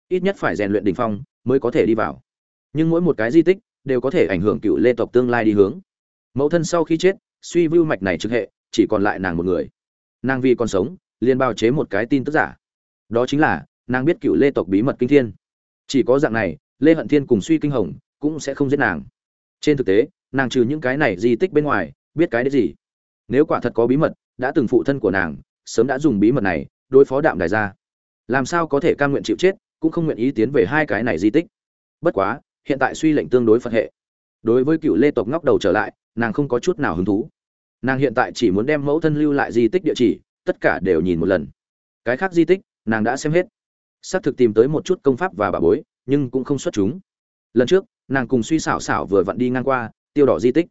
Ít nhất phải rèn luyện đ ỉ n h phong mới có thể đi vào. Nhưng mỗi một cái di tích đều có thể ảnh hưởng cựu lê tộc tương lai đi hướng. Mẫu thân sau khi chết, suy vưu mạch này trực hệ, chỉ còn lại nàng một người. Nàng vì còn sống, liền bào chế một cái tin tức giả đó chính là, nàng biết cựu lê tộc bí mật kinh thiên. Chỉ có dạng này, lê hận thiên cùng suy kinh hồng cũng sẽ không giết nàng. Trên thực tế, nàng trừ những cái này di tích bên ngoài, biết cái đấy gì? Nếu quả thật có bí mật, đã từng phụ thân của nàng, sớm đã dùng bí mật này, đối phó đạm đài ra làm sao có thể cam nguyện chịu chết, cũng không nguyện ý tiến về hai cái này di tích. Bất quá, hiện tại suy lệnh tương đối phật hệ. Đối với cựu lê tộc ngóc đầu trở lại, nàng không có chút nào hứng thú. Nàng hiện tại chỉ muốn đem mẫu thân lưu lại di tích địa chỉ, tất cả đều nhìn một lần. Cái khác di tích nàng đã xem hết. Xác thực tìm tới một chút công pháp và bà bối, nhưng cũng không xuất chúng. Lần trước, nàng cùng suy xảo xảo vừa vặn đi ngang qua, tiêu đỏ di tích,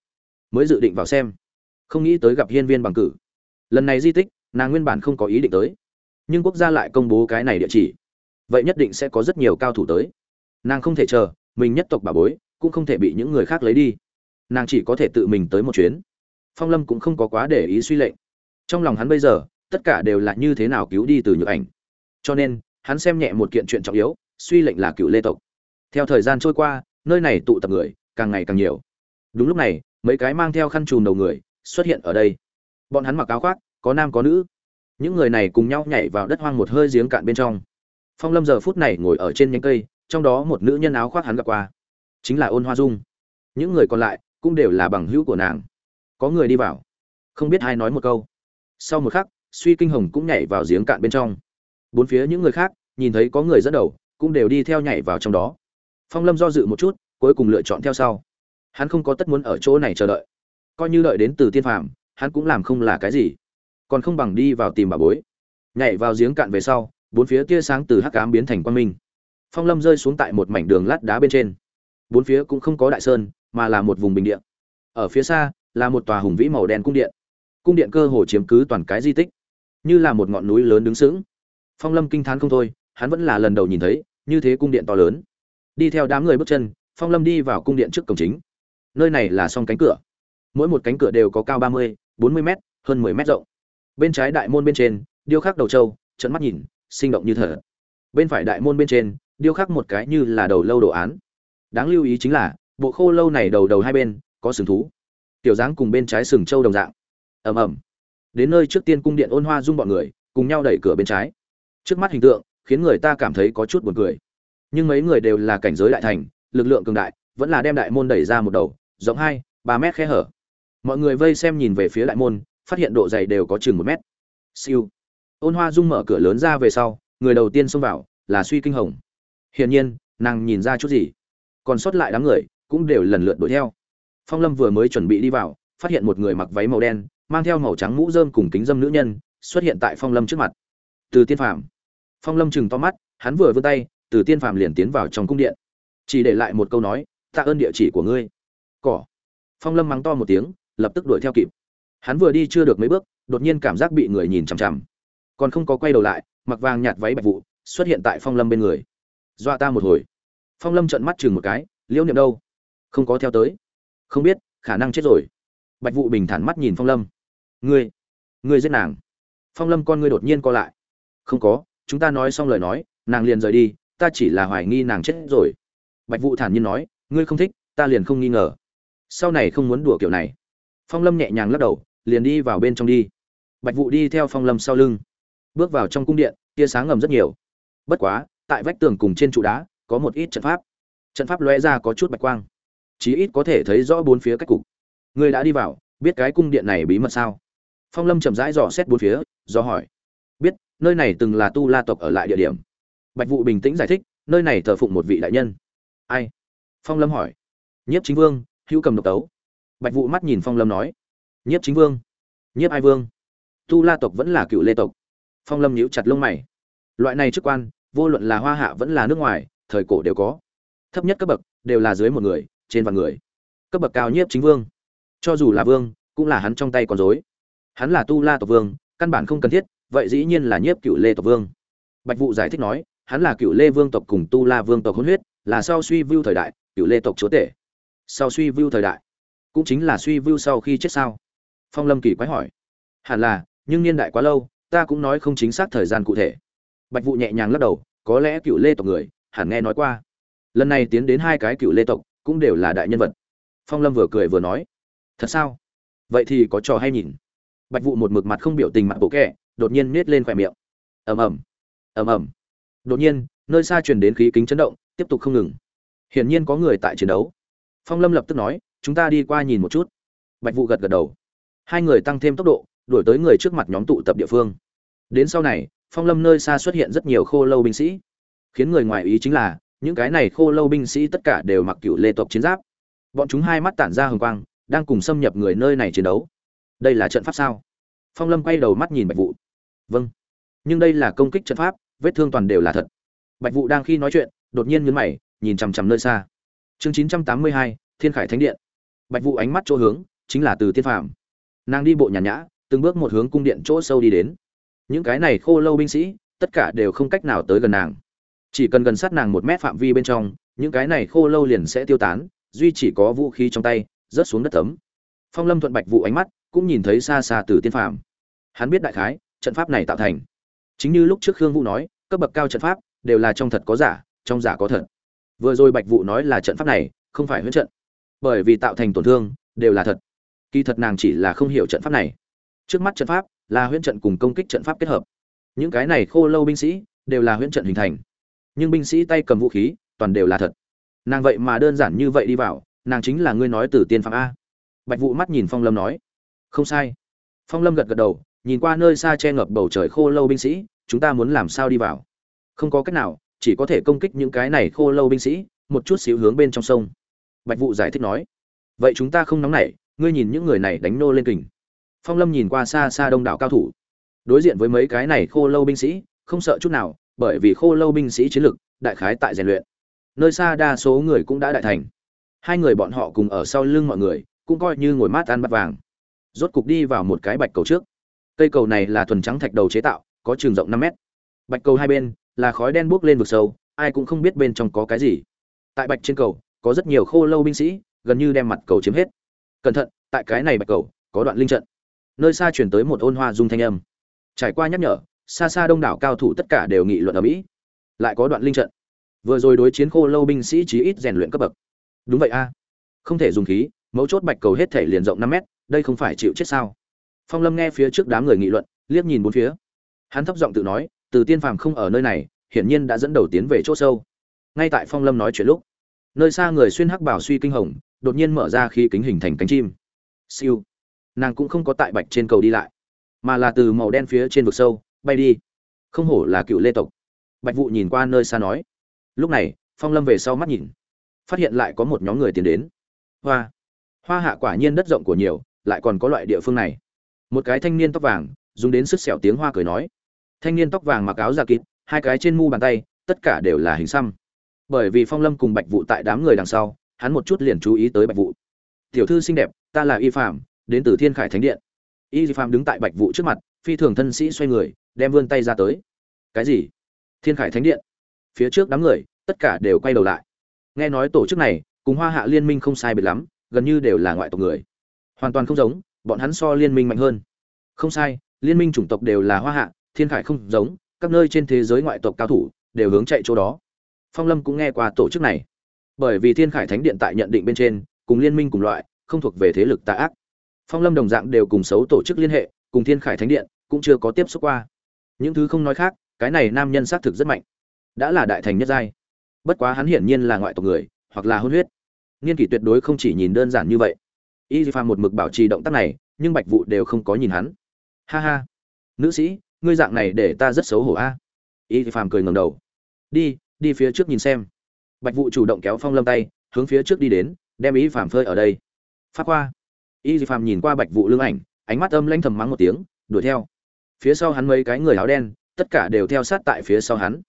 mới dự định vào xem. Không nghĩ tới gặp hiên viên bằng cử. Lần này di tích, nàng nguyên bản không có ý định tới. Nhưng quốc gia lại công bố cái này địa chỉ. Vậy nhất định sẽ có rất nhiều cao thủ tới. Nàng không thể chờ, mình nhất tộc bà bối, cũng không thể bị những người khác lấy đi. Nàng chỉ có thể tự mình tới một chuyến. Phong lâm cũng không có quá để ý suy lệnh. Trong lòng hắn bây giờ, tất cả đều là như thế nào cứu đi từ nhược ảnh cho nên, hắn xem nhẹ một kiện chuyện trọng yếu, suy lệnh là cựu lê tộc. Theo thời gian trôi qua, nơi này tụ tập người, càng ngày càng nhiều. Đúng lúc này, mấy cái mang theo khăn trùm đầu người, xuất hiện ở đây. Bọn hắn mặc áo khoác, có nam có nữ. Những người này cùng nhau nhảy vào đất hoang một hơi giếng cạn bên trong. Phong lâm giờ phút này ngồi ở trên nhánh cây, trong đó một nữ nhân áo khoác hắn gặp qua. Chính là ôn hoa dung. Những người còn lại cũng đều là bằng hữu của nàng. Có người đi vào. Không biết ai nói một câu. Sau một khắc, suy kinh hồng cũng nhảy vào giếng cạn bên trong bốn phía những người khác, nhìn thấy có người dẫn đầu, cũng đều đi theo nhảy vào trong đó. Phong lâm do dự một chút, cuối cùng lựa chọn theo sau. Hắn không có tất muốn ở chỗ này chờ đợi. Coi như đợi đến từ tiên phàm, hắn cũng làm không là cái gì. Còn không bằng đi vào tìm bà bối. Nhảy vào giếng cạn về sau, bốn phía tia sáng từ hắc ám biến thành quang minh. Phong lâm rơi xuống tại một mảnh đường lát đá bên trên. Bốn phía cũng không có đại sơn, mà là một vùng bình điện ở phía xa, là một tòa hùng vĩ màu đen cung điện. Cung điện cơ hồ chiếm cứ toàn cái di tích. Như là một ngọn núi lớn đứng sững phong lâm kinh thán không thôi, hắn vẫn là lần đầu nhìn thấy, như thế cung điện to lớn. Đi theo đám người bước chân, phong lâm đi vào cung điện trước cổng chính. Nơi này là song cánh cửa. Mỗi một cánh cửa đều có cao ba mươi, bốn mươi m hơn mười m rộng. Bên trái đại môn bên trên, điêu khắc đầu trâu trận mắt nhìn, sinh động như thở. Bên phải đại môn bên trên, điêu khắc một cái như là đầu lâu đồ án. Đáng lưu ý chính là, bộ khô lâu này đầu đầu hai bên, có sừng thú. Tiểu dáng cùng bên trái sừng trâu đồng dạng. Ầm ầm. Đến nơi trước tiên cung điện ôn hoa dung bọn người, cùng nhau đẩy cửa bên trái trước mắt hình tượng, khiến người ta cảm thấy có chút buồn cười. Nhưng mấy người đều là cảnh giới đại thành, lực lượng cường đại, vẫn là đem đại môn đẩy ra một đầu, rộng hai, ba mét khe hở. Mọi người vây xem nhìn về phía đại môn, phát hiện độ dày đều có chừng một mét. Siêu. Ôn hoa dung mở cửa lớn ra về sau, người đầu tiên xông vào, là suy kinh hồng. Hiển nhiên, nàng nhìn ra chút gì. Còn sót lại đám người, cũng đều lần lượt đuổi theo. Phong lâm vừa mới chuẩn bị đi vào, phát hiện một người mặc váy màu đen, mang theo màu trắng mũ rơm cùng kính dâm nữ nhân, xuất hiện tại phong lâm trước mặt. Từ tiên phạm phong lâm chừng to mắt, hắn vừa vươn tay, từ tiên phàm liền tiến vào trong cung điện. Chỉ để lại một câu nói tạ ơn địa chỉ của ngươi. Cỏ. Phong lâm mắng to một tiếng, lập tức đuổi theo kịp. Hắn vừa đi chưa được mấy bước, đột nhiên cảm giác bị người nhìn chằm chằm. Còn không có quay đầu lại, mặc vàng nhạt váy bạch vụ, xuất hiện tại phong lâm bên người. Dọa ta một hồi. Phong lâm trợn mắt chừng một cái, liễu niệm đâu? Không có theo tới. Không biết, khả năng chết rồi. Bạch vụ bình thản mắt nhìn phong lâm. Ngươi ngươi giết nàng. Phong lâm con ngươi đột nhiên co lại. Không có chúng ta nói xong lời nói, nàng liền rời đi, ta chỉ là hoài nghi nàng chết rồi. Bạch vụ thản nhiên nói, ngươi không thích, ta liền không nghi ngờ. Sau này không muốn đùa kiểu này. Phong lâm nhẹ nhàng lắc đầu, liền đi vào bên trong đi. Bạch vụ đi theo phong lâm sau lưng. Bước vào trong cung điện, tia sáng ngầm rất nhiều. Bất quá, tại vách tường cùng trên trụ đá, có một ít trận pháp. Trận pháp lóe ra có chút bạch quang. Chí ít có thể thấy rõ bốn phía cách cục. Ngươi đã đi vào, biết cái cung điện này bí mật sao? Phong lâm chậm rãi dò xét bốn phía, do hỏi. Biết nơi này từng là tu la tộc ở lại địa điểm. Bạch vụ bình tĩnh giải thích, nơi này thờ phụng một vị đại nhân. Ai? Phong lâm hỏi. Nhiếp chính vương, hữu cầm độc tấu. Bạch vụ mắt nhìn phong lâm nói. Nhiếp chính vương. Nhiếp ai vương. Tu la tộc vẫn là cựu lê tộc. Phong lâm nhíu chặt lông mày. Loại này chức quan, vô luận là hoa hạ vẫn là nước ngoài, thời cổ đều có. Thấp nhất cấp bậc đều là dưới một người, trên vạn người. Cấp bậc cao nhiếp chính vương. Cho dù là vương, cũng là hắn trong tay còn dối hắn là tu la tộc vương, căn bản không cần thiết vậy dĩ nhiên là nhiếp cựu lê tộc vương. Bạch vụ giải thích nói, hắn là cựu lê vương tộc cùng tu la vương tộc hôn huyết, là sau suy vưu thời đại, cựu lê tộc chúa tể. Sau suy vưu thời đại, cũng chính là suy vưu sau khi chết sao? Phong lâm kỳ quái hỏi. Hẳn là, nhưng niên đại quá lâu, ta cũng nói không chính xác thời gian cụ thể. Bạch vụ nhẹ nhàng lắc đầu, có lẽ cựu lê tộc người, hẳn nghe nói qua. Lần này tiến đến hai cái cựu lê tộc, cũng đều là đại nhân vật. Phong lâm vừa cười vừa nói. Thật sao? Vậy thì có trò hay nhìn. Bạch vụ một mực mặt không biểu tình mặt bộ kẹ đột nhiên nết lên khỏe miệng. Ầm ầm. Ầm ầm. Đột nhiên, nơi xa truyền đến khí kính chấn động, tiếp tục không ngừng. Hiển nhiên có người tại chiến đấu. Phong lâm lập tức nói, chúng ta đi qua nhìn một chút. Bạch vụ gật gật đầu. Hai người tăng thêm tốc độ, đuổi tới người trước mặt nhóm tụ tập địa phương. Đến sau này, phong lâm nơi xa xuất hiện rất nhiều khô lâu binh sĩ. Khiến người ngoài ý chính là, những cái này khô lâu binh sĩ tất cả đều mặc cựu lê tộc chiến giáp. Bọn chúng hai mắt tản ra hồng quang, đang cùng xâm nhập người nơi này chiến đấu. Đây là trận pháp sao? Phong lâm quay đầu mắt nhìn bạch vụ vâng. Nhưng đây là công kích trận pháp, vết thương toàn đều là thật. Bạch vụ đang khi nói chuyện, đột nhiên nhấn mày, nhìn chằm chằm nơi xa. Chương chín trăm tám mươi hai, thiên khải thánh điện. Bạch vụ ánh mắt chỗ hướng, chính là từ tiên phạm nàng đi bộ nhàn nhã, từng bước một hướng cung điện chỗ sâu đi đến. Những cái này khô lâu binh sĩ, tất cả đều không cách nào tới gần nàng. Chỉ cần gần sát nàng một mét phạm vi bên trong, những cái này khô lâu liền sẽ tiêu tán, duy chỉ có vũ khí trong tay, rớt xuống đất tấm. Phong lâm thuận bạch vụ ánh mắt, cũng nhìn thấy xa xa từ tiên phạm hắn biết đại khái trận pháp này tạo thành. Chính như lúc trước khương vũ nói, cấp bậc cao trận pháp đều là trong thật có giả, trong giả có thật. Vừa rồi bạch vụ nói là trận pháp này, không phải huyễn trận. Bởi vì tạo thành tổn thương đều là thật. Kỳ thật nàng chỉ là không hiểu trận pháp này. Trước mắt trận pháp là huyễn trận cùng công kích trận pháp kết hợp. Những cái này khô lâu binh sĩ đều là huyễn trận hình thành. Nhưng binh sĩ tay cầm vũ khí toàn đều là thật. Nàng vậy mà đơn giản như vậy đi vào, nàng chính là ngươi nói từ tiên phạm a. Bạch vụ mắt nhìn phong lâm nói, không sai. Phong lâm gật gật đầu nhìn qua nơi xa che ngập bầu trời khô lâu binh sĩ, chúng ta muốn làm sao đi vào? Không có cách nào, chỉ có thể công kích những cái này khô lâu binh sĩ, một chút xíu hướng bên trong sông. Bạch vụ giải thích nói. Vậy chúng ta không nóng nảy, ngươi nhìn những người này đánh nô lên kình. Phong lâm nhìn qua xa xa đông đảo cao thủ. Đối diện với mấy cái này khô lâu binh sĩ, không sợ chút nào, bởi vì khô lâu binh sĩ chiến lực, đại khái tại rèn luyện. Nơi xa đa số người cũng đã đại thành. Hai người bọn họ cùng ở sau lưng mọi người, cũng coi như ngồi mát ăn bắt vàng. Rốt cục đi vào một cái bạch cầu trước cây cầu này là thuần trắng thạch đầu chế tạo, có trường rộng năm mét. Bạch cầu hai bên là khói đen buốc lên vực sâu, ai cũng không biết bên trong có cái gì. Tại bạch trên cầu, có rất nhiều khô lâu binh sĩ, gần như đem mặt cầu chiếm hết. Cẩn thận, tại cái này bạch cầu, có đoạn linh trận. Nơi xa chuyển tới một ôn hoa dung thanh âm. Trải qua nhắc nhở, xa xa đông đảo cao thủ tất cả đều nghị luận ở mỹ. Lại có đoạn linh trận. Vừa rồi đối chiến khô lâu binh sĩ chí ít rèn luyện cấp bậc. Đúng vậy a. Không thể dùng khí, mấu chốt bạch cầu hết thể liền rộng năm mét, đây không phải chịu chết sao? Phong lâm nghe phía trước đám người nghị luận, liếc nhìn bốn phía. Hắn thấp giọng tự nói, từ tiên phàm không ở nơi này, hiển nhiên đã dẫn đầu tiến về chỗ sâu. Ngay tại phong lâm nói chuyện lúc, nơi xa người xuyên hắc bảo suy kinh hồng, đột nhiên mở ra khi kính hình thành cánh chim. Siêu. Nàng cũng không có tại bạch trên cầu đi lại, mà là từ màu đen phía trên vực sâu, bay đi. Không hổ là cựu lê tộc. Bạch vụ nhìn qua nơi xa nói. Lúc này, phong lâm về sau mắt nhìn, phát hiện lại có một nhóm người tiến đến. Hoa. Hoa hạ quả nhiên đất rộng của nhiều, lại còn có loại địa phương này một cái thanh niên tóc vàng, dùng đến sức sẹo tiếng hoa cười nói. Thanh niên tóc vàng mặc áo da kịt, hai cái trên mu bàn tay, tất cả đều là hình xăm. Bởi vì phong lâm cùng bạch vụ tại đám người đằng sau, hắn một chút liền chú ý tới bạch vụ tiểu thư xinh đẹp, ta là y phạm, đến từ thiên khải thánh điện. Y phạm đứng tại bạch vụ trước mặt, phi thường thân sĩ xoay người, đem vươn tay ra tới. Cái gì? Thiên khải thánh điện? Phía trước đám người, tất cả đều quay đầu lại. Nghe nói tổ chức này, cùng hoa hạ liên minh không sai biệt lắm, gần như đều là ngoại tộc người. Hoàn toàn không giống bọn hắn so liên minh mạnh hơn. Không sai, liên minh chủng tộc đều là hoa hạ, thiên khải không giống, các nơi trên thế giới ngoại tộc cao thủ đều hướng chạy chỗ đó. Phong lâm cũng nghe qua tổ chức này. Bởi vì thiên khải thánh điện tại nhận định bên trên, cùng liên minh cùng loại, không thuộc về thế lực tà ác. Phong lâm đồng dạng đều cùng xấu tổ chức liên hệ, cùng thiên khải thánh điện cũng chưa có tiếp xúc qua. Những thứ không nói khác, cái này nam nhân xác thực rất mạnh. Đã là đại thành nhất giai. Bất quá hắn hiển nhiên là ngoại tộc người, hoặc là hôn huyết. Nghiên kỷ tuyệt đối không chỉ nhìn đơn giản như vậy y phàm một mực bảo trì động tác này, nhưng bạch vụ đều không có nhìn hắn. Ha ha. Nữ sĩ, ngươi dạng này để ta rất xấu hổ a. Y phàm cười ngầm đầu. Đi đi phía trước nhìn xem. Bạch vụ chủ động kéo phong lâm tay, hướng phía trước đi đến, đem y phàm phơi ở đây. Phát qua. Y phàm nhìn qua bạch vụ lưng ảnh, ánh mắt âm lanh thầm mắng một tiếng, đuổi theo. Phía sau hắn mấy cái người áo đen, tất cả đều theo sát tại phía sau hắn.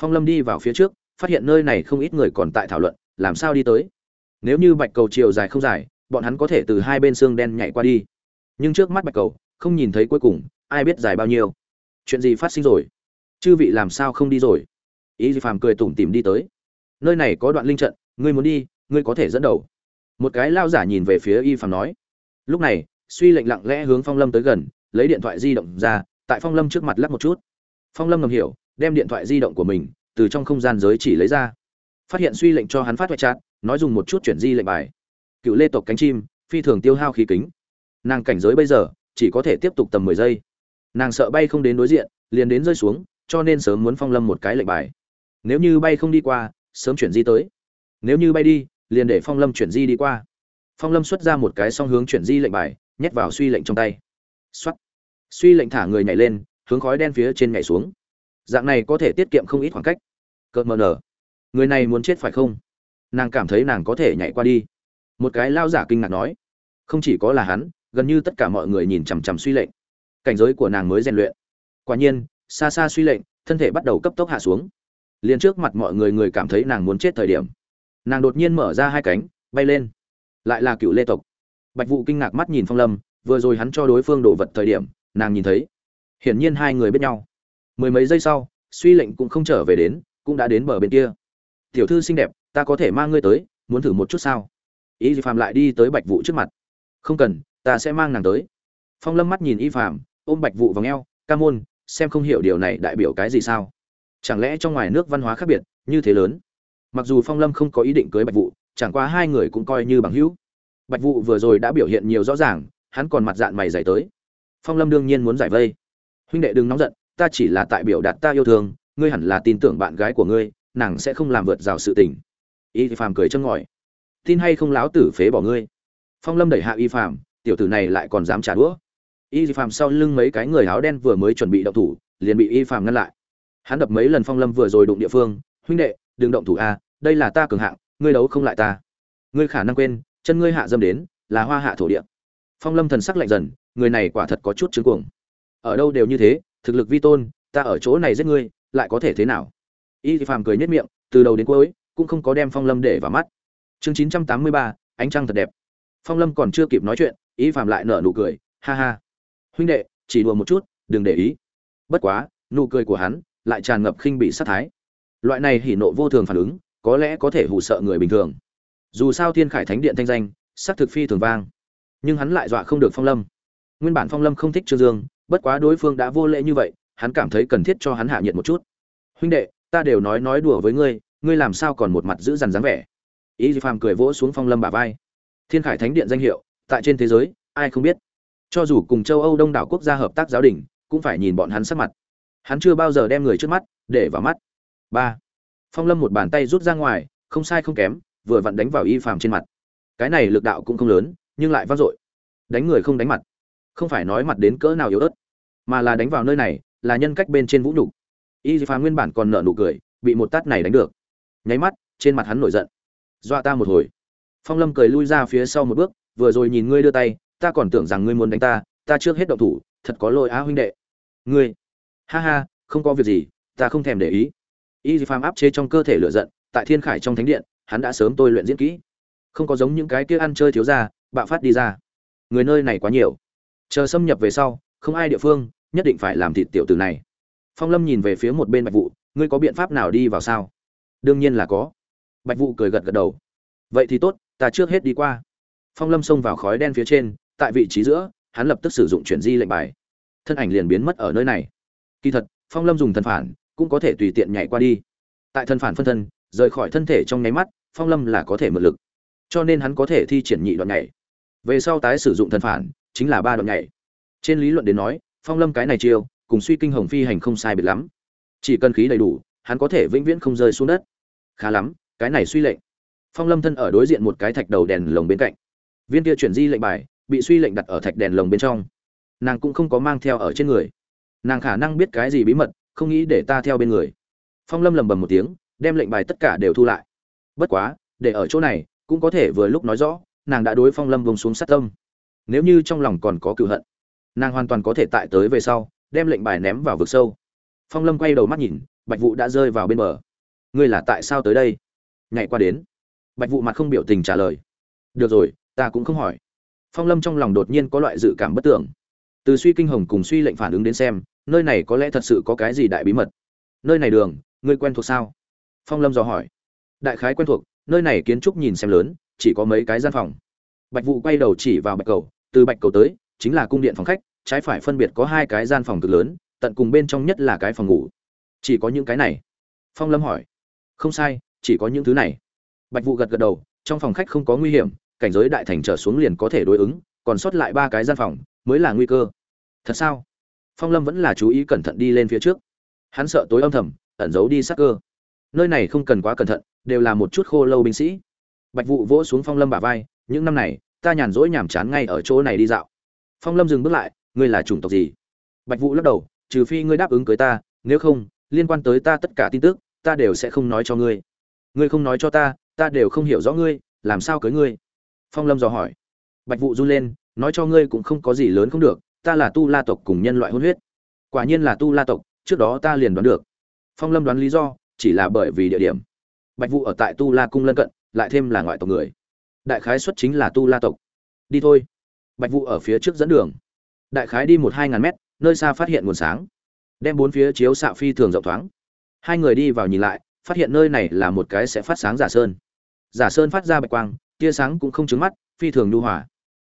Phong lâm đi vào phía trước, phát hiện nơi này không ít người còn tại thảo luận, làm sao đi tới. Nếu như bạch cầu chiều dài không dài bọn hắn có thể từ hai bên xương đen nhảy qua đi. Nhưng trước mắt bạch cầu, không nhìn thấy cuối cùng, ai biết dài bao nhiêu. Chuyện gì phát sinh rồi? Chư vị làm sao không đi rồi? Ý gì phàm cười tủm tỉm đi tới. Nơi này có đoạn linh trận, ngươi muốn đi, ngươi có thể dẫn đầu. Một cái lao giả nhìn về phía y phàm nói. Lúc này, suy lệnh lặng lẽ hướng phong lâm tới gần, lấy điện thoại di động ra, tại phong lâm trước mặt lắc một chút. Phong lâm ngầm hiểu, đem điện thoại di động của mình, từ trong không gian giới chỉ lấy ra. Phát hiện suy lệnh cho hắn phát hoại chát nói dùng một chút chuyển di lệnh bài cựu lê tộc cánh chim, phi thường tiêu hao khí kính. Nàng cảnh giới bây giờ, chỉ có thể tiếp tục tầm mười giây. Nàng sợ bay không đến đối diện, liền đến rơi xuống, cho nên sớm muốn phong lâm một cái lệnh bài. Nếu như bay không đi qua, sớm chuyển di tới. Nếu như bay đi, liền để phong lâm chuyển di đi qua. Phong lâm xuất ra một cái song hướng chuyển di lệnh bài, nhét vào suy lệnh trong tay. X suy lệnh thả người nhảy lên, hướng khói đen phía trên nhảy xuống. Dạng này có thể tiết kiệm không ít khoảng cách. Cợt mờ nở. Người này muốn chết phải không? Nàng cảm thấy nàng có thể nhảy qua đi một cái lao giả kinh ngạc nói, không chỉ có là hắn, gần như tất cả mọi người nhìn chằm chằm suy lệnh. Cảnh giới của nàng mới rèn luyện. Quả nhiên, xa xa suy lệnh, thân thể bắt đầu cấp tốc hạ xuống. Liền trước mặt mọi người người cảm thấy nàng muốn chết thời điểm, nàng đột nhiên mở ra hai cánh, bay lên. Lại là cựu lê tộc. Bạch vụ kinh ngạc mắt nhìn phong lâm, vừa rồi hắn cho đối phương đổ vật thời điểm, nàng nhìn thấy, hiển nhiên hai người biết nhau. Mười mấy giây sau, suy lệnh cũng không trở về đến, cũng đã đến bờ bên kia. Tiểu thư xinh đẹp, ta có thể mang ngươi tới, muốn thử một chút sao? Y phàm lại đi tới bạch vụ trước mặt. Không cần, ta sẽ mang nàng tới. Phong lâm mắt nhìn y phàm ôm bạch vụ vào ngheo, ca môn, xem không hiểu điều này đại biểu cái gì sao? Chẳng lẽ trong ngoài nước văn hóa khác biệt, như thế lớn? Mặc dù phong lâm không có ý định cưới bạch vụ chẳng qua hai người cũng coi như bằng hữu. Bạch vụ vừa rồi đã biểu hiện nhiều rõ ràng, hắn còn mặt dạng mày dày tới. Phong lâm đương nhiên muốn giải vây. Huynh đệ đừng nóng giận, ta chỉ là tại biểu đạt ta yêu thương, ngươi hẳn là tin tưởng bạn gái của ngươi, nàng sẽ không làm vượt rào sự tình. Y phàm cười chân ngòi tin hay không láo tử phế bỏ ngươi? Phong lâm đẩy hạ y phàm, tiểu tử này lại còn dám trả đũa. Y phàm sau lưng mấy cái người áo đen vừa mới chuẩn bị động thủ, liền bị y phàm ngăn lại. Hắn đập mấy lần phong lâm vừa rồi đụng địa phương, huynh đệ, đừng động thủ a, đây là ta cường hạng, ngươi đấu không lại ta. Ngươi khả năng quên, chân ngươi hạ dâm đến, là hoa hạ thổ địa. Phong lâm thần sắc lạnh dần, người này quả thật có chút chứng cuồng. Ở đâu đều như thế, thực lực vi tôn, ta ở chỗ này giết ngươi, lại có thể thế nào? Y phàm cười nhất miệng, từ đầu đến cuối, cũng không có đem phong lâm để vào mắt chương chín trăm tám mươi ba, ánh trăng thật đẹp. Phong lâm còn chưa kịp nói chuyện ý phạm lại nở nụ cười, ha ha. Huynh đệ, chỉ đùa một chút, đừng để ý. Bất quá, nụ cười của hắn lại tràn ngập khinh bị sát thái. Loại này hỉ nộ vô thường phản ứng, có lẽ có thể hù sợ người bình thường. Dù sao thiên khải thánh điện thanh danh sắc thực phi thường vang. Nhưng hắn lại dọa không được phong lâm. Nguyên bản phong lâm không thích trương dương, bất quá đối phương đã vô lễ như vậy, hắn cảm thấy cần thiết cho hắn hạ nhiệt một chút. Huynh đệ, ta đều nói nói đùa với ngươi ngươi làm sao còn một mặt giữ dằn dáng vẻ? Ý phàm cười vỗ xuống phong lâm bả vai. Thiên khải thánh điện danh hiệu, tại trên thế giới, ai không biết. Cho dù cùng châu âu đông đảo quốc gia hợp tác giáo đình, cũng phải nhìn bọn hắn sắc mặt. Hắn chưa bao giờ đem người trước mắt để vào mắt. Ba. Phong lâm một bàn tay rút ra ngoài, không sai không kém, vừa vặn đánh vào y phàm trên mặt. Cái này lực đạo cũng không lớn, nhưng lại vang dội. Đánh người không đánh mặt. Không phải nói mặt đến cỡ nào yếu ớt, mà là đánh vào nơi này, là nhân cách bên trên vũ nhục. Y phàm nguyên bản còn nở nụ cười, bị một tát này đánh được. Nháy mắt, trên mặt hắn nổi giận dọa ta một hồi. Phong lâm cười lui ra phía sau một bước, vừa rồi nhìn ngươi đưa tay, ta còn tưởng rằng ngươi muốn đánh ta ta trước hết động thủ, thật có lỗi á huynh đệ. Ngươi, ha ha, không có việc gì, ta không thèm để ý. Y phàm áp chế trong cơ thể lửa giận, tại thiên khải trong thánh điện, hắn đã sớm tôi luyện diễn kỹ. Không có giống những cái kia ăn chơi thiếu ra bạo phát đi ra. Người nơi này quá nhiều. Chờ xâm nhập về sau, không ai địa phương, nhất định phải làm thịt tiểu tử này. Phong lâm nhìn về phía một bên bạch vụ ngươi có biện pháp nào đi vào sao? Đương nhiên là có bạch vụ cười gật gật đầu. Vậy thì tốt, ta trước hết đi qua. Phong lâm xông vào khói đen phía trên, tại vị trí giữa, hắn lập tức sử dụng chuyển di lệnh bài. Thân ảnh liền biến mất ở nơi này. Kỳ thật, phong lâm dùng thần phản, cũng có thể tùy tiện nhảy qua đi. Tại thân phản phân thân, rời khỏi thân thể trong nháy mắt, phong lâm là có thể mượn lực. Cho nên hắn có thể thi triển nhị đoạn nhảy. Về sau tái sử dụng thần phản, chính là ba đoạn nhảy. Trên lý luận đến nói, phong lâm cái này chiêu, cùng suy kinh hồng phi hành không sai biệt lắm. Chỉ cần khí đầy đủ, hắn có thể vĩnh viễn không rơi xuống đất. Khá lắm cái này suy lệnh. Phong lâm thân ở đối diện một cái thạch đầu đèn lồng bên cạnh. Viên kia chuyển di lệnh bài bị suy lệnh đặt ở thạch đèn lồng bên trong. Nàng cũng không có mang theo ở trên người. Nàng khả năng biết cái gì bí mật, không nghĩ để ta theo bên người. Phong lâm lầm bầm một tiếng, đem lệnh bài tất cả đều thu lại. Bất quá, để ở chỗ này, cũng có thể vừa lúc nói rõ, nàng đã đối phong lâm vùng xuống sát tâm. Nếu như trong lòng còn có cựu hận, nàng hoàn toàn có thể tại tới về sau, đem lệnh bài ném vào vực sâu. Phong lâm quay đầu mắt nhìn, bạch vụ đã rơi vào bên bờ. Ngươi là tại sao tới đây? Nhảy qua đến. Bạch vụ mặt không biểu tình trả lời. Được rồi, ta cũng không hỏi. Phong lâm trong lòng đột nhiên có loại dự cảm bất tưởng. Từ suy kinh hồng cùng suy lệnh phản ứng đến xem, nơi này có lẽ thật sự có cái gì đại bí mật. Nơi này đường, ngươi quen thuộc sao? Phong lâm dò hỏi. Đại khái quen thuộc, nơi này kiến trúc nhìn xem lớn, chỉ có mấy cái gian phòng. Bạch vụ quay đầu chỉ vào bạch cầu, từ bạch cầu tới, chính là cung điện phòng khách, trái phải phân biệt có hai cái gian phòng cực lớn, tận cùng bên trong nhất là cái phòng ngủ. Chỉ có những cái này. Phong lâm hỏi. Không sai chỉ có những thứ này. Bạch vụ gật gật đầu, trong phòng khách không có nguy hiểm, cảnh giới đại thành trở xuống liền có thể đối ứng, còn sót lại ba cái gian phòng, mới là nguy cơ. Thật sao? Phong lâm vẫn là chú ý cẩn thận đi lên phía trước. Hắn sợ tối âm thầm, ẩn giấu đi sắc cơ. Nơi này không cần quá cẩn thận, đều là một chút khô lâu binh sĩ. Bạch vụ vỗ xuống phong lâm bả vai, những năm này, ta nhàn rỗi nhàm chán ngay ở chỗ này đi dạo. Phong lâm dừng bước lại, ngươi là chủng tộc gì? Bạch vụ lắc đầu, trừ phi ngươi đáp ứng cưới ta, nếu không, liên quan tới ta tất cả tin tức, ta đều sẽ không nói cho ngươi ngươi không nói cho ta ta đều không hiểu rõ ngươi, làm sao cưới ngươi? Phong lâm dò hỏi. Bạch vụ run lên, nói cho ngươi cũng không có gì lớn không được, ta là tu la tộc cùng nhân loại hôn huyết. Quả nhiên là tu la tộc, trước đó ta liền đoán được. Phong lâm đoán lý do, chỉ là bởi vì địa điểm. Bạch vụ ở tại tu la cung lân cận, lại thêm là ngoại tộc người. Đại khái xuất chính là tu la tộc. Đi thôi. Bạch vụ ở phía trước dẫn đường. Đại khái đi một hai ngàn mét, nơi xa phát hiện nguồn sáng. Đem bốn phía chiếu xạ phi thường rộng thoáng. Hai người đi vào nhìn lại phát hiện nơi này là một cái sẽ phát sáng giả sơn. Giả sơn phát ra bạch quang, tia sáng cũng không trứng mắt, phi thường nhu hòa.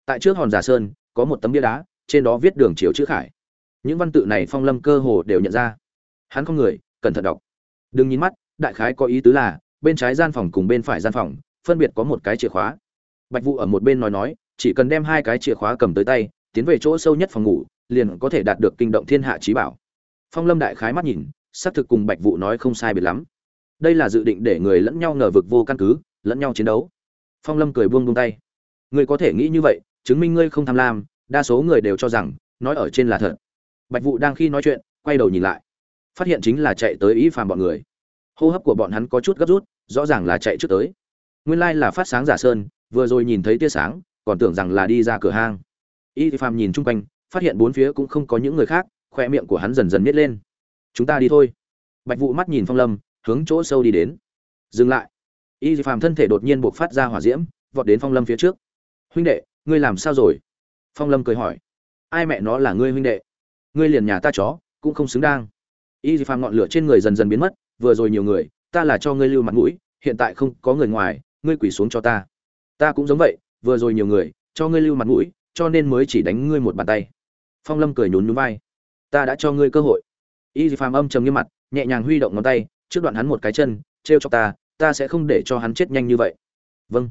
Tại trước hòn giả sơn, có một tấm bia đá, trên đó viết đường chiếu chữ khải. Những văn tự này phong lâm cơ hồ đều nhận ra. Hắn không người, cẩn thận đọc. Đừng nhìn mắt, đại khái có ý tứ là, bên trái gian phòng cùng bên phải gian phòng, phân biệt có một cái chìa khóa. Bạch vụ ở một bên nói nói, chỉ cần đem hai cái chìa khóa cầm tới tay, tiến về chỗ sâu nhất phòng ngủ, liền có thể đạt được kinh động thiên hạ trí bảo. Phong lâm đại khái mắt nhìn, xác thực cùng bạch vụ nói không sai biệt lắm đây là dự định để người lẫn nhau ngờ vực vô căn cứ, lẫn nhau chiến đấu. Phong lâm cười buông buông tay. Ngươi có thể nghĩ như vậy, chứng minh ngươi không tham lam, đa số người đều cho rằng, nói ở trên là thật. Bạch vụ đang khi nói chuyện, quay đầu nhìn lại. Phát hiện chính là chạy tới ý phàm bọn người. Hô hấp của bọn hắn có chút gấp rút, rõ ràng là chạy trước tới. Nguyên lai là phát sáng giả sơn, vừa rồi nhìn thấy tia sáng, còn tưởng rằng là đi ra cửa hang. Y phàm nhìn chung quanh, phát hiện bốn phía cũng không có những người khác, khoe miệng của hắn dần dần miết lên. Chúng ta đi thôi. Bạch vụ mắt nhìn phong lâm hướng chỗ sâu đi đến. Dừng lại. Y phàm thân thể đột nhiên buộc phát ra hỏa diễm, vọt đến phong lâm phía trước. Huynh đệ, ngươi làm sao rồi? Phong lâm cười hỏi. Ai mẹ nó là ngươi huynh đệ? Ngươi liền nhà ta chó, cũng không xứng đáng. Y phàm ngọn lửa trên người dần dần biến mất, vừa rồi nhiều người, ta là cho ngươi lưu mặt mũi, hiện tại không có người ngoài, ngươi quỳ xuống cho ta. Ta cũng giống vậy, vừa rồi nhiều người, cho ngươi lưu mặt mũi, cho nên mới chỉ đánh ngươi một bàn tay. Phong lâm cười nhún nhún vai. Ta đã cho ngươi cơ hội. Y phàm âm trầm nghiêm mặt, nhẹ nhàng huy động ngón tay trước đoạn hắn một cái chân, trêu cho ta ta sẽ không để cho hắn chết nhanh như vậy. Vâng.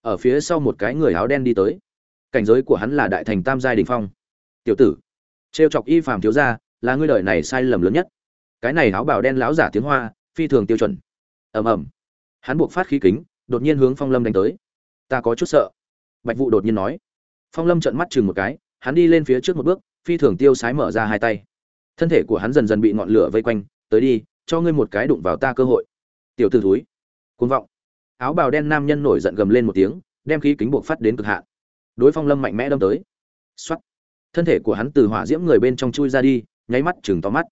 Ở phía sau một cái người áo đen đi tới. Cảnh giới của hắn là đại thành tam giai đình phong. Tiểu tử, trêu chọc y phàm thiếu gia, là ngươi đời này sai lầm lớn nhất. Cái này áo bào đen lão giả tiếng hoa, phi thường tiêu chuẩn. Ầm ầm. Hắn buộc phát khí kính, đột nhiên hướng phong lâm đánh tới. Ta có chút sợ. Bạch vụ đột nhiên nói. Phong lâm trợn mắt chừng một cái, hắn đi lên phía trước một bước, phi thường tiêu sái mở ra hai tay. Thân thể của hắn dần dần bị ngọn lửa vây quanh, tới đi cho ngươi một cái đụng vào ta cơ hội. Tiểu t ử túi côn vọng. Áo bào đen nam nhân nổi giận gầm lên một tiếng, đem khí kính buộc phát đến cực hạn. Đối phong lâm mạnh mẽ đâm tới. X o á t thân thể của hắn từ hỏa diễm người bên trong chui ra đi, nháy mắt chừng to mắt.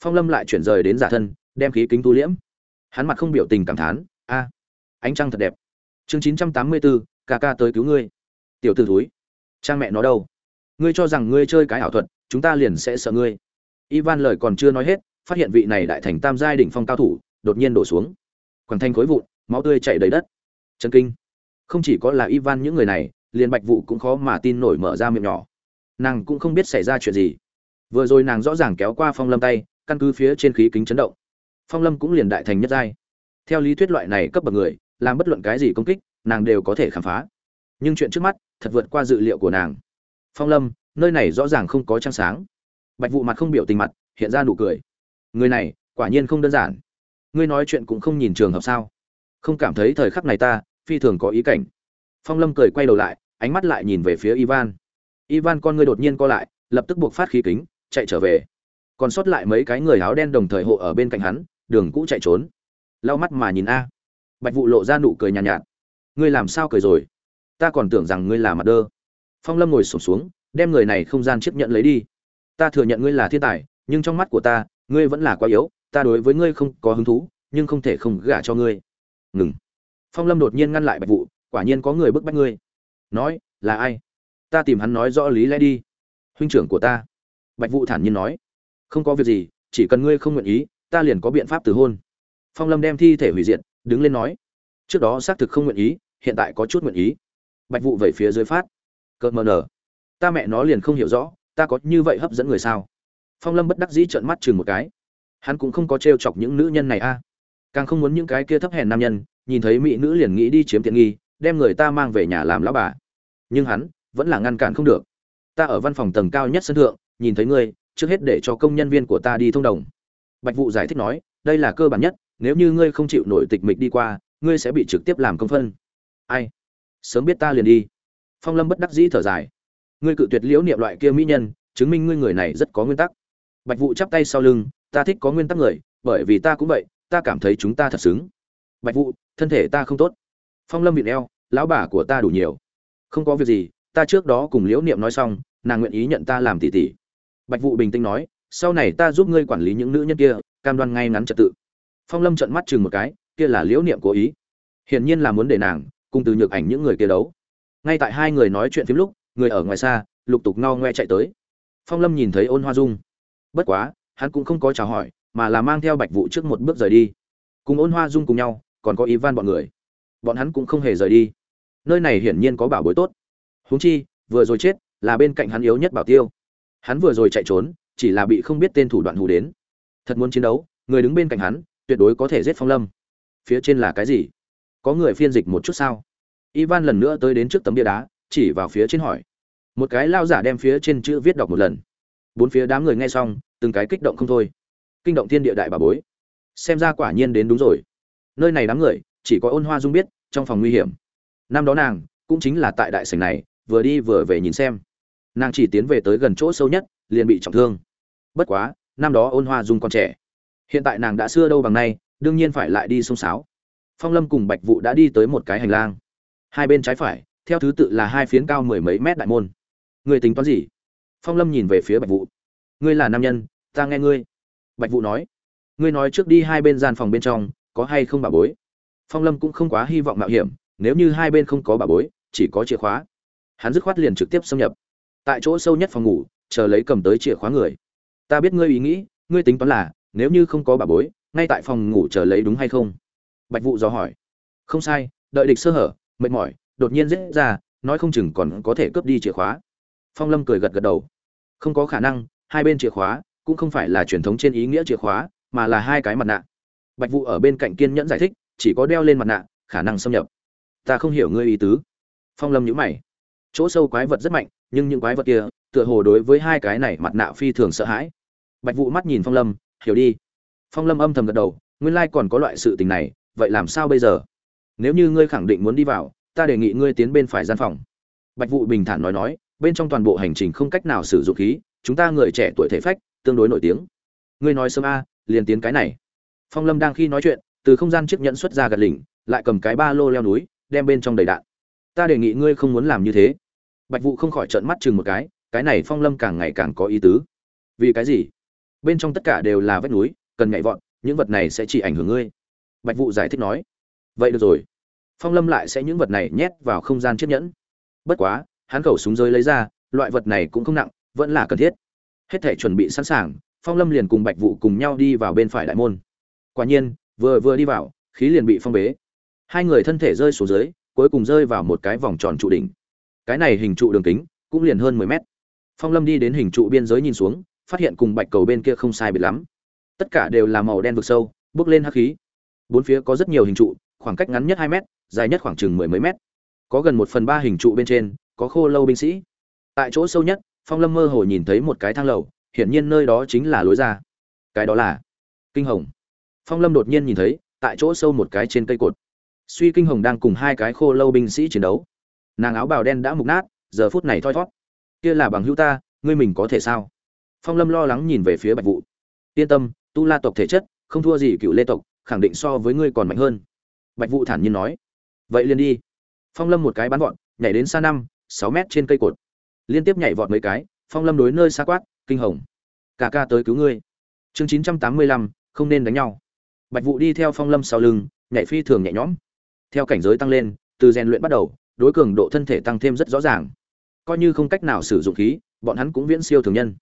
Phong lâm lại chuyển rời đến giả thân, đem khí kính tu liễm. Hắn mặt không biểu tình cảm thán, a, ánh trăng thật đẹp. Chương chín trăm tám mươi bốn ca ca tới cứu ngươi. Tiểu t ử thúi trang mẹ nó đâu? Ngươi cho rằng ngươi chơi cái ảo thuật, chúng ta liền sẽ sợ ngươi. Ivan lời còn chưa nói hết phát hiện vị này đại thành tam giai đỉnh phong cao thủ đột nhiên đổ xuống. Quảng thanh khối vụn, máu tươi chảy đầy đất. Chân kinh. Không chỉ có là ivan những người này, liền bạch vụ cũng khó mà tin nổi mở ra miệng nhỏ. Nàng cũng không biết xảy ra chuyện gì. Vừa rồi nàng rõ ràng kéo qua phong lâm tay, căn cứ phía trên khí kính chấn động. Phong lâm cũng liền đại thành nhất giai. Theo lý thuyết loại này cấp bậc người, làm bất luận cái gì công kích, nàng đều có thể khám phá. Nhưng chuyện trước mắt, thật vượt qua dự liệu của nàng. Phong lâm, nơi này rõ ràng không có trăng sáng. Bạch vụ mặt không biểu tình mặt, hiện ra nụ cười người này quả nhiên không đơn giản. Ngươi nói chuyện cũng không nhìn trường hợp sao? Không cảm thấy thời khắc này ta phi thường có ý cảnh. Phong lâm cười quay đầu lại ánh mắt lại nhìn về phía ivan. Ivan con ngươi đột nhiên co lại lập tức buộc phát khí kính chạy trở về. Còn sót lại mấy cái người áo đen đồng thời hộ ở bên cạnh hắn đường cũ chạy trốn. Lau mắt mà nhìn a. Bạch vụ lộ ra nụ cười nhàn nhạt, nhạt. Ngươi làm sao cười rồi? Ta còn tưởng rằng ngươi là mặt đơ. Phong lâm ngồi sụp xuống, xuống đem người này không gian chấp nhận lấy đi. Ta thừa nhận ngươi là thiên tài nhưng trong mắt của ta ngươi vẫn là quá yếu, ta đối với ngươi không có hứng thú, nhưng không thể không gả cho ngươi. Ngừng. Phong lâm đột nhiên ngăn lại bạch vụ quả nhiên có người bức bách ngươi. Nói, là ai? Ta tìm hắn nói rõ lý lẽ đi. Huynh trưởng của ta. Bạch vụ thản nhiên nói. Không có việc gì, chỉ cần ngươi không nguyện ý, ta liền có biện pháp từ hôn. Phong lâm đem thi thể hủy diệt, đứng lên nói. Trước đó xác thực không nguyện ý, hiện tại có chút nguyện ý. Bạch vụ về phía dưới phát. Cợt mờ nở. Ta mẹ nó liền không hiểu rõ, ta có như vậy hấp dẫn người sao? Phong lâm bất đắc dĩ trợn mắt chừng một cái. Hắn cũng không có t r e o chọc những nữ nhân này a. Càng không muốn những cái kia thấp hèn nam nhân, nhìn thấy mỹ nữ liền nghĩ đi chiếm tiện nghi, đem người ta mang về nhà làm lão bà. Nhưng hắn vẫn là ngăn cản không được. Ta ở văn phòng tầng cao nhất sân thượng, nhìn thấy ngươi, trước hết để cho công nhân viên của ta đi thông đồng. Bạch vụ giải thích nói, đây là cơ bản nhất, nếu như ngươi không chịu nổi tịch mịch đi qua, ngươi sẽ bị trực tiếp làm công phân. Ai? Sớm biết ta liền đi. Phong lâm bất đắc dĩ thở dài. Ngươi cự tuyệt liễu niệm loại kia mỹ nhân, chứng minh ngươi người này rất có nguyên tắc bạch vụ chắp tay sau lưng, ta thích có nguyên tắc người, bởi vì ta cũng vậy, ta cảm thấy chúng ta thật xứng. Bạch vụ thân thể ta không tốt. Phong lâm vịn eo, lão bà của ta đủ nhiều. Không có việc gì, ta trước đó cùng liễu niệm nói xong, nàng nguyện ý nhận ta làm tỷ tỷ. Bạch vụ bình tĩnh nói, sau này ta giúp ngươi quản lý những nữ nhân kia, cam đoan ngay ngắn trật tự. Phong lâm trợn mắt chừng một cái, kia là liễu niệm cố ý. Hiển nhiên là muốn để nàng cùng từ nhược ảnh những người kia đấu. Ngay tại hai người nói chuyện phím lúc, người ở ngoài xa, lục tục ngao ngoe chạy tới. Phong lâm nhìn thấy ôn hoa dung bất quá, hắn cũng không có chào hỏi, mà là mang theo bạch vụ trước một bước rời đi. Cùng ôn hoa dung cùng nhau, còn có ivan bọn người. Bọn hắn cũng không hề rời đi. Nơi này hiển nhiên có bảo bối tốt. Huống chi, vừa rồi chết, là bên cạnh hắn yếu nhất bảo tiêu. Hắn vừa rồi chạy trốn, chỉ là bị không biết tên thủ đoạn hù đến. Thật muốn chiến đấu, người đứng bên cạnh hắn, tuyệt đối có thể giết phong lâm. Phía trên là cái gì? Có người phiên dịch một chút sao? Ivan lần nữa tới đến trước tấm bia đá, chỉ vào phía trên hỏi. Một cái lao giả đem phía trên chữ viết đọc một lần bốn phía đám người nghe xong, từng cái kích động không thôi. Kinh động thiên địa đại bà bối. Xem ra quả nhiên đến đúng rồi. Nơi này đám người, chỉ có ôn hoa dung biết, trong phòng nguy hiểm. Năm đó nàng, cũng chính là tại đại sảnh này, vừa đi vừa về nhìn xem. Nàng chỉ tiến về tới gần chỗ sâu nhất, liền bị trọng thương. Bất quá, năm đó ôn hoa dung còn trẻ. Hiện tại nàng đã xưa đâu bằng nay, đương nhiên phải lại đi sông sáo. Phong lâm cùng bạch vụ đã đi tới một cái hành lang. Hai bên trái phải, theo thứ tự là hai phiến cao mười mấy mét đại môn. Người tính toán gì? Phong lâm nhìn về phía bạch vụ ngươi là nam nhân, ta nghe ngươi. Bạch vụ nói. Ngươi nói trước đi hai bên gian phòng bên trong, có hay không bà bối? Phong lâm cũng không quá hy vọng mạo hiểm, nếu như hai bên không có bà bối, chỉ có chìa khóa. Hắn dứt khoát liền trực tiếp xâm nhập. Tại chỗ sâu nhất phòng ngủ, chờ lấy cầm tới chìa khóa người. Ta biết ngươi ý nghĩ, ngươi tính toán là, nếu như không có bà bối, ngay tại phòng ngủ chờ lấy đúng hay không? Bạch vụ dò hỏi. Không sai, đợi địch sơ hở, mệt mỏi, đột nhiên dễ ra, nói không chừng còn có thể cướp đi chìa khóa phong lâm cười gật gật đầu. Không có khả năng, hai bên chìa khóa cũng không phải là truyền thống trên ý nghĩa chìa khóa, mà là hai cái mặt nạ. Bạch vụ ở bên cạnh kiên nhẫn giải thích, chỉ có đeo lên mặt nạ, khả năng xâm nhập. Ta không hiểu ngươi ý tứ. Phong lâm nhữ mày. Chỗ sâu quái vật rất mạnh, nhưng những quái vật kia, tựa hồ đối với hai cái này mặt nạ phi thường sợ hãi. Bạch vụ mắt nhìn phong lâm, hiểu đi. Phong lâm âm thầm gật đầu, nguyên lai còn có loại sự tình này, vậy làm sao bây giờ? Nếu như ngươi khẳng định muốn đi vào, ta đề nghị ngươi tiến bên phải gian phòng bạch vụ bình thản nói nói, bên trong toàn bộ hành trình không cách nào sử dụng khí, chúng ta người trẻ tuổi thể phách, tương đối nổi tiếng. Ngươi nói sớm a, liền tiến cái này. Phong lâm đang khi nói chuyện, từ không gian chiếc nhẫn xuất ra gạt lỉnh, lại cầm cái ba lô leo núi, đem bên trong đầy đạn. Ta đề nghị ngươi không muốn làm như thế. Bạch vụ không khỏi trợn mắt chừng một cái cái này phong lâm càng ngày càng có ý tứ. Vì cái gì? Bên trong tất cả đều là vách núi, cần nhảy vọt, những vật này sẽ chỉ ảnh hưởng ngươi. Bạch vụ giải thích nói. Vậy được rồi. Phong lâm lại sẽ những vật này nhét vào không gian chiếc nhẫn bất quá, hắn khẩu súng rơi lấy ra, loại vật này cũng không nặng, vẫn là cần thiết. Hết thể chuẩn bị sẵn sàng, phong lâm liền cùng bạch vụ cùng nhau đi vào bên phải đại môn. Quả nhiên, vừa vừa đi vào, khí liền bị phong bế. Hai người thân thể rơi xuống dưới, cuối cùng rơi vào một cái vòng tròn trụ đỉnh. Cái này hình trụ đường kính, cũng liền hơn mười mét. Phong lâm đi đến hình trụ biên giới nhìn xuống, phát hiện cùng bạch cầu bên kia không sai biệt lắm. Tất cả đều là màu đen vực sâu, bước lên hắc khí. Bốn phía có rất nhiều hình trụ, khoảng cách ngắn nhất hai mét, dài nhất khoảng chừng mười mấy mét có gần một phần ba hình trụ bên trên, có khô lâu binh sĩ. Tại chỗ sâu nhất, phong lâm mơ hồ nhìn thấy một cái thang lầu, hiển nhiên nơi đó chính là lối ra. Cái đó là kinh hồng. Phong lâm đột nhiên nhìn thấy, tại chỗ sâu một cái trên cây cột. Suy kinh hồng đang cùng hai cái khô lâu binh sĩ chiến đấu. Nàng áo bào đen đã mục nát, giờ phút này thoi thót. Kia là bằng hữu ta, ngươi mình có thể sao? Phong lâm lo lắng nhìn về phía bạch vụ yên tâm, tu la tộc thể chất, không thua gì cựu lê tộc, khẳng định so với ngươi còn mạnh hơn. Bạch vụ thản nhiên nói. Vậy liền đi phong lâm một cái bắn vọt, nhảy đến xa năm sáu mét trên cây cột. Liên tiếp nhảy vọt mấy cái phong lâm đối nơi xa quát kinh hồng cả ca tới cứu ngươi. Chương chín trăm tám mươi lăm không nên đánh nhau. Bạch vụ đi theo phong lâm sau lưng nhảy phi thường nhẹ nhõm. Theo cảnh giới tăng lên từ rèn luyện bắt đầu đối cường độ thân thể tăng thêm rất rõ ràng. Coi như không cách nào sử dụng khí bọn hắn cũng viễn siêu thường nhân.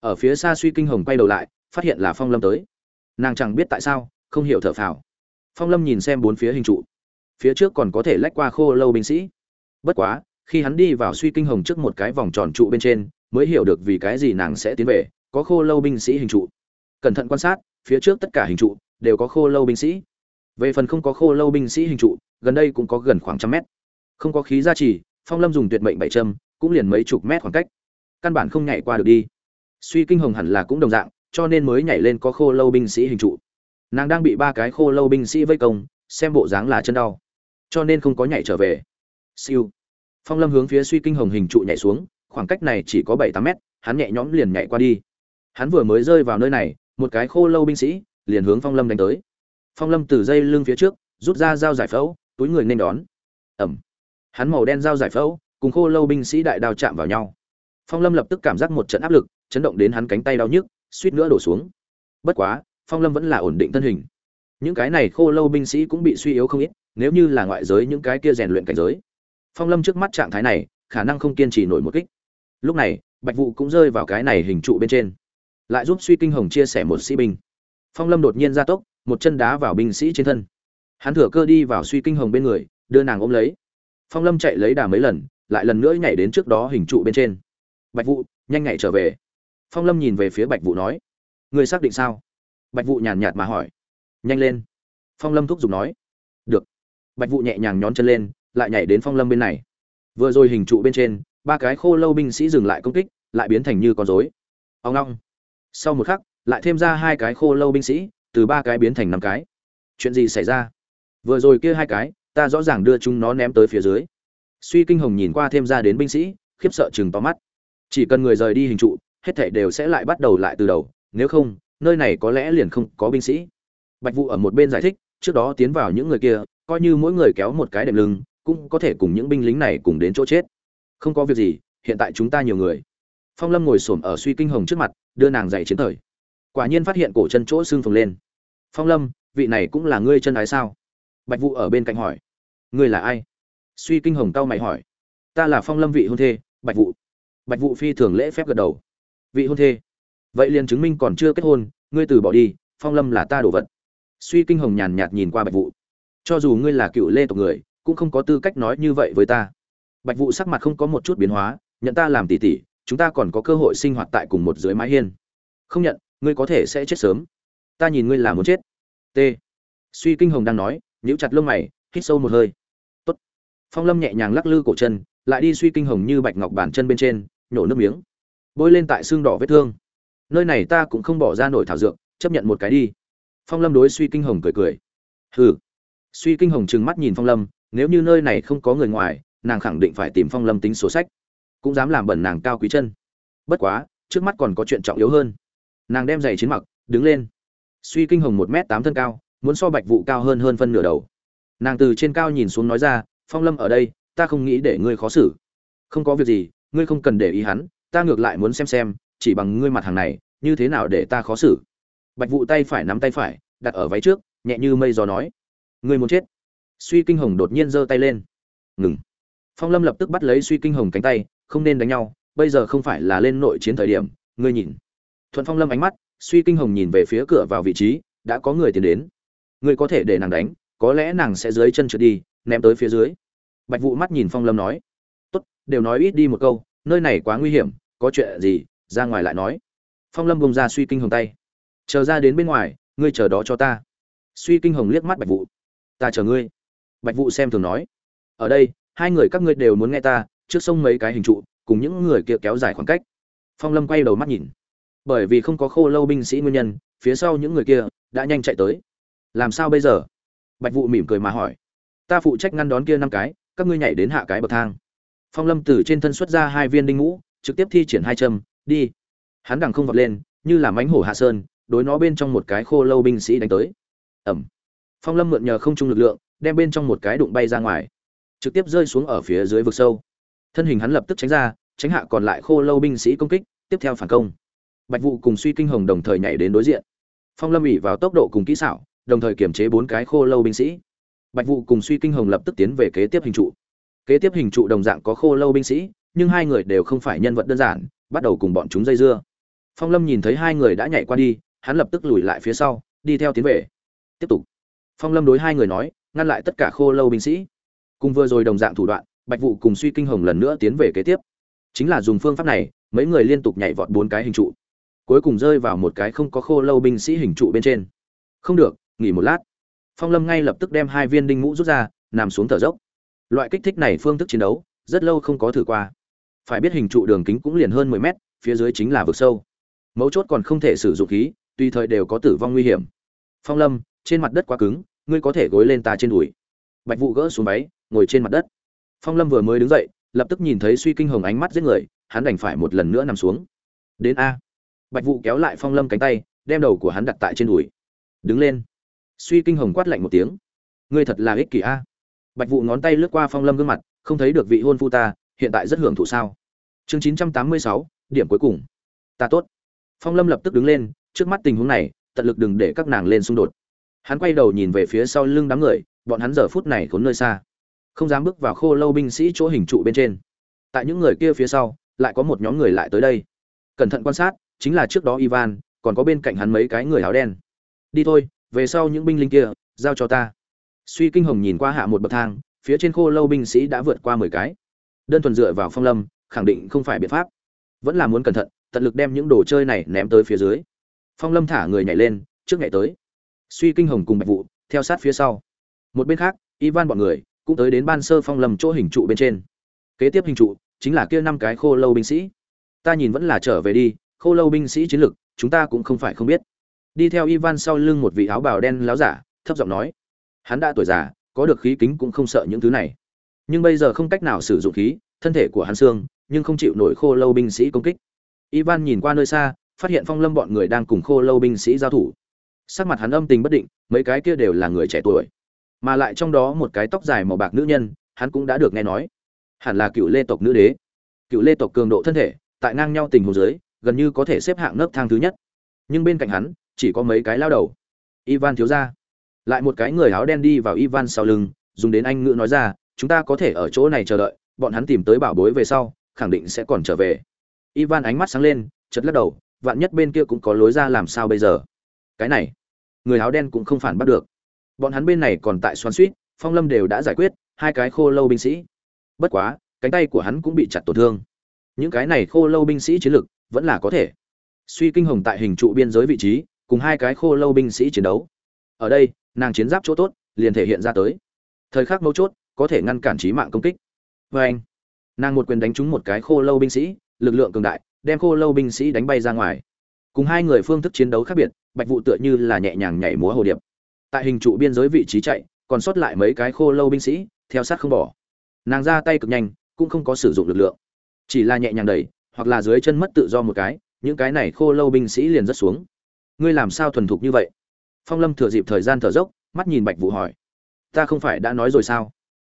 Ở phía xa suy kinh hồng quay đầu lại phát hiện là phong lâm tới. Nàng chẳng biết tại sao không hiểu thở phào. Phong lâm nhìn xem bốn phía hình trụ phía trước còn có thể lách qua khô lâu binh sĩ. Bất quá, khi hắn đi vào suy kinh hồng trước một cái vòng tròn trụ bên trên, mới hiểu được vì cái gì nàng sẽ tiến về, có khô lâu binh sĩ hình trụ. Cẩn thận quan sát, phía trước tất cả hình trụ đều có khô lâu binh sĩ. Về phần không có khô lâu binh sĩ hình trụ, gần đây cũng có gần khoảng trăm mét. Không có khí gia trì, phong lâm dùng tuyệt mệnh bảy châm, cũng liền mấy chục mét khoảng cách. Căn bản không nhảy qua được đi. Suy kinh hồng hẳn là cũng đồng dạng, cho nên mới nhảy lên có khô lâu binh sĩ hình trụ. Nàng đang bị ba cái khô lâu binh sĩ vây công, xem bộ dáng là chân đau cho nên không có nhảy trở về. Siêu. Phong lâm hướng phía suy kinh hồng hình trụ nhảy xuống, khoảng cách này chỉ có bảy tám mét, hắn nhẹ nhõm liền nhảy qua đi. Hắn vừa mới rơi vào nơi này, một cái khô lâu binh sĩ liền hướng phong lâm đánh tới. Phong lâm từ dây lưng phía trước, rút ra dao giải phẫu, túi người nên đón. Ẩm. Hắn màu đen dao giải phẫu, cùng khô lâu binh sĩ đại đao chạm vào nhau. Phong lâm lập tức cảm giác một trận áp lực, chấn động đến hắn cánh tay đau nhức, suýt nữa đổ xuống. Bất quá, phong lâm vẫn là ổn định thân hình. Những cái này khô lâu binh sĩ cũng bị suy yếu không ít nếu như là ngoại giới những cái kia rèn luyện cảnh giới. Phong lâm trước mắt trạng thái này, khả năng không kiên trì nổi một kích. Lúc này, bạch vụ cũng rơi vào cái này hình trụ bên trên. Lại giúp suy kinh hồng chia sẻ một sĩ binh. Phong lâm đột nhiên ra tốc, một chân đá vào binh sĩ trên thân. Hắn thừa cơ đi vào suy kinh hồng bên người, đưa nàng ôm lấy. Phong lâm chạy lấy đà mấy lần, lại lần nữa nhảy đến trước đó hình trụ bên trên. Bạch vụ nhanh nhảy trở về. Phong lâm nhìn về phía bạch vụ nói. Người xác định sao? Bạch vụ nhàn nhạt mà hỏi. Nhanh lên. Phong lâm thúc giục nói. Được bạch vụ nhẹ nhàng nhón chân lên, lại nhảy đến phong lâm bên này. Vừa rồi hình trụ bên trên, ba cái khô lâu binh sĩ dừng lại công kích, lại biến thành như con rối. Ông long sau một khắc, lại thêm ra hai cái khô lâu binh sĩ, từ ba cái biến thành năm cái. Chuyện gì xảy ra? Vừa rồi kia hai cái, ta rõ ràng đưa chúng nó ném tới phía dưới. Suy kinh hồng nhìn qua thêm ra đến binh sĩ, khiếp sợ chừng to mắt. Chỉ cần người rời đi hình trụ, hết thảy đều sẽ lại bắt đầu lại từ đầu, nếu không, nơi này có lẽ liền không có binh sĩ. Bạch vụ ở một bên giải thích trước đó tiến vào những người kia, coi như mỗi người kéo một cái đệm lưng, cũng có thể cùng những binh lính này cùng đến chỗ chết. Không có việc gì, hiện tại chúng ta nhiều người. Phong lâm ngồi xổm ở suy kinh hồng trước mặt, đưa nàng dạy chiến thời. Quả nhiên phát hiện cổ chân chỗ xương phồng lên. Phong lâm, vị này cũng là ngươi chân ái sao? Bạch vụ ở bên cạnh hỏi. Ngươi là ai? Suy kinh hồng tao mày hỏi. Ta là phong lâm vị hôn thê, bạch vụ bạch vụ phi thường lễ phép gật đầu. Vị hôn thê. Vậy liền chứng minh còn chưa kết hôn, ngươi từ bỏ đi, phong lâm là ta đồ vật suy kinh hồng nhàn nhạt nhìn qua bạch vụ cho dù ngươi là cựu lê tộc người, cũng không có tư cách nói như vậy với ta. Bạch vụ sắc mặt không có một chút biến hóa, nhận ta làm tỷ tỷ, chúng ta còn có cơ hội sinh hoạt tại cùng một dưới mái hiên. Không nhận, ngươi có thể sẽ chết sớm. Ta nhìn ngươi là muốn chết. T. Suy kinh hồng đang nói, nhíu chặt lông mày, hít sâu một hơi. Tốt. phong lâm nhẹ nhàng lắc lư cổ chân, lại đi suy kinh hồng như bạch ngọc bàn chân bên trên, nhổ nước miếng. Bôi lên tại xương đỏ vết thương. Nơi này ta cũng không bỏ ra nổi thảo dược, chấp nhận một cái đi phong lâm đối suy kinh hồng cười cười. Hừ. Suy kinh hồng trừng mắt nhìn phong lâm, nếu như nơi này không có người ngoài, nàng khẳng định phải tìm phong lâm tính sổ sách. Cũng dám làm bẩn nàng cao quý chân. Bất quá, trước mắt còn có chuyện trọng yếu hơn. Nàng đem giày chiến mặc, đứng lên. Suy kinh hồng một m tám thân cao, muốn so bạch vụ cao hơn hơn phân nửa đầu. Nàng từ trên cao nhìn xuống nói ra, phong lâm ở đây, ta không nghĩ để ngươi khó xử. Không có việc gì, ngươi không cần để ý hắn, ta ngược lại muốn xem xem, chỉ bằng ngươi mặt hàng này, như thế nào để ta khó xử bạch vụ tay phải nắm tay phải, đặt ở váy trước, nhẹ như mây gió nói. Người muốn chết. Suy kinh hồng đột nhiên giơ tay lên. Ngừng. Phong lâm lập tức bắt lấy suy kinh hồng cánh tay, không nên đánh nhau, bây giờ không phải là lên nội chiến thời điểm, ngươi nhìn. Thuận phong lâm ánh mắt, suy kinh hồng nhìn về phía cửa vào vị trí, đã có người tiến đến. Ngươi có thể để nàng đánh, có lẽ nàng sẽ dưới chân trượt đi, ném tới phía dưới. Bạch vụ mắt nhìn phong lâm nói. Tốt, đều nói ít đi một câu, nơi này quá nguy hiểm, có chuyện gì, ra ngoài lại nói. Phong lâm bông ra suy kinh hồng tay chờ ra đến bên ngoài, ngươi chờ đó cho ta. Suy kinh hồng liếc mắt bạch vụ ta chờ ngươi. Bạch vụ xem thường nói. Ở đây, hai người các ngươi đều muốn nghe ta, trước sông mấy cái hình trụ, cùng những người kia kéo dài khoảng cách. Phong lâm quay đầu mắt nhìn. Bởi vì không có khô lâu binh sĩ nguyên nhân, phía sau những người kia đã nhanh chạy tới. Làm sao bây giờ? Bạch vụ mỉm cười mà hỏi. Ta phụ trách ngăn đón kia năm cái, các ngươi nhảy đến hạ cái bậc thang. Phong lâm từ trên thân xuất ra hai viên đinh ngũ, trực tiếp thi triển hai châm, đi. Hắn đằng không vọt lên, như là mánh hổ hạ sơn đối nó bên trong một cái khô lâu binh sĩ đánh tới. Ẩm. Phong lâm mượn nhờ không trung lực lượng, đem bên trong một cái đụng bay ra ngoài. Trực tiếp rơi xuống ở phía dưới vực sâu. Thân hình hắn lập tức tránh ra, tránh hạ còn lại khô lâu binh sĩ công kích, tiếp theo phản công. Bạch vụ cùng suy kinh hồng đồng thời nhảy đến đối diện. Phong lâm ỉ vào tốc độ cùng kỹ xảo, đồng thời kiểm chế bốn cái khô lâu binh sĩ. Bạch vụ cùng suy kinh hồng lập tức tiến về kế tiếp hình trụ. Kế tiếp hình trụ đồng dạng có khô lâu binh sĩ, nhưng hai người đều không phải nhân vật đơn giản, bắt đầu cùng bọn chúng dây dưa. Phong lâm nhìn thấy hai người đã nhảy qua đi hắn lập tức lùi lại phía sau, đi theo tiến về. Tiếp tục. Phong lâm đối hai người nói, ngăn lại tất cả khô lâu binh sĩ. Cùng vừa rồi đồng dạng thủ đoạn, bạch vụ cùng suy kinh hồng lần nữa tiến về kế tiếp. Chính là dùng phương pháp này, mấy người liên tục nhảy vọt bốn cái hình trụ. Cuối cùng rơi vào một cái không có khô lâu binh sĩ hình trụ bên trên. Không được, nghỉ một lát. Phong lâm ngay lập tức đem hai viên đinh ngũ rút ra, nằm xuống thở dốc. Loại kích thích này phương thức chiến đấu, rất lâu không có thử qua. Phải biết hình trụ đường kính cũng liền hơn mười mét, phía dưới chính là vực sâu. Mấu chốt còn không thể sử dụng khí tùy thời đều có tử vong nguy hiểm. Phong lâm, trên mặt đất quá cứng, ngươi có thể gối lên ta trên đùi. Bạch vụ gỡ xuống máy ngồi trên mặt đất. Phong lâm vừa mới đứng dậy, lập tức nhìn thấy suy kinh hồng ánh mắt giết người, hắn đành phải một lần nữa nằm xuống. Đến a. Bạch vụ kéo lại phong lâm cánh tay, đem đầu của hắn đặt tại trên đùi. Đứng lên. Suy kinh hồng quát lạnh một tiếng. Ngươi thật là ích kỷ a. Bạch vụ ngón tay lướt qua phong lâm gương mặt, không thấy được vị hôn phu ta, hiện tại rất hưởng thụ sao? Chương chín trăm tám mươi sáu, điểm cuối cùng. Ta tốt. Phong lâm lập tức đứng lên trước mắt tình huống này, tận lực đừng để các nàng lên xung đột. Hắn quay đầu nhìn về phía sau lưng đám người, bọn hắn giờ phút này khốn nơi xa. Không dám bước vào khô lâu binh sĩ chỗ hình trụ bên trên. Tại những người kia phía sau, lại có một nhóm người lại tới đây. Cẩn thận quan sát, chính là trước đó ivan, còn có bên cạnh hắn mấy cái người áo đen. Đi thôi, về sau những binh lính kia, giao cho ta. Suy kinh hồng nhìn qua hạ một bậc thang, phía trên khô lâu binh sĩ đã vượt qua mười cái. Đơn thuần dựa vào phong lâm, khẳng định không phải biện pháp. Vẫn là muốn cẩn thận, tận lực đem những đồ chơi này ném tới phía dưới phong lâm thả người nhảy lên, trước nhảy tới. Suy kinh hồng cùng bạch vụ theo sát phía sau. Một bên khác, ivan bọn người cũng tới đến ban sơ phong lâm chỗ hình trụ bên trên. Kế tiếp hình trụ chính là kia năm cái khô lâu binh sĩ. Ta nhìn vẫn là trở về đi, khô lâu binh sĩ chiến lực, chúng ta cũng không phải không biết. Đi theo ivan sau lưng một vị áo bào đen láo giả, thấp giọng nói. Hắn đã tuổi già, có được khí kính cũng không sợ những thứ này. Nhưng bây giờ không cách nào sử dụng khí, thân thể của hắn xương, nhưng không chịu nổi khô lâu binh sĩ công kích. Ivan nhìn qua nơi xa phát hiện phong lâm bọn người đang cùng khô lâu binh sĩ giao thủ. Sắc mặt hắn âm tình bất định, mấy cái kia đều là người trẻ tuổi. Mà lại trong đó một cái tóc dài màu bạc nữ nhân, hắn cũng đã được nghe nói. Hẳn là cựu lê tộc nữ đế. Cựu lê tộc cường độ thân thể, tại ngang nhau tình hồ dưới, gần như có thể xếp hạng nấc thang thứ nhất. Nhưng bên cạnh hắn, chỉ có mấy cái lao đầu. Ivan thiếu ra lại một cái người áo đen đi vào ivan sau lưng, dùng đến anh ngữ nói ra, chúng ta có thể ở chỗ này chờ đợi, bọn hắn tìm tới bảo bối về sau, khẳng định sẽ còn trở về. Ivan ánh mắt sáng lên chật lắc đầu vạn nhất bên kia cũng có lối ra làm sao bây giờ? Cái này, người áo đen cũng không phản bắt được. Bọn hắn bên này còn tại xoắn suýt, phong lâm đều đã giải quyết, hai cái khô lâu binh sĩ. Bất quá, cánh tay của hắn cũng bị chặt tổn thương. Những cái này khô lâu binh sĩ chiến lực vẫn là có thể. Suy kinh hồng tại hình trụ biên giới vị trí, cùng hai cái khô lâu binh sĩ chiến đấu. Ở đây, nàng chiến giáp chỗ tốt, liền thể hiện ra tới. Thời khắc mấu chốt, có thể ngăn cản trí mạng công kích. Vê anh, nàng một quyền đánh trúng một cái khô lâu binh sĩ, lực lượng cường đại đem khô lâu binh sĩ đánh bay ra ngoài. Cùng hai người phương thức chiến đấu khác biệt, bạch vụ tựa như là nhẹ nhàng nhảy múa hồ điệp. Tại hình trụ biên giới vị trí chạy, còn sót lại mấy cái khô lâu binh sĩ, theo sát không bỏ. Nàng ra tay cực nhanh, cũng không có sử dụng lực lượng. Chỉ là nhẹ nhàng đẩy, hoặc là dưới chân mất tự do một cái, những cái này khô lâu binh sĩ liền rất xuống. Ngươi làm sao thuần thục như vậy? Phong lâm thừa dịp thời gian thở dốc, mắt nhìn bạch vụ hỏi. Ta không phải đã nói rồi sao?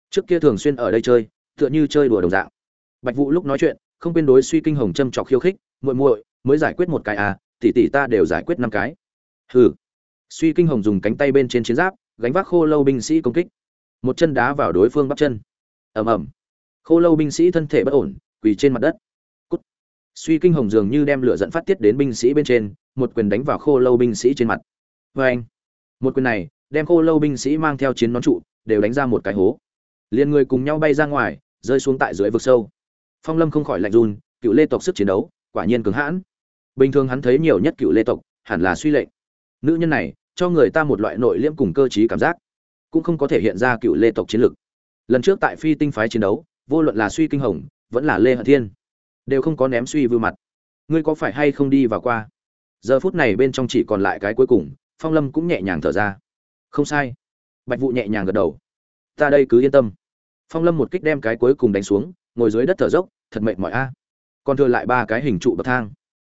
Trước kia thường xuyên ở đây chơi, tựa như chơi đùa đồng dạng. Bạch vụ lúc nói chuyện không quên đối suy kinh hồng châm trọc khiêu khích, muội muội, mới giải quyết một cái à tỷ tỷ ta đều giải quyết năm cái. Hừ. Suy kinh hồng dùng cánh tay bên trên chiến giáp, gánh vác khô lâu binh sĩ công kích. Một chân đá vào đối phương bắp chân. Ầm ầm. Khô lâu binh sĩ thân thể bất ổn, quỳ trên mặt đất. Cút. suy kinh hồng dường như đem lửa dẫn phát tiết đến binh sĩ bên trên, một quyền đánh vào khô lâu binh sĩ trên mặt. Vê anh. Một quyền này, đem khô lâu binh sĩ mang theo chiến nón trụ, đều đánh ra một cái hố. Liền người cùng nhau bay ra ngoài, rơi xuống tại dưới vực sâu phong lâm không khỏi lạnh run, cựu lê tộc sức chiến đấu, quả nhiên cứng hãn. Bình thường hắn thấy nhiều nhất cựu lê tộc, hẳn là suy lệnh. Nữ nhân này, cho người ta một loại nội liễm cùng cơ t cảm giác, cũng không có thể hiện ra cựu lê tộc chiến lược lần trước tại phi tinh phái chiến đấu, vô luận là suy kinh hồng, vẫn là lê hận thiên, đều không có ném suy vư mặt. Ngươi có phải hay không đi vào qua? Giờ phút này bên trong chỉ còn lại cái cuối cùng, phong lâm cũng nhẹ nhàng thở ra. Không sai. Bạch vụ nhẹ nhàng gật đầu. Ta đây cứ yên tâm. Phong lâm một kích đem cái cuối cùng đánh xuống ngồi dưới đất thở dốc, thật mệt mỏi a. Còn thừa lại ba cái hình trụ bậc thang.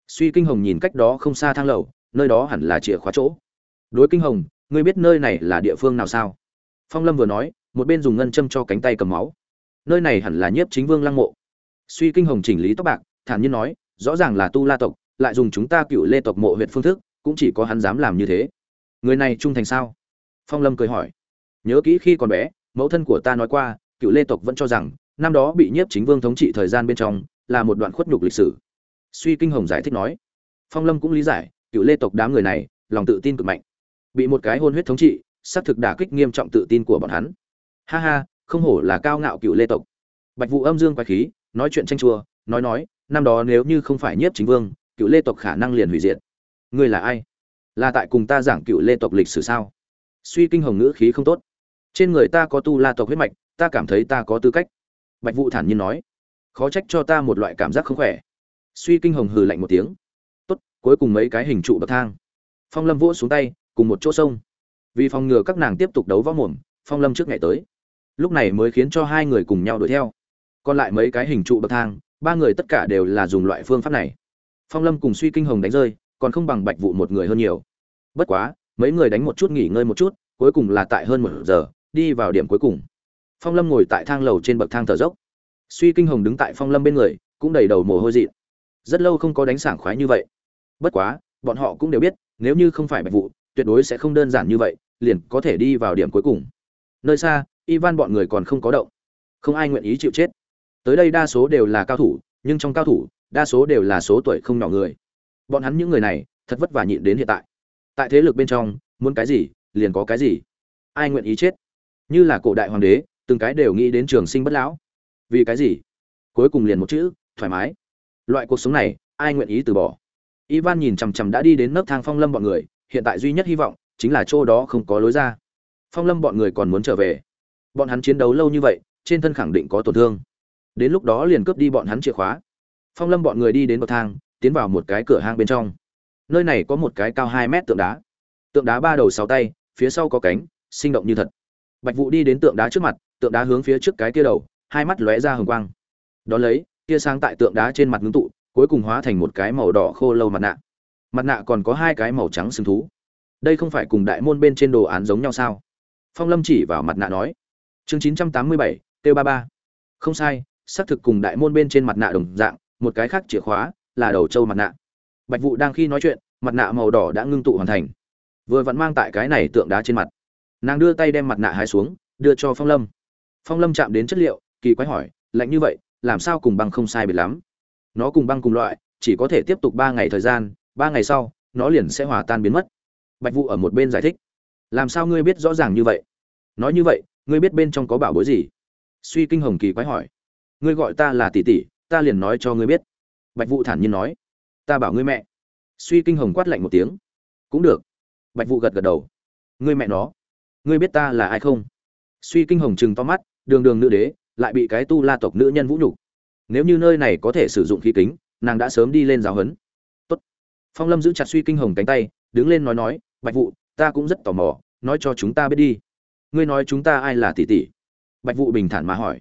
Suy kinh hồng nhìn cách đó không xa thang lầu, nơi đó hẳn là chìa khóa chỗ. Đối kinh hồng, ngươi biết nơi này là địa phương nào sao? Phong lâm vừa nói, một bên dùng ngân châm cho cánh tay cầm máu. Nơi này hẳn là nhiếp chính vương lăng mộ. Suy kinh hồng chỉnh lý tóc bạc, thản nhiên nói, rõ ràng là tu la tộc, lại dùng chúng ta cựu lê tộc mộ huyện phương thức, cũng chỉ có hắn dám làm như thế. Người này trung thành sao? Phong lâm cười hỏi. Nhớ kỹ khi còn bé, mẫu thân của ta nói qua cựu lê tộc vẫn cho rằng năm đó bị nhiếp chính vương thống trị thời gian bên trong, là một đoạn khuất nhục lịch sử. Suy kinh hồng giải thích nói, phong lâm cũng lý giải, cựu lê tộc đám người này, lòng tự tin cực mạnh. Bị một cái hôn huyết thống trị, xác thực đả kích nghiêm trọng tự tin của bọn hắn. Ha ha, không hổ là cao ngạo cựu lê tộc. Bạch vụ âm dương quái khí, nói chuyện tranh chua, nói nói, năm đó nếu như không phải nhiếp chính vương, cựu lê tộc khả năng liền hủy diệt. Ngươi là ai? Là tại cùng ta giảng cựu lê tộc lịch sử sao? Suy kinh hồng ngữ khí không tốt, trên người ta có tu la tộc huyết mạch, ta cảm thấy ta có tư cách bạch vụ thản nhiên nói, khó trách cho ta một loại cảm giác không khỏe. Suy kinh hồng hừ lạnh một tiếng, tốt, cuối cùng mấy cái hình trụ bậc thang. Phong lâm vỗ xuống tay, cùng một chỗ sông. Vì phòng ngừa các nàng tiếp tục đấu võ mồm, phong lâm trước ngày tới. Lúc này mới khiến cho hai người cùng nhau đuổi theo. Còn lại mấy cái hình trụ bậc thang, ba người tất cả đều là dùng loại phương pháp này. Phong lâm cùng suy kinh hồng đánh rơi, còn không bằng bạch vụ một người hơn nhiều. Bất quá, mấy người đánh một chút nghỉ ngơi một chút, cuối cùng là tại hơn một giờ, đi vào điểm cuối cùng phong lâm ngồi tại thang lầu trên bậc thang thở dốc. Suy kinh hồng đứng tại phong lâm bên người, cũng đầy đầu mồ hôi dị rất lâu không có đánh sảng khoái như vậy. Bất quá, bọn họ cũng đều biết, nếu như không phải bạch vụ, tuyệt đối sẽ không đơn giản như vậy, liền có thể đi vào điểm cuối cùng. Nơi xa, ivan bọn người còn không có động. Không ai nguyện ý chịu chết. Tới đây đa số đều là cao thủ, nhưng trong cao thủ, đa số đều là số tuổi không nhỏ người. Bọn hắn những người này, thật vất vả nhịn đến hiện tại. Tại thế lực bên trong, muốn cái gì, liền có cái gì. Ai nguyện ý chết? Như là cổ đại hoàng đế từng cái đều nghĩ đến trường sinh bất lão. Vì cái gì? Cuối cùng liền một chữ, thoải mái. Loại cuộc sống này, ai nguyện ý từ bỏ? Ivan nhìn chằm chằm đã đi đến nấc thang phong lâm bọn người, hiện tại duy nhất hy vọng chính là chỗ đó không có lối ra. Phong lâm bọn người còn muốn trở về. Bọn hắn chiến đấu lâu như vậy, trên thân khẳng định có tổn thương. Đến lúc đó liền cướp đi bọn hắn chìa khóa. Phong lâm bọn người đi đến bậc thang, tiến vào một cái cửa hang bên trong. Nơi này có một cái cao hai mét tượng đá. Tượng đá ba đầu sáu tay, phía sau có cánh, sinh động như thật. Bạch vụ đi đến tượng đá trước mặt tượng đá hướng phía trước cái kia đầu, hai mắt lóe ra hừng quang. Đó lấy, tia sáng tại tượng đá trên mặt ngưng tụ, cuối cùng hóa thành một cái màu đỏ khô lâu mặt nạ. Mặt nạ còn có hai cái màu trắng sừng thú. Đây không phải cùng đại môn bên trên đồ án giống nhau sao? Phong lâm chỉ vào mặt nạ nói. Chương chín trăm tám mươi bảy t ba ba. Không sai, xác thực cùng đại môn bên trên mặt nạ đồng dạng, một cái khác chìa khóa là đầu trâu mặt nạ. Bạch vụ đang khi nói chuyện, mặt nạ màu đỏ đã ngưng tụ hoàn thành. Vừa vặn mang tại cái này tượng đá trên mặt. Nàng đưa tay đem mặt nạ hai xuống, đưa cho phong lâm phong lâm chạm đến chất liệu, kỳ quái hỏi, lạnh như vậy, làm sao cùng băng không sai biệt lắm? Nó cùng băng cùng loại, chỉ có thể tiếp tục ba ngày thời gian, ba ngày sau, nó liền sẽ hòa tan biến mất. Bạch vụ ở một bên giải thích, làm sao ngươi biết rõ ràng như vậy? Nói như vậy, ngươi biết bên trong có bảo bối gì? Suy kinh hồng kỳ quái hỏi, ngươi gọi ta là tỷ tỷ, ta liền nói cho ngươi biết. Bạch vụ thản nhiên nói, ta bảo ngươi mẹ. Suy kinh hồng quát lạnh một tiếng, cũng được. Bạch vụ gật gật đầu, ngươi mẹ nó, ngươi biết ta là ai không? Suy kinh hồng chừng to mắt, đường đường nữ đế, lại bị cái tu la tộc nữ nhân vũ nhục. Nếu như nơi này có thể sử dụng khí kính, nàng đã sớm đi lên giáo huấn. Tốt. phong lâm giữ chặt suy kinh hồng cánh tay, đứng lên nói nói, bạch vụ ta cũng rất tò mò, nói cho chúng ta biết đi. Ngươi nói chúng ta ai là tỷ tỷ? Bạch vụ bình thản mà hỏi.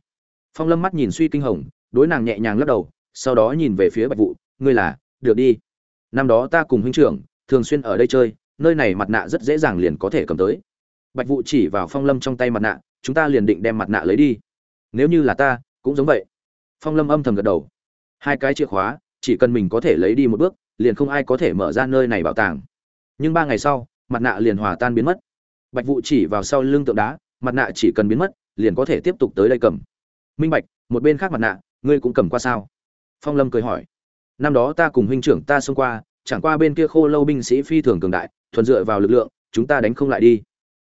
Phong lâm mắt nhìn suy kinh hồng, đối nàng nhẹ nhàng lắc đầu, sau đó nhìn về phía bạch vụ ngươi là, được đi. Năm đó ta cùng huynh trưởng, thường xuyên ở đây chơi, nơi này mặt nạ rất dễ dàng liền có thể cầm tới. Bạch vụ chỉ vào phong lâm trong tay mặt nạ chúng ta liền định đem mặt nạ lấy đi. Nếu như là ta, cũng giống vậy. Phong lâm âm thầm gật đầu. Hai cái chìa khóa, chỉ cần mình có thể lấy đi một bước, liền không ai có thể mở ra nơi này bảo tàng. Nhưng ba ngày sau, mặt nạ liền hòa tan biến mất. Bạch vụ chỉ vào sau lưng tượng đá, mặt nạ chỉ cần biến mất, liền có thể tiếp tục tới đây cầm. Minh bạch, một bên khác mặt nạ, ngươi cũng cầm qua sao? Phong lâm cười hỏi. Năm đó ta cùng huynh trưởng ta xông qua, chẳng qua bên kia khô lâu binh sĩ phi thường cường đại, thuần dựa vào lực lượng, chúng ta đánh không lại đi.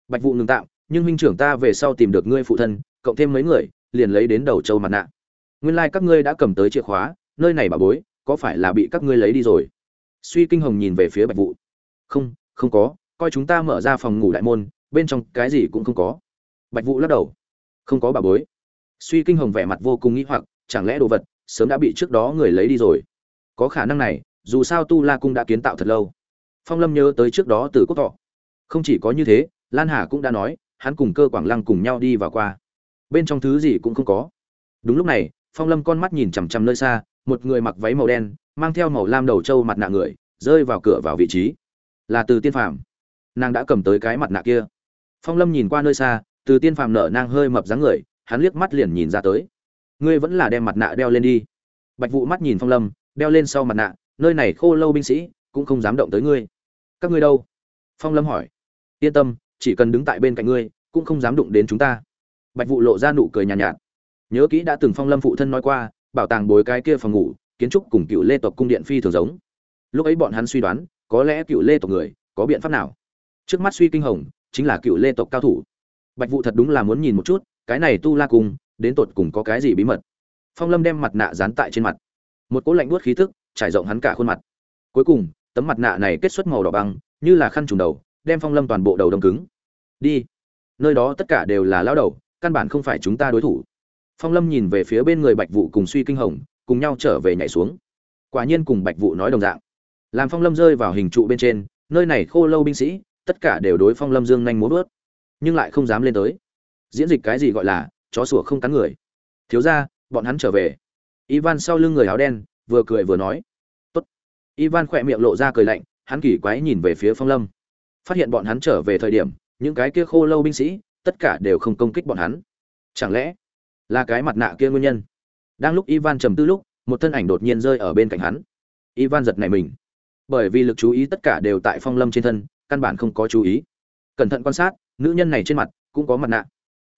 Bạch vụ ngừng tạm nhưng huynh trưởng ta về sau tìm được ngươi phụ thân, cộng thêm mấy người, liền lấy đến đầu châu mặt nạ. Nguyên lai các ngươi đã cầm tới chìa khóa, nơi này bà bối, có phải là bị các ngươi lấy đi rồi? Suy kinh hồng nhìn về phía bạch vụ không không có, coi chúng ta mở ra phòng ngủ đại môn, bên trong cái gì cũng không có. Bạch vụ lắc đầu. Không có bà bối. Suy kinh hồng vẻ mặt vô cùng nghĩ hoặc, chẳng lẽ đồ vật sớm đã bị trước đó người lấy đi rồi? Có khả năng này, dù sao tu la cung đã kiến tạo thật lâu. Phong lâm nhớ tới trước đó từ quốc thọ. Không chỉ có như thế, lan hà cũng đã nói hắn cùng cơ quảng lăng cùng nhau đi vào qua. Bên trong thứ gì cũng không có. Đúng lúc này, phong lâm con mắt nhìn chằm chằm nơi xa, một người mặc váy màu đen, mang theo màu lam đầu trâu mặt nạ người, rơi vào cửa vào vị trí. Là từ tiên phàm. Nàng đã cầm tới cái mặt nạ kia. Phong lâm nhìn qua nơi xa, từ tiên phàm nở nang hơi mập dáng người, hắn liếc mắt liền nhìn ra tới. Ngươi vẫn là đem mặt nạ đeo lên đi. Bạch vụ mắt nhìn phong lâm, đeo lên sau mặt nạ, nơi này khô lâu binh sĩ, cũng không dám động tới ngươi. Các ngươi đâu? Phong lâm hỏi. Yên tâm chỉ cần đứng tại bên cạnh ngươi cũng không dám đụng đến chúng ta. Bạch vụ lộ ra nụ cười nhàn nhạt, nhạt. Nhớ kỹ đã từng phong lâm phụ thân nói qua bảo tàng bồi cái kia phòng ngủ kiến trúc cùng cựu lê tộc cung điện phi thường giống. Lúc ấy bọn hắn suy đoán có lẽ cựu lê tộc người có biện pháp nào? Trước mắt suy kinh hồng chính là cựu lê tộc cao thủ. Bạch vụ thật đúng là muốn nhìn một chút cái này tu la cùng đến tột cùng có cái gì bí mật? Phong lâm đem mặt nạ dán tại trên mặt. Một cỗ lạnh buốt khí tức trải rộng hắn cả khuôn mặt. Cuối cùng tấm mặt nạ này kết xuất màu đỏ băng như là khăn trùng đầu đem phong lâm toàn bộ đầu đông cứng. Đi. Nơi đó tất cả đều là lao đầu, căn bản không phải chúng ta đối thủ. Phong lâm nhìn về phía bên người bạch vụ cùng suy kinh hồng, cùng nhau trở về nhảy xuống. Quả nhiên cùng bạch vụ nói đồng dạng. Làm phong lâm rơi vào hình trụ bên trên, nơi này khô lâu binh sĩ, tất cả đều đối phong lâm dương nhanh muốn vớt. Nhưng lại không dám lên tới. Diễn dịch cái gì gọi là, chó sủa không cắn người. Thiếu ra bọn hắn trở về. Ivan sau lưng người áo đen, vừa cười vừa nói. Tốt. ivan khỏe miệng lộ ra cười lạnh, hắn kỳ quái nhìn về phía phong lâm phát hiện bọn hắn trở về thời điểm, những cái kia khô lâu binh sĩ, tất cả đều không công kích bọn hắn. Chẳng lẽ là cái mặt nạ kia nguyên nhân? Đang lúc ivan trầm tư lúc, một thân ảnh đột nhiên rơi ở bên cạnh hắn. Ivan giật nảy mình. Bởi vì lực chú ý tất cả đều tại phong lâm trên thân, căn bản không có chú ý. Cẩn thận quan sát, nữ nhân này trên mặt cũng có mặt nạ.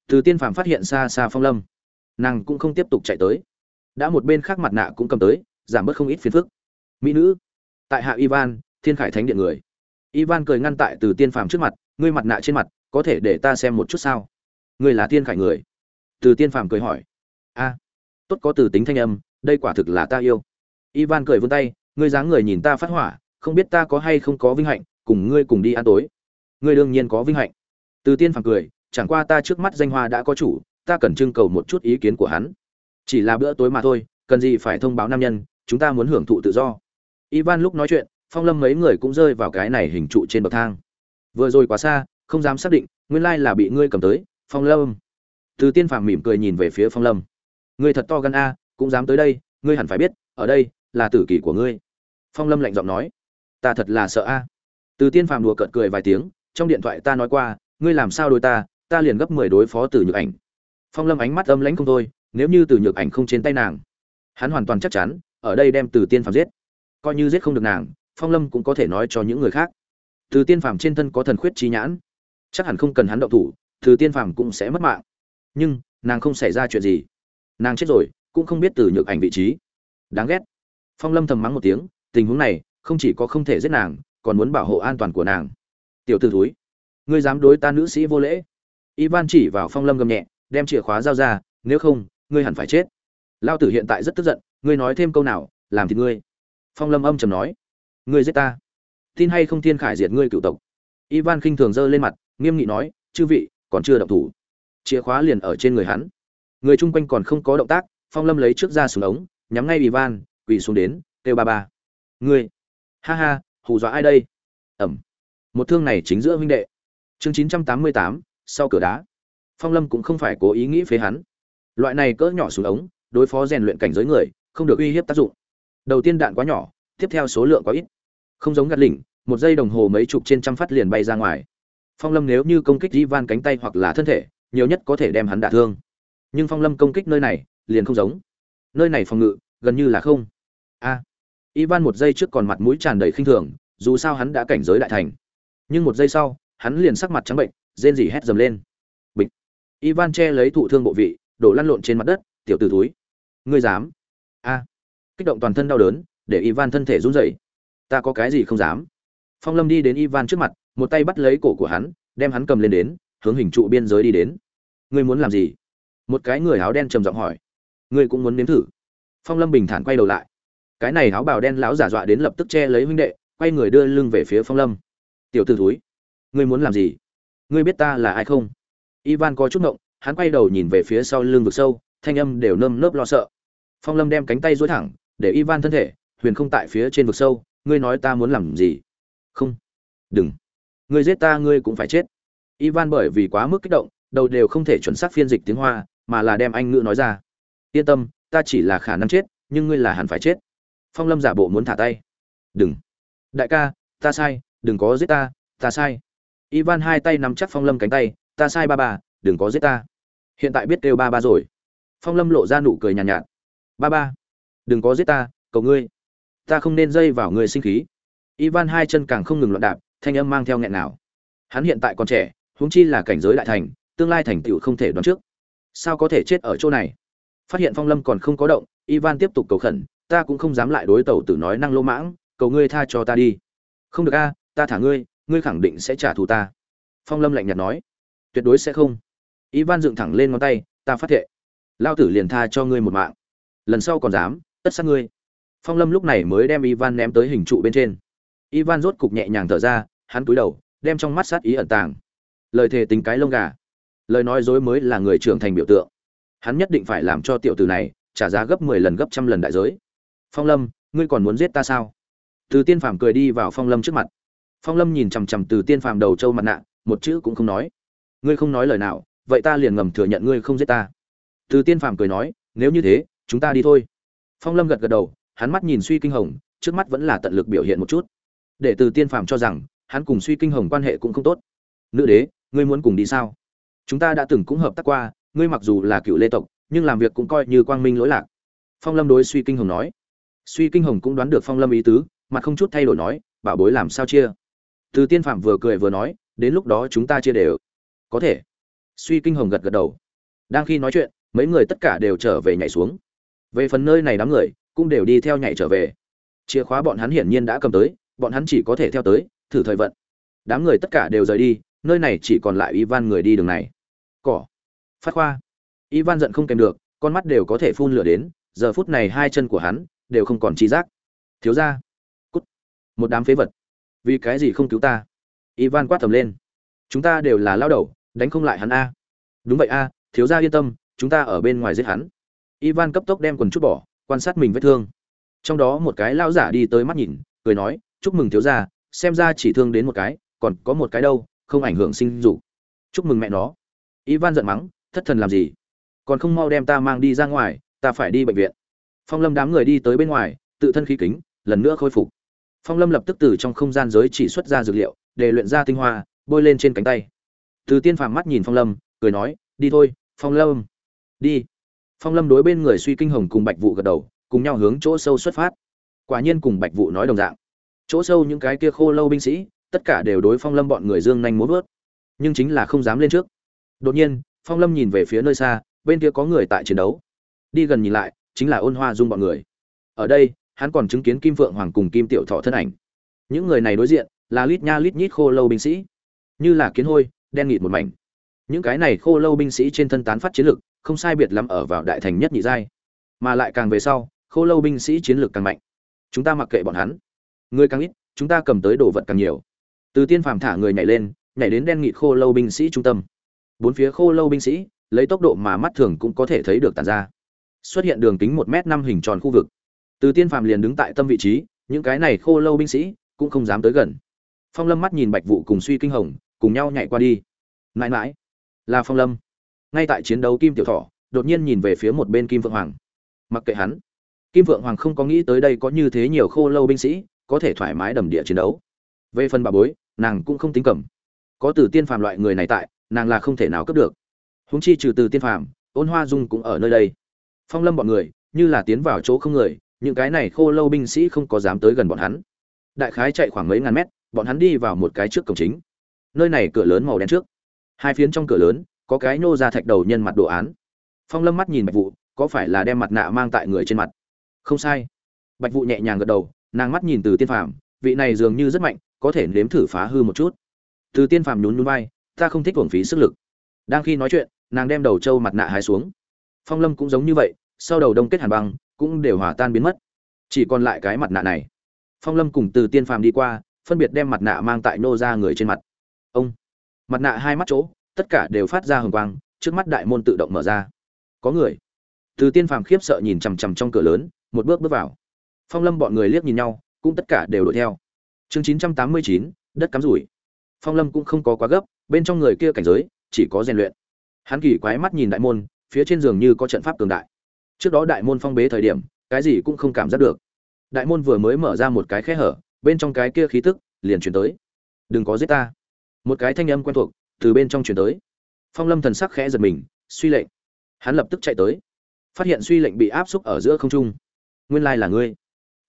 Từ tiên phàm phát hiện xa xa phong lâm, nàng cũng không tiếp tục chạy tới. Đã một bên khác mặt nạ cũng cầm tới, giảm bớt không ít phiền phức. Mỹ nữ, tại hạ ivan, thiên khải thánh điện người ivan cười ngăn tại từ tiên phàm trước mặt, ngươi mặt nạ trên mặt, có thể để ta xem một chút sao? Ngươi là thiên khải người? Từ tiên phàm cười hỏi. A, tốt có từ tính thanh âm, đây quả thực là ta yêu. Ivan cười vươn tay, ngươi dáng người nhìn ta phát hỏa, không biết ta có hay không có vinh hạnh, cùng ngươi cùng đi ăn tối. Ngươi đương nhiên có vinh hạnh. Từ tiên phàm cười, chẳng qua ta trước mắt danh hoa đã có chủ, ta cần trưng cầu một chút ý kiến của hắn. Chỉ là bữa tối mà thôi, cần gì phải thông báo nam nhân, chúng ta muốn hưởng thụ tự do. Ivan lúc nói chuyện phong lâm mấy người cũng rơi vào cái này hình trụ trên bậc thang. Vừa rồi quá xa, không dám xác định, nguyên lai là bị ngươi cầm tới, phong lâm. Từ tiên phàm mỉm cười nhìn về phía phong lâm. Ngươi thật to gan a, cũng dám tới đây, ngươi hẳn phải biết, ở đây, là tử kỷ của ngươi. Phong lâm lạnh giọng nói. Ta thật là sợ a. Từ tiên phàm đùa cợt cười vài tiếng, trong điện thoại ta nói qua, ngươi làm sao đối ta ta liền gấp mười đối phó từ nhược ảnh. Phong lâm ánh mắt âm lãnh không thôi, nếu như từ nhược ảnh không trên tay nàng, hắn hoàn toàn chắc chắn, ở đây đem từ tiên phàm giết. Coi như giết không được nàng phong lâm cũng có thể nói cho những người khác. Từ tiên phàm trên thân có thần khuyết trí nhãn. Chắc hẳn không cần hắn động thủ, từ tiên phàm cũng sẽ mất mạng. Nhưng, nàng không xảy ra chuyện gì. Nàng chết rồi, cũng không biết từ nhược ảnh vị trí. Đáng ghét. Phong lâm thầm mắng một tiếng, tình huống này, không chỉ có không thể giết nàng, còn muốn bảo hộ an toàn của nàng. Tiểu t ử thúi, ngươi dám đối ta nữ sĩ vô lễ. Ivan chỉ vào phong lâm gầm nhẹ, đem chìa khóa giao ra, nếu không, ngươi hẳn phải chết. Lao tử hiện tại rất tức giận, ngươi nói thêm câu nào, làm thì ngươi. Phong lâm âm trầm nói ngươi giết ta. Tin hay không thiên khải diệt ngươi cựu tộc? Ivan khinh thường giơ lên mặt, nghiêm nghị nói, chư vị, còn chưa động thủ. Chìa khóa liền ở trên người hắn. Người chung quanh còn không có động tác, phong lâm lấy trước ra xuống ống, nhắm ngay ivan, quỳ xuống đến, kêu ba ba. Ngươi, ha ha, hù dọa ai đây? Ẩm. Một thương này chính giữa huynh đệ. Chương chín trăm tám mươi tám, sau cửa đá. Phong lâm cũng không phải cố ý nghĩ phế hắn. Loại này cỡ nhỏ xuống ống, đối phó rèn luyện cảnh giới người, không được uy hiếp tác dụng. Đầu tiên đạn quá nhỏ tiếp theo số lượng quá ít. Không giống gạt lỉnh, một giây đồng hồ mấy chục trên trăm phát liền bay ra ngoài. Phong lâm nếu như công kích di van cánh tay hoặc là thân thể, nhiều nhất có thể đem hắn đả thương. Nhưng phong lâm công kích nơi này, liền không giống. Nơi này phòng ngự, gần như là không. A. Ivan một giây trước còn mặt mũi tràn đầy khinh thường, dù sao hắn đã cảnh giới đại thành. Nhưng một giây sau, hắn liền sắc mặt trắng bệnh, rên rỉ hét dầm lên. Bịch. Ivan che lấy thụ thương bộ vị, đổ lăn lộn trên mặt đất, tiểu t túi ngươi dám. A. Kích động toàn thân đau đớn để ivan thân thể run rẩy. Ta có cái gì không dám. Phong lâm đi đến ivan trước mặt, một tay bắt lấy cổ của hắn, đem hắn cầm lên đến, hướng hình trụ biên giới đi đến. Ngươi muốn làm gì? Một cái người áo đen trầm giọng hỏi. Ngươi cũng muốn nếm thử. Phong lâm bình thản quay đầu lại. Cái này áo bào đen lão giả dọa đến lập tức che lấy huynh đệ, quay người đưa lưng về phía phong lâm. Tiểu tử ử thúi, ngươi muốn làm gì? Ngươi biết ta là ai không? Ivan có chút ngộng, hắn quay đầu nhìn về phía sau lưng vực sâu, thanh âm đều nơm nớp lo sợ. Phong lâm đem cánh tay duỗi thẳng, để ivan thân thể huyền không tại phía trên vực sâu ngươi nói ta muốn làm gì? Không. Đừng. Ngươi giết ta ngươi cũng phải chết. Ivan bởi vì quá mức kích động đầu đều không thể chuẩn xác phiên dịch tiếng hoa mà là đem anh ngữ nói ra. Yên tâm ta chỉ là khả năng chết nhưng ngươi là hẳn phải chết. Phong lâm giả bộ muốn thả tay. Đừng. Đại ca ta sai đừng có giết ta ta sai. Ivan hai tay nắm chắc phong lâm cánh tay ta sai ba ba đừng có giết ta. Hiện tại biết kêu ba ba rồi. Phong lâm lộ ra nụ cười nhàn nhạt, nhạt ba ba đừng có giết ta cầu ngươi ta không nên dây vào người sinh khí. Ivan hai chân càng không ngừng loạn đạp, thanh âm mang theo nghẹn nào hắn hiện tại còn trẻ, huống chi là cảnh giới đại thành, tương lai thành tựu không thể đoán trước. Sao có thể chết ở chỗ này? Phát hiện phong lâm còn không có động, ivan tiếp tục cầu khẩn, ta cũng không dám lại đối tẩu tử nói năng lô mãng, cầu ngươi tha cho ta đi. Không được a, ta thả ngươi ngươi khẳng định sẽ trả thù ta. Phong lâm lạnh nhạt nói. Tuyệt đối sẽ không. Ivan dựng thẳng lên ngón tay, ta phát thệ. Lao tử liền tha cho ngươi một mạng. Lần sau còn dám, tất sát ngươi phong lâm lúc này mới đem ivan ném tới hình trụ bên trên. Ivan rốt cục nhẹ nhàng thở ra, hắn cúi đầu, đem trong mắt sát ý ẩn tàng. Lời thề tính cái lông gà. Lời nói dối mới là người trưởng thành biểu tượng. Hắn nhất định phải làm cho tiểu tử này trả giá gấp mười lần gấp trăm lần đại giới. Phong lâm, ngươi còn muốn giết ta sao? Từ tiên phàm cười đi vào phong lâm trước mặt. Phong lâm nhìn chằm chằm từ tiên phàm đầu trâu mặt nạ, một chữ cũng không nói. Ngươi không nói lời nào, vậy ta liền ngầm thừa nhận ngươi không giết ta. Từ tiên phàm cười nói, nếu như thế, chúng ta đi thôi. Phong lâm gật gật đầu hắn mắt nhìn suy kinh hồng, trước mắt vẫn là tận lực biểu hiện một chút. Để từ tiên phàm cho rằng, hắn cùng suy kinh hồng quan hệ cũng không tốt. Nữ đế, ngươi muốn cùng đi sao? Chúng ta đã từng cũng hợp tác qua, ngươi mặc dù là cựu lê tộc, nhưng làm việc cũng coi như quang minh lỗi lạc. Phong lâm đối suy kinh hồng nói. Suy kinh hồng cũng đoán được phong lâm ý tứ mà không chút thay đổi nói, bảo bối làm sao chia? Từ tiên phạm vừa cười vừa nói, đến lúc đó chúng ta chia đều. Có thể. Suy kinh hồng gật gật đầu. Đang khi nói chuyện, mấy người tất cả đều trở về nhảy xuống. Về phần nơi này đám người cũng đều đi theo nhảy trở về. Chìa khóa bọn hắn hiển nhiên đã cầm tới, bọn hắn chỉ có thể theo tới, thử thời vận. Đám người tất cả đều rời đi, nơi này chỉ còn lại ivan người đi đường này. Cỏ. Phát khoa. Ivan giận không kèm được, con mắt đều có thể phun lửa đến, giờ phút này hai chân của hắn đều không còn chi giác. Thiếu ra cút. Một đám phế vật. Vì cái gì không cứu ta? Ivan quát tầm lên. Chúng ta đều là lao đầu, đánh không lại hắn a. Đúng vậy a, thiếu ra yên tâm, chúng ta ở bên ngoài giết hắn. Ivan cấp tốc đem quần chút bỏ quan sát mình vết thương. Trong đó một cái lão giả đi tới mắt nhìn, cười nói, chúc mừng thiếu gia, xem ra chỉ thương đến một cái, còn có một cái đâu, không ảnh hưởng sinh dục. Chúc mừng mẹ nó. Ivan giận mắng, thất thần làm gì? Còn không mau đem ta mang đi ra ngoài, ta phải đi bệnh viện. Phong lâm đám người đi tới bên ngoài, tự thân khí kính, lần nữa khôi phục. Phong lâm lập tức từ trong không gian giới chỉ xuất ra dược liệu, để luyện ra tinh hoa, bôi lên trên cánh tay. Từ tiên phàm mắt nhìn phong lâm, cười nói, đi thôi, phong lâm. Đi phong lâm đối bên người suy kinh hồng cùng bạch vụ gật đầu, cùng nhau hướng chỗ sâu xuất phát. Quả nhiên cùng bạch vụ nói đồng dạng. Chỗ sâu những cái kia khô lâu binh sĩ, tất cả đều đối phong lâm bọn người dương nhanh muốn vớt. Nhưng chính là không dám lên trước. Đột nhiên, phong lâm nhìn về phía nơi xa, bên kia có người tại chiến đấu. Đi gần nhìn lại, chính là ôn hoa dung bọn người. Ở đây, hắn còn chứng kiến kim phượng hoàng cùng kim tiểu thọ thân ảnh. Những người này đối diện, là lít nha lít nhít khô lâu binh sĩ. Như là kiến hôi, đen nghịt một mảnh. Những cái này khô lâu binh sĩ trên thân tán phát chiến lực không sai biệt lắm ở vào đại thành nhất nhị giai, mà lại càng về sau, khô lâu binh sĩ chiến lược càng mạnh. Chúng ta mặc kệ bọn hắn. Người càng ít, chúng ta cầm tới đồ vật càng nhiều. Từ tiên phàm thả người nhảy lên, nhảy đến đen nghịt khô lâu binh sĩ trung tâm. Bốn phía khô lâu binh sĩ, lấy tốc độ mà mắt thường cũng có thể thấy được tàn ra. Xuất hiện đường kính một m năm hình tròn khu vực. Từ tiên phàm liền đứng tại tâm vị trí, những cái này khô lâu binh sĩ cũng không dám tới gần. Phong lâm mắt nhìn bạch vụ cùng suy kinh hồng, cùng nhau nhảy qua đi. Mãi mãi, là phong lâm ngay tại chiến đấu kim tiểu Thỏ, đột nhiên nhìn về phía một bên kim phượng hoàng. Mặc kệ hắn, kim phượng hoàng không có nghĩ tới đây có như thế nhiều khô lâu binh sĩ, có thể thoải mái đầm địa chiến đấu. Về phần bà bối, nàng cũng không tính cầm. Có từ tiên phàm loại người này tại, nàng là không thể nào cấp được. Húng chi trừ từ tiên phàm, ôn hoa dung cũng ở nơi đây. Phong lâm bọn người, như là tiến vào chỗ không người, những cái này khô lâu binh sĩ không có dám tới gần bọn hắn. Đại khái chạy khoảng mấy ngàn mét, bọn hắn đi vào một cái trước cổng chính. Nơi này cửa lớn màu đen trước. Hai phiến trong cửa lớn có cái nô ra thạch đầu nhân mặt đồ án. Phong lâm mắt nhìn bạch vụ có phải là đem mặt nạ mang tại người trên mặt? Không sai. Bạch vụ nhẹ nhàng gật đầu, nàng mắt nhìn từ tiên phàm, vị này dường như rất mạnh, có thể nếm thử phá hư một chút. Từ tiên phàm nhún nhún vai, ta không thích hưởng phí sức lực. Đang khi nói chuyện, nàng đem đầu trâu mặt nạ hái xuống. Phong lâm cũng giống như vậy, sau đầu đông kết hàn băng, cũng đều hòa tan biến mất. Chỉ còn lại cái mặt nạ này. Phong lâm cùng từ tiên phàm đi qua, phân biệt đem mặt nạ mang tại nô ra người trên mặt. Ông. Mặt nạ hai mắt chỗ tất cả đều phát ra hồng quang, trước mắt đại môn tự động mở ra. Có người. Từ tiên phàm khiếp sợ nhìn chằm chằm trong cửa lớn, một bước bước vào. Phong lâm bọn người liếc nhìn nhau, cũng tất cả đều đuổi theo. Chương chín trăm tám mươi chín, đất cắm rủi. Phong lâm cũng không có quá gấp, bên trong người kia cảnh giới, chỉ có rèn luyện. Hắn kỳ quái mắt nhìn đại môn, phía trên giường như có trận pháp cường đại. Trước đó đại môn phong bế thời điểm, cái gì cũng không cảm giác được. Đại môn vừa mới mở ra một cái khe hở, bên trong cái kia khí tức, liền truyền tới. Đừng có giết ta. Một cái thanh âm quen thuộc từ bên trong chuyển tới. Phong lâm thần sắc khẽ giật mình, suy lệnh. Hắn lập tức chạy tới. Phát hiện suy lệnh bị áp xúc ở giữa không trung. Nguyên lai là ngươi.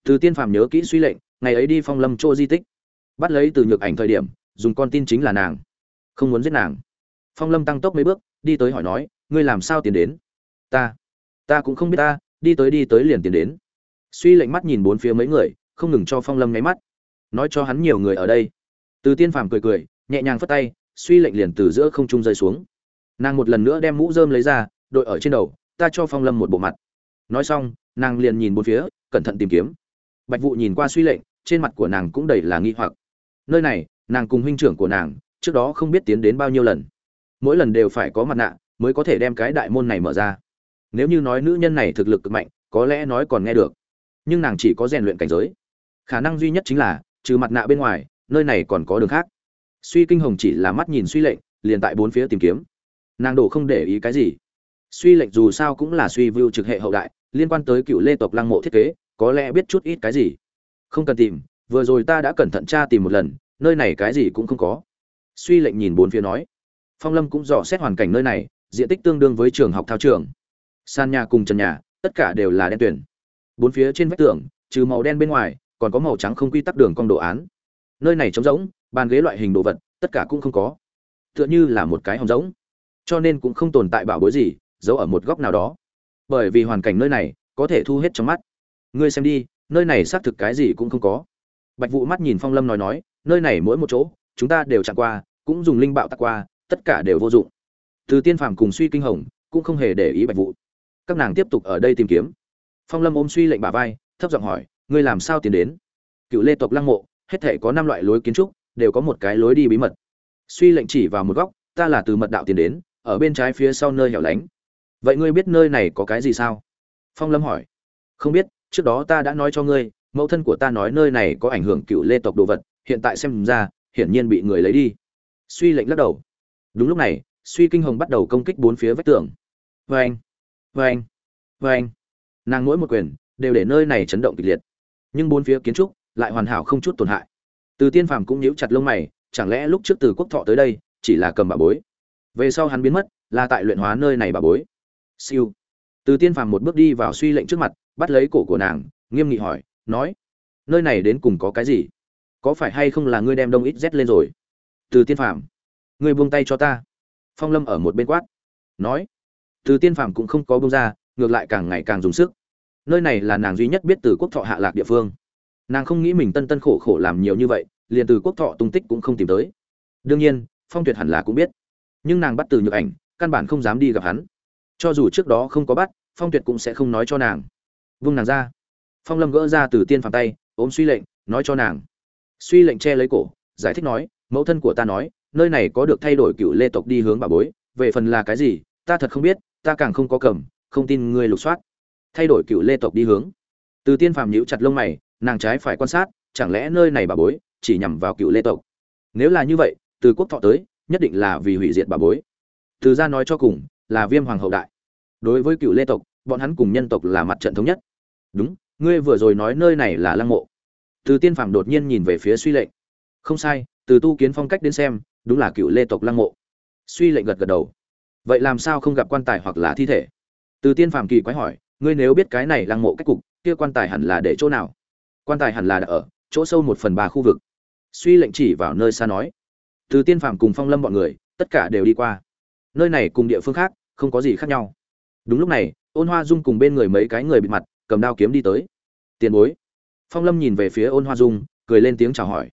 Từ tiên phàm nhớ kỹ suy lệnh, ngày ấy đi phong lâm chỗ di tích. Bắt lấy từ nhược ảnh thời điểm, dùng con tin chính là nàng. Không muốn giết nàng. Phong lâm tăng tốc mấy bước, đi tới hỏi nói, ngươi làm sao tiến đến? Ta ta cũng không biết ta, đi tới đi tới liền tiến đến. Suy lệnh mắt nhìn bốn phía mấy người, không ngừng cho phong lâm nháy mắt. Nói cho hắn nhiều người ở đây. Từ tiên phàm cười cười, nhẹ nhàng phất tay suy lệnh liền từ giữa không trung rơi xuống. Nàng một lần nữa đem mũ rơm lấy ra, đội ở trên đầu, ta cho phong lâm một bộ mặt. Nói xong, nàng liền nhìn bốn phía, cẩn thận tìm kiếm. Bạch vụ nhìn qua suy lệnh, trên mặt của nàng cũng đầy là nghi hoặc. Nơi này, nàng cùng huynh trưởng của nàng, trước đó không biết tiến đến bao nhiêu lần. Mỗi lần đều phải có mặt nạ, mới có thể đem cái đại môn này mở ra. Nếu như nói nữ nhân này thực lực cực mạnh, có lẽ nói còn nghe được. Nhưng nàng chỉ có rèn luyện cảnh giới. Khả năng duy nhất chính là, trừ mặt nạ bên ngoài, nơi này còn có đường khác suy kinh hồng chỉ là mắt nhìn suy lệnh, liền tại bốn phía tìm kiếm. Nàng đổ không để ý cái gì. Suy lệnh dù sao cũng là suy vưu trực hệ hậu đại, liên quan tới cựu lê tộc lăng mộ thiết kế, có lẽ biết chút ít cái gì. Không cần tìm, vừa rồi ta đã cẩn thận tra tìm một lần, nơi này cái gì cũng không có. Suy lệnh nhìn bốn phía nói. Phong lâm cũng dò xét hoàn cảnh nơi này, diện tích tương đương với trường học thao trường. Sàn nhà cùng trần nhà, tất cả đều là đen tuyển bốn phía trên vách tường, trừ màu đen bên ngoài, còn có màu trắng không quy tắc đường cong đồ án nơi này trống rỗng, bàn ghế loại hình đồ vật, tất cả cũng không có. Tựa như là một cái hòng rỗng. Cho nên cũng không tồn tại bảo bối gì, giấu ở một góc nào đó. Bởi vì hoàn cảnh nơi này có thể thu hết trong mắt. Ngươi xem đi, nơi này xác thực cái gì cũng không có. Bạch vụ mắt nhìn phong lâm nói nói, nơi này mỗi một chỗ, chúng ta đều chặn qua, cũng dùng linh bạo tắc qua, tất cả đều vô dụng. Từ tiên phàm cùng suy kinh hồng cũng không hề để ý bạch vụ các nàng tiếp tục ở đây tìm kiếm. Phong lâm ôm suy lệnh bà vai, thấp giọng hỏi, ngươi làm sao tiến đến? Cựu lê tộc lăng mộ hết thể có năm loại lối kiến trúc, đều có một cái lối đi bí mật. Suy lệnh chỉ vào một góc, ta là từ mật đạo tiến đến, ở bên trái phía sau nơi hẻo lánh. Vậy ngươi biết nơi này có cái gì sao? Phong lâm hỏi. Không biết, trước đó ta đã nói cho ngươi, mẫu thân của ta nói nơi này có ảnh hưởng cựu lê tộc đồ vật, hiện tại xem ra, hiển nhiên bị người lấy đi. Suy lệnh lắc đầu. Đúng lúc này, suy kinh hồng bắt đầu công kích bốn phía vách tường. Vê anh vê anh vê anh nàng mỗi một quyền đều để nơi này chấn động kịch liệt. Nhưng bốn phía kiến trúc lại hoàn hảo không chút tổn hại. Từ tiên phàm cũng nhíu chặt lông mày, chẳng lẽ lúc trước từ quốc thọ tới đây, chỉ là cầm bà bối? Về sau hắn biến mất, là tại luyện hóa nơi này bà bối. Siêu. Từ tiên phàm một bước đi vào suy lệnh trước mặt, bắt lấy cổ của nàng, nghiêm nghị hỏi, nói, nơi này đến cùng có cái gì? Có phải hay không là ngươi đem đông ít rét lên rồi? Từ tiên phàm, ngươi buông tay cho ta. Phong lâm ở một bên quát, nói, từ tiên phàm cũng không có buông ra, ngược lại càng ngày càng dùng sức. Nơi này là nàng duy nhất biết từ quốc thọ hạ lạc địa phương nàng không nghĩ mình tân tân khổ khổ làm nhiều như vậy, liền từ quốc thọ tung tích cũng không tìm tới. Đương nhiên, phong tuyệt hẳn là cũng biết. Nhưng nàng bắt từ nhược ảnh, căn bản không dám đi gặp hắn. Cho dù trước đó không có bắt, phong tuyệt cũng sẽ không nói cho nàng. Vung nàng ra. Phong lâm gỡ ra từ tiên phàm tay ôm suy lệnh, nói cho nàng. Suy lệnh che lấy cổ, giải thích nói, mẫu thân của ta nói, nơi này có được thay đổi cựu lê tộc đi hướng bà bối, về phần là cái gì, ta thật không biết, ta càng không có cầm, không tin ngươi lục soát. Thay đổi cựu lê tộc đi hướng. Từ tiên phàm nhíu chặt lông mày nàng trái phải quan sát, chẳng lẽ nơi này bà bối chỉ nhằm vào cựu lê tộc? Nếu là như vậy, từ quốc thọ tới, nhất định là vì hủy diệt bà bối. Từ gia nói cho cùng, là viêm hoàng hậu đại. Đối với cựu lê tộc, bọn hắn cùng nhân tộc là mặt trận thống nhất. Đúng, ngươi vừa rồi nói nơi này là lăng mộ. Từ tiên phàm đột nhiên nhìn về phía suy lệnh. Không sai, từ tu kiến phong cách đến xem, đúng là cựu lê tộc lăng mộ. Suy lệnh gật gật đầu. Vậy làm sao không gặp quan tài hoặc là thi thể? Từ tiên phàm kỳ quái hỏi, ngươi nếu biết cái này lăng mộ cách cục, kia quan tài hẳn là để chỗ nào? Quan tài hẳn là đã ở, chỗ sâu một phần ba khu vực. Suy lệnh chỉ vào nơi xa nói, từ tiên phàm cùng phong lâm bọn người, tất cả đều đi qua. Nơi này cùng địa phương khác, không có gì khác nhau. Đúng lúc này, ôn hoa dung cùng bên người mấy cái người bị mặt, cầm đao kiếm đi tới. Tiền bối. Phong lâm nhìn về phía ôn hoa dung, cười lên tiếng chào hỏi,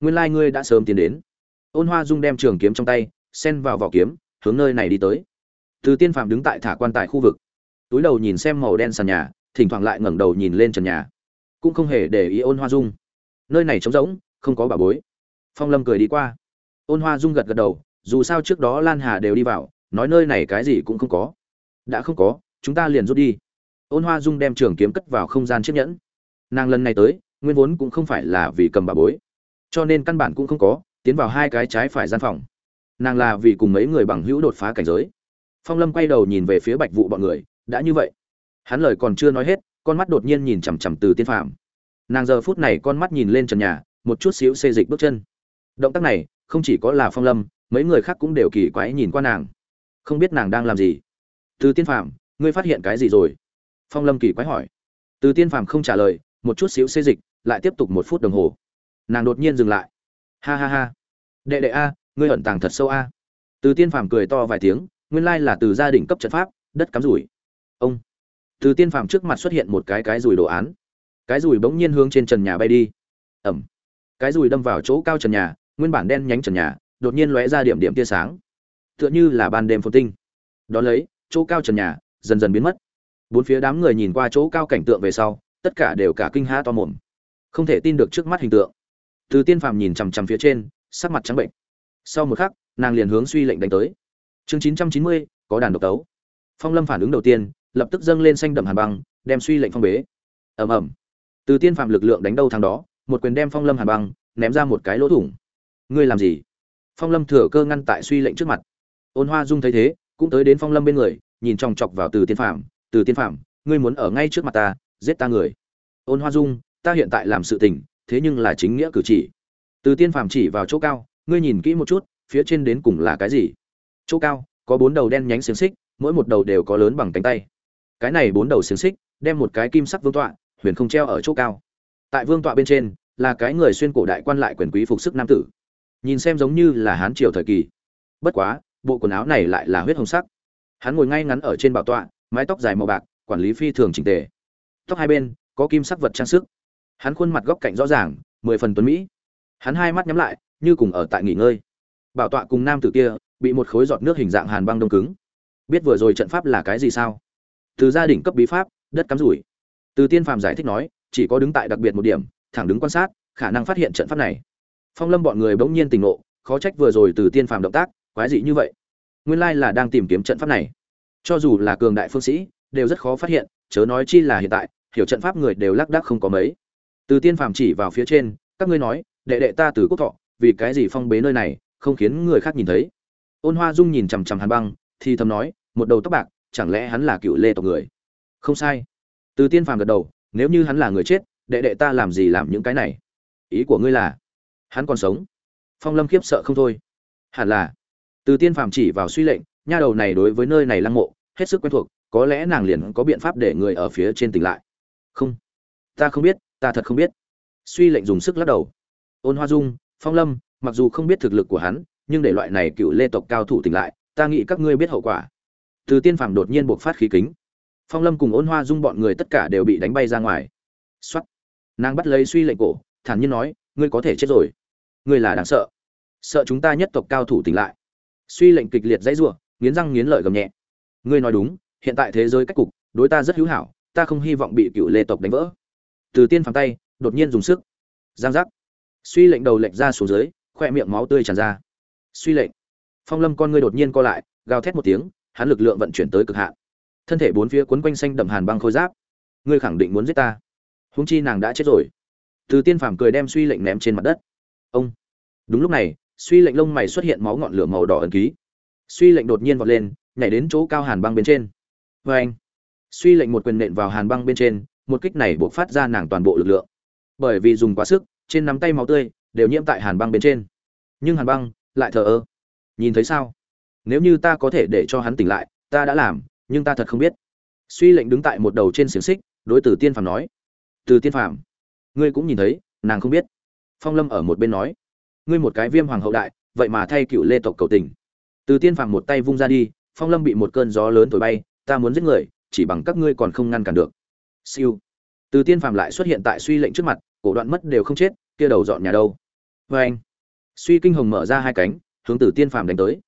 nguyên lai、like、ngươi đã sớm tiến đến. Ôn hoa dung đem trường kiếm trong tay, xen vào vỏ kiếm, hướng nơi này đi tới. Từ tiên phạm đứng tại thả quan tài khu vực. Túi đầu nhìn xem màu đen sàn nhà, thỉnh thoảng lại ngẩng đầu nhìn lên trần nhà cũng không hề để ý ôn hoa dung. Nơi này trống rỗng, không có bà bối. Phong lâm cười đi qua. Ôn hoa dung gật gật đầu, dù sao trước đó lan hà đều đi vào, nói nơi này cái gì cũng không có. Đã không có, chúng ta liền rút đi. Ôn hoa dung đem trường kiếm cất vào không gian chiếc nhẫn. Nàng lần này tới, nguyên vốn cũng không phải là vì cầm bà bối. Cho nên căn bản cũng không có, tiến vào hai cái trái phải gian phòng. Nàng là vì cùng mấy người bằng hữu đột phá cảnh giới. Phong lâm quay đầu nhìn về phía bạch vụ bọn người, đã như vậy. Hắn lời còn chưa nói hết con mắt đột nhiên nhìn chằm chằm từ tiên phạm nàng giờ phút này con mắt nhìn lên trần nhà, một chút xíu xê dịch bước chân. Động tác này, không chỉ có là phong lâm, mấy người khác cũng đều kỳ quái nhìn qua nàng. Không biết nàng đang làm gì. Từ tiên phạm ngươi phát hiện cái gì rồi? Phong lâm kỳ quái hỏi. Từ tiên phạm không trả lời, một chút xíu xê dịch, lại tiếp tục một phút đồng hồ. Nàng đột nhiên dừng lại. Ha ha ha. Đệ đệ a, ngươi ẩn tàng thật sâu a. Từ tiên phàm cười to vài tiếng, nguyên lai là từ gia đình cấp trận pháp, đất cắm rủi. Ông từ tiên phàm trước mặt xuất hiện một cái cái rùi đồ án. Cái rùi bỗng nhiên hướng trên trần nhà bay đi. Ẩm. Cái rùi đâm vào chỗ cao trần nhà, nguyên bản đen nhánh trần nhà, đột nhiên lóe ra điểm điểm tia sáng. Tựa như là ban đêm phồn tinh. Đ ó lấy, chỗ cao trần nhà dần dần biến mất. Bốn phía đám người nhìn qua chỗ cao cảnh tượng về sau, tất cả đều cả kinh há to mồm. Không thể tin được trước mắt hình tượng. Từ tiên phàm nhìn chằm chằm phía trên, sắc mặt trắng bệnh. Sau một khắc, nàng liền hướng suy lệnh đánh tới. Chương chín trăm chín mươi, có đàn độc tấu. Phong lâm phản ứng đầu tiên lập tức dâng lên xanh đậm hàn băng, đem suy lệnh phong bế. Ầm ầm. Từ tiên phạm lực lượng đánh đâu thằng đó, một quyền đem phong lâm hàn băng, ném ra một cái lỗ thủng. Ngươi làm gì? Phong lâm thừa cơ ngăn tại suy lệnh trước mặt. Ôn hoa dung thấy thế, cũng tới đến phong lâm bên người, nhìn chòng chọc vào từ tiên phạm. Từ tiên phạm, ngươi muốn ở ngay trước mặt ta, giết ta người. Ôn hoa dung, ta hiện tại làm sự tình, thế nhưng là chính nghĩa cử chỉ. Từ tiên phạm chỉ vào chỗ cao, ngươi nhìn kỹ một chút, phía trên đến cùng là cái gì? Chỗ cao, có bốn đầu đen nhánh xiềng xích, mỗi một đầu đều có lớn bằng cánh tay cái này bốn đầu xiềng xích, đem một cái kim sắc vương tọa, huyền không treo ở chỗ cao. Tại vương tọa bên trên, là cái người xuyên cổ đại quan lại quyền quý phục sức nam tử. Nhìn xem giống như là hán triều thời kỳ. Bất quá, bộ quần áo này lại là huyết hồng sắc. Hắn ngồi ngay ngắn ở trên bảo tọa, mái tóc dài màu bạc, quản lý phi thường trình tề. Tóc hai bên, có kim sắc vật trang sức. Hắn khuôn mặt góc cạnh rõ ràng, mười phần tuấn mỹ. Hắn hai mắt nhắm lại, như cùng ở tại nghỉ ngơi. Bảo tọa cùng nam tử kia, bị một khối giọt nước hình dạng hàn băng đông cứng. Biết vừa rồi trận pháp là cái gì sao? Từ gia đình cấp bí pháp, đất cắm rủi. Từ tiên phàm giải thích nói, chỉ có đứng tại đặc biệt một điểm, thẳng đứng quan sát, khả năng phát hiện trận pháp này. Phong lâm bọn người bỗng nhiên tỉnh ngộ, khó trách vừa rồi từ tiên phàm động tác, quái dị như vậy. Nguyên lai là đang tìm kiếm trận pháp này. Cho dù là cường đại phương sĩ, đều rất khó phát hiện, chớ nói chi là hiện tại, hiểu trận pháp người đều lác đác không có mấy. Từ tiên phàm chỉ vào phía trên, các ngươi nói, đệ đệ ta từ quốc thọ, vì cái gì phong bế nơi này, không khiến người khác nhìn thấy? Ôn hoa dung nhìn chằm chằm hàn băng, thì thầm nói, một đầu tóc bạc chẳng lẽ hắn là cựu lê tộc người? Không sai. Từ tiên phàm gật đầu, nếu như hắn là người chết, đệ đệ ta làm gì làm những cái này? Ý của ngươi là, hắn còn sống? Phong lâm khiếp sợ không thôi. Hẳn là. Từ tiên phàm chỉ vào suy lệnh, nha đầu này đối với nơi này lăng mộ, hết sức quen thuộc, có lẽ nàng liền có biện pháp để người ở phía trên tỉnh lại. Không. Ta không biết, ta thật không biết. Suy lệnh dùng sức lắc đầu. Ôn hoa dung, phong lâm, mặc dù không biết thực lực của hắn, nhưng để loại này cựu lê tộc cao thủ tỉnh lại, ta nghĩ các ngươi biết hậu quả từ tiên phàm đột nhiên buộc phát khí kính. Phong lâm cùng ôn hoa dung bọn người tất cả đều bị đánh bay ra ngoài. X nàng bắt lấy suy lệnh cổ, thản nhiên nói, ngươi có thể chết rồi. Ngươi là đáng sợ. Sợ chúng ta nhất tộc cao thủ tỉnh lại. Suy lệnh kịch liệt dãy giụa nghiến răng nghiến lợi gầm nhẹ. Ngươi nói đúng, hiện tại thế giới cách cục, đối ta rất hữu hảo, ta không hy vọng bị cựu lê tộc đánh vỡ. Từ tiên phàm tay, đột nhiên dùng sức. Giang giác. Suy lệnh đầu lệnh ra xuống dưới, khoe miệng máu tươi tràn ra. Suy lệnh. Phong lâm con ngươi đột nhiên co lại, gào thét một tiếng hắn lực lượng vận chuyển tới cực hạn. Thân thể bốn phía quấn quanh xanh đậm hàn băng khôi giáp. Ngươi khẳng định muốn giết ta. Húng chi nàng đã chết rồi. Từ tiên phàm cười đem suy lệnh ném trên mặt đất. Ông. Đúng lúc này, suy lệnh lông mày xuất hiện máu ngọn lửa màu đỏ ẩn ký. Suy lệnh đột nhiên vọt lên, nhảy đến chỗ cao hàn băng bên trên. Vê anh. Suy lệnh một quyền nện vào hàn băng bên trên, một kích này buộc phát ra nàng toàn bộ lực lượng. Bởi vì dùng quá sức, trên nắm tay máu tươi, đều nhiễm tại hàn băng bên trên. Nhưng hàn băng lại thờ ơ. Nhìn thấy sao? Nếu như ta có thể để cho hắn tỉnh lại, ta đã làm, nhưng ta thật không biết. Suy lệnh đứng tại một đầu trên xiềng xích, đối từ tiên phàm nói. Từ tiên phàm, ngươi cũng nhìn thấy, nàng không biết. Phong lâm ở một bên nói. Ngươi một cái viêm hoàng hậu đại, vậy mà thay cựu lê tộc cầu tình. Từ tiên phàm một tay vung ra đi, phong lâm bị một cơn gió lớn thổi bay, ta muốn giết người, chỉ bằng các ngươi còn không ngăn cản được. Siêu. Từ tiên phàm lại xuất hiện tại suy lệnh trước mặt, cổ đoạn mất đều không chết, kia đầu dọn nhà đâu. Vê anh suy kinh hồng mở ra hai cánh, hướng từ tiên phàm đánh tới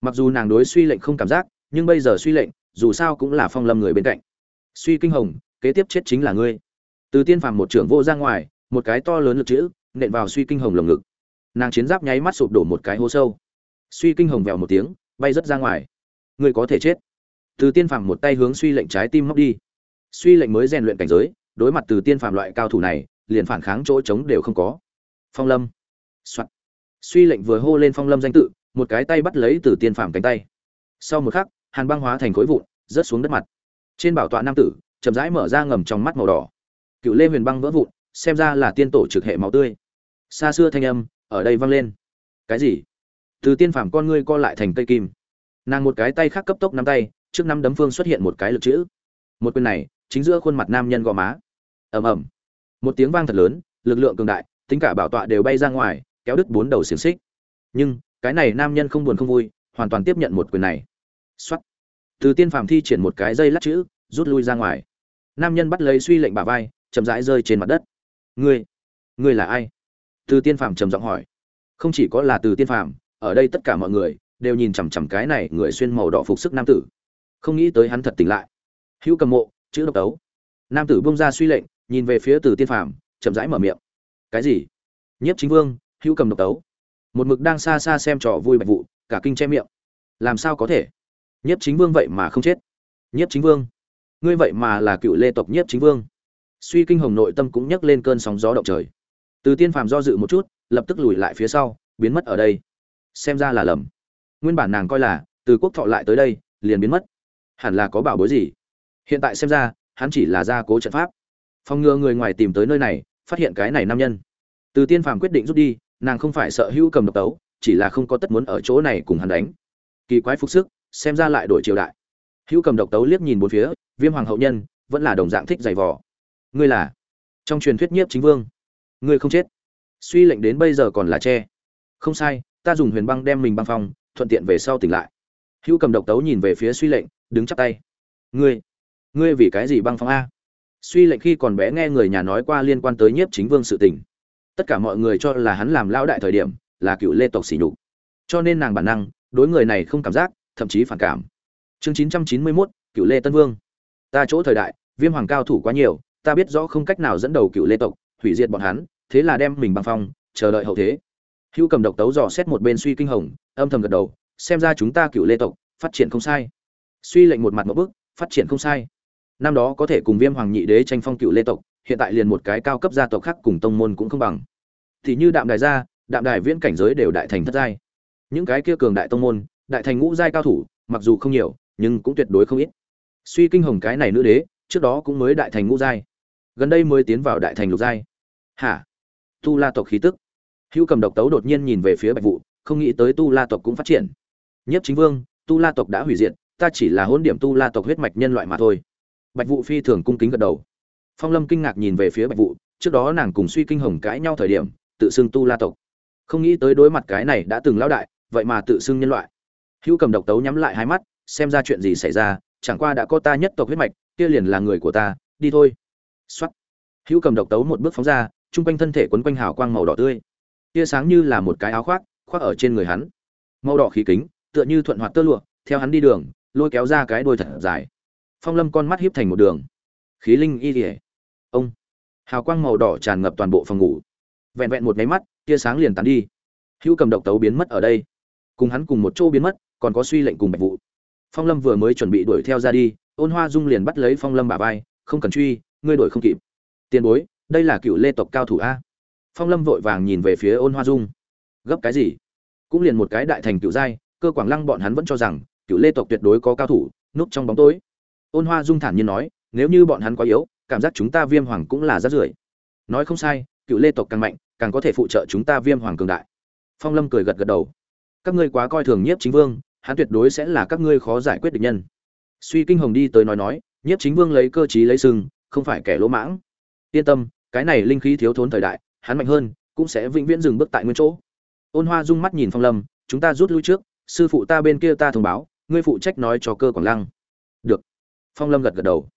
mặc dù nàng đối suy lệnh không cảm giác, nhưng bây giờ suy lệnh, dù sao cũng là phong lâm người bên cạnh. Suy kinh hồng, kế tiếp chết chính là ngươi. Từ tiên phàm một trưởng vô ra ngoài, một cái to lớn lực chữ, nện vào suy kinh hồng lồng ngực. Nàng chiến giáp nháy mắt sụp đổ một cái hố sâu. Suy kinh hồng vèo một tiếng, bay rất ra ngoài. Ngươi có thể chết. Từ tiên phàm một tay hướng suy lệnh trái tim móc đi. Suy lệnh mới rèn luyện cảnh giới, đối mặt từ tiên phàm loại cao thủ này, liền phản kháng chỗ trống đều không có. Phong lâm、Soạn. suy lệnh vừa hô lên phong lâm danh tự một cái tay bắt lấy từ tiên phàm cánh tay. Sau một khắc, hàn băng hóa thành khối vụn, rớt xuống đất mặt. Trên bảo tọa nam tử, chậm rãi mở ra ngầm trong mắt màu đỏ. Cựu lê huyền băng vỡ vụn, xem ra là tiên tổ trực hệ máu tươi. Xa xưa thanh âm, ở đây vang lên. Cái gì? Từ tiên phàm con ngươi co lại thành cây kim. Nàng một cái tay khác cấp tốc nắm tay, trước năm đấm phương xuất hiện một cái lực chữ. Một quyền này, chính giữa khuôn mặt nam nhân gò má. Ầm ầm. Một tiếng vang thật lớn, lực lượng cường đại, tính cả bảo tọa đều bay ra ngoài, kéo đứt bốn đầu xiềng xích. Nhưng cái này nam nhân không buồn không vui, hoàn toàn tiếp nhận một quyền này. Xuất từ tiên phàm thi triển một cái dây lắc chữ, rút lui ra ngoài. Nam nhân bắt lấy suy lệnh bà vai, chậm rãi rơi trên mặt đất. Ngươi ngươi là ai? Từ tiên phàm trầm giọng hỏi. Không chỉ có là từ tiên phàm, ở đây tất cả mọi người đều nhìn chằm chằm cái này người xuyên màu đỏ phục sức nam tử. Không nghĩ tới hắn thật tỉnh lại. Hữu cầm mộ, chữ độc tấu nam tử bông ra suy lệnh, nhìn về phía từ tiên phàm, chậm rãi mở miệng. Cái gì? Nhiếp chính vương, hữu cầm độc tấu một mực đang xa xa xem trò vui bạch vụ, cả kinh che miệng. Làm sao có thể? Nhiếp chính vương vậy mà không chết. Nhiếp chính vương? Ngươi vậy mà là cựu lê tộc nhiếp chính vương. Suy kinh hồng nội tâm cũng nhấc lên cơn sóng gió động trời. Từ tiên phàm do dự một chút, lập tức lùi lại phía sau, biến mất ở đây. Xem ra là lầm. Nguyên bản nàng coi là, từ quốc thọ lại tới đây, liền biến mất. Hẳn là có bảo bối gì? Hiện tại xem ra, hắn chỉ là gia cố trận pháp. Phòng ngừa người ngoài tìm tới nơi này, phát hiện cái này nam nhân. Từ tiên phàm quyết định rút đi nàng không phải sợ hữu cầm độc tấu, chỉ là không có tất muốn ở chỗ này cùng hắn đánh. Kỳ quái phục sức, xem ra lại đổi triều đại. Hữu cầm độc tấu liếc nhìn bốn phía, viêm hoàng hậu nhân, vẫn là đồng dạng thích giày vò. Ngươi là? Trong truyền thuyết nhiếp chính vương. Ngươi không chết. Suy lệnh đến bây giờ còn là che. Không sai, ta dùng huyền băng đem mình băng phong, thuận tiện về sau tỉnh lại. Hữu cầm độc tấu nhìn về phía suy lệnh, đứng chắp tay. Ngươi? Ngươi vì cái gì băng phong a? Suy lệnh khi còn bé nghe người nhà nói qua liên quan tới nhiếp chính vương sự tình tất cả mọi người cho là hắn làm lão đại thời điểm là cựu lê tộc sỉ nhục. Cho nên nàng bản năng đối người này không cảm giác, thậm chí phản cảm. Chương chín trăm chín mươi mốt, cựu lê tân vương. Ta chỗ thời đại, viêm hoàng cao thủ quá nhiều, ta biết rõ không cách nào dẫn đầu cựu lê tộc, hủy diệt bọn hắn, thế là đem mình băng phong, chờ đợi hậu thế. Hữu cầm độc tấu dò xét một bên suy kinh hồng, âm thầm gật đầu, xem ra chúng ta cựu lê tộc, phát triển không sai. Suy lệnh một mặt một bức phát triển không sai. Năm đó có thể cùng viêm hoàng nhị đế tranh phong cựu lê tộc hiện tại liền một cái cao cấp gia tộc khác cùng tông môn cũng không bằng. Thì như đạm đài gia, đạm đài viễn cảnh giới đều đại thành thất giai. Những cái kia cường đại tông môn, đại thành ngũ giai cao thủ, mặc dù không nhiều, nhưng cũng tuyệt đối không ít. Suy kinh hồng cái này nữ đế, trước đó cũng mới đại thành ngũ giai. Gần đây mới tiến vào đại thành lục giai. Hả? Tu la tộc khí tức. Hữu cầm độc tấu đột nhiên nhìn về phía bạch vụ không nghĩ tới tu la tộc cũng phát triển. Nhất chính vương, tu la tộc đã hủy diệt, ta chỉ là hôn điểm tu la tộc huyết mạch nhân loại mà thôi. Bạch vụ phi thường cung kính gật đầu phong lâm kinh ngạc nhìn về phía bạch vụ trước đó nàng cùng suy kinh hồng cãi nhau thời điểm, tự xưng tu la tộc. Không nghĩ tới đối mặt cái này đã từng lão đại, vậy mà tự xưng nhân loại. Hữu cầm độc tấu nhắm lại hai mắt, xem ra chuyện gì xảy ra, chẳng qua đã có ta nhất tộc huyết mạch, kia liền là người của ta, đi thôi. Xuất hữu cầm độc tấu một bước phóng ra chung quanh thân thể quấn quanh hào quang màu đỏ tươi. Tia sáng như là một cái áo khoác khoác ở trên người hắn. Màu đỏ khí kính, tựa như thuận hoạt tơ lụa, theo hắn đi đường, lôi kéo ra cái đôi thật dài. Phong lâm con mắt hiếp thành một đường. Khí linh y tỉa ông. Hào quang màu đỏ tràn ngập toàn bộ phòng ngủ. Vẹn vẹn một máy mắt, tia sáng liền tán đi. Hữu cầm độc tấu biến mất ở đây. Cùng hắn cùng một chỗ biến mất, còn có suy lệnh cùng bạch vụ phong lâm vừa mới chuẩn bị đuổi theo ra đi, ôn hoa dung liền bắt lấy phong lâm bà vai, không cần truy, ngươi đuổi không kịp. Tiền bối, đây là cựu lê tộc cao thủ a. Phong lâm vội vàng nhìn về phía ôn hoa dung. Gấp cái gì? Cũng liền một cái đại thành cựu giai, cơ quảng lăng bọn hắn vẫn cho rằng, cựu lê tộc tuyệt đối có cao thủ, núp trong bóng tối. Ôn hoa dung thản nhiên nói, nếu như bọn hắn quá yếu cảm giác chúng ta viêm hoàng cũng là rất rưởi. Nói không sai, cựu lê tộc càng mạnh, càng có thể phụ trợ chúng ta viêm hoàng cường đại. Phong lâm cười gật gật đầu. Các ngươi quá coi thường nhiếp chính vương, hắn tuyệt đối sẽ là các ngươi khó giải quyết được nhân. Suy kinh hồng đi tới nói nói, nhiếp chính vương lấy cơ chí lấy sừng, không phải kẻ lỗ mãng. Yên tâm, cái này linh khí thiếu thốn thời đại, hắn mạnh hơn, cũng sẽ vĩnh viễn dừng bước tại nguyên chỗ. Ôn hoa rung mắt nhìn phong lâm, chúng ta rút lui trước, sư phụ ta bên kia ta thông báo, ngươi phụ trách nói cho cơ quảng lăng. Được. Phong lâm gật gật đầu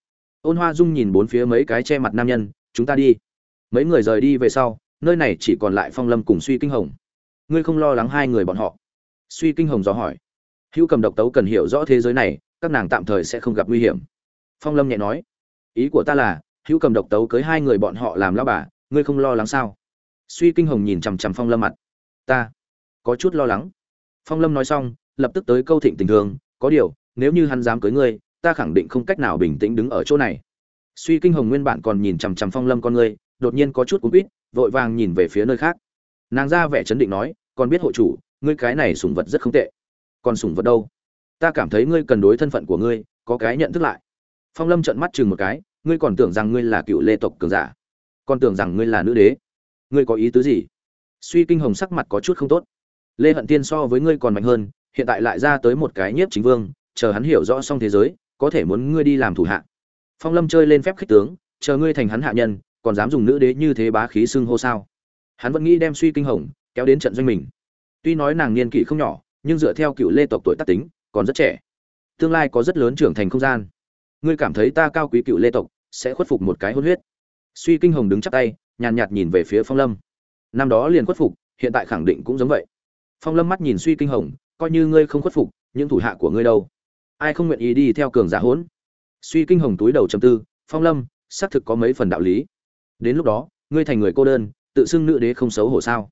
ôn hoa dung nhìn bốn phía mấy cái che mặt nam nhân, chúng ta đi. Mấy người rời đi về sau, nơi này chỉ còn lại phong lâm cùng suy kinh hồng. Ngươi không lo lắng hai người bọn họ? Suy kinh hồng dò hỏi. Hữu cầm độc tấu cần hiểu rõ thế giới này, các nàng tạm thời sẽ không gặp nguy hiểm. Phong lâm nhẹ nói. Ý của ta là, hữu cầm độc tấu cưới hai người bọn họ làm lao bà, ngươi không lo lắng sao? Suy kinh hồng nhìn chằm chằm phong lâm mặt. Ta có chút lo lắng. Phong lâm nói xong, lập tức tới câu thịnh tình thường có điều, nếu như hắn dám cưới ngươi ta khẳng định không cách nào bình tĩnh đứng ở chỗ này. Suy kinh hồng nguyên bản còn nhìn chằm chằm phong lâm con ngươi, đột nhiên có chút cú quýt, vội vàng nhìn về phía nơi khác. Nàng ra vẻ chấn định nói còn biết hộ chủ, ngươi cái này sủng vật rất không tệ. Còn sủng vật đâu? Ta cảm thấy ngươi cần đối thân phận của ngươi, có cái nhận thức lại. Phong lâm trợn mắt chừng một cái, ngươi còn tưởng rằng ngươi là cựu lê tộc cường giả? Còn tưởng rằng ngươi là nữ đế? Ngươi có ý tứ gì? Suy kinh hồng sắc mặt có chút không tốt. Lê hận tiên so với ngươi còn mạnh hơn, hiện tại lại ra tới một cái nhiếp chính vương, chờ hắn hiểu rõ xong thế giới có thể muốn ngươi đi làm thủ hạ. Phong lâm chơi lên phép khích tướng, chờ ngươi thành hắn hạ nhân, còn dám dùng nữ đế như thế bá khí xưng hô sao? Hắn vẫn nghĩ đem suy kinh hồng, kéo đến trận doanh mình. Tuy nói nàng niên kỷ không nhỏ, nhưng dựa theo cựu lê tộc tuổi tác tính, còn rất trẻ. Tương lai có rất lớn trưởng thành không gian. Ngươi cảm thấy ta cao quý cựu lê tộc, sẽ khuất phục một cái hôn huyết. Suy kinh hồng đứng chắp tay, nhàn nhạt nhìn về phía phong lâm. Năm đó liền khuất phục, hiện tại khẳng định cũng giống vậy. Phong lâm mắt nhìn suy kinh hồng, coi như ngươi không khuất phục, những thủ hạ của ngươi đâu? Ai không nguyện ý đi theo cường giả hỗn? Suy kinh hồng túi đầu trầm tư, phong lâm, xác thực có mấy phần đạo lý. Đến lúc đó, ngươi thành người cô đơn, tự xưng nữ đế không xấu hổ sao?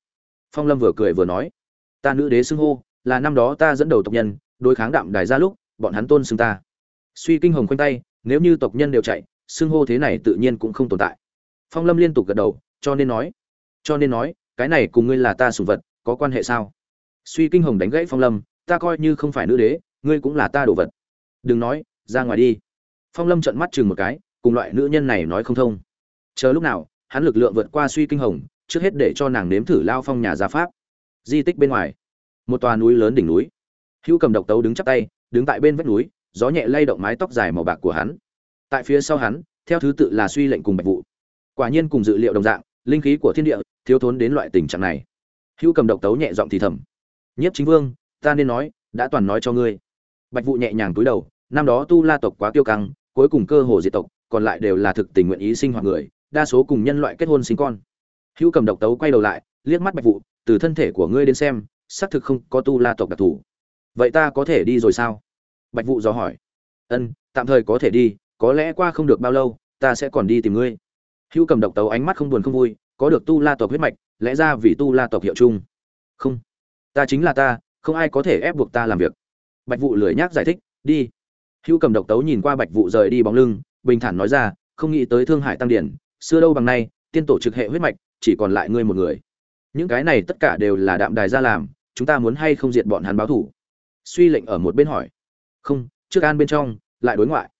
Phong lâm vừa cười vừa nói, ta nữ đế xưng hô, là năm đó ta dẫn đầu tộc nhân, đối kháng đạm đài ra lúc, bọn hắn tôn xưng ta. Suy kinh hồng khoanh tay, nếu như tộc nhân đều chạy, xưng hô thế này tự nhiên cũng không tồn tại. Phong lâm liên tục gật đầu, cho nên nói, cho nên nói, cái này cùng ngươi là ta sùng vật, có quan hệ sao? Suy kinh hồng đánh gãy phong lâm, ta coi như không phải nữ đế ngươi cũng là ta đồ vật. Đừng nói, ra ngoài đi. Phong lâm trợn mắt chừng một cái, cùng loại nữ nhân này nói không thông. Chờ lúc nào, hắn lực lượng vượt qua suy kinh hồng, trước hết để cho nàng nếm thử lao phong nhà gia pháp. Di tích bên ngoài, một tòa núi lớn đỉnh núi. Hữu cầm độc tấu đứng chắp tay, đứng tại bên vách núi, gió nhẹ lay động mái tóc dài màu bạc của hắn. Tại phía sau hắn, theo thứ tự là suy lệnh cùng bạch vụ. Quả nhiên cùng dự liệu đồng dạng, linh khí của thiên địa thiếu thốn đến loại tình trạng này. Hữu cầm độc tấu nhẹ giọng thì thầm. Nhiếp chính vương, ta nên nói, đã toàn nói cho ngươi bạch vụ nhẹ nhàng túi đầu, năm đó tu la tộc quá tiêu căng, cuối cùng cơ hồ diệt tộc, còn lại đều là thực tình nguyện ý sinh hoạt người, đa số cùng nhân loại kết hôn sinh con. Hữu cầm độc tấu quay đầu lại, liếc mắt bạch vụ từ thân thể của ngươi đến xem, xác thực không có tu la tộc đặc thù. Vậy ta có thể đi rồi sao? Bạch vụ dò hỏi. Ân, tạm thời có thể đi, có lẽ qua không được bao lâu, ta sẽ còn đi tìm ngươi. Hữu cầm độc tấu ánh mắt không buồn không vui, có được tu la tộc huyết mạch, lẽ ra vì tu la tộc hiệu chung. Không, ta chính là ta, không ai có thể ép buộc ta làm việc bạch vụ lười nhác giải thích, đi. Hữu cầm độc tấu nhìn qua bạch vụ rời đi bóng lưng, bình thản nói ra, không nghĩ tới thương hải tăng điển, xưa đâu bằng nay, tiên tổ trực hệ huyết mạch, chỉ còn lại ngươi một người. Những cái này tất cả đều là đạm đài ra làm, chúng ta muốn hay không diệt bọn hắn báo thủ? Suy lệnh ở một bên hỏi. Không, trước an bên trong, lại đối ngoại.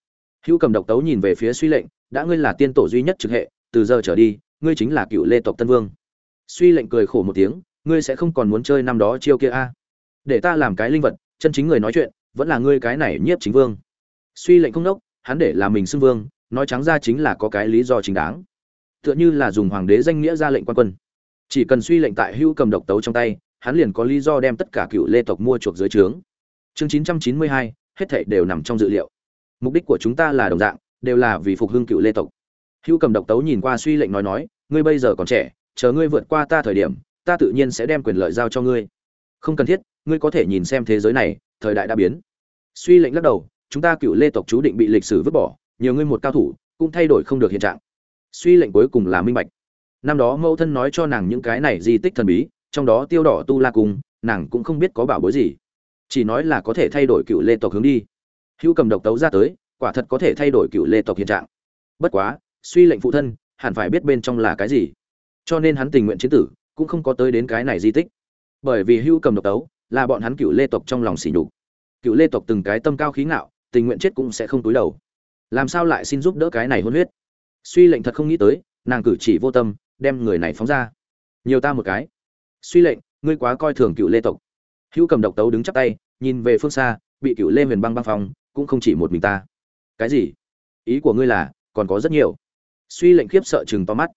Hữu cầm độc tấu nhìn về phía suy lệnh, đã ngươi là tiên tổ duy nhất trực hệ, từ giờ trở đi, ngươi chính là cựu lê tộc tân vương. Suy lệnh cười khổ một tiếng, ngươi sẽ không còn muốn chơi năm đó chiêu kia a? Để ta làm cái linh vật chân chính người nói chuyện, vẫn là ngươi cái này nhiếp chính vương. Suy lệnh không đốc, hắn để là mình xưng vương, nói trắng ra chính là có cái lý do chính đáng. Tựa như là dùng hoàng đế danh nghĩa ra lệnh quan quân. Chỉ cần suy lệnh tại hữu cầm độc tấu trong tay, hắn liền có lý do đem tất cả cựu lê tộc mua chuộc dưới trướng. Chương chín trăm chín mươi hai, hết thảy đều nằm trong dự liệu. Mục đích của chúng ta là đồng dạng, đều là vì phục hưng cựu lê tộc. Hữu cầm độc tấu nhìn qua suy lệnh nói nói, ngươi bây giờ còn trẻ, chờ ngươi vượt qua ta thời điểm, ta tự nhiên sẽ đem quyền lợi giao cho ngươi. Không cần thiết ngươi có thể nhìn xem thế giới này, thời đại đã biến. Suy lệnh lắc đầu, chúng ta cựu lê tộc chú định bị lịch sử vứt bỏ, nhiều ngươi một cao thủ, cũng thay đổi không được hiện trạng. Suy lệnh cuối cùng là minh bạch. Năm đó mẫu thân nói cho nàng những cái này di tích thần bí, trong đó tiêu đỏ tu la cung nàng cũng không biết có bảo bối gì. Chỉ nói là có thể thay đổi cựu lê tộc hướng đi. Hữu cầm độc tấu ra tới, quả thật có thể thay đổi cựu lê tộc hiện trạng. Bất quá, suy lệnh phụ thân, hẳn phải biết bên trong là cái gì. Cho nên hắn tình nguyện chiến tử, cũng không có tới đến cái này di tích. Bởi vì hữu cầm độc tấu là bọn hắn cựu lê tộc trong lòng xỉ nhục. Cựu lê tộc từng cái tâm cao khí ngạo, tình nguyện chết cũng sẽ không túi đầu. Làm sao lại xin giúp đỡ cái này hôn huyết? Suy lệnh thật không nghĩ tới, nàng cử chỉ vô tâm, đem người này phóng ra. Nhiều ta một cái. Suy lệnh, ngươi quá coi thường cựu lê tộc. Hữu cầm độc tấu đứng chắp tay, nhìn về phương xa, bị cựu lê huyền băng băng phòng cũng không chỉ một mình ta. Cái gì? Ý của ngươi là, còn có rất nhiều. Suy lệnh khiếp sợ chừng to mắt.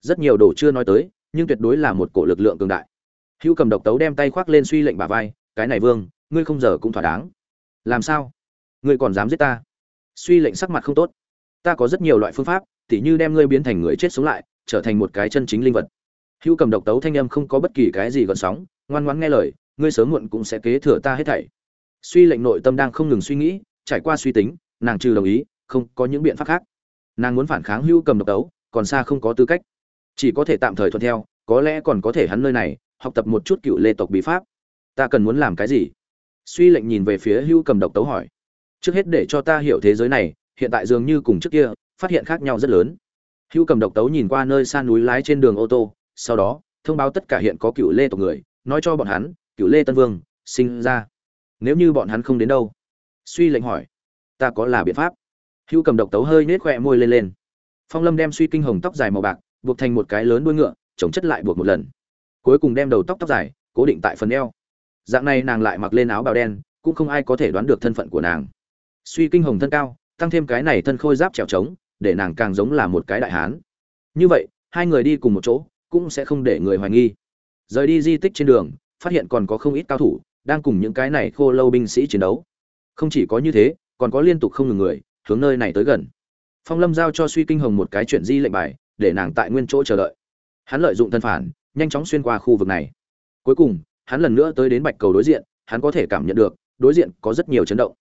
Rất nhiều đồ chưa nói tới, nhưng tuyệt đối là một cổ lực lượng cường đại hữu cầm độc tấu đem tay khoác lên suy lệnh bả vai, cái này vương, ngươi không giờ cũng thỏa đáng. Làm sao? Ngươi còn dám giết ta? Suy lệnh sắc mặt không tốt. Ta có rất nhiều loại phương pháp, tỉ như đem ngươi biến thành người chết sống lại, trở thành một cái chân chính linh vật. Hữu cầm độc tấu thanh âm không có bất kỳ cái gì gợn sóng, ngoan ngoãn nghe lời, ngươi sớm muộn cũng sẽ kế thừa ta hết thảy. Suy lệnh nội tâm đang không ngừng suy nghĩ, trải qua suy tính, nàng trừ đồng ý, không có những biện pháp khác. Nàng muốn phản kháng hữu cầm độc tấu, còn xa không có tư cách. Chỉ có thể tạm thời thuận theo, có lẽ còn có thể hắn nơi này học tập một chút cựu lê tộc bí pháp. Ta cần muốn làm cái gì? Suy lệnh nhìn về phía Hưu cầm độc tấu hỏi. Trước hết để cho ta hiểu thế giới này, hiện tại dường như cùng trước kia, phát hiện khác nhau rất lớn. Hưu cầm độc tấu nhìn qua nơi xa núi lái trên đường ô tô, sau đó, thông báo tất cả hiện có cựu lê tộc người, nói cho bọn hắn, cựu lê tân vương, sinh ra. Nếu như bọn hắn không đến đâu? Suy lệnh hỏi. Ta có là biện pháp. Hưu cầm độc tấu hơi nết khoe môi lên lên. Phong lâm đem suy kinh hồng tóc dài màu bạc, buộc thành một cái lớn đuôi ngựa chống chất lại buộc một lần cuối cùng đem đầu tóc tóc dài, cố định tại phần eo. Dạng này nàng lại mặc lên áo bào đen, cũng không ai có thể đoán được thân phận của nàng. Suy kinh hồng thân cao, tăng thêm cái này thân khôi giáp trèo trống, để nàng càng giống là một cái đại hán. Như vậy, hai người đi cùng một chỗ, cũng sẽ không để người hoài nghi. Rời đi di tích trên đường, phát hiện còn có không ít cao thủ, đang cùng những cái này khô lâu binh sĩ chiến đấu. Không chỉ có như thế, còn có liên tục không ngừng người, hướng nơi này tới gần. Phong lâm giao cho suy kinh hồng một cái chuyện di lệnh bài, để nàng tại nguyên chỗ chờ đợi. Hắn lợi dụng thân phản nhanh chóng xuyên qua khu vực này. Cuối cùng, hắn lần nữa tới đến bạch cầu đối diện, hắn có thể cảm nhận được, đối diện có rất nhiều chấn động.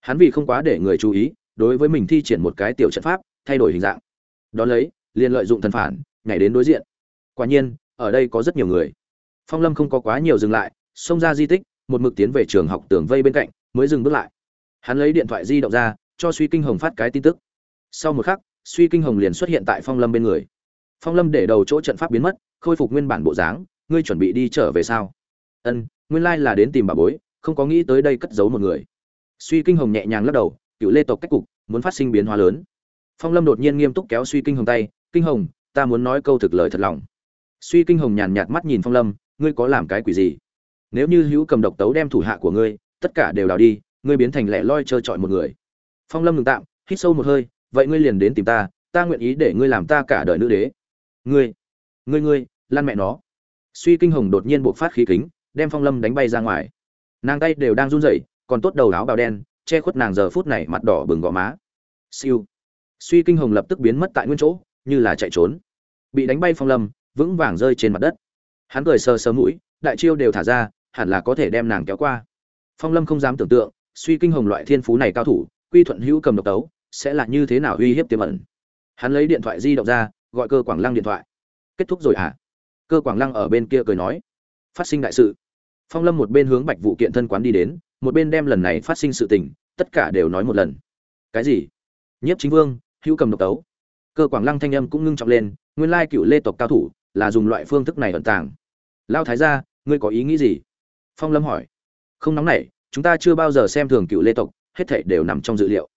Hắn vì không quá để người chú ý, đối với mình thi triển một cái tiểu trận pháp, thay đổi hình dạng. Đón lấy, liền lợi dụng thân phản, nhảy đến đối diện. Quả nhiên, ở đây có rất nhiều người. Phong lâm không có quá nhiều dừng lại, xông ra di tích, một mực tiến về trường học tường vây bên cạnh, mới dừng bước lại. Hắn lấy điện thoại di động ra, cho suy kinh hồng phát cái tin tức. Sau một khắc, suy kinh hồng liền xuất hiện tại phong lâm bên người. Phong lâm để đầu chỗ trận pháp biến mất khôi phục nguyên bản bộ dáng, ngươi chuẩn bị đi trở về sao? Ân, nguyên lai là đến tìm bà bối, không có nghĩ tới đây cất giấu một người. Suy kinh hồng nhẹ nhàng lắc đầu, cựu lê tộc cách cục, muốn phát sinh biến hóa lớn. Phong lâm đột nhiên nghiêm túc kéo suy kinh hồng tay, kinh hồng, ta muốn nói câu thực lời thật lòng. Suy kinh hồng nhàn nhạt mắt nhìn phong lâm, ngươi có làm cái quỷ gì? Nếu như hữu cầm độc tấu đem thủ hạ của ngươi, tất cả đều đào đi, ngươi biến thành lẻ loi trơ trọi một người. Phong lâm ngừng tạm, hít sâu một hơi, vậy ngươi liền đến tìm ta ta nguyện ý để ngươi làm ta cả đời nữ đế. Ngươi ngươi ngươi lan mẹ nó. Suy kinh hồng đột nhiên buộc phát khí kính, đem phong lâm đánh bay ra ngoài. Nàng tay đều đang run rẩy, còn tốt đầu áo bào đen, che khuất nàng giờ phút này mặt đỏ bừng gò má. Siêu. Suy kinh hồng lập tức biến mất tại nguyên chỗ, như là chạy trốn. Bị đánh bay phong lâm, vững vàng rơi trên mặt đất. Hắn cười sờ sờ mũi, đại chiêu đều thả ra, hẳn là có thể đem nàng kéo qua. Phong lâm không dám tưởng tượng, suy kinh hồng loại thiên phú này cao thủ, quy thuận hữu cầm độc tấu, sẽ là như thế nào uy hiếp tiềm ẩn. Hắn lấy điện thoại di động ra, gọi cơ quảng lăng điện thoại. Kết thúc rồi hả cơ quảng lăng ở bên kia cười nói, phát sinh đại sự. Phong lâm một bên hướng bạch vụ kiện thân quán đi đến, một bên đem lần này phát sinh sự tình, tất cả đều nói một lần. Cái gì? Nhiếp chính vương, hữu cầm độc tấu. Cơ quảng lăng thanh âm cũng ngưng trọng lên, nguyên lai cựu lê tộc cao thủ là dùng loại phương thức này ẩn tàng. Lao thái gia, ngươi có ý nghĩ gì? Phong lâm hỏi. Không nóng nảy, chúng ta chưa bao giờ xem thường cựu lê tộc, hết thảy đều nằm trong dự liệu.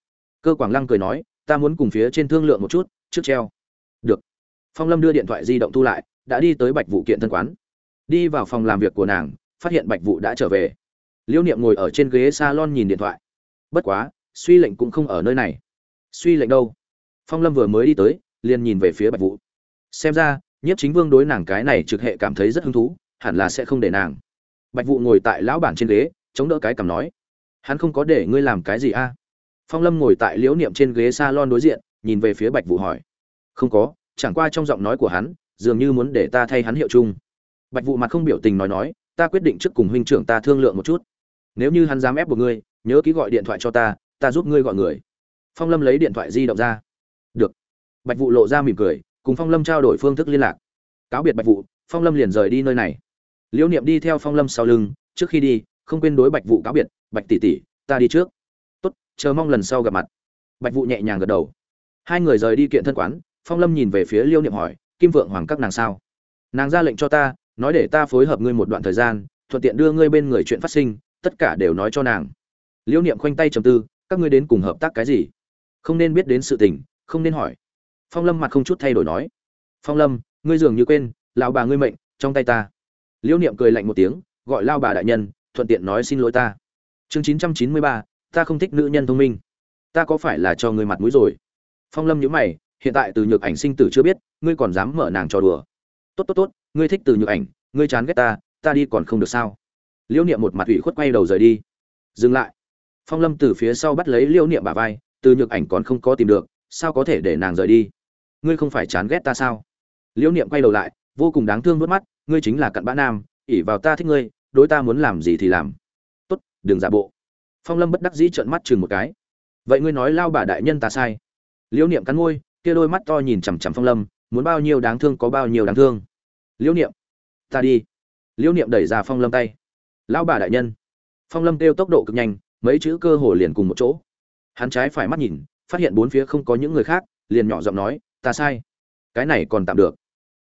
Cơ quảng lăng cười nói, ta muốn cùng phía trên thương lượng một chút, trước treo. Được. Phong lâm đưa điện thoại di động thu lại đã đi tới bạch vụ kiện thân quán. Đi vào phòng làm việc của nàng, phát hiện bạch vụ đã trở về. Liễu niệm ngồi ở trên ghế salon nhìn điện thoại. Bất quá, suy lệnh cũng không ở nơi này. Suy lệnh đâu? Phong lâm vừa mới đi tới, liền nhìn về phía bạch vụ xem ra, nhiếp chính vương đối nàng cái này trực hệ cảm thấy rất hứng thú, hẳn là sẽ không để nàng. Bạch vụ ngồi tại lão bản trên ghế, chống đỡ cái cằm nói, hắn không có để ngươi làm cái gì a? Phong lâm ngồi tại liễu niệm trên ghế s a lon đối diện, nhìn về phía bạch vụ hỏi, không có, chẳng qua trong giọng nói của hắn dường như muốn để ta thay hắn hiệu chung. Bạch vụ mặt không biểu tình nói nói, ta quyết định trước cùng huynh trưởng ta thương lượng một chút. Nếu như hắn dám ép buộc ngươi, nhớ ký gọi điện thoại cho ta ta giúp ngươi gọi người. Phong lâm lấy điện thoại di động ra. Được. Bạch vụ lộ ra mỉm cười, cùng phong lâm trao đổi phương thức liên lạc. Cáo biệt bạch vụ phong lâm liền rời đi nơi này. Liễu niệm đi theo phong lâm sau lưng, trước khi đi, không quên đối bạch vụ cáo biệt, bạch tỷ tỷ, ta đi trước. Tốt, chờ mong lần sau gặp mặt. Bạch vụ nhẹ nhàng gật đầu. Hai người rời đi kiện thân quán, phong lâm nhìn về phía liêu niệm hỏi kim vượng hoàng các nàng sao? Nàng ra lệnh cho ta, nói để ta phối hợp ngươi một đoạn thời gian, thuận tiện đưa ngươi bên người chuyện phát sinh, tất cả đều nói cho nàng. Liễu niệm khoanh tay trầm tư, các ngươi đến cùng hợp tác cái gì? Không nên biết đến sự tình, không nên hỏi. Phong lâm mặt không chút thay đổi nói. Phong lâm, ngươi dường như quên, lão bà ngươi mệnh, trong tay ta. Liễu niệm cười lạnh một tiếng, gọi lao bà đại nhân, thuận tiện nói xin lỗi ta. Chương chín trăm chín mươi ba, ta không thích nữ nhân thông minh. Ta có phải là cho ngươi mặt mũi rồi? Phong lâm nhớ mày hiện tại từ nhược ảnh sinh tử chưa biết, ngươi còn dám mở nàng trò đùa. Tốt tốt tốt, ngươi thích từ nhược ảnh, ngươi chán ghét ta ta đi còn không được sao? Liễu niệm một mặt ủy khuất quay đầu rời đi. Dừng lại. Phong lâm từ phía sau bắt lấy liễu niệm bà vai, từ nhược ảnh còn không có tìm được, sao có thể để nàng rời đi? Ngươi không phải chán ghét ta sao? Liễu niệm quay đầu lại, vô cùng đáng thương vớt mắt, ngươi chính là cặn bã nam ỉ vào ta thích ngươi, đối ta muốn làm gì thì làm. Tốt, đừng giả bộ. Phong lâm bất đắc dĩ trợn mắt chừng một cái. Vậy ngươi nói lao bà đại nhân ta sai. Liễu niệm cắn môi kia đôi mắt to nhìn chằm chằm phong lâm, muốn bao nhiêu đáng thương có bao nhiêu đáng thương. Liễu niệm, ta đi. Liễu niệm đẩy ra phong lâm tay. Lão bà đại nhân. Phong lâm kêu tốc độ cực nhanh, mấy chữ cơ hồ liền cùng một chỗ. Hắn trái phải mắt nhìn, phát hiện bốn phía không có những người khác, liền nhỏ giọng nói, ta sai. Cái này còn tạm được.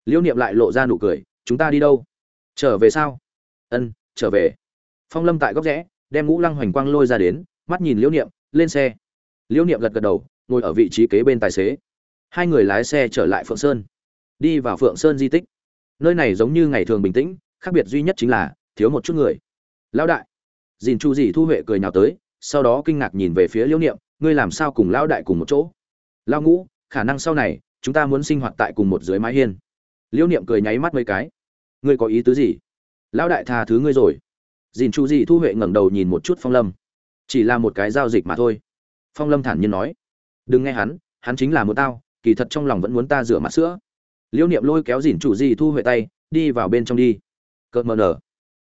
Liễu niệm lại lộ ra nụ cười, chúng ta đi đâu? Trở về sao? Ân, trở về. Phong lâm tại góc rẽ, đem ngũ lăng hoành quang lôi ra đến, mắt nhìn liễu niệm, lên xe. Liễu niệm gật gật đầu, ngồi ở vị trí kế bên tài xế hai người lái xe trở lại phượng sơn. Đi vào phượng sơn di tích. Nơi này giống như ngày thường bình tĩnh, khác biệt duy nhất chính là thiếu một chút người. Lão đại. Dìn chu dì thu huệ cười nhào tới, sau đó kinh ngạc nhìn về phía liễu niệm, ngươi làm sao cùng lão đại cùng một chỗ? Lão ngũ, khả năng sau này, chúng ta muốn sinh hoạt tại cùng một dưới mái hiên. Liễu niệm cười nháy mắt mấy cái. Ngươi có ý tứ gì? Lão đại tha thứ ngươi rồi. Dìn chu dì thu huệ ngẩng đầu nhìn một chút phong lâm. Chỉ là một cái giao dịch mà thôi. Phong lâm thản nhiên nói. Đừng nghe hắn hắn chính là một tao kỳ thật trong lòng vẫn muốn ta rửa mặt sữa. Liễu niệm lôi kéo dìn chủ di thu huệ tay, đi vào bên trong đi. Cợt mờ nở.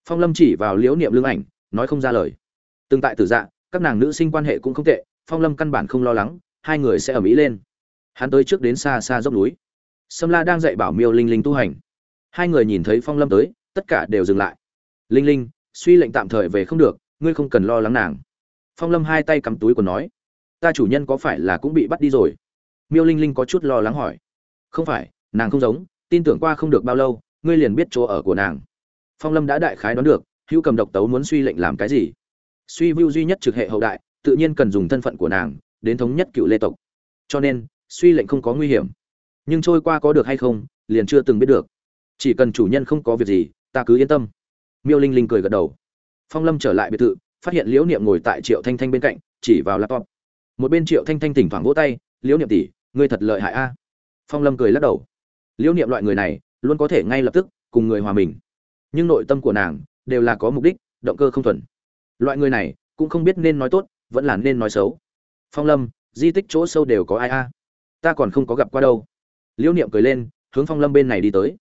Phong lâm chỉ vào liễu niệm lưng ảnh, nói không ra lời. Tương tại tử dạ các nàng nữ sinh quan hệ cũng không tệ, phong lâm căn bản không lo lắng, hai người sẽ ở mỹ lên. Hắn tới trước đến xa xa dốc núi. Sâm la đang dạy bảo miêu linh linh tu hành. Hai người nhìn thấy phong lâm tới, tất cả đều dừng lại. Linh linh, suy lệnh tạm thời về không được, ngươi không cần lo lắng nàng. Phong lâm hai tay cắm túi của nói, ta chủ nhân có phải là cũng bị bắt đi rồi? Miêu linh linh có chút lo lắng hỏi. Không phải, nàng không giống, tin tưởng qua không được bao lâu, ngươi liền biết chỗ ở của nàng. Phong lâm đã đại khái đoán được, hữu cầm độc tấu muốn suy lệnh làm cái gì. Suy vưu duy nhất trực hệ hậu đại, tự nhiên cần dùng thân phận của nàng, đến thống nhất cựu lê tộc. Cho nên, suy lệnh không có nguy hiểm. Nhưng trôi qua có được hay không, liền chưa từng biết được. Chỉ cần chủ nhân không có việc gì, ta cứ yên tâm. Miêu linh linh cười gật đầu. Phong lâm trở lại biệt thự, phát hiện liễu niệm ngồi tại triệu thanh thanh bên cạnh, chỉ vào laptop. Một bên triệu thanh thanh thỉnh thoảng vỗ tay liễu niệm tỷ, ngươi thật lợi hại a. Phong lâm cười lắc đầu. Liễu niệm loại người này, luôn có thể ngay lập tức cùng người hòa mình. Nhưng nội tâm của nàng đều là có mục đích, động cơ không thuần. Loại người này cũng không biết nên nói tốt, vẫn là nên nói xấu. Phong lâm, di tích chỗ sâu đều có ai a? Ta còn không có gặp qua đâu. Liễu niệm cười lên, hướng phong lâm bên này đi tới.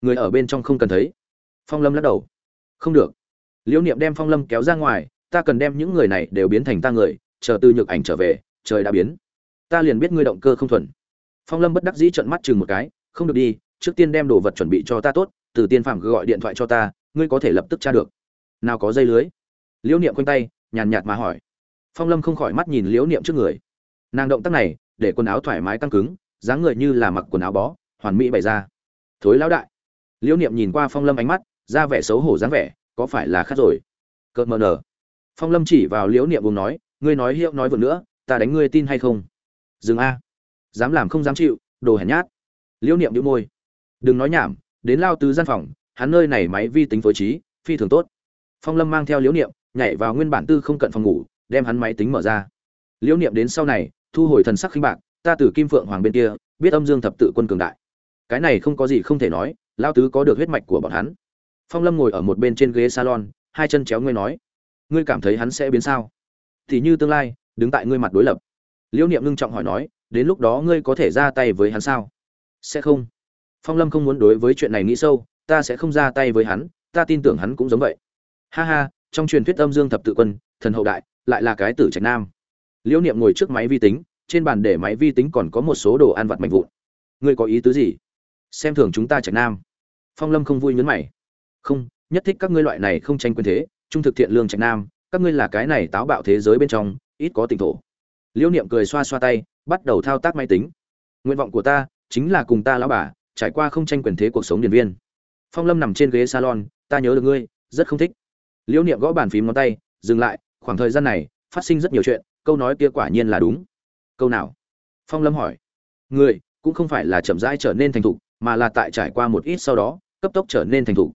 Người ở bên trong không cần thấy. Phong lâm lắc đầu. Không được. Liễu niệm đem phong lâm kéo ra ngoài, ta cần đem những người này đều biến thành ta người, chờ từ nhược ảnh trở về, trời đã biến ta liền biết ngươi động cơ không thuần. Phong lâm bất đắc dĩ trợn mắt chừng một cái, không được đi, trước tiên đem đồ vật chuẩn bị cho ta tốt, từ tiên phạm gọi điện thoại cho ta, ngươi có thể lập tức tra được. Nào có dây lưới? Liễu niệm quanh tay, nhàn nhạt mà hỏi. Phong lâm không khỏi mắt nhìn liễu niệm trước người. Nàng động tác này, để quần áo thoải mái căng cứng, dáng người như là mặc quần áo bó, hoàn mỹ bày ra. Thối lão đại. Liễu niệm nhìn qua phong lâm ánh mắt, ra vẻ xấu hổ dáng vẻ, có phải là khát rồi? Cợt mờ nở. Phong lâm chỉ vào liễu niệm buồn nói, ngươi nói hiệu nói vượt nữa, ta đánh ngươi tin hay không? Dừng a. Dám làm không dám chịu, đồ hèn nhát. Liễu niệm đĩu môi. Đừng nói nhảm, đến lao tứ gian phòng, hắn nơi này máy vi tính phối trí, phi thường tốt. Phong lâm mang theo liễu niệm, nhảy vào nguyên bản tư không cận phòng ngủ, đem hắn máy tính mở ra. Liễu niệm đến sau này, thu hồi thần sắc khinh bạc, ta từ kim phượng hoàng bên kia, biết âm dương thập tự quân cường đại. Cái này không có gì không thể nói, lao tứ có được huyết mạch của bọn hắn. Phong lâm ngồi ở một bên trên ghế salon, hai chân chéo ngươi nói, ngươi cảm thấy hắn sẽ biến sao? Thì như tương lai, đứng tại ngươi mặt đối lập liễu niệm ngưng trọng hỏi nói, đến lúc đó ngươi có thể ra tay với hắn sao? Sẽ không. Phong lâm không muốn đối với chuyện này nghĩ sâu, ta sẽ không ra tay với hắn, ta tin tưởng hắn cũng giống vậy. Ha ha, trong truyền thuyết âm dương thập tự quân, thần hậu đại, lại là cái tử trạch nam. Liễu niệm ngồi trước máy vi tính, trên bàn để máy vi tính còn có một số đồ ăn vặt mạnh vụn. Ngươi có ý tứ gì? Xem thường chúng ta trạch nam. Phong lâm không vui nhấn mày. Không, nhất thích các ngươi loại này không tranh quyền thế, trung thực thiện lương trạch nam, các ngươi là cái này táo bạo thế giới bên trong, ít có tình thổ liễu niệm cười xoa xoa tay, bắt đầu thao tác máy tính. Nguyện vọng của ta chính là cùng ta lão bà trải qua không tranh quyền thế cuộc sống điển viên. Phong lâm nằm trên ghế salon, ta nhớ được ngươi, rất không thích. Liễu niệm gõ bàn phím ngón tay, dừng lại, khoảng thời gian này phát sinh rất nhiều chuyện, câu nói kia quả nhiên là đúng. Câu nào? Phong lâm hỏi. Người cũng không phải là chậm rãi trở nên thành thục, mà là tại trải qua một ít sau đó, cấp tốc trở nên thành thục.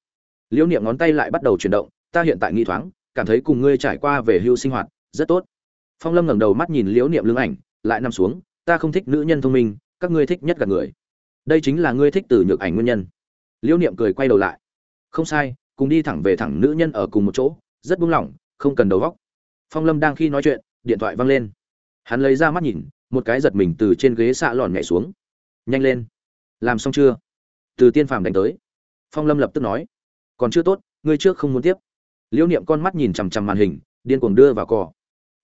Liễu niệm ngón tay lại bắt đầu chuyển động, ta hiện tại nghi thoáng, cảm thấy cùng ngươi trải qua về hưu sinh hoạt, rất tốt phong lâm ngẩng đầu mắt nhìn liễu niệm lương ảnh, lại nằm xuống, ta không thích nữ nhân thông minh, các ngươi thích nhất cả người. Đây chính là ngươi thích từ nhược ảnh nguyên nhân. Liễu niệm cười quay đầu lại. Không sai, cùng đi thẳng về thẳng nữ nhân ở cùng một chỗ, rất buông lỏng, không cần đầu góc phong lâm đang khi nói chuyện, điện thoại văng lên. Hắn lấy ra mắt nhìn, một cái giật mình từ trên ghế xạ lòn nhảy xuống. Nhanh lên. Làm xong chưa? Từ tiên phàm đánh tới. Phong lâm lập tức nói. Còn chưa tốt, ngươi trước không muốn tiếp. Liễu niệm con mắt nhìn chằm chằm màn hình, điên cuồng đưa vào cò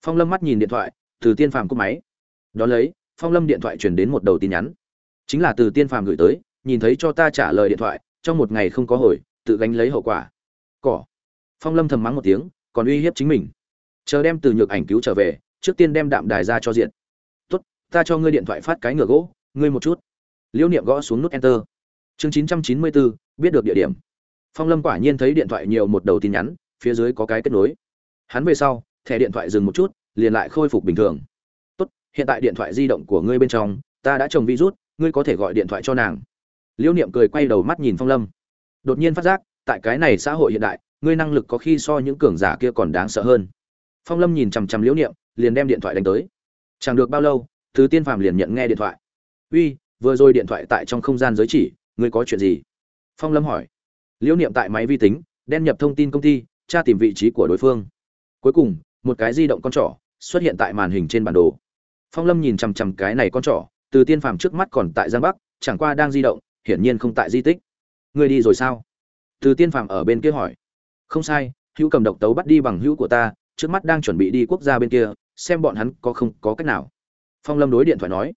phong lâm mắt nhìn điện thoại, từ tiên phàm cúp máy. Đó lấy, phong lâm điện thoại chuyển đến một đầu tin nhắn. Chính là từ tiên phàm gửi tới, nhìn thấy cho ta trả lời điện thoại, trong một ngày không có hồi, tự gánh lấy hậu quả. Cỏ. Phong lâm thầm mắng một tiếng, còn uy hiếp chính mình. Chờ đem từ nhược ảnh cứu trở về, trước tiên đem đạm đài ra cho diện. Tốt, ta cho ngươi điện thoại phát cái ngựa gỗ, ngươi một chút. Liễu niệm gõ xuống nút enter. Chương chín trăm chín mươi bốn biết được địa điểm. Phong lâm quả nhiên thấy điện thoại nhiều một đầu tin nhắn, phía dưới có cái kết nối. Hắn về sau thẻ điện thoại dừng một chút, liền lại khôi phục bình thường. Tốt, hiện tại điện thoại di động của ngươi bên trong, ta đã trồng virus, ngươi có thể gọi điện thoại cho nàng. Liễu niệm cười quay đầu mắt nhìn phong lâm. Đột nhiên phát giác, tại cái này xã hội hiện đại, ngươi năng lực có khi so những cường giả kia còn đáng sợ hơn. Phong lâm nhìn chằm chằm liễu niệm, liền đem điện thoại đánh tới. Chẳng được bao lâu thứ tiên phàm liền nhận nghe điện thoại. Uy, vừa rồi điện thoại tại trong không gian giới chỉ, ngươi có chuyện gì? Phong lâm hỏi. Liễu niệm tại máy vi tính, đen nhập thông tin công ty, tra tìm vị trí của đối phương. Cuối cùng một cái di động con trỏ xuất hiện tại màn hình trên bản đồ. Phong lâm nhìn chằm chằm cái này con trỏ, từ tiên phàm trước mắt còn tại giang bắc, chẳng qua đang di động, hiển nhiên không tại di tích. Người đi rồi sao? Từ tiên phàm ở bên kia hỏi. Không sai, hữu cầm độc tấu bắt đi bằng hữu của ta, trước mắt đang chuẩn bị đi quốc gia bên kia, xem bọn hắn có không có cách nào. Phong lâm đối điện thoại nói.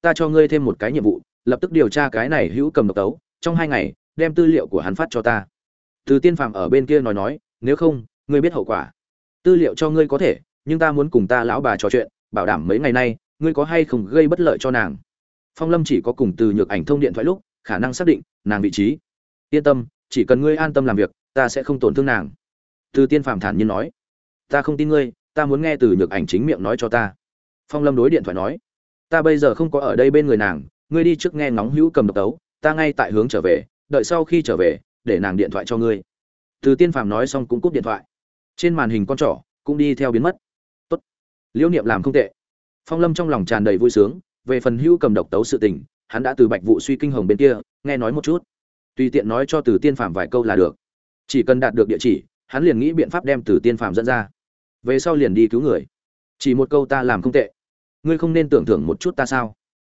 Ta cho ngươi thêm một cái nhiệm vụ, lập tức điều tra cái này hữu cầm độc tấu, trong hai ngày, đem tư liệu của hắn phát cho ta. Từ tiên phàm ở bên kia nói nói, nếu không, ngươi biết hậu quả tư liệu cho ngươi có thể, nhưng ta muốn cùng ta lão bà trò chuyện, bảo đảm mấy ngày nay, ngươi có hay không gây bất lợi cho nàng. Phong lâm chỉ có cùng từ nhược ảnh thông điện thoại lúc, khả năng xác định, nàng vị trí. Yên tâm, chỉ cần ngươi an tâm làm việc, ta sẽ không tổn thương nàng. Từ tiên Phạm thản nhiên nói. Ta không tin ngươi, ta muốn nghe từ nhược ảnh chính miệng nói cho ta. Phong lâm đối điện thoại nói. Ta bây giờ không có ở đây bên người nàng, ngươi đi trước nghe ngóng hữu cầm độc tấu, ta ngay tại hướng trở về, đợi sau khi trở về, để nàng điện thoại cho ngươi. Từ tiên Phạm nói xong cũng cúp điện thoại trên màn hình con trỏ cũng đi theo biến mất. Tốt. Liễu niệm làm không tệ. Phong lâm trong lòng tràn đầy vui sướng, về phần hữu cầm độc tấu sự tình, hắn đã từ bạch vụ suy kinh hồng bên kia, nghe nói một chút. Tùy tiện nói cho từ tiên Phạm vài câu là được. Chỉ cần đạt được địa chỉ, hắn liền nghĩ biện pháp đem từ tiên Phạm dẫn ra. Về sau liền đi cứu người. Chỉ một câu ta làm không tệ. Ngươi không nên tưởng thưởng một chút ta sao?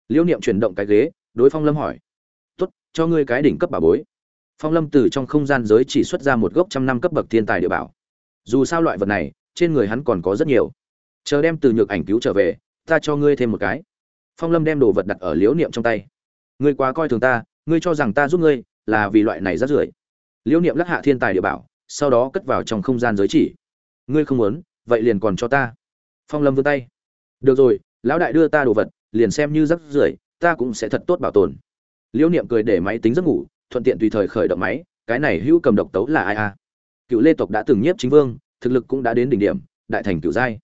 Liễu niệm chuyển động cái ghế, đối phong lâm hỏi. Tốt, cho ngươi cái đỉnh cấp bà bối. Phong lâm từ trong không gian giới chỉ xuất ra một gốc trăm năm cấp bậc thiên tài địa bảo dù sao loại vật này, trên người hắn còn có rất nhiều. Chờ đem từ nhược ảnh cứu trở về, ta cho ngươi thêm một cái. Phong lâm đem đồ vật đặt ở liễu niệm trong tay. Ngươi quá coi thường ta, ngươi cho rằng ta giúp ngươi là vì loại này rất rưởi. Liễu niệm lắc hạ thiên tài địa bảo, sau đó cất vào trong không gian giới chỉ. Ngươi không muốn, vậy liền còn cho ta. Phong lâm vươn tay. Được rồi, lão đại đưa ta đồ vật, liền xem như rắc rưởi, ta cũng sẽ thật tốt bảo tồn. Liễu niệm cười để máy tính giấc ngủ, thuận tiện tùy thời khởi động máy, cái này hữu cầm độc tấu là ai a cựu lê tộc đã từng nhiếp chính vương, thực lực cũng đã đến đỉnh điểm, đại thành cựu giai.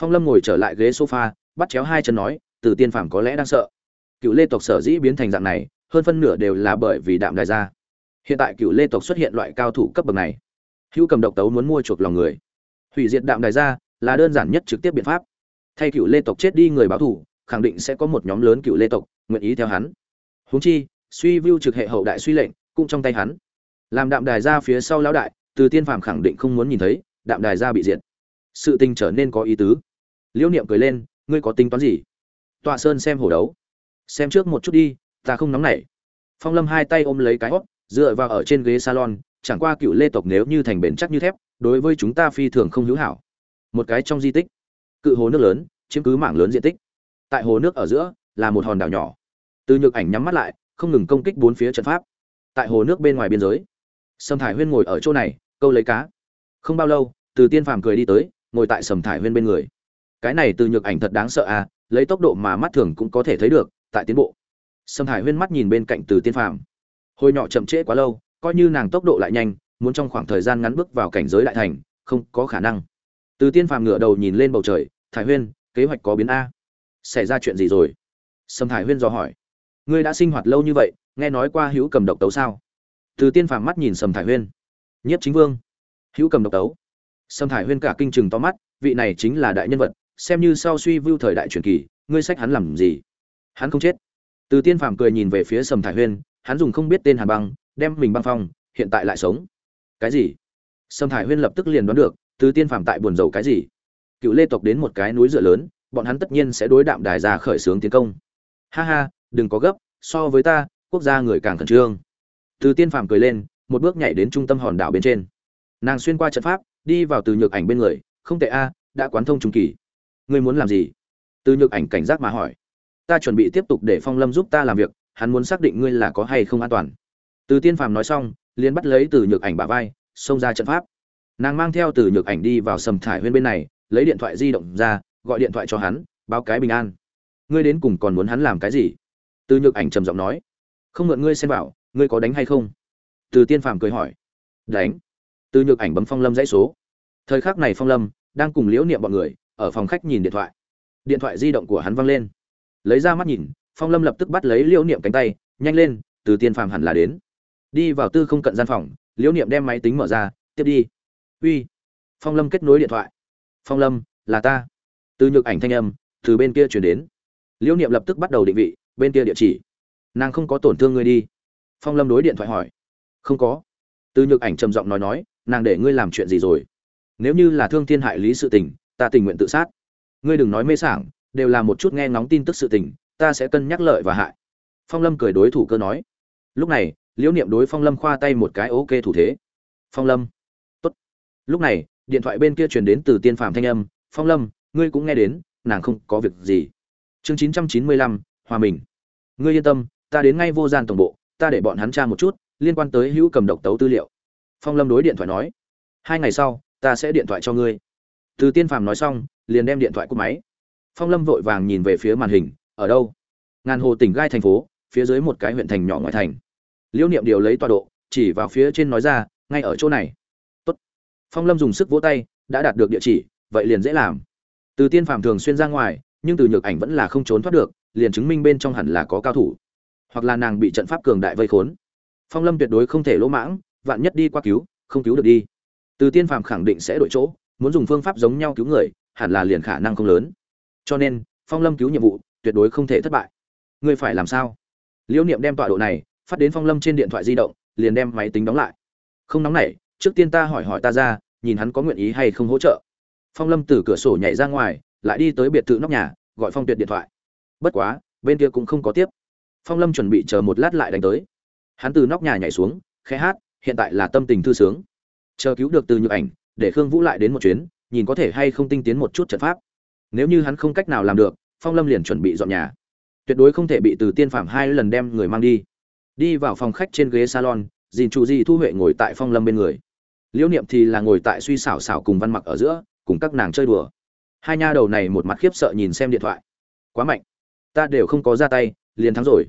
Phong lâm ngồi trở lại ghế sofa, bắt chéo hai chân nói, từ tiên phàm có lẽ đang sợ. Cựu lê tộc sở dĩ biến thành dạng này, hơn phân nửa đều là bởi vì đạm đài gia hiện tại cựu lê tộc xuất hiện loại cao thủ cấp bậc này, hữu cầm độc tấu muốn mua chuộc lòng người. Hủy diệt đạm đài gia là đơn giản nhất trực tiếp biện pháp. Thay cựu lê tộc chết đi người báo thủ khẳng định sẽ có một nhóm lớn cựu lê tộc nguyện ý theo hắn. Huống chi, suy view trực hệ hậu đại suy lệnh cũng trong tay hắn. Làm đạm đài gia phía sau lão đại từ tiên phàm khẳng định không muốn nhìn thấy, đạm đài gia bị diệt. Sự tình trở nên có ý tứ. Liễu niệm cười lên, ngươi có tính toán gì? Tọa sơn xem hổ đấu. Xem trước một chút đi, ta không nóng nảy. Phong lâm hai tay ôm lấy cái hót, dựa vào ở trên ghế salon, chẳng qua cựu lê tộc nếu như thành bền chắc như thép, đối với chúng ta phi thường không hữu hảo. Một cái trong di tích. Cự hồ nước lớn, chiếm cứ mảng lớn diện tích. Tại hồ nước ở giữa, là một hòn đảo nhỏ. Từ nhược ảnh nhắm mắt lại, không ngừng công kích bốn phía trận pháp. Tại hồ nước bên ngoài biên giới sầm thải huyên ngồi ở chỗ này, câu lấy cá. Không bao lâu, từ tiên phàm cười đi tới, ngồi tại sầm thải huyên bên người. Cái này từ nhược ảnh thật đáng sợ à lấy tốc độ mà mắt thường cũng có thể thấy được, tại tiến bộ. Sầm thải huyên mắt nhìn bên cạnh từ tiên phàm. Hồi nhỏ chậm trễ quá lâu, coi như nàng tốc độ lại nhanh, muốn trong khoảng thời gian ngắn bước vào cảnh giới đại thành, không có khả năng. Từ tiên phàm ngửa đầu nhìn lên bầu trời, thải huyên, kế hoạch có biến a? Xảy ra chuyện gì rồi? Sầm thải huyên dò hỏi. Ngươi đã sinh hoạt lâu như vậy, nghe nói qua hữu cầm độc tấu sao? Từ tiên phàm mắt nhìn sầm thải huyên. Nhất chính vương. Hữu cầm độc tấu sầm thải huyên cả kinh chừng to mắt, vị này chính là đại nhân vật, xem như sau suy vưu thời đại truyền kỳ, ngươi sách hắn làm gì? Hắn không chết. Từ tiên phàm cười nhìn về phía sầm thải huyên, hắn dùng không biết tên hàn băng, đem mình băng phong, hiện tại lại sống. Cái gì? Sầm thải huyên lập tức liền đoán được, từ tiên phàm tại buồn rầu cái gì? Cựu lê tộc đến một cái núi dựa lớn, bọn hắn tất nhiên sẽ đối đạm đài ra khởi xướng tiến công. Ha ha, đừng có gấp, so với ta, quốc gia người càng khẩn trương từ tiên phàm cười lên, một bước nhảy đến trung tâm hòn đảo bên trên. Nàng xuyên qua trận pháp, đi vào từ nhược ảnh bên người, không tệ a, đã quán thông trung kỳ. Ngươi muốn làm gì? Từ nhược ảnh cảnh giác mà hỏi. Ta chuẩn bị tiếp tục để phong lâm giúp ta làm việc, hắn muốn xác định ngươi là có hay không an toàn. Từ tiên phàm nói xong, liền bắt lấy từ nhược ảnh bả vai, xông ra trận pháp. Nàng mang theo từ nhược ảnh đi vào sầm thải huyên bên này, lấy điện thoại di động ra, gọi điện thoại cho hắn, báo cái bình an. Ngươi đến cùng còn muốn hắn làm cái gì? Từ nhược ảnh trầm giọng nói. Không mượn ngươi xem bảo ngươi có đánh hay không? Từ tiên phàm cười hỏi. Đánh. Từ nhược ảnh bấm phong lâm dãy số. Thời khắc này phong lâm đang cùng liễu niệm bọn người ở phòng khách nhìn điện thoại. Điện thoại di động của hắn văng lên. Lấy ra mắt nhìn, phong lâm lập tức bắt lấy liễu niệm cánh tay, nhanh lên, từ tiên phàm hẳn là đến. Đi vào tư không cận gian phòng, liễu niệm đem máy tính mở ra, tiếp đi. Uy. Phong lâm kết nối điện thoại. Phong lâm, là ta. Từ nhược ảnh thanh âm từ bên kia chuyển đến. Liễu niệm lập tức bắt đầu định vị, bên kia địa chỉ. Nàng không có tổn thương ngươi đi phong lâm đối điện thoại hỏi. Không có. Từ nhược ảnh trầm giọng nói nói, nàng để ngươi làm chuyện gì rồi? Nếu như là thương thiên hại lý sự tình, ta tình nguyện tự sát. Ngươi đừng nói mê sảng, đều là một chút nghe ngóng tin tức sự tình, ta sẽ cân nhắc lợi và hại. Phong lâm cười đối thủ cơ nói. Lúc này, liễu niệm đối phong lâm khoa tay một cái ok thủ thế. Phong lâm. Tốt. Lúc này, điện thoại bên kia truyền đến từ tiên Phạm thanh âm. Phong lâm, ngươi cũng nghe đến, nàng không có việc gì. Chương chín trăm chín mươi lăm, hòa mình. Ngươi yên tâm, ta đến ngay vô gian tổng bộ ta để bọn hắn tra một chút, liên quan tới hữu cầm độc tấu tư liệu. Phong lâm đối điện thoại nói. Hai ngày sau, ta sẽ điện thoại cho ngươi. Từ tiên phàm nói xong, liền đem điện thoại cúp máy. Phong lâm vội vàng nhìn về phía màn hình, ở đâu? Ngàn hồ tỉnh gai thành phố, phía dưới một cái huyện thành nhỏ ngoại thành. Liễu niệm điều lấy tọa độ, chỉ vào phía trên nói ra, ngay ở chỗ này. Tốt. phong lâm dùng sức vỗ tay, đã đạt được địa chỉ, vậy liền dễ làm. Từ tiên phàm thường xuyên ra ngoài, nhưng từ nhược ảnh vẫn là không trốn thoát được, liền chứng minh bên trong hẳn là có cao thủ hoặc là nàng bị trận pháp cường đại vây khốn. Phong lâm tuyệt đối không thể lỗ mãng, vạn nhất đi qua cứu, không cứu được đi. Từ tiên phàm khẳng định sẽ đổi chỗ, muốn dùng phương pháp giống nhau cứu người, hẳn là liền khả năng không lớn. Cho nên, phong lâm cứu nhiệm vụ, tuyệt đối không thể thất bại. Ngươi phải làm sao? Liễu niệm đem tọa độ này, phát đến phong lâm trên điện thoại di động, liền đem máy tính đóng lại. Không nóng nảy, trước tiên ta hỏi hỏi ta ra, nhìn hắn có nguyện ý hay không hỗ trợ. Phong lâm từ cửa sổ nhảy ra ngoài, lại đi tới biệt thự nóc nhà, gọi phong tuyệt điện thoại. Bất quá, bên kia cũng không có tiếp phong lâm chuẩn bị chờ một lát lại đánh tới. Hắn từ nóc nhà nhảy xuống, khẽ hát, hiện tại là tâm tình thư sướng. Chờ cứu được từ nhược ảnh, để khương vũ lại đến một chuyến, nhìn có thể hay không tinh tiến một chút trận pháp. Nếu như hắn không cách nào làm được, phong lâm liền chuẩn bị dọn nhà. Tuyệt đối không thể bị từ tiên phạm hai lần đem người mang đi. Đi vào phòng khách trên ghế salon, dìn chủ di thu huệ ngồi tại phong lâm bên người. Liễu niệm thì là ngồi tại suy xảo xảo cùng văn mặc ở giữa, cùng các nàng chơi đùa. Hai nha đầu này một mặt khiếp sợ nhìn xem điện thoại. Quá mạnh. Ta đều không có ra tay liền thắng rồi.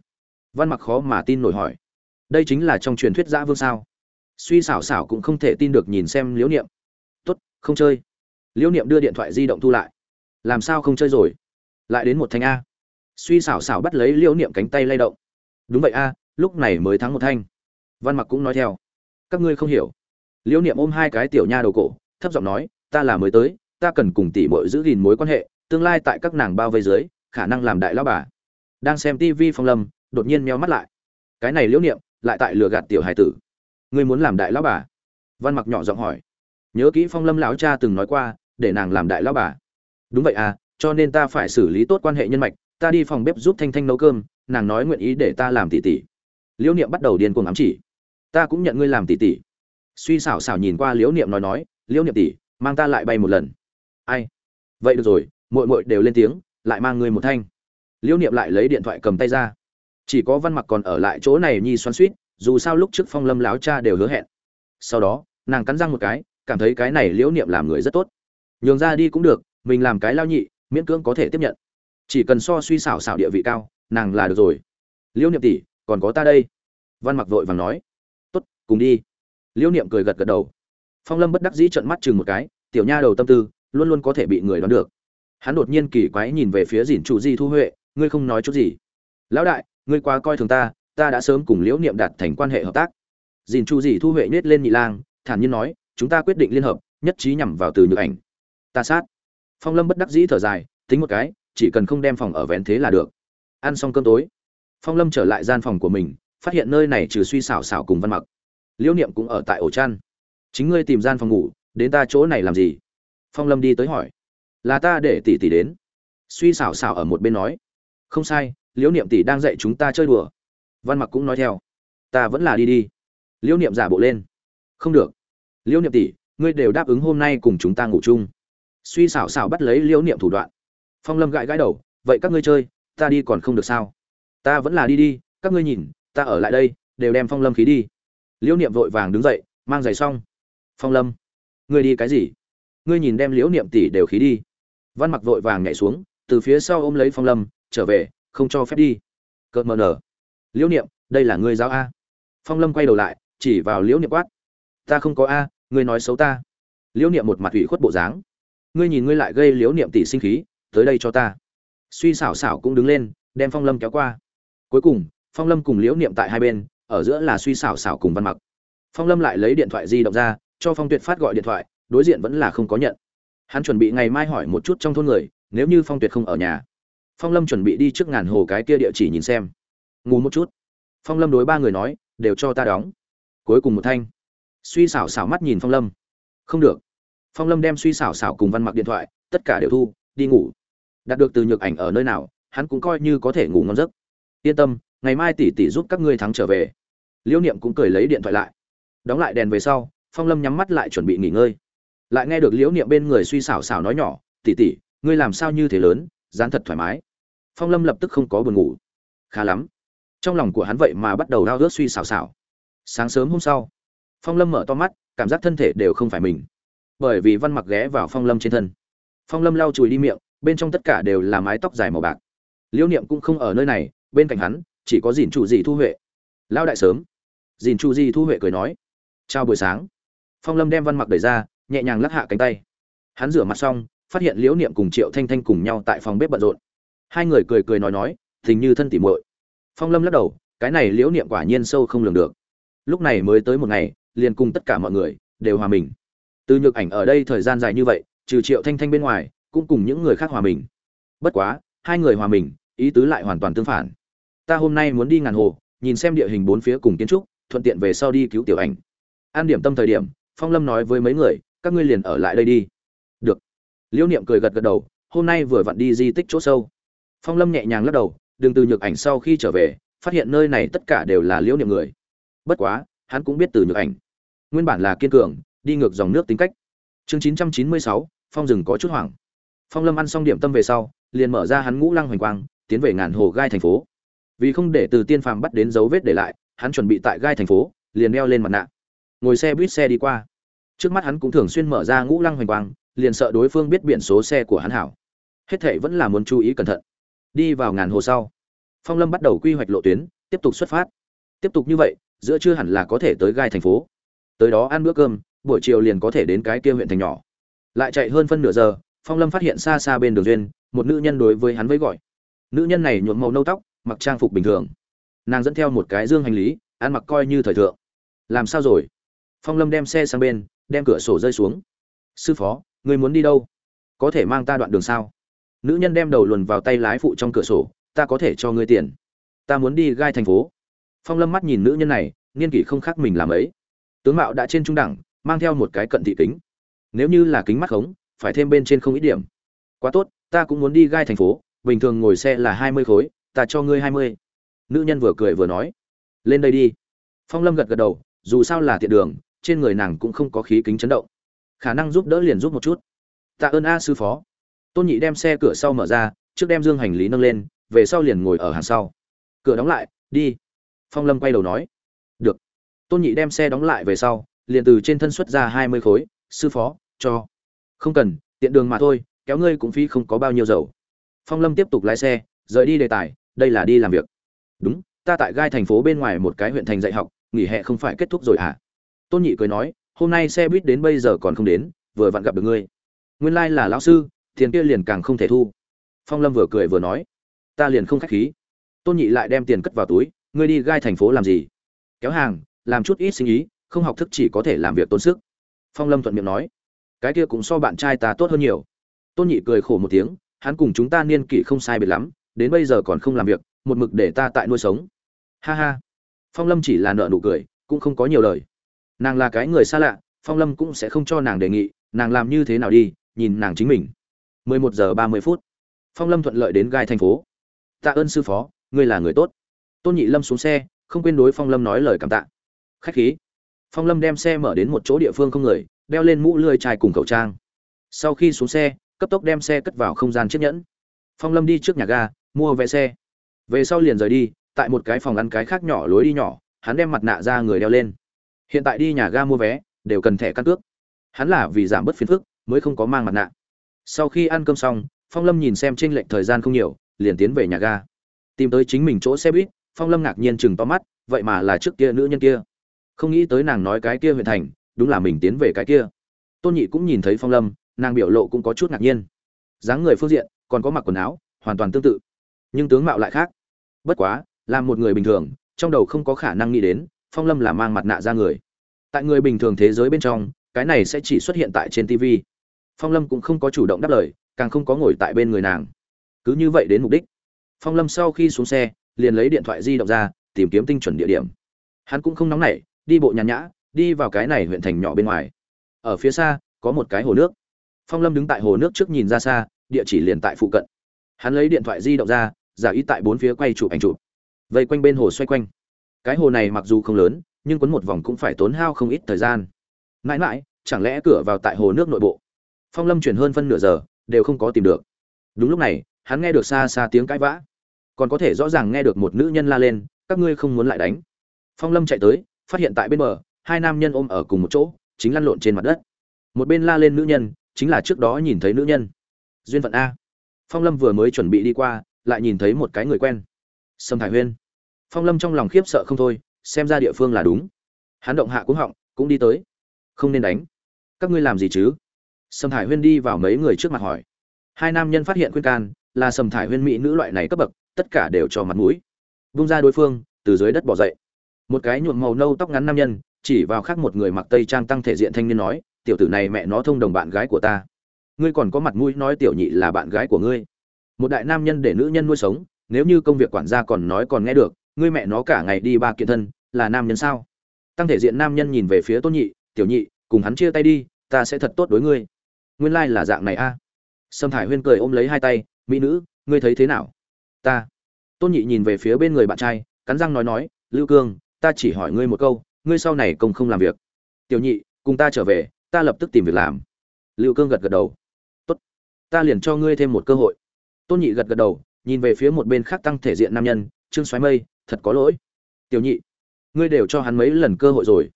Văn mặc khó mà tin nổi hỏi, đây chính là trong truyền thuyết giã vương sao? Suy xảo xảo cũng không thể tin được nhìn xem liễu niệm. Tốt, không chơi. Liễu niệm đưa điện thoại di động thu lại. Làm sao không chơi rồi? Lại đến một thanh a. Suy xảo xảo bắt lấy liễu niệm cánh tay lay động. Đúng vậy a, lúc này mới thắng một thanh. Văn mặc cũng nói theo. Các ngươi không hiểu. Liễu niệm ôm hai cái tiểu nha đầu cổ, thấp giọng nói, ta là mới tới, ta cần cùng tỷ muội giữ gìn mối quan hệ, tương lai tại các nàng bao vây dưới, khả năng làm đại lão bà đang xem TV phong lâm, đột nhiên meo mắt lại. Cái này liễu niệm, lại tại lừa gạt tiểu hải tử. Ngươi muốn làm đại lão bà? Văn mặc nhỏ giọng hỏi. Nhớ kỹ phong lâm lão cha từng nói qua, để nàng làm đại lão bà. Đúng vậy à cho nên ta phải xử lý tốt quan hệ nhân mạch, ta đi phòng bếp giúp thanh thanh nấu cơm, nàng nói nguyện ý để ta làm tỷ tỷ liễu niệm bắt đầu điên cuồng ám chỉ. Ta cũng nhận ngươi làm tỷ tỷ suy xảo xảo nhìn qua liễu niệm nói nói, liễu niệm tỷ mang ta lại bay một lần. Ai? Vậy được rồi, muội muội đều lên tiếng, lại mang ngươi một thanh liễu niệm lại lấy điện thoại cầm tay ra. Chỉ có văn mặc còn ở lại chỗ này nhi xoắn suýt dù sao lúc trước phong lâm láo cha đều hứa hẹn. Sau đó, nàng cắn răng một cái, cảm thấy cái này liễu niệm làm người rất tốt. Nhường ra đi cũng được, mình làm cái lao nhị, miễn cưỡng có thể tiếp nhận. Chỉ cần so suy xảo xảo địa vị cao, nàng là được rồi. Liễu niệm tỷ, còn có ta đây. Văn mặc vội vàng nói. Tốt, cùng đi. Liễu niệm cười gật gật đầu. Phong lâm bất đắc dĩ trợn mắt chừng một cái, tiểu nha đầu tâm tư, luôn luôn có thể bị người đoán được. Hắn đột nhiên kỳ quái nhìn về phía dìn chủ di thu huệ ngươi không nói chút gì. Lão đại, ngươi quá coi thường ta ta đã sớm cùng liễu niệm đạt thành quan hệ hợp tác. Dìn chu dì thu huệ nết lên nhị lang, thản nhiên nói, chúng ta quyết định liên hợp, nhất trí nhằm vào từ nhược ảnh. Ta sát. Phong lâm bất đắc dĩ thở dài, tính một cái, chỉ cần không đem phòng ở vén thế là được. Ăn xong cơm tối, phong lâm trở lại gian phòng của mình, phát hiện nơi này trừ suy xảo xảo cùng văn mặc. Liễu niệm cũng ở tại ổ chăn. Chính ngươi tìm gian phòng ngủ, đến ta chỗ này làm gì? Phong lâm đi tới hỏi. Là ta để tỷ tỷ đến. Suy xảo xảo ở một bên nói không sai, liễu niệm tỷ đang dạy chúng ta chơi đùa. Văn mặc cũng nói theo. Ta vẫn là đi đi. Liễu niệm giả bộ lên. Không được. Liễu niệm tỷ, ngươi đều đáp ứng hôm nay cùng chúng ta ngủ chung. Suy xảo xảo bắt lấy liễu niệm thủ đoạn. Phong lâm gãi gãi đầu, vậy các ngươi chơi, ta đi còn không được sao? Ta vẫn là đi đi, các ngươi nhìn, ta ở lại đây, đều đem phong lâm khí đi. Liễu niệm vội vàng đứng dậy, mang giày xong. Phong lâm, ngươi đi cái gì? Ngươi nhìn đem liễu niệm tỷ đều khí đi. Văn mặc vội vàng nhảy xuống, từ phía sau ôm lấy phong lâm trở về, không cho phép đi. Cợt mờ nở. Liễu niệm, đây là ngươi giáo a. Phong lâm quay đầu lại, chỉ vào liễu niệm quát. Ta không có a, ngươi nói xấu ta. Liễu niệm một mặt ủy khuất bộ dáng. Ngươi nhìn ngươi lại gây liễu niệm tỷ sinh khí, tới đây cho ta. Suy xảo xảo cũng đứng lên, đem phong lâm kéo qua. Cuối cùng, phong lâm cùng liễu niệm tại hai bên, ở giữa là suy xảo xảo cùng văn mặc. Phong lâm lại lấy điện thoại di động ra, cho phong tuyệt phát gọi điện thoại, đối diện vẫn là không có nhận. Hắn chuẩn bị ngày mai hỏi một chút trong thôn người, nếu như phong tuyệt không ở nhà phong lâm chuẩn bị đi trước ngàn hồ cái kia địa chỉ nhìn xem. Ngủ một chút. Phong lâm đối ba người nói, đều cho ta đóng. Cuối cùng một thanh. Suy xảo xảo mắt nhìn phong lâm. Không được. Phong lâm đem suy xảo xảo cùng văn mặc điện thoại, tất cả đều thu, đi ngủ. Đạt được từ nhược ảnh ở nơi nào, hắn cũng coi như có thể ngủ ngon giấc. Yên tâm, ngày mai tỷ tỷ giúp các ngươi thắng trở về. Liễu niệm cũng cười lấy điện thoại lại. Đóng lại đèn về sau, phong lâm nhắm mắt lại chuẩn bị nghỉ ngơi. Lại nghe được liễu niệm bên người suy xảo xảo nói nhỏ, tỷ tỷ, ngươi làm sao như thế lớn dán thật thoải mái. Phong lâm lập tức không có buồn ngủ. Khá lắm. Trong lòng của hắn vậy mà bắt đầu đau rớt suy xào xào sáng sớm hôm sau, phong lâm mở to mắt, cảm giác thân thể đều không phải mình. Bởi vì văn mặc ghé vào phong lâm trên thân. Phong lâm lau chùi đi miệng, bên trong tất cả đều là mái tóc dài màu bạc. Liễu niệm cũng không ở nơi này, bên cạnh hắn, chỉ có dìn chủ Dị thu huệ. Lao đại sớm. Dìn chủ Dị thu huệ cười nói, chào buổi sáng. Phong lâm đem văn mặc đẩy ra, nhẹ nhàng lắc hạ cánh tay. Hắn rửa mặt xong phát hiện liễu niệm cùng triệu thanh thanh cùng nhau tại phòng bếp bận rộn. Hai người cười cười nói nói tình như thân tỉ muội. Phong lâm lắc đầu, cái này liễu niệm quả nhiên sâu không lường được. Lúc này mới tới một ngày, liền cùng tất cả mọi người đều hòa mình. Từ nhược ảnh ở đây thời gian dài như vậy, trừ triệu thanh thanh bên ngoài, cũng cùng những người khác hòa mình. Bất quá, hai người hòa mình, ý tứ lại hoàn toàn tương phản. Ta hôm nay muốn đi ngàn hồ, nhìn xem địa hình bốn phía cùng kiến trúc, thuận tiện về sau đi cứu tiểu ảnh. An điểm tâm thời điểm, phong lâm nói với mấy người, các ngươi liền ở lại đây đi liễu niệm cười gật gật đầu, hôm nay vừa vặn đi di tích chỗ sâu. Phong lâm nhẹ nhàng lắc đầu đừng từ nhược ảnh sau khi trở về, phát hiện nơi này tất cả đều là liễu niệm người. Bất quá, hắn cũng biết từ nhược ảnh nguyên bản là kiên cường, đi ngược dòng nước tính cách. Chương chín trăm chín mươi sáu, phong rừng có chút hoảng. Phong lâm ăn xong điểm tâm về sau, liền mở ra hắn ngũ lăng hoành quang, tiến về ngàn hồ gai thành phố. Vì không để từ tiên phàm bắt đến dấu vết để lại, hắn chuẩn bị tại gai thành phố, liền đeo lên mặt nạ. Ngồi xe buýt xe đi qua. Trước mắt hắn cũng thường xuyên mở ra ngũ lăng hoành quang liền sợ đối phương biết biển số xe của hắn hảo. Hết thệ vẫn là muốn chú ý cẩn thận. Đi vào ngàn hồ sau, phong lâm bắt đầu quy hoạch lộ tuyến, tiếp tục xuất phát. Tiếp tục như vậy, giữa trưa hẳn là có thể tới gai thành phố. Tới đó ăn bữa cơm, buổi chiều liền có thể đến cái kia huyện thành nhỏ. Lại chạy hơn phân nửa giờ, phong lâm phát hiện xa xa bên đường duyên, một nữ nhân đối với hắn với gọi. Nữ nhân này nhuộm màu nâu tóc, mặc trang phục bình thường. Nàng dẫn theo một cái dương hành lý, ăn mặc coi như thời thượng. Làm sao rồi? Phong lâm đem xe sang bên, đem cửa sổ rơi xuống. Sư phó người muốn đi đâu? Có thể mang ta đoạn đường sao? Nữ nhân đem đầu luồn vào tay lái phụ trong cửa sổ, ta có thể cho ngươi tiền. Ta muốn đi gai thành phố. Phong lâm mắt nhìn nữ nhân này, niên kỷ không khác mình làm ấy. Tướng mạo đã trên trung đẳng, mang theo một cái cận thị kính. Nếu như là kính mắt khống, phải thêm bên trên không ít điểm. Quá tốt, ta cũng muốn đi gai thành phố, bình thường ngồi xe là hai mươi khối, ta cho ngươi hai mươi. Nữ nhân vừa cười vừa nói. Lên đây đi. Phong lâm gật gật đầu, dù sao là tiện đường, trên người nàng cũng không có khí kính chấn động khả năng giúp đỡ liền giúp một chút. Tạ ơn a sư phó. Tôn nhị đem xe cửa sau mở ra, trước đem dương hành lý nâng lên, về sau liền ngồi ở hàng sau. Cửa đóng lại, đi. Phong lâm quay đầu nói. Được. Tôn nhị đem xe đóng lại về sau, liền từ trên thân xuất ra hai mươi khối, sư phó, cho. Không cần, tiện đường mà thôi, kéo ngươi cũng phí không có bao nhiêu dầu. Phong lâm tiếp tục lái xe, rời đi đề tài, đây là đi làm việc. Đúng, ta tại gai thành phố bên ngoài một cái huyện thành dạy học, nghỉ hè không phải kết thúc rồi à tôn nhị cười nói hôm nay xe buýt đến bây giờ còn không đến, vừa vặn gặp được ngươi. Nguyên lai、like、là lão sư, tiền kia liền càng không thể thu. Phong lâm vừa cười vừa nói, ta liền không k h á c h khí. Tôn nhị lại đem tiền cất vào túi, ngươi đi gai thành phố làm gì? Kéo hàng, làm chút ít sinh ý, không học thức chỉ có thể làm việc tốn sức. Phong lâm thuận miệng nói, cái kia cũng so bạn trai ta tốt hơn nhiều. Tôn nhị cười khổ một tiếng, hắn cùng chúng ta niên kỷ không sai biệt lắm, đến bây giờ còn không làm việc, một mực để ta tại nuôi sống. Ha ha. Phong lâm chỉ là nợ nụ cười, cũng không có nhiều lời nàng là cái người xa lạ, phong lâm cũng sẽ không cho nàng đề nghị, nàng làm như thế nào đi, nhìn nàng chính mình. 11 giờ 30 phút, phong lâm thuận lợi đến gai thành phố. Tạ ơn sư phó, ngươi là người tốt. Tôn nhị lâm xuống xe, không quên đối phong lâm nói lời cảm tạ. Khách khí. Phong lâm đem xe mở đến một chỗ địa phương không người, đeo lên mũ lươi chai cùng khẩu trang. Sau khi xuống xe, cấp tốc đem xe cất vào không gian chiếc nhẫn. Phong lâm đi trước nhà ga, mua vé xe. Về sau liền rời đi, tại một cái phòng ăn cái khác nhỏ lối đi nhỏ, hắn đem mặt nạ ra người đeo lên hiện tại đi nhà ga mua vé, đều cần thẻ căn cước. Hắn là vì giảm bớt phiền phức, mới không có mang mặt nạ. Sau khi ăn cơm xong, phong lâm nhìn xem tranh lệch thời gian không nhiều, liền tiến về nhà ga. Tìm tới chính mình chỗ xe buýt, phong lâm ngạc nhiên chừng to mắt, vậy mà là trước kia nữ nhân kia. Không nghĩ tới nàng nói cái kia huyện thành, đúng là mình tiến về cái kia. Tôn nhị cũng nhìn thấy phong lâm, nàng biểu lộ cũng có chút ngạc nhiên. Dáng người phương diện, còn có mặc quần áo, hoàn toàn tương tự. Nhưng tướng mạo lại khác. Bất quá, là một người bình thường, trong đầu không có khả năng nghĩ đến phong lâm là mang mặt nạ ra người. Tại người bình thường thế giới bên trong, cái này sẽ chỉ xuất hiện tại trên tv phong lâm cũng không có chủ động đáp lời, càng không có ngồi tại bên người nàng. Cứ như vậy đến mục đích. Phong lâm sau khi xuống xe, liền lấy điện thoại di động ra, tìm kiếm tinh chuẩn địa điểm. Hắn cũng không nóng nảy, đi bộ nhàn nhã, đi vào cái này huyện thành nhỏ bên ngoài. Ở phía xa, có một cái hồ nước. Phong lâm đứng tại hồ nước trước nhìn ra xa, địa chỉ liền tại phụ cận. Hắn lấy điện thoại di động ra, giả ý tại bốn phía quay chụp ảnh chụp. Vây quanh bên hồ xoay quanh cái hồ này mặc dù không lớn, nhưng quấn một vòng cũng phải tốn hao không ít thời gian. Mãi mãi, chẳng lẽ cửa vào tại hồ nước nội bộ? Phong lâm chuyển hơn phân nửa giờ, đều không có tìm được. Đúng lúc này, hắn nghe được xa xa tiếng cãi vã. Còn có thể rõ ràng nghe được một nữ nhân la lên, các ngươi không muốn lại đánh. Phong lâm chạy tới, phát hiện tại bên bờ, hai nam nhân ôm ở cùng một chỗ, chính lăn lộn trên mặt đất. Một bên la lên nữ nhân, chính là trước đó nhìn thấy nữ nhân. Duyên phận a. Phong lâm vừa mới chuẩn bị đi qua, lại nhìn thấy một cái người quen. Sâm thải huyên phong lâm trong lòng khiếp sợ không thôi, xem ra địa phương là đúng. Hắn động hạ cũng họng, cũng đi tới. Không nên đánh. Các ngươi làm gì chứ? Sầm thải huyên đi vào mấy người trước mặt hỏi. Hai nam nhân phát hiện khuyên can, là sầm thải huyên mỹ nữ loại này cấp bậc, tất cả đều cho mặt mũi. Vung ra đối phương, từ dưới đất bỏ dậy. Một cái nhuộm màu nâu tóc ngắn nam nhân, chỉ vào khác một người mặc tây trang tăng thể diện thanh niên nói, tiểu tử này mẹ nó thông đồng bạn gái của ta. Ngươi còn có mặt mũi nói tiểu nhị là bạn gái của ngươi. Một đại nam nhân để nữ nhân nuôi sống, nếu như công việc quản gia còn nói còn nghe được ngươi mẹ nó cả ngày đi ba kiện thân, là nam nhân sao? Tăng thể diện nam nhân nhìn về phía tôn nhị, tiểu nhị, cùng hắn chia tay đi, ta sẽ thật tốt đối ngươi. Nguyên lai là dạng này a. À. sâm thải huyên cười ôm lấy hai tay, mỹ nữ, ngươi thấy thế nào? Ta. Tôn nhị nhìn về phía bên người bạn trai, cắn răng nói nói, lưu cương, ta chỉ hỏi ngươi một câu, ngươi sau này công không làm việc. Tiểu nhị, cùng ta trở về, ta lập tức tìm việc làm. Lưu cương gật gật đầu. Tốt, ta liền cho ngươi thêm một cơ hội. Tôn nhị gật gật đầu, nhìn về phía một bên khác tăng thể diện nam nhân, trương xoáy mây thật có lỗi. Tiểu nhị, ngươi đều cho hắn mấy lần cơ hội rồi.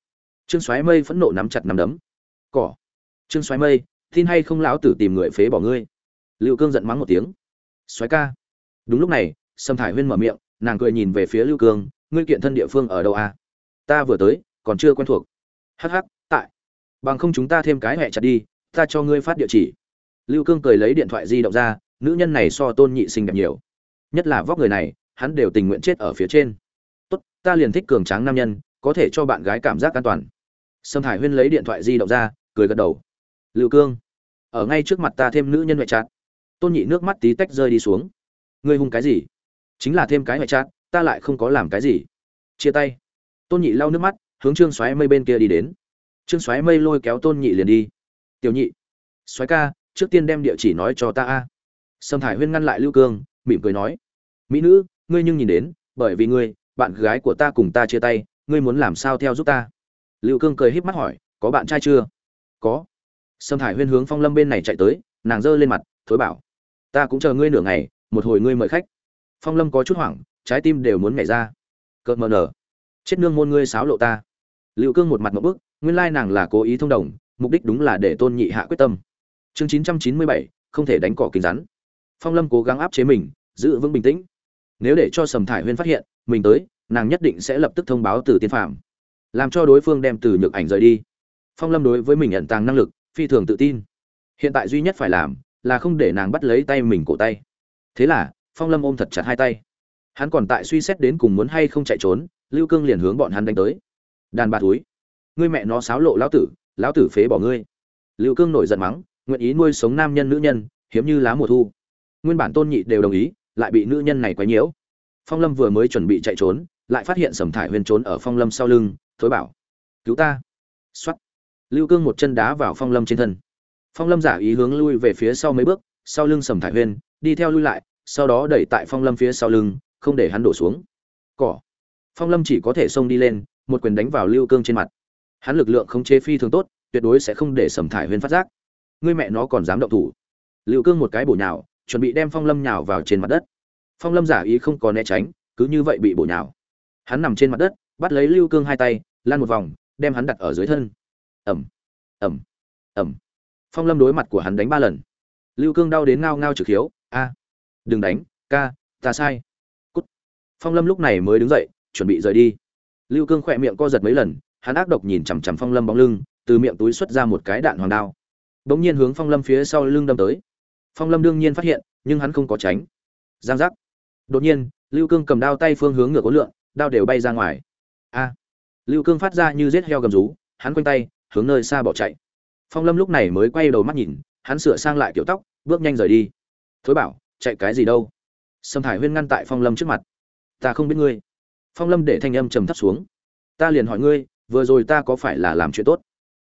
Trương xoáy mây phẫn nộ nắm chặt nắm đấm. Cỏ. Trương xoáy mây, tin hay không lão tử tìm người phế bỏ ngươi? Lưu cương giận mắng một tiếng. Xoáy ca. Đúng lúc này, sâm thải huyên mở miệng, nàng cười nhìn về phía lưu cương, ngươi kiện thân địa phương ở đâu à? ta vừa tới, còn chưa quen thuộc. Hh tại. Bằng không chúng ta thêm cái hẹ chặt đi, ta cho ngươi phát địa chỉ. Lưu cương cười lấy điện thoại di động ra, nữ nhân này so tôn nhị xinh đẹp nhiều. Nhất là vóc người này hắn đều tình nguyện chết ở phía trên. Tốt, ta liền thích cường tráng nam nhân, có thể cho bạn gái cảm giác an toàn. Sâm thải huyên lấy điện thoại di động ra, cười gật đầu. Lưu cương, ở ngay trước mặt ta thêm nữ nhân ngoại trát. Tôn nhị nước mắt tí tách rơi đi xuống. Ngươi hung cái gì? Chính là thêm cái ngoại trát, ta lại không có làm cái gì. Chia tay. Tôn nhị lau nước mắt, hướng trương xoáy mây bên kia đi đến. Trương xoáy mây lôi kéo tôn nhị liền đi. Tiểu nhị xoáy ca, trước tiên đem địa chỉ nói cho ta a. Sâm thải huyên ngăn lại lưu cương, mỉm cười nói. Mỹ nữ ngươi nhưng nhìn đến, bởi vì ngươi, bạn gái của ta cùng ta chia tay, ngươi muốn làm sao theo giúp ta? Lưu cương cười híp mắt hỏi, có bạn trai chưa? Có. Sâm thải huyên hướng phong lâm bên này chạy tới, nàng giơ lên mặt, thối bảo, ta cũng chờ ngươi nửa ngày, một hồi ngươi mời khách. Phong lâm có chút hoảng, trái tim đều muốn nhảy ra. Cợt mờ nở. Chết nương môn ngươi sáo lộ ta. Liệu cương một mặt một bức, nguyên lai nàng là cố ý thông đồng, mục đích đúng là để tôn nhị hạ quyết tâm. Chương chín trăm chín mươi bảy, không thể đánh cỏ kính rắn. Phong lâm cố gắng áp chế mình, giữ vững bình tĩnh nếu để cho sầm thải huyên phát hiện, mình tới, nàng nhất định sẽ lập tức thông báo từ tiên phạm làm cho đối phương đem từ nhược ảnh rời đi. Phong lâm đối với mình nhận tàng năng lực, phi thường tự tin. Hiện tại duy nhất phải làm, là không để nàng bắt lấy tay mình cổ tay. Thế là, phong lâm ôm thật chặt hai tay. Hắn còn tại suy xét đến cùng muốn hay không chạy trốn, lưu cương liền hướng bọn hắn đánh tới. Đàn bà túi ngươi mẹ nó xáo lộ lão tử lão tử phế bỏ ngươi. Lưu cương nổi giận mắng, nguyện ý nuôi sống nam nhân nữ nhân, hiếm như lá mùa thu. Nguyên bản tôn nhị đều đồng ý lại bị nữ nhân này quấy nhiễu. Phong lâm vừa mới chuẩn bị chạy trốn, lại phát hiện sầm thải huyền trốn ở phong lâm sau lưng, thối bảo, cứu ta! X lưu cương một chân đá vào phong lâm trên thân. Phong lâm giả ý hướng lui về phía sau mấy bước, sau lưng sầm thải huyên đi theo lui lại, sau đó đẩy tại phong lâm phía sau lưng, không để hắn đổ xuống. Cỏ. Phong lâm chỉ có thể xông đi lên, một quyền đánh vào lưu cương trên mặt. Hắn lực lượng không chế phi thường tốt, tuyệt đối sẽ không để sầm thải huyên phát giác. Ngươi mẹ nó còn dám động thủ. Lưu cương một cái bổ nhào chuẩn bị đem phong lâm nhào vào trên mặt đất. Phong lâm giả ý không có né tránh, cứ như vậy bị bổ nhào. Hắn nằm trên mặt đất, bắt lấy lưu cương hai tay lan một vòng, đem hắn đặt ở dưới thân. Ẩm ẩm ẩm phong lâm đối mặt của hắn đánh ba lần. Lưu cương đau đến ngao ngao trực hiếu, a, đừng đánh, ca, ta sai. Cút. Phong lâm lúc này mới đứng dậy, chuẩn bị rời đi. Lưu cương khỏe miệng co giật mấy lần, hắn ác độc nhìn chằm chằm phong lâm bóng lưng, từ miệng túi xuất ra một cái đạn hoàng đao. Đ ỗ n g nhiên hướng phong lâm phía sau lưng đâm tới phong lâm đương nhiên phát hiện, nhưng hắn không có tránh. Giang giác. Đột nhiên, lưu cương cầm đao tay phương hướng ngược ố lượn, đao đều bay ra ngoài. A. Lưu cương phát ra như rết heo gầm rú, hắn quanh tay, hướng nơi xa bỏ chạy. Phong lâm lúc này mới quay đầu mắt nhìn, hắn sửa sang lại kiểu tóc, bước nhanh rời đi. Thối bảo, chạy cái gì đâu? Sâm thải huyên ngăn tại phong lâm trước mặt. Ta không biết ngươi. Phong lâm để thanh âm trầm thấp xuống. Ta liền hỏi ngươi, vừa rồi ta có phải là làm chuyện tốt?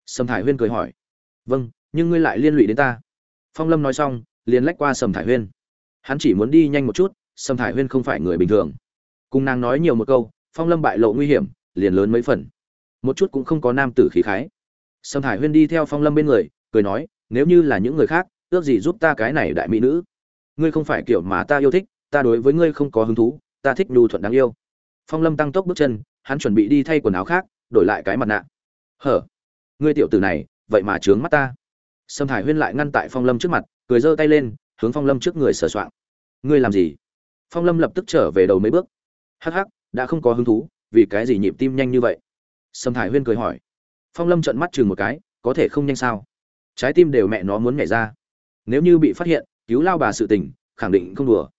Sâm thải huyên cười hỏi. Vâng nhưng ngươi lại liên lụy đến ta. Phong lâm nói xong liền lách qua sầm thải huyên. Hắn chỉ muốn đi nhanh một chút, sầm thải huyên không phải người bình thường. Cùng nàng nói nhiều một câu, phong lâm bại lộ nguy hiểm, liền lớn mấy phần. Một chút cũng không có nam tử khí khái. Sầm thải huyên đi theo phong lâm bên người, cười nói, nếu như là những người khác, ước gì giúp ta cái này đại mỹ nữ? Ngươi không phải kiểu mà ta yêu thích, ta đối với ngươi không có hứng thú, ta thích nhu thuận đáng yêu. Phong lâm tăng tốc bước chân, hắn chuẩn bị đi thay quần áo khác, đổi lại cái mặt nạ. Hở, ngươi tiểu tử này, vậy mà trướng mắt ta. Sâm thải huyên lại ngăn tại phong lâm trước mặt cười giơ tay lên, hướng phong lâm trước người sờ soạng. Ngươi làm gì? Phong lâm lập tức trở về đầu mấy bước. Hắc hắc, đã không có hứng thú, vì cái gì nhịp tim nhanh như vậy? Sâm thải huyên cười hỏi. Phong lâm trợn mắt chừng một cái, có thể không nhanh sao? Trái tim đều mẹ nó muốn nhảy ra. Nếu như bị phát hiện, cứu lao bà sự tình, khẳng định không đùa.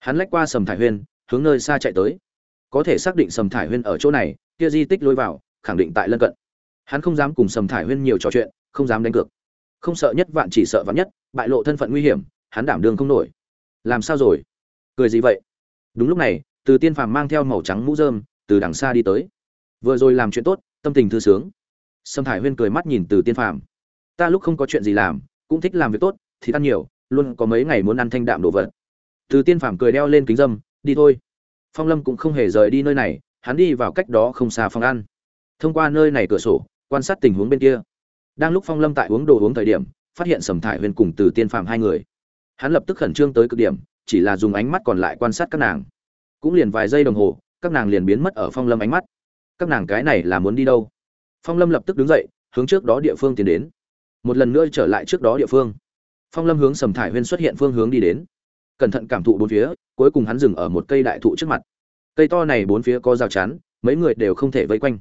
Hắn lách qua sầm thải huyên, hướng nơi xa chạy tới. Có thể xác định sầm thải huyên ở chỗ này, kia di tích lối vào, khẳng định tại lân cận. Hắn không dám cùng sầm thải huyên nhiều trò chuyện, không dám đánh cược không sợ nhất vạn chỉ sợ vạn nhất, bại lộ thân phận nguy hiểm, hắn đảm đường không nổi. Làm sao rồi? Cười gì vậy? Đúng lúc này, từ tiên phàm mang theo màu trắng mũ rơm, từ đằng xa đi tới. Vừa rồi làm chuyện tốt, tâm tình thư sướng. Sâm thải huyên cười mắt nhìn từ tiên phàm. Ta lúc không có chuyện gì làm, cũng thích làm việc tốt, thì ăn nhiều, luôn có mấy ngày muốn ăn thanh đạm đồ vật. Từ tiên phàm cười đeo lên kính dâm đi thôi. Phong lâm cũng không hề rời đi nơi này, hắn đi vào cách đó không xa phòng ăn. Thông qua nơi này cửa sổ, quan sát tình huống bên kia đang lúc phong lâm tại uống đồ uống thời điểm, phát hiện sầm thải huyền cùng từ tiên phàm hai người. Hắn lập tức khẩn trương tới cực điểm, chỉ là dùng ánh mắt còn lại quan sát các nàng. Cũng liền vài giây đồng hồ, các nàng liền biến mất ở phong lâm ánh mắt. Các nàng cái này là muốn đi đâu? Phong lâm lập tức đứng dậy, hướng trước đó địa phương tiến đến. Một lần nữa trở lại trước đó địa phương. Phong lâm hướng sầm thải huyên xuất hiện phương hướng đi đến. Cẩn thận cảm thụ bốn phía, cuối cùng hắn dừng ở một cây đại thụ trước mặt. Cây to này bốn phía có rào chắn, mấy người đều không thể vây quanh.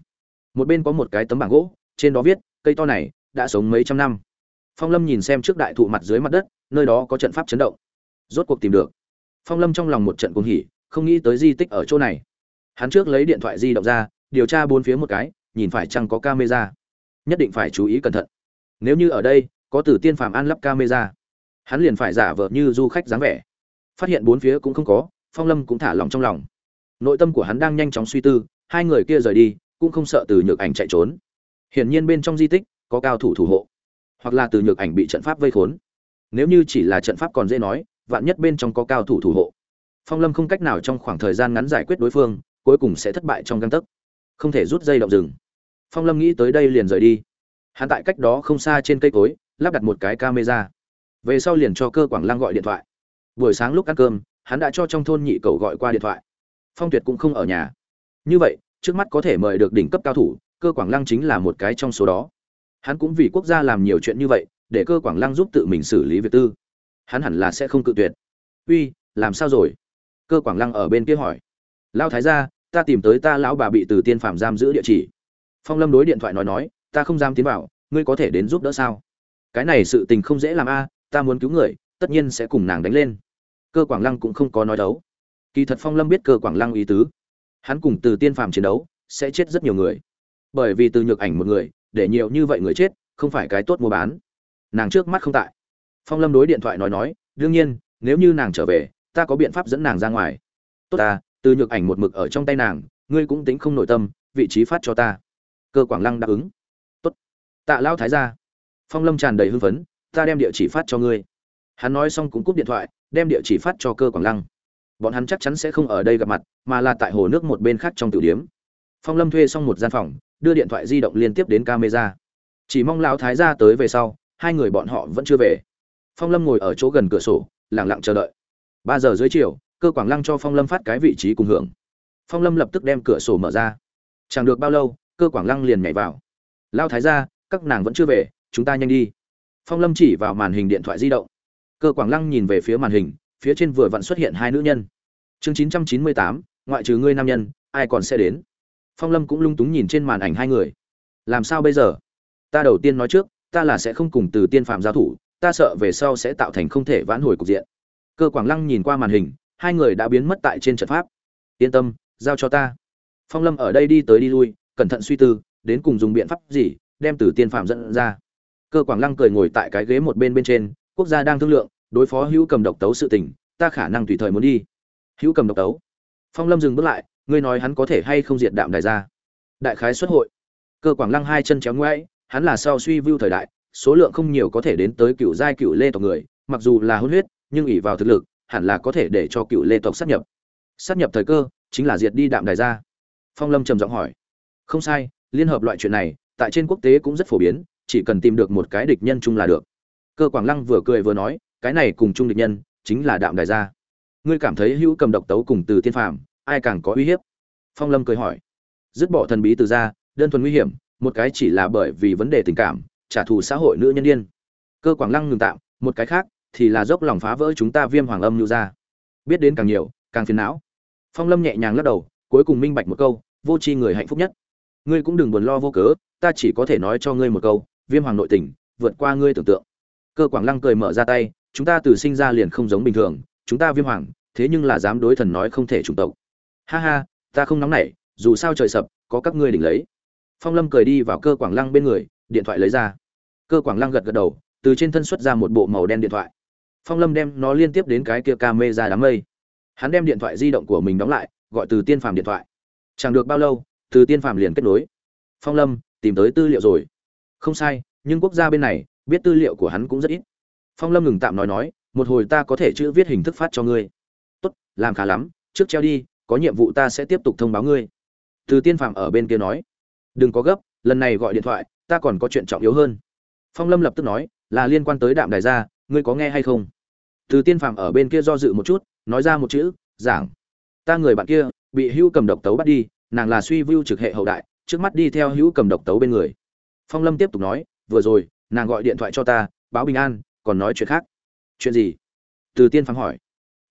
Một bên có một cái tấm bảng gỗ, trên đó viết, cây to này đã sống mấy trăm năm. Phong lâm nhìn xem trước đại thụ mặt dưới mặt đất, nơi đó có trận pháp chấn động. Rốt cuộc tìm được. Phong lâm trong lòng một trận cuồng hỉ, không nghĩ tới di tích ở chỗ này. Hắn trước lấy điện thoại di động ra, điều tra bốn phía một cái, nhìn phải chăng có camera. Nhất định phải chú ý cẩn thận. Nếu như ở đây, có tử tiên phàm an lắp camera, hắn liền phải giả vờ như du khách dáng vẻ. Phát hiện bốn phía cũng không có, phong lâm cũng thả lòng trong lòng. Nội tâm của hắn đang nhanh chóng suy tư, hai người kia rời đi, cũng không sợ từ nhược ảnh chạy trốn. Hiển nhiên bên trong di tích có cao thủ thủ hộ, hoặc là từ nhược ảnh bị trận pháp vây khốn. Nếu như chỉ là trận pháp còn dễ nói, vạn nhất bên trong có cao thủ thủ hộ. Phong lâm không cách nào trong khoảng thời gian ngắn giải quyết đối phương, cuối cùng sẽ thất bại trong găng tấc. Không thể rút dây động rừng. Phong lâm nghĩ tới đây liền rời đi. Hắn tại cách đó không xa trên cây cối, lắp đặt một cái camera. Về sau liền cho cơ quảng lang gọi điện thoại. Buổi sáng lúc ăn cơm, hắn đã cho trong thôn nhị cầu gọi qua điện thoại. Phong tuyệt cũng không ở nhà. Như vậy, trước mắt có thể mời được đỉnh cấp cao thủ, cơ quảng lăng chính là một cái trong số đó hắn cũng vì quốc gia làm nhiều chuyện như vậy, để cơ quảng lăng giúp tự mình xử lý việc tư. Hắn hẳn là sẽ không cự tuyệt. Uy, làm sao rồi? Cơ quảng lăng ở bên kia hỏi. Lao thái gia, ta tìm tới ta lão bà bị từ tiên phạm giam giữ địa chỉ. Phong lâm đối điện thoại nói nói, ta không dám tiến vào, ngươi có thể đến giúp đỡ sao? Cái này sự tình không dễ làm a, ta muốn cứu người, tất nhiên sẽ cùng nàng đánh lên. Cơ quảng lăng cũng không có nói đấu. Kỳ thật phong lâm biết cơ quảng lăng ý tứ. Hắn cùng từ tiên Phạm chiến đấu, sẽ chết rất nhiều người. Bởi vì từ nhược ảnh một người để nhiều như vậy người chết, không phải cái tốt mua bán. Nàng trước mắt không tại. Phong lâm đối điện thoại nói nói, đương nhiên, nếu như nàng trở về, ta có biện pháp dẫn nàng ra ngoài. Tốt ta, từ nhược ảnh một mực ở trong tay nàng, ngươi cũng tính không nội tâm, vị trí phát cho ta. Cơ quảng lăng đáp ứng. Tốt. Tạ lao thái ra phong lâm tràn đầy hưng phấn, ta đem địa chỉ phát cho ngươi. Hắn nói xong cũng cúp điện thoại, đem địa chỉ phát cho cơ quảng lăng. Bọn hắn chắc chắn sẽ không ở đây gặp mặt, mà là tại hồ nước một bên khác trong tiểu điếm. Phong lâm thuê xong một gian phòng đưa điện thoại di động liên tiếp đến camera. Chỉ mong lão thái gia tới về sau, hai người bọn họ vẫn chưa về. Phong lâm ngồi ở chỗ gần cửa sổ lẳng lặng chờ đợi. Ba giờ dưới chiều, cơ quảng lăng cho phong lâm phát cái vị trí cùng hưởng. Phong lâm lập tức đem cửa sổ mở ra. Chẳng được bao lâu, cơ quảng lăng liền nhảy vào. Lao thái gia, các nàng vẫn chưa về, chúng ta nhanh đi. Phong lâm chỉ vào màn hình điện thoại di động. Cơ quảng lăng nhìn về phía màn hình, phía trên vừa vặn xuất hiện hai nữ nhân. Chương chín trăm chín mươi tám, ngoại trừ ngươi nam nhân, ai còn sẽ đến? Phong lâm cũng lung túng nhìn trên màn ảnh hai người. Làm sao bây giờ? Ta đầu tiên nói trước, ta là sẽ không cùng từ tiên phạm giao thủ, ta sợ về sau sẽ tạo thành không thể vãn hồi cục diện. Cơ quảng lăng nhìn qua màn hình, hai người đã biến mất tại trên trận pháp. Yên tâm, giao cho ta. Phong lâm ở đây đi tới đi lui, cẩn thận suy tư, đến cùng dùng biện pháp gì, đem từ tiên phạm dẫn ra. Cơ quảng lăng cười ngồi tại cái ghế một bên bên trên, quốc gia đang thương lượng, đối phó hữu cầm độc tấu sự tình, ta khả năng tùy thời muốn đi. Hữu cầm độc tấu. Phong lâm dừng bước lại ngươi nói hắn có thể hay không diệt đạm đại gia đại khái xuất hội. Cơ quảng lăng hai chân chéo ngoãi hắn là sau suy vưu thời đại, số lượng không nhiều có thể đến tới cựu giai cựu lê tộc người, mặc dù là hôn huyết, nhưng ỷ vào thực lực, hẳn là có thể để cho cựu lê tộc sát nhập. Sát nhập thời cơ, chính là diệt đi đạm đại gia phong lâm trầm giọng hỏi. Không sai, liên hợp loại chuyện này, tại trên quốc tế cũng rất phổ biến, chỉ cần tìm được một cái địch nhân chung là được. Cơ quảng lăng vừa cười vừa nói, cái này cùng chung địch nhân, chính là đạm đại gia ngươi cảm thấy hữu cầm độc tấu cùng từ tiên phàm ai càng có uy hiếp? Phong lâm cười hỏi. Dứt bỏ thần bí từ ra, đơn thuần nguy hiểm, một cái chỉ là bởi vì vấn đề tình cảm, trả thù xã hội nữ nhân điên. Cơ quảng lăng ngừng tạm, một cái khác thì là dốc lòng phá vỡ chúng ta viêm hoàng âm nhu ra. Biết đến càng nhiều, càng phiền não. Phong lâm nhẹ nhàng lắc đầu, cuối cùng minh bạch một câu, vô tri người hạnh phúc nhất. Ngươi cũng đừng buồn lo vô cớ, ta chỉ có thể nói cho ngươi một câu, viêm hoàng nội tình, vượt qua ngươi tưởng tượng. Cơ quảng lăng cười mở ra tay, chúng ta từ sinh ra liền không giống bình thường, chúng ta viêm hoàng, thế nhưng là dám đối thần nói không thể chủng tộc ha ha, ta không nóng nảy, dù sao trời sập, có các ngươi đỉnh lấy. Phong lâm cười đi vào cơ quảng lăng bên người, điện thoại lấy ra. Cơ quảng lăng gật gật đầu, từ trên thân xuất ra một bộ màu đen điện thoại. Phong lâm đem nó liên tiếp đến cái kia ca mê ra đám mây. Hắn đem điện thoại di động của mình đóng lại, gọi từ tiên phàm điện thoại. Chẳng được bao lâu, từ tiên phàm liền kết nối. Phong lâm, tìm tới tư liệu rồi. Không sai, nhưng quốc gia bên này, biết tư liệu của hắn cũng rất ít. Phong lâm ngừng tạm nói nói, một hồi ta có thể chữ viết hình thức phát cho ngươi. Tốt, làm khá lắm, trước treo đi có nhiệm vụ ta sẽ tiếp tục thông báo ngươi. Từ tiên phạm ở bên kia nói. Đừng có gấp, lần này gọi điện thoại, ta còn có chuyện trọng yếu hơn. Phong lâm lập tức nói, là liên quan tới đạm đài gia, ngươi có nghe hay không? Từ tiên phạm ở bên kia do dự một chút, nói ra một chữ, giảng. Ta người bạn kia, bị hữu cầm độc tấu bắt đi, nàng là suy vưu trực hệ hậu đại, trước mắt đi theo hữu cầm độc tấu bên người. Phong lâm tiếp tục nói, vừa rồi, nàng gọi điện thoại cho ta, báo bình an, còn nói chuyện khác. Chuyện gì? Từ tiên phạm hỏi.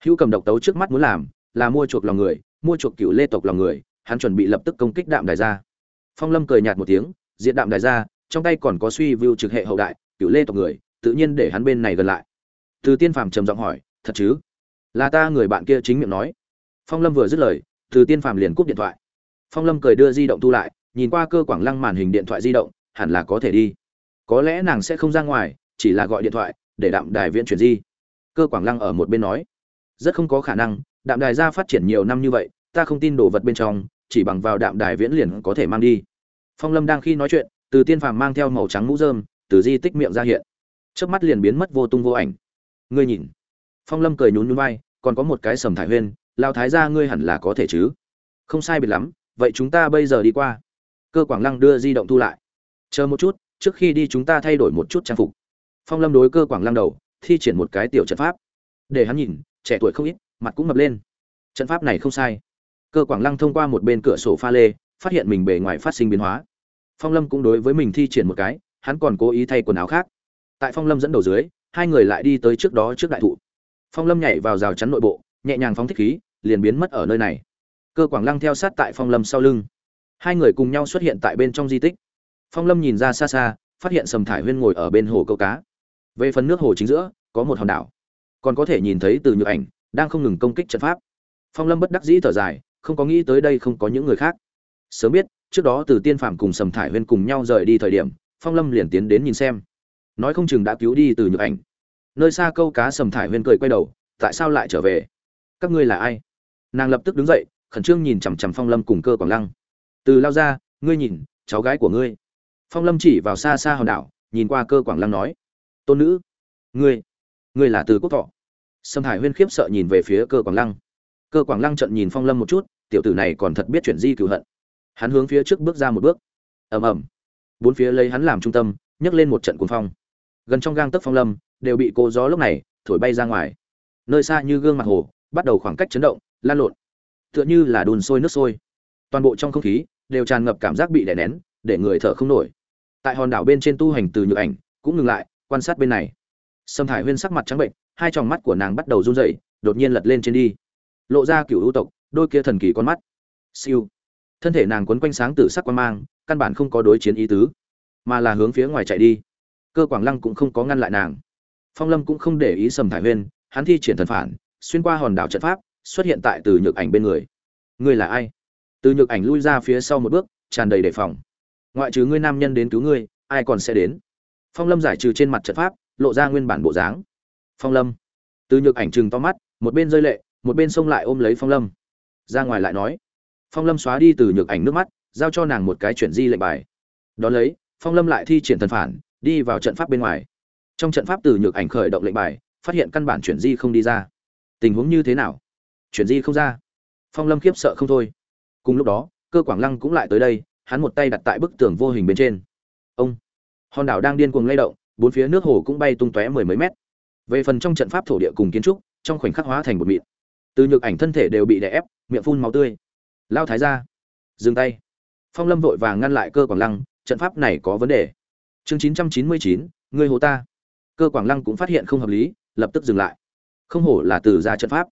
Hữu cầm độc tấu trước mắt muốn làm, là mua chuộc lòng người mua chuộc cựu lê tộc lòng người, hắn chuẩn bị lập tức công kích đạm đài gia. Phong lâm cười nhạt một tiếng diện đạm đài gia, trong tay còn có suy view trực hệ hậu đại, cựu lê tộc người, tự nhiên để hắn bên này gần lại. Từ tiên phàm trầm giọng hỏi, thật chứ? Là ta người bạn kia chính miệng nói. Phong lâm vừa dứt lời, từ tiên phàm liền cúp điện thoại. Phong lâm cười đưa di động thu lại, nhìn qua cơ quảng lăng màn hình điện thoại di động, hẳn là có thể đi. Có lẽ nàng sẽ không ra ngoài, chỉ là gọi điện thoại, để đạm đài viện chuyển di. Cơ quảng lăng ở một bên nói, rất không có khả năng, đạm đài ra phát triển nhiều năm như vậy ta không tin đồ vật bên trong, chỉ bằng vào đạm đài viễn liền có thể mang đi. Phong lâm đang khi nói chuyện, từ tiên phàm mang theo màu trắng mũ dơm từ di tích miệng ra hiện. Trước mắt liền biến mất vô tung vô ảnh. Ngươi nhìn. Phong lâm cười nhún nhún vai, còn có một cái sầm thải huyên lao thái gia ngươi hẳn là có thể chứ? Không sai biệt lắm, vậy chúng ta bây giờ đi qua. Cơ quảng lăng đưa di động thu lại. Chờ một chút, trước khi đi chúng ta thay đổi một chút trang phục. Phong lâm đối cơ quảng lăng đầu, thi triển một cái tiểu trận pháp. Để hắn nhìn, trẻ tuổi không ít, mặt cũng mập lên. Trận pháp này không sai cơ quảng lăng thông qua một bên cửa sổ pha lê, phát hiện mình bề ngoài phát sinh biến hóa. Phong lâm cũng đối với mình thi triển một cái, hắn còn cố ý thay quần áo khác. Tại phong lâm dẫn đầu dưới, hai người lại đi tới trước đó trước đại thụ. Phong lâm nhảy vào rào chắn nội bộ, nhẹ nhàng phóng thích khí, liền biến mất ở nơi này. Cơ quảng lăng theo sát tại phong lâm sau lưng. Hai người cùng nhau xuất hiện tại bên trong di tích. Phong lâm nhìn ra xa xa, phát hiện sầm thải huyên ngồi ở bên hồ câu cá. Về phần nước hồ chính giữa, có một hòn đảo. Còn có thể nhìn thấy từ nhược ảnh, đang không ngừng công kích trận pháp. Phong lâm bất đắc dĩ thở dài không có nghĩ tới đây không có những người khác. Sớm biết, trước đó từ tiên phạm cùng sầm thải huyên cùng nhau rời đi thời điểm, phong lâm liền tiến đến nhìn xem. Nói không chừng đã cứu đi từ nhược ảnh. Nơi xa câu cá sầm thải huyên cười quay đầu, tại sao lại trở về? Các ngươi là ai? Nàng lập tức đứng dậy, khẩn trương nhìn chằm chằm phong lâm cùng cơ quảng lăng. Từ lao ra, ngươi nhìn, cháu gái của ngươi. Phong lâm chỉ vào xa xa hòn đảo, nhìn qua cơ quảng lăng nói, tôn nữ, ngươi ngươi là từ quốc thọ. Sầm thải huyên khiếp sợ nhìn về phía cơ quảng lăng. Cơ quảng lăng trận nhìn phong lâm một chút tiểu tử này còn thật biết chuyển di cửu hận. Hắn hướng phía trước bước ra một bước. Ầm ầm. Bốn phía lấy hắn làm trung tâm, nhấc lên một trận cuồng phong. Gần trong gang tấc phong lâm, đều bị cô gió lúc này thổi bay ra ngoài. Nơi xa như gương mặt hồ, bắt đầu khoảng cách chấn động, lan lộn. Tựa như là đun sôi nước sôi. Toàn bộ trong không khí đều tràn ngập cảm giác bị đè nén, để người thở không nổi. Tại hòn đảo bên trên tu hành từ nhược ảnh, cũng ngừng lại, quan sát bên này. Sâm thải huyên sắc mặt trắng bệnh hai tròng mắt của nàng bắt đầu run rẩy, đột nhiên lật lên trên đi. Lộ ra cựu ưu tộc đôi kia thần kỳ con mắt. Siêu. Thân thể nàng quấn quanh sáng tử sắc quan mang, căn bản không có đối chiến ý tứ, mà là hướng phía ngoài chạy đi. Cơ quảng lăng cũng không có ngăn lại nàng. Phong lâm cũng không để ý sầm thải huyên, hắn thi triển thần phản, xuyên qua hòn đảo trận pháp, xuất hiện tại từ nhược ảnh bên người. Ngươi là ai? Từ nhược ảnh lui ra phía sau một bước, tràn đầy đề phòng. Ngoại trừ ngươi nam nhân đến cứu ngươi, ai còn sẽ đến? Phong lâm giải trừ trên mặt trận pháp, lộ ra nguyên bản bộ dáng. Phong lâm. Từ nhược ảnh chừng to mắt, một bên rơi lệ, một bên xông lại ôm lấy phong lâm ra ngoài lại nói. Phong lâm xóa đi từ nhược ảnh nước mắt, giao cho nàng một cái chuyển di lệnh bài. Đón lấy, phong lâm lại thi triển thần phản, đi vào trận pháp bên ngoài. Trong trận pháp từ nhược ảnh khởi động lệnh bài, phát hiện căn bản chuyển di không đi ra. Tình huống như thế nào? Chuyển di không ra. Phong lâm khiếp sợ không thôi. Cùng lúc đó, cơ quảng lăng cũng lại tới đây, hắn một tay đặt tại bức tường vô hình bên trên. Ông! Hòn đảo đang điên cuồng lay động, bốn phía nước hồ cũng bay tung tóe mười mấy mét. Về phần trong trận pháp thổ địa cùng kiến trúc, trong khoảnh khắc hóa thành một mịn từ nhược ảnh thân thể đều bị đè ép, miệng phun máu tươi. Lao thái ra dừng tay. Phong lâm vội vàng ngăn lại cơ quảng lăng, trận pháp này có vấn đề. Chương chín trăm chín mươi chín người hồ ta. Cơ quảng lăng cũng phát hiện không hợp lý, lập tức dừng lại. Không hổ là từ ra trận pháp.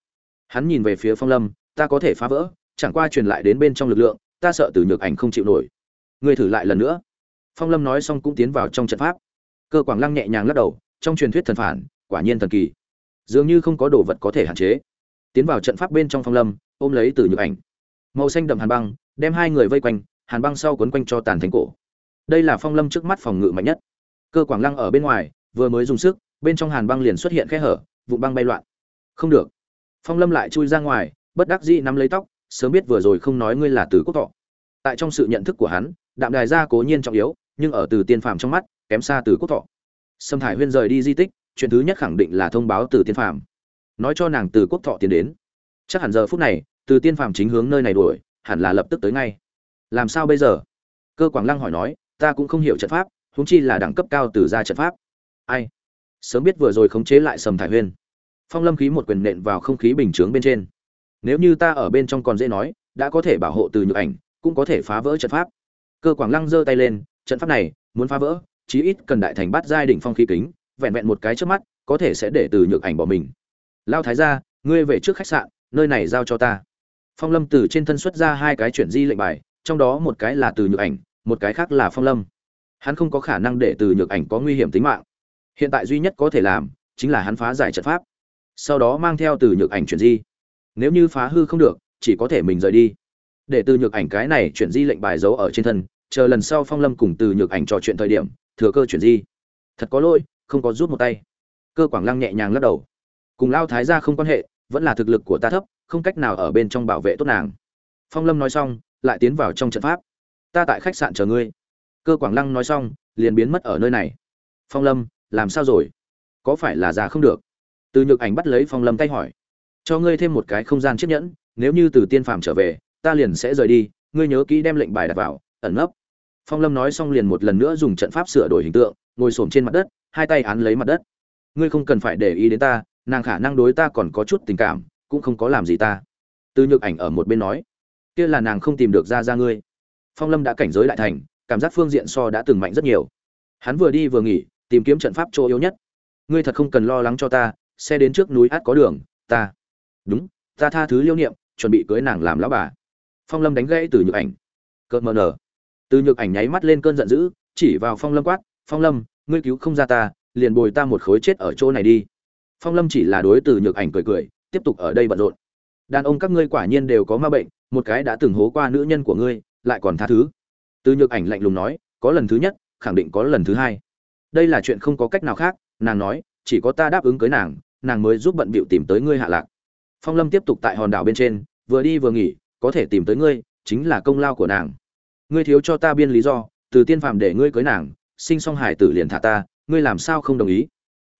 Hắn nhìn về phía phong lâm, ta có thể phá vỡ, chẳng qua truyền lại đến bên trong lực lượng, ta sợ từ nhược ảnh không chịu nổi. Ngươi thử lại lần nữa. Phong lâm nói xong cũng tiến vào trong trận pháp. Cơ quảng lăng nhẹ nhàng lắc đầu, trong truyền thuyết thần phản, quả nhiên thần kỳ. Dường như không có đồ vật có thể hạn chế tiến vào trận pháp bên trong phong lâm, ôm lấy từ nhược ảnh. Màu xanh đậm hàn băng, đem hai người vây quanh, hàn băng sau quấn quanh cho tàn thánh cổ. Đây là phong lâm trước mắt phòng ngự mạnh nhất. Cơ quảng lăng ở bên ngoài, vừa mới dùng sức, bên trong hàn băng liền xuất hiện khe hở vụ băng bay loạn. Không được. Phong lâm lại chui ra ngoài, bất đắc dĩ nắm lấy tóc, sớm biết vừa rồi không nói ngươi là từ quốc thọ. Tại trong sự nhận thức của hắn, đạm đài gia cố nhiên trọng yếu, nhưng ở từ tiên phàm trong mắt, kém xa từ quốc thọ. Sâm thải huyên rời đi di tích, chuyện thứ nhất khẳng định là thông báo từ tiên phàm nói cho nàng từ quốc thọ tiến đến. Chắc hẳn giờ phút này, từ tiên phàm chính hướng nơi này đuổi, hẳn là lập tức tới ngay. Làm sao bây giờ? Cơ quảng lăng hỏi nói, ta cũng không hiểu trận pháp húng chi là đẳng cấp cao từ gia trận pháp. Ai? Sớm biết vừa rồi khống chế lại sầm thải huyên phong lâm khí một quyền nện vào không khí bình chướng bên trên. Nếu như ta ở bên trong còn dễ nói, đã có thể bảo hộ từ nhược ảnh, cũng có thể phá vỡ trận pháp. Cơ quảng lăng giơ tay lên, trận pháp này, muốn phá vỡ, chí ít cần đại thành bát giai đỉnh phong khí kính, vẹn vẹn một cái trước mắt, có thể sẽ để từ nhược ảnh bỏ mình lao thái ra ngươi về trước khách sạn, nơi này giao cho ta. Phong lâm từ trên thân xuất ra hai cái chuyển di lệnh bài, trong đó một cái là từ nhược ảnh, một cái khác là phong lâm. Hắn không có khả năng để từ nhược ảnh có nguy hiểm tính mạng. Hiện tại duy nhất có thể làm, chính là hắn phá giải trận pháp. Sau đó mang theo từ nhược ảnh chuyển di. Nếu như phá hư không được, chỉ có thể mình rời đi. Để từ nhược ảnh cái này chuyển di lệnh bài giấu ở trên thân, chờ lần sau phong lâm cùng từ nhược ảnh trò chuyện thời điểm, thừa cơ chuyển di. Thật có lỗi, không có rút một tay. Cơ quảng lăng nhẹ nhàng lắc đầu cùng lao thái ra không quan hệ, vẫn là thực lực của ta thấp, không cách nào ở bên trong bảo vệ tốt nàng. Phong lâm nói xong, lại tiến vào trong trận pháp. Ta tại khách sạn chờ ngươi. Cơ quảng lăng nói xong, liền biến mất ở nơi này. Phong lâm, làm sao rồi? Có phải là già không được? Từ nhược ảnh bắt lấy phong lâm tay hỏi. Cho ngươi thêm một cái không gian chiếc nhẫn, nếu như từ tiên phàm trở về, ta liền sẽ rời đi, ngươi nhớ kỹ đem lệnh bài đặt vào, ẩn nấp. Phong lâm nói xong liền một lần nữa dùng trận pháp sửa đổi hình tượng, ngồi s trên mặt đất, hai tay án lấy mặt đất. Ngươi không cần phải để ý đến ta nàng khả năng đối ta còn có chút tình cảm, cũng không có làm gì ta. Từ nhược ảnh ở một bên nói, kia là nàng không tìm được ra ra ngươi. Phong lâm đã cảnh giới lại thành, cảm giác phương diện so đã từng mạnh rất nhiều. Hắn vừa đi vừa nghỉ, tìm kiếm trận pháp chỗ yếu nhất. Ngươi thật không cần lo lắng cho ta, xe đến trước núi át có đường, ta. Đúng, ta tha thứ liêu niệm, chuẩn bị cưới nàng làm lão bà. Phong lâm đánh gãy từ nhược ảnh. Cợt mờ nở. Từ nhược ảnh nháy mắt lên cơn giận dữ, chỉ vào phong lâm quát, phong lâm, ngươi cứu không ra ta, liền bồi ta một khối chết ở chỗ này đi phong lâm chỉ là đối từ nhược ảnh cười cười, tiếp tục ở đây bận rộn. Đàn ông các ngươi quả nhiên đều có ma bệnh, một cái đã từng hố qua nữ nhân của ngươi, lại còn tha thứ. Từ nhược ảnh lạnh lùng nói, có lần thứ nhất, khẳng định có lần thứ hai. Đây là chuyện không có cách nào khác, nàng nói, chỉ có ta đáp ứng cưới nàng nàng mới giúp bận bịu tìm tới ngươi hạ lạc. Phong lâm tiếp tục tại hòn đảo bên trên, vừa đi vừa nghỉ, có thể tìm tới ngươi, chính là công lao của nàng. Ngươi thiếu cho ta biên lý do, từ tiên phàm để ngươi cưới nàng, sinh xong hải tử liền thả ta, ngươi làm sao không đồng ý?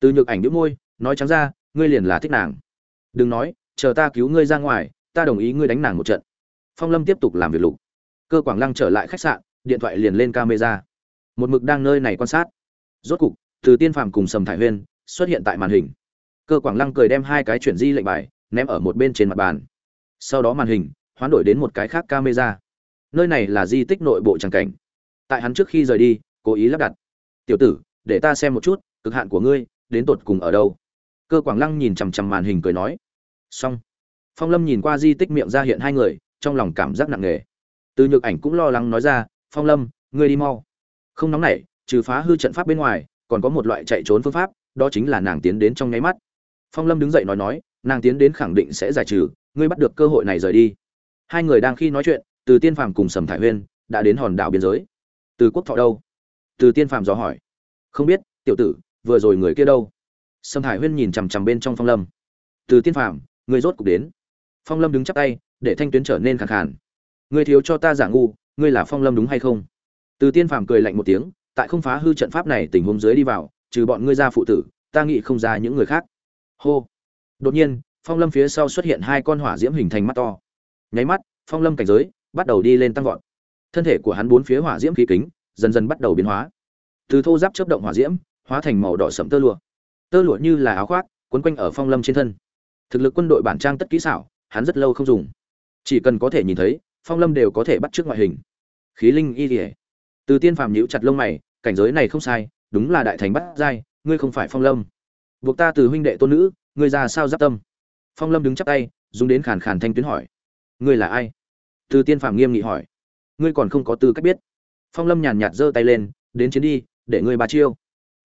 Từ nhược ảnh đĩu môi nói trắng ra, ngươi liền là thích nàng. Đừng nói, chờ ta cứu ngươi ra ngoài, ta đồng ý ngươi đánh nàng một trận. Phong lâm tiếp tục làm việc lục. Cơ quảng lăng trở lại khách sạn, điện thoại liền lên camera. Một mực đang nơi này quan sát. Rốt cục, từ tiên phàm cùng sầm thải huyên xuất hiện tại màn hình. Cơ quảng lăng cười đem hai cái chuyển di lệnh bài ném ở một bên trên mặt bàn. Sau đó màn hình hoán đổi đến một cái khác camera. Nơi này là di tích nội bộ tràng cảnh. Tại hắn trước khi rời đi, cố ý lắp đặt. Tiểu tử, để ta xem một chút, cực hạn của ngươi đến tột cùng ở đâu? Cơ quảng lăng nhìn chằm chằm màn hình cười nói, xong. Phong lâm nhìn qua di tích miệng ra hiện hai người, trong lòng cảm giác nặng nề. Từ nhược ảnh cũng lo lắng nói ra, phong lâm, ngươi đi mau. Không nóng nảy, trừ phá hư trận pháp bên ngoài, còn có một loại chạy trốn phương pháp, đó chính là nàng tiến đến trong nháy mắt. Phong lâm đứng dậy nói nói, nàng tiến đến khẳng định sẽ giải trừ, ngươi bắt được cơ hội này rời đi. Hai người đang khi nói chuyện, từ tiên phàm cùng sầm thải huyên đã đến hòn đảo biên giới. Từ quốc thọ đâu? Từ tiên phàm dò hỏi. Không biết, tiểu tử, vừa rồi người kia đâu? Sâm Hải huyên nhìn chằm chằm bên trong phong lâm. Từ tiên phàm người rốt cục đến. Phong lâm đứng chắp tay, để thanh tuyến trở nên khẳng khàn. Người thiếu cho ta giả ngu, ngươi là phong lâm đúng hay không? Từ tiên phàm cười lạnh một tiếng, tại không phá hư trận pháp này tình huống dưới đi vào, trừ bọn ngươi ra phụ tử, ta nghĩ không ra những người khác. Hô. Đột nhiên, phong lâm phía sau xuất hiện hai con hỏa diễm hình thành mắt to. Nháy mắt, phong lâm cảnh giới bắt đầu đi lên tăng vọt. Thân thể của hắn bốn phía hỏa diễm khí kính dần dần bắt đầu biến hóa. Từ thô giáp chớp động hỏa diễm, hóa thành màu đỏ sẫm tơ lụa tơ lụa như là áo khoác, quấn quanh ở phong lâm trên thân. Thực lực quân đội bản trang tất kỹ xảo, hắn rất lâu không dùng. Chỉ cần có thể nhìn thấy, phong lâm đều có thể bắt trước ngoại hình. Khí linh y ỉa từ tiên phàm nhíu chặt lông mày, cảnh giới này không sai, đúng là đại thành bắt giai, ngươi không phải phong lâm. Buộc ta từ huynh đệ tôn nữ, ngươi ra sao giáp tâm? Phong lâm đứng chắp tay, dùng đến khàn khàn thanh tuyến hỏi. Ngươi là ai? Từ tiên phàm nghiêm nghị hỏi. Ngươi còn không có tư cách biết. Phong lâm nhàn nhạt giơ tay lên, đến chiến đi, để ngươi bà chiêu.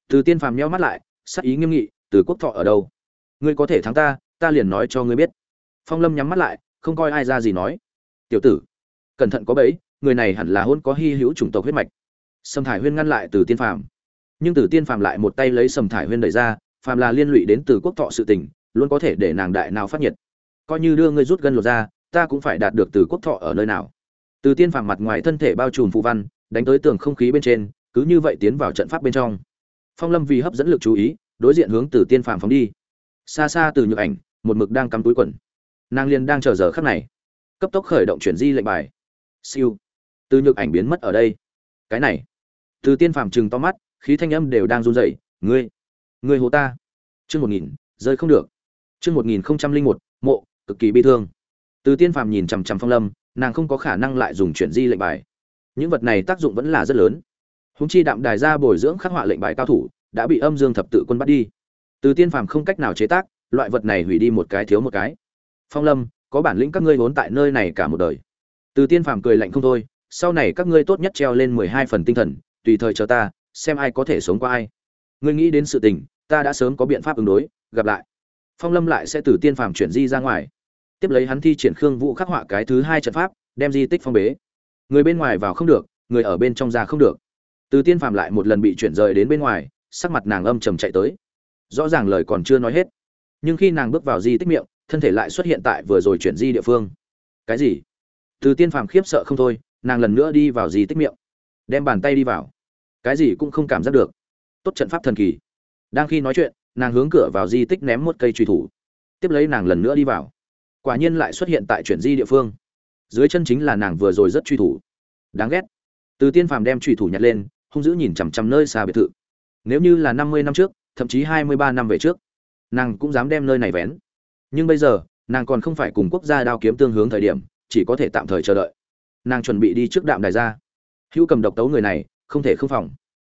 Từ tiên phàm nheo mắt lại sắc ý nghiêm nghị, từ quốc thọ ở đâu? Ngươi có thể thắng ta ta liền nói cho ngươi biết. Phong lâm nhắm mắt lại, không coi ai ra gì nói. Tiểu tử, cẩn thận có bẫy, người này hẳn là hôn có hy hữu chủng tộc huyết mạch. Sầm thải huyên ngăn lại từ tiên phàm. Nhưng từ tiên phàm lại một tay lấy sầm thải huyên đẩy ra, phàm là liên lụy đến từ quốc thọ sự tình, luôn có thể để nàng đại nào phát nhiệt. Coi như đưa ngươi rút gân lột ra, ta cũng phải đạt được từ quốc thọ ở nơi nào. Từ tiên phàm mặt ngoài thân thể bao trùm phù văn, đánh tới tường không khí bên trên, cứ như vậy tiến vào trận pháp bên trong phong lâm vì hấp dẫn lực chú ý, đối diện hướng từ tiên phàm phóng đi. Xa xa từ nhược ảnh, một mực đang cắm túi quần. Nàng liền đang chờ giờ khắc này. Cấp tốc khởi động chuyển di lệnh bài. Siêu. Từ nhược ảnh biến mất ở đây. Cái này. Từ tiên phàm chừng to mắt, khí thanh âm đều đang run rẩy. Ngươi ngươi hồ ta. Chương một nghìn, rơi không được. Chương một nghìn không trăm linh một, mộ, cực kỳ bi thương. Từ tiên phàm nhìn chằm chằm phong lâm, nàng không có khả năng lại dùng chuyển di lệnh bài. Những vật này tác dụng vẫn là rất lớn húng chi đạm đài ra bồi dưỡng khắc họa lệnh bài cao thủ, đã bị âm dương thập tự quân bắt đi. Từ tiên phàm không cách nào chế tác, loại vật này hủy đi một cái thiếu một cái. Phong lâm, có bản lĩnh các ngươi vốn tại nơi này cả một đời. Từ tiên phàm cười lạnh không thôi, sau này các ngươi tốt nhất treo lên mười hai phần tinh thần, tùy thời chờ ta, xem ai có thể sống qua ai. Ngươi nghĩ đến sự tình, ta đã sớm có biện pháp ứng đối, gặp lại. Phong lâm lại sẽ từ tiên phàm chuyển di ra ngoài. Tiếp lấy hắn thi triển khương vũ khắc họa cái thứ hai trận pháp, đem di tích phong bế. Người bên ngoài vào không được, người ở bên trong ra không được từ tiên phàm lại một lần bị chuyển rời đến bên ngoài, sắc mặt nàng âm trầm chạy tới. Rõ ràng lời còn chưa nói hết, nhưng khi nàng bước vào di tích miệng, thân thể lại xuất hiện tại vừa rồi chuyển di địa phương. Cái gì? Từ tiên phàm khiếp sợ không thôi, nàng lần nữa đi vào di tích miệng. Đem bàn tay đi vào. Cái gì cũng không cảm giác được. Tốt trận pháp thần kỳ. Đang khi nói chuyện, nàng hướng cửa vào di tích ném một cây truy thủ. Tiếp lấy nàng lần nữa đi vào. Quả nhiên lại xuất hiện tại chuyển di địa phương. Dưới chân chính là nàng vừa rồi rất truy thủ. Đáng ghét. Từ tiên phàm đem truy thủ nhặt lên hung dữ nhìn chằm chằm nơi xa biệt thự. Nếu như là năm mươi năm trước, thậm chí hai mươi ba năm về trước, nàng cũng dám đem nơi này vén. Nhưng bây giờ, nàng còn không phải cùng quốc gia đao kiếm tương hướng thời điểm, chỉ có thể tạm thời chờ đợi. Nàng chuẩn bị đi trước đạm đài ra. Hữu cầm độc tấu người này, không thể không phòng.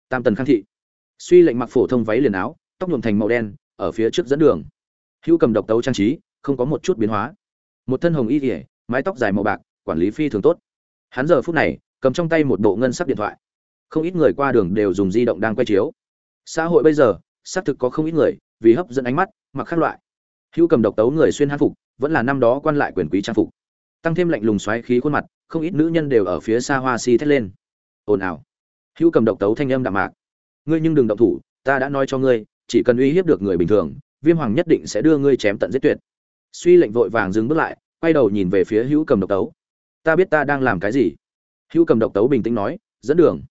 Tam tần khang thị. Suy lệnh mặc phổ thông váy liền áo, tóc nhuộm thành màu đen, ở phía trước dẫn đường. Hữu cầm độc tấu trang trí, không có một chút biến hóa. Một thân hồng y kỉa mái tóc dài màu bạc, quản lý phi thường tốt. Hắn giờ phút này, cầm trong tay một bộ ngân sắc điện thoại không ít người qua đường đều dùng di động đang quay chiếu. Xã hội bây giờ, xác thực có không ít người, vì hấp dẫn ánh mắt, mặc khác loại. Hữu cầm độc tấu người xuyên hán phục, vẫn là năm đó quan lại quyền quý trang phục. Tăng thêm lạnh lùng xoáy khí khuôn mặt, không ít nữ nhân đều ở phía xa hoa si thét lên. Ồn ào. Hữu cầm độc tấu thanh âm đạm mạc. Ngươi nhưng đừng động thủ, ta đã nói cho ngươi, chỉ cần uy hiếp được người bình thường, viêm hoàng nhất định sẽ đưa ngươi chém tận giết tuyệt. Suy lệnh vội vàng dừng bước lại, quay đầu nhìn về phía hữu cầm độc tấu. Ta biết ta đang làm cái gì. Hữu cầm độc tấu bình tĩnh nói, dẫn đường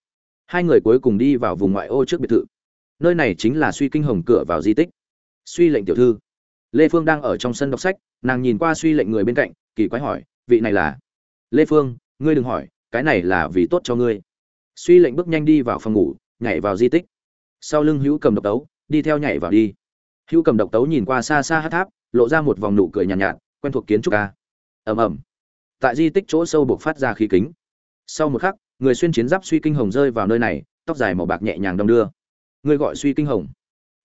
hai người cuối cùng đi vào vùng ngoại ô trước biệt thự. Nơi này chính là suy kinh hồng cửa vào di tích. Suy lệnh tiểu thư. Lê phương đang ở trong sân đọc sách nàng nhìn qua suy lệnh người bên cạnh kỳ quái hỏi vị này là? Lê phương ngươi đừng hỏi cái này là vì tốt cho ngươi. Suy lệnh bước nhanh đi vào phòng ngủ nhảy vào di tích. Sau lưng hữu cầm độc tấu đi theo nhảy vào đi. Hữu cầm độc tấu nhìn qua xa xa hát tháp lộ ra một vòng nụ cười nhàn nhạt, nhạt quen thuộc kiến trúc ca. Ầm ầm. Tại di tích chỗ sâu buộc phát ra khí kính. Sau một khắc người xuyên chiến giáp suy kinh hồng rơi vào nơi này, tóc dài màu bạc nhẹ nhàng đong đưa. Người gọi suy kinh hồng.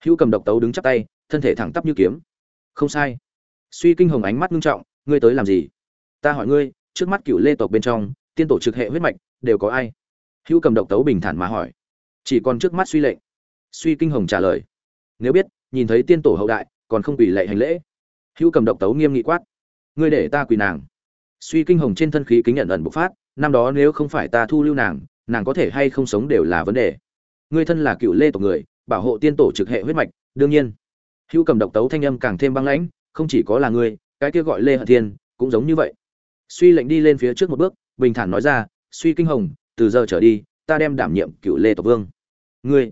Hữu cầm độc tấu đứng chắp tay, thân thể thẳng tắp như kiếm. Không sai. Suy kinh hồng ánh mắt nghiêm trọng, ngươi tới làm gì? Ta hỏi ngươi, trước mắt cựu lê tộc bên trong, tiên tổ trực hệ huyết mạch, đều có ai? Hữu cầm độc tấu bình thản mà hỏi. Chỉ còn trước mắt suy lệnh. Suy kinh hồng trả lời. Nếu biết, nhìn thấy tiên tổ hậu đại, còn không quỷ lệ hành lễ. Hữu cầm độc tấu nghiêm nghị quát. Ngươi để ta quỳ nàng. Suy kinh hồng trên thân khí kính nhận ẩn bộc phát năm đó nếu không phải ta thu lưu nàng nàng có thể hay không sống đều là vấn đề. Ngươi thân là cựu lê tộc người, bảo hộ tiên tổ trực hệ huyết mạch, đương nhiên. Hữu cầm độc tấu thanh âm càng thêm băng lãnh, không chỉ có là ngươi, cái kia gọi lê hận thiên, cũng giống như vậy. Suy lệnh đi lên phía trước một bước, bình thản nói ra, suy kinh hồng, từ giờ trở đi, ta đem đảm nhiệm cựu lê tộc vương. Ngươi.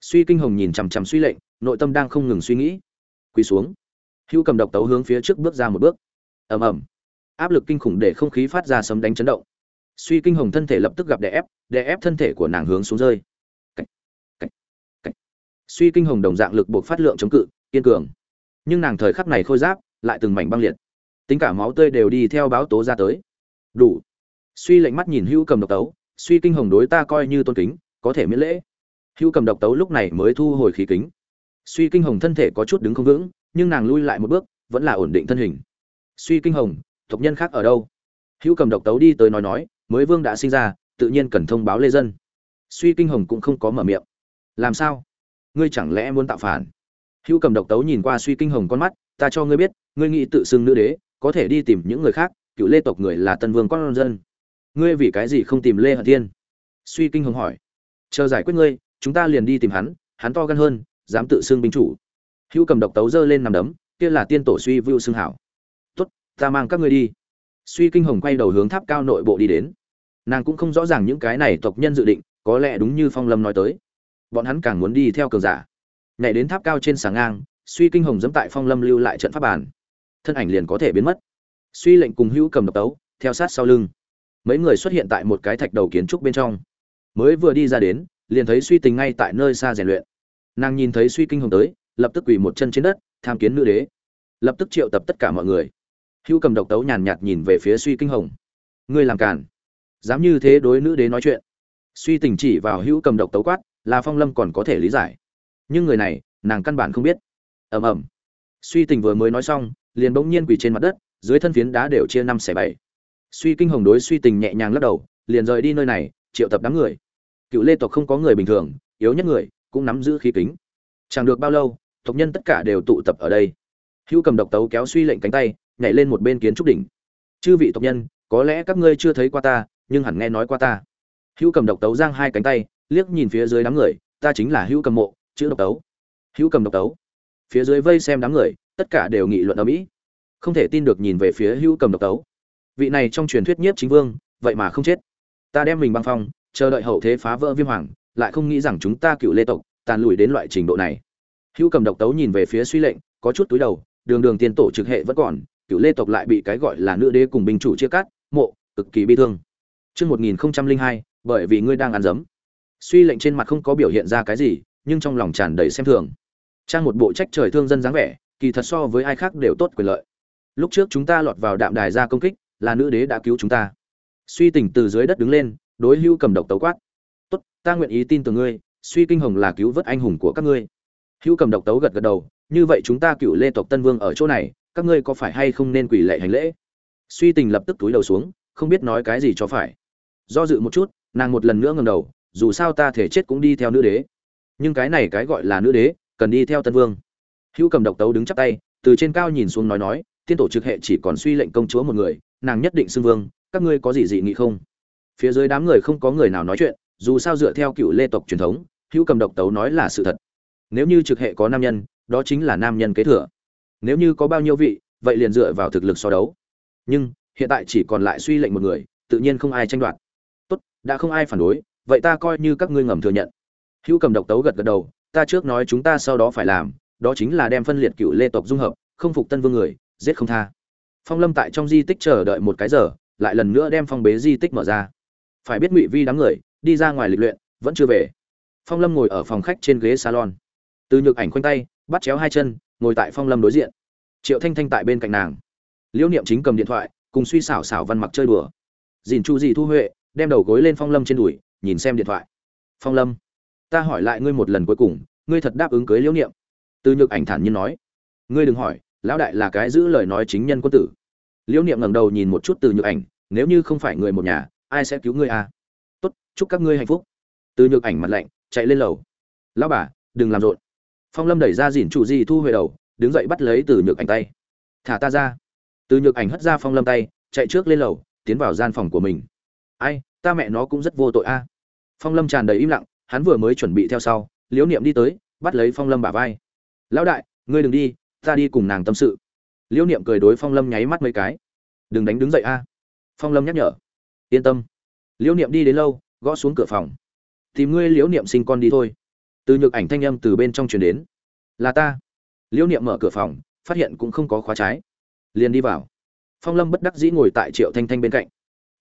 Suy kinh hồng nhìn chằm chằm suy lệnh, nội tâm đang không ngừng suy nghĩ. Quỳ xuống. Hữu cầm độc tấu hướng phía trước bước ra một bước. Ầm ầm. Áp lực kinh khủng để không khí phát ra sấm đánh chấn động suy kinh hồng thân thể lập tức gặp đè ép đè ép thân thể của nàng hướng xuống rơi. Cách, cách, cách. suy kinh hồng đồng dạng lực buộc phát lượng chống cự kiên cường. Nhưng nàng thời khắc này khôi giáp lại từng mảnh băng liệt. Tính cả máu tươi đều đi theo báo tố ra tới. Đủ. Suy lệnh mắt nhìn hữu cầm độc tấu suy kinh hồng đối ta coi như tôn kính có thể miễn lễ. Hữu cầm độc tấu lúc này mới thu hồi khí kính. Suy kinh hồng thân thể có chút đứng không vững nhưng nàng lui lại một bước vẫn là ổn định thân hình. Suy kinh hồng tộc nhân khác ở đâu? Hữu cầm độc tấu đi tới nói nói mới vương đã sinh ra, tự nhiên cần thông báo lê dân. Suy kinh hồng cũng không có mở miệng. Làm sao? Ngươi chẳng lẽ muốn tạo phản? Hữu cầm độc tấu nhìn qua suy kinh hồng con mắt, ta cho ngươi biết, ngươi nghĩ tự xưng nữ đế, có thể đi tìm những người khác, cựu lê tộc người là tân vương con dân. Ngươi vì cái gì không tìm lê hận thiên? Suy kinh hồng hỏi. Chờ giải quyết ngươi, chúng ta liền đi tìm hắn hắn to gan hơn, dám tự xưng binh chủ. Hữu cầm độc tấu giơ lên nằm đấm, kia là tiên tổ suy vưu xưng hảo. T ta mang các ngươi đi. Suy kinh hồng quay đầu hướng tháp cao nội bộ đi đến nàng cũng không rõ ràng những cái này tộc nhân dự định, có lẽ đúng như phong lâm nói tới. Bọn hắn càng muốn đi theo cường giả. Nhảy đến tháp cao trên sàng ngang, suy kinh hồng dẫm tại phong lâm lưu lại trận pháp bàn. Thân ảnh liền có thể biến mất. Suy lệnh cùng hữu cầm độc tấu, theo sát sau lưng. Mấy người xuất hiện tại một cái thạch đầu kiến trúc bên trong. Mới vừa đi ra đến, liền thấy suy tình ngay tại nơi xa rèn luyện. Nàng nhìn thấy suy kinh hồng tới, lập tức quỳ một chân trên đất, tham kiến nữ đế. Lập tức triệu tập tất cả mọi người. Hữu cầm độc tấu nhàn nhạt nhìn về phía suy kinh hồng. Ngươi làm cản dám như thế đối nữ đế nói chuyện. Suy tình chỉ vào hữu cầm độc tấu quát là phong lâm còn có thể lý giải. Nhưng người này, nàng căn bản không biết. Ầm ầm. Suy tình vừa mới nói xong, liền bỗng nhiên quỳ trên mặt đất, dưới thân phiến đá đều chia năm xẻ bảy. Suy kinh hồng đối suy tình nhẹ nhàng lắc đầu, liền rời đi nơi này, triệu tập đám người. Cựu lê tộc không có người bình thường, yếu nhất người, cũng nắm giữ khí kính. Chẳng được bao lâu, tộc nhân tất cả đều tụ tập ở đây. Hữu cầm độc tấu kéo suy lệnh cánh tay, nhảy lên một bên kiến trúc đỉnh. Chư vị tộc nhân, có lẽ các ngươi chưa thấy qua ta nhưng hẳn nghe nói qua ta. Hữu cầm độc tấu giang hai cánh tay, liếc nhìn phía dưới đám người, ta chính là hữu cầm mộ, chữ độc tấu. Hữu cầm độc tấu. Phía dưới vây xem đám người, tất cả đều nghị luận ở mỹ. Không thể tin được nhìn về phía hữu cầm độc tấu. Vị này trong truyền thuyết nhiếp chính vương, vậy mà không chết. Ta đem mình băng phong, chờ đợi hậu thế phá vỡ viêm hoàng, lại không nghĩ rằng chúng ta cựu lê tộc, tàn lùi đến loại trình độ này. Hữu cầm độc tấu nhìn về phía suy lệnh, có chút túi đầu, đường đường tiền tổ trực hệ vẫn còn, cựu lê tộc lại bị cái gọi là nữ đế cùng binh chủ chia cắt, mộ, cực kỳ bi thương. Trước 1002, bởi vì ngươi đang ăn dấm. Suy lệnh trên mặt không có biểu hiện ra cái gì, nhưng trong lòng tràn đầy xem thường. Trang một bộ trách trời thương dân dáng vẻ, kỳ thật so với ai khác đều tốt quyền lợi. Lúc trước chúng ta lọt vào đạm đài ra công kích, là nữ đế đã cứu chúng ta. Suy tỉnh từ dưới đất đứng lên, đối hưu cầm độc tấu quát. "Tốt, ta nguyện ý tin tưởng ngươi, Suy Kinh Hồng là cứu vớt anh hùng của các ngươi." Hưu cầm độc tấu gật gật đầu, "Như vậy chúng ta cựu Lê tộc Tân Vương ở chỗ này, các ngươi có phải hay không nên quỳ lệ hành lễ?" Suy Tình lập tức túi đầu xuống, không biết nói cái gì cho phải do dự một chút, nàng một lần nữa ngầm đầu, dù sao ta thể chết cũng đi theo nữ đế. Nhưng cái này cái gọi là nữ đế, cần đi theo tân vương. Hữu cầm độc tấu đứng chắp tay, từ trên cao nhìn xuống nói nói, tiên tổ trực hệ chỉ còn suy lệnh công chúa một người, nàng nhất định xưng vương, các ngươi có gì dị nghị không? Phía dưới đám người không có người nào nói chuyện, dù sao dựa theo cựu lê tộc truyền thống, hữu cầm độc tấu nói là sự thật. Nếu như trực hệ có nam nhân, đó chính là nam nhân kế thừa. Nếu như có bao nhiêu vị, vậy liền dựa vào thực lực so đấu. Nhưng, hiện tại chỉ còn lại suy lệnh một người, tự nhiên không ai tranh đoạt đã không ai phản đối, vậy ta coi như các ngươi ngầm thừa nhận. Hữu cầm độc tấu gật gật đầu, ta trước nói chúng ta sau đó phải làm, đó chính là đem phân liệt cựu lê tộc dung hợp, không phục tân vương người, giết không tha. Phong lâm tại trong di tích chờ đợi một cái giờ, lại lần nữa đem phong bế di tích mở ra. Phải biết ngụy vi đám người, đi ra ngoài lịch luyện, vẫn chưa về. Phong lâm ngồi ở phòng khách trên ghế salon. Từ nhược ảnh khoanh tay, bắt chéo hai chân, ngồi tại phong lâm đối diện. Triệu thanh thanh tại bên cạnh nàng. Liễu niệm chính cầm điện thoại, cùng suy xảo xảo văn mặc chơi đùa. Dìn chu gì thu huệ đem đầu gối lên phong lâm trên đùi, nhìn xem điện thoại. Phong lâm, ta hỏi lại ngươi một lần cuối cùng, ngươi thật đáp ứng cưới liễu niệm? Từ nhược ảnh thản nhiên nói. Ngươi đừng hỏi, lão đại là cái giữ lời nói chính nhân quân tử. Liễu niệm ngẩng đầu nhìn một chút từ nhược ảnh, nếu như không phải người một nhà, ai sẽ cứu ngươi à? Tốt, chúc các ngươi hạnh phúc. Từ nhược ảnh mặt lạnh, chạy lên lầu. Lão bà, đừng làm rộn. Phong lâm đẩy ra dìn chủ gì thu hồi đầu, đứng dậy bắt lấy từ nhược ảnh tay. Thả ta ra. Từ nhược ảnh hất ra phong lâm tay, chạy trước lên lầu, tiến vào gian phòng của mình ai, ta mẹ nó cũng rất vô tội a. Phong lâm tràn đầy im lặng, hắn vừa mới chuẩn bị theo sau, liễu niệm đi tới, bắt lấy phong lâm bả vai. Lão đại, ngươi đừng đi, ta đi cùng nàng tâm sự. Liễu niệm cười đối phong lâm nháy mắt mấy cái. Đừng đánh đứng dậy a. Phong lâm nhắc nhở. Yên tâm. Liễu niệm đi đến lâu, gõ xuống cửa phòng. Tìm ngươi liễu niệm sinh con đi thôi. Từ nhược ảnh thanh âm từ bên trong truyền đến. Là ta. Liễu niệm mở cửa phòng, phát hiện cũng không có khóa trái. Liền đi vào. Phong lâm bất đắc dĩ ngồi tại triệu thanh thanh bên cạnh.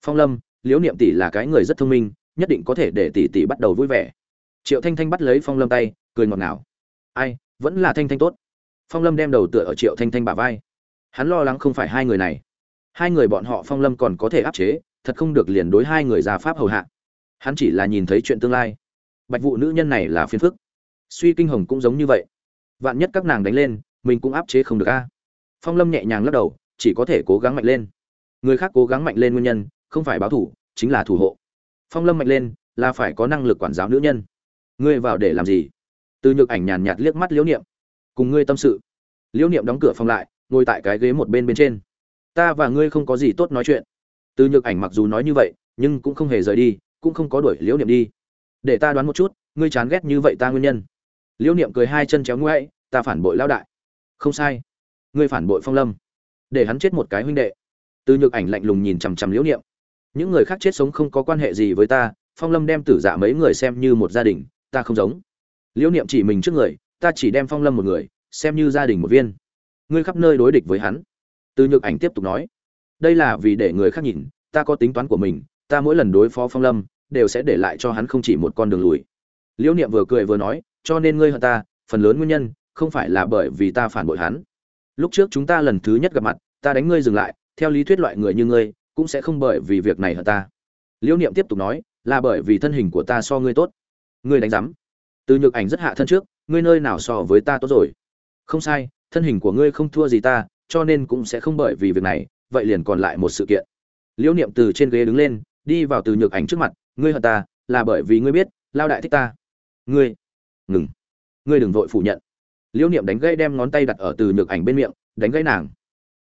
Phong lâm liễu niệm tỷ là cái người rất thông minh, nhất định có thể để tỷ tỷ bắt đầu vui vẻ. Triệu thanh thanh bắt lấy phong lâm tay, cười ngọt ngào. Ai, vẫn là thanh thanh tốt. Phong lâm đem đầu tựa ở triệu thanh thanh bả vai. Hắn lo lắng không phải hai người này. Hai người bọn họ phong lâm còn có thể áp chế, thật không được liền đối hai người già pháp hầu hạ. Hắn chỉ là nhìn thấy chuyện tương lai. Bạch vụ nữ nhân này là phiền phức. Suy kinh hồng cũng giống như vậy. Vạn nhất các nàng đánh lên, mình cũng áp chế không được a. Phong lâm nhẹ nhàng lắc đầu, chỉ có thể cố gắng mạnh lên. Người khác cố gắng mạnh lên nguyên nhân không phải báo thủ, chính là thủ hộ. Phong lâm mạnh lên, là phải có năng lực quản giáo nữ nhân. Ngươi vào để làm gì? Từ nhược ảnh nhàn nhạt liếc mắt liễu niệm. Cùng ngươi tâm sự. Liễu niệm đóng cửa phòng lại, ngồi tại cái ghế một bên bên trên. Ta và ngươi không có gì tốt nói chuyện. Từ nhược ảnh mặc dù nói như vậy, nhưng cũng không hề rời đi, cũng không có đuổi liễu niệm đi. Để ta đoán một chút, ngươi chán ghét như vậy ta nguyên nhân. Liễu niệm cười hai chân chéo ngoáy ta phản bội lão đại. Không sai. Ngươi phản bội phong lâm. Để hắn chết một cái huynh đệ. Từ nhược ảnh lạnh lùng nhìn chằm chằm liễu niệm những người khác chết sống không có quan hệ gì với ta, phong lâm đem tử dạ mấy người xem như một gia đình, ta không giống. Liễu niệm chỉ mình trước người, ta chỉ đem phong lâm một người, xem như gia đình một viên. Ngươi khắp nơi đối địch với hắn. Từ nhược ảnh tiếp tục nói, đây là vì để người khác nhìn, ta có tính toán của mình, ta mỗi lần đối phó phong lâm, đều sẽ để lại cho hắn không chỉ một con đường lùi. Liễu niệm vừa cười vừa nói, cho nên ngươi hận ta, phần lớn nguyên nhân, không phải là bởi vì ta phản bội hắn. Lúc trước chúng ta lần thứ nhất gặp mặt, ta đánh ngươi dừng lại, theo lý thuyết loại người như ngươi cũng sẽ không bởi vì việc này hận ta. Liễu niệm tiếp tục nói, là bởi vì thân hình của ta so ngươi tốt. Ngươi đánh giám. Từ nhược ảnh rất hạ thân trước, ngươi nơi nào so với ta tốt rồi? Không sai, thân hình của ngươi không thua gì ta, cho nên cũng sẽ không bởi vì việc này, vậy liền còn lại một sự kiện. Liễu niệm từ trên ghế đứng lên, đi vào từ nhược ảnh trước mặt, ngươi hận ta, là bởi vì ngươi biết, lao đại thích ta. Ngươi. Ngừng. Ngươi đừng vội phủ nhận. Liễu niệm đánh gãy đem ngón tay đặt ở từ nhược ảnh bên miệng, đánh gãy nàng.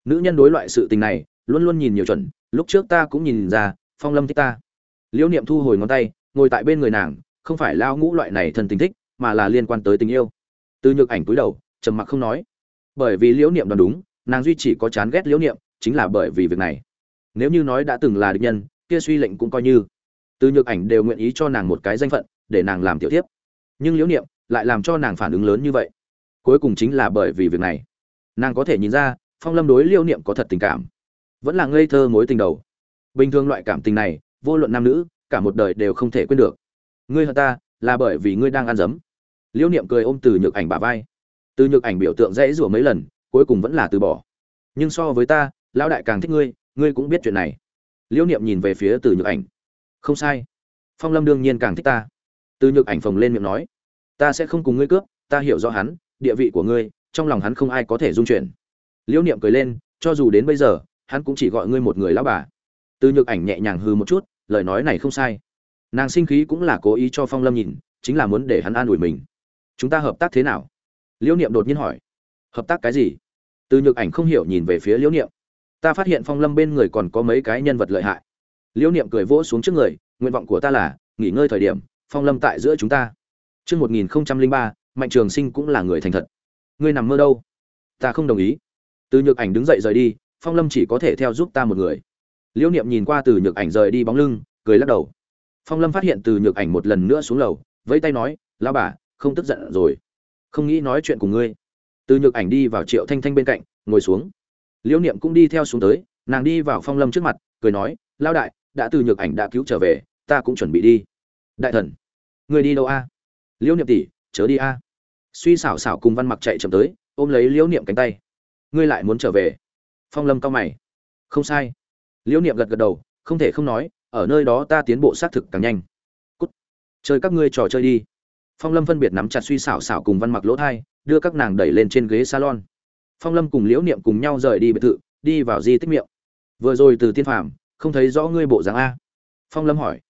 Nữ nhân đối loại sự tình này, luôn luôn nhìn nhiều chuẩn lúc trước ta cũng nhìn ra, phong lâm thích ta. Liễu niệm thu hồi ngón tay, ngồi tại bên người nàng, không phải lao ngũ loại này thân tình thích, mà là liên quan tới tình yêu. Từ nhược ảnh cúi đầu, trầm mặc không nói. Bởi vì liễu niệm đoán đúng, nàng duy chỉ có chán ghét liễu niệm, chính là bởi vì việc này. Nếu như nói đã từng là địch nhân, kia suy lệnh cũng coi như. Từ nhược ảnh đều nguyện ý cho nàng một cái danh phận, để nàng làm tiểu tiếp nhưng liễu niệm lại làm cho nàng phản ứng lớn như vậy. Cuối cùng chính là bởi vì việc này. Nàng có thể nhìn ra, phong lâm đối liễu niệm có thật tình cảm vẫn là ngây thơ mối tình đầu. Bình thường loại cảm tình này, vô luận nam nữ, cả một đời đều không thể quên được. Ngươi hận ta, là bởi vì ngươi đang ăn dấm. Liễu niệm cười ôm từ nhược ảnh bà vai. Từ nhược ảnh biểu tượng dãy rủa mấy lần, cuối cùng vẫn là từ bỏ. Nhưng so với ta, lão đại càng thích ngươi ngươi cũng biết chuyện này. Liễu niệm nhìn về phía từ nhược ảnh. Không sai. Phong lâm đương nhiên càng thích ta. Từ nhược ảnh phồng lên miệng nói. Ta sẽ không cùng ngươi cướp, ta hiểu rõ hắn, địa vị của ngươi, trong lòng hắn không ai có thể dung chuyển. Liễu niệm cười lên, cho dù đến bây giờ hắn cũng chỉ gọi ngươi một người lão bà. Từ nhược ảnh nhẹ nhàng hư một chút lời nói này không sai. Nàng sinh khí cũng là cố ý cho phong lâm nhìn chính là muốn để hắn an ủi mình. Chúng ta hợp tác thế nào? Liễu niệm đột nhiên hỏi. Hợp tác cái gì? Từ nhược ảnh không hiểu nhìn về phía liễu niệm. Ta phát hiện phong lâm bên người còn có mấy cái nhân vật lợi hại. Liễu niệm cười vỗ xuống trước người nguyện vọng của ta là nghỉ ngơi thời điểm phong lâm tại giữa chúng ta. Trước 1003, mạnh trường sinh cũng là người thành thật. Ngươi nằm mơ đâu? Ta không đồng ý. Từ nhược ảnh đứng dậy rời đi phong lâm chỉ có thể theo giúp ta một người. Liễu niệm nhìn qua từ nhược ảnh rời đi bóng lưng, cười lắc đầu. Phong lâm phát hiện từ nhược ảnh một lần nữa xuống lầu, vẫy tay nói lao bà, không tức giận rồi. Không nghĩ nói chuyện cùng ngươi. Từ nhược ảnh đi vào triệu thanh thanh bên cạnh, ngồi xuống. Liễu niệm cũng đi theo xuống tới, nàng đi vào phong lâm trước mặt, cười nói lao đại, đã từ nhược ảnh đã cứu trở về, ta cũng chuẩn bị đi. Đại thần người đi đâu a? Liễu niệm tỷ, chớ đi a. Suy xảo xảo cùng văn mặc chạy chậm tới, ôm lấy liễu niệm cánh tay. Ngươi lại muốn trở về? Phong lâm cao mày. Không sai. Liễu niệm gật gật đầu, không thể không nói, ở nơi đó ta tiến bộ xác thực càng nhanh. Cút. Chơi các ngươi trò chơi đi. Phong lâm phân biệt nắm chặt suy xảo xảo cùng văn mặc lỗ thai, đưa các nàng đẩy lên trên ghế salon. Phong lâm cùng liễu niệm cùng nhau rời đi biệt thự, đi vào di tích miệng. Vừa rồi từ tiên phàm, không thấy rõ ngươi bộ dáng a. Phong lâm hỏi.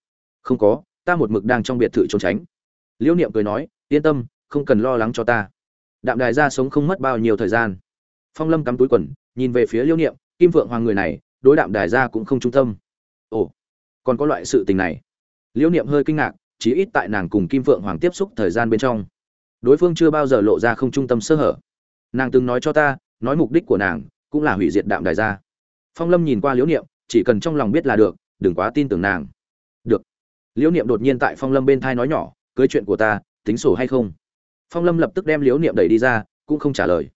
Không có, ta một mực đang trong biệt thự trốn tránh. Liễu niệm cười nói, yên tâm, không cần lo lắng cho ta. Đạm đài ra sống không mất bao nhiêu thời gian. Phong lâm cắm túi quần nhìn về phía liêu niệm, kim vượng hoàng người này, đối đạm đài ra cũng không trung tâm. Ồ, còn có loại sự tình này. Liêu niệm hơi kinh ngạc, chí ít tại nàng cùng kim vượng hoàng tiếp xúc thời gian bên trong, đối phương chưa bao giờ lộ ra không trung tâm sơ hở. Nàng từng nói cho ta, nói mục đích của nàng cũng là hủy diệt đạm đài gia phong lâm nhìn qua liễu niệm, chỉ cần trong lòng biết là được, đừng quá tin tưởng nàng. Được. Liễu niệm đột nhiên tại phong lâm bên thai nói nhỏ, cưới chuyện của ta, tính sổ hay không? Phong lâm lập tức đem liễu niệm đẩy đi ra, cũng không trả lời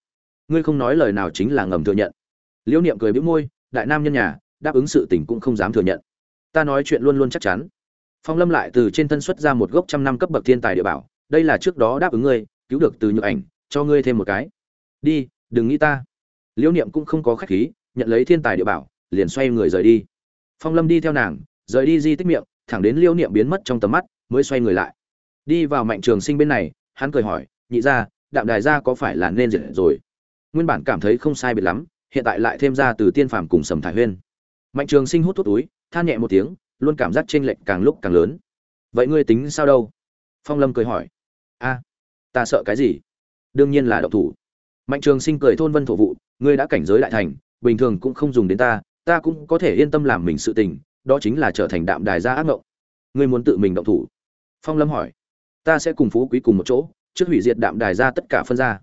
ngươi không nói lời nào chính là ngầm thừa nhận. Liễu niệm cười bĩu môi, đại nam nhân nhà, đáp ứng sự tình cũng không dám thừa nhận. Ta nói chuyện luôn luôn chắc chắn. Phong lâm lại từ trên thân xuất ra một gốc trăm năm cấp bậc thiên tài địa bảo, đây là trước đó đáp ứng ngươi, cứu được từ nhược ảnh, cho ngươi thêm một cái. Đi, đừng nghĩ ta. Liễu niệm cũng không có khách khí, nhận lấy thiên tài địa bảo, liền xoay người rời đi. Phong lâm đi theo nàng, rời đi di tích miệng, thẳng đến liễu niệm biến mất trong tầm mắt, mới xoay người lại. Đi vào mạnh trường sinh bên này, hắn cười hỏi, nhị ra đạm đài ra có phải là nên diệt rồi? Nguyên bản cảm thấy không sai biệt lắm, hiện tại lại thêm ra từ tiên phàm cùng sầm thải huyên. Mạnh trường sinh hút thuốc túi, than nhẹ một tiếng, luôn cảm giác chênh lệch càng lúc càng lớn. Vậy ngươi tính sao đâu? Phong lâm cười hỏi. A, ta sợ cái gì? Đương nhiên là độc thủ. Mạnh trường sinh cười thôn vân thổ vụ, ngươi đã cảnh giới đại thành, bình thường cũng không dùng đến ta ta cũng có thể yên tâm làm mình sự tình, đó chính là trở thành đạm đài gia ác ngộng. Ngươi muốn tự mình động thủ? Phong lâm hỏi. Ta sẽ cùng phú quý cùng một chỗ, trước hủy diệt đạm đài gia tất cả phân ra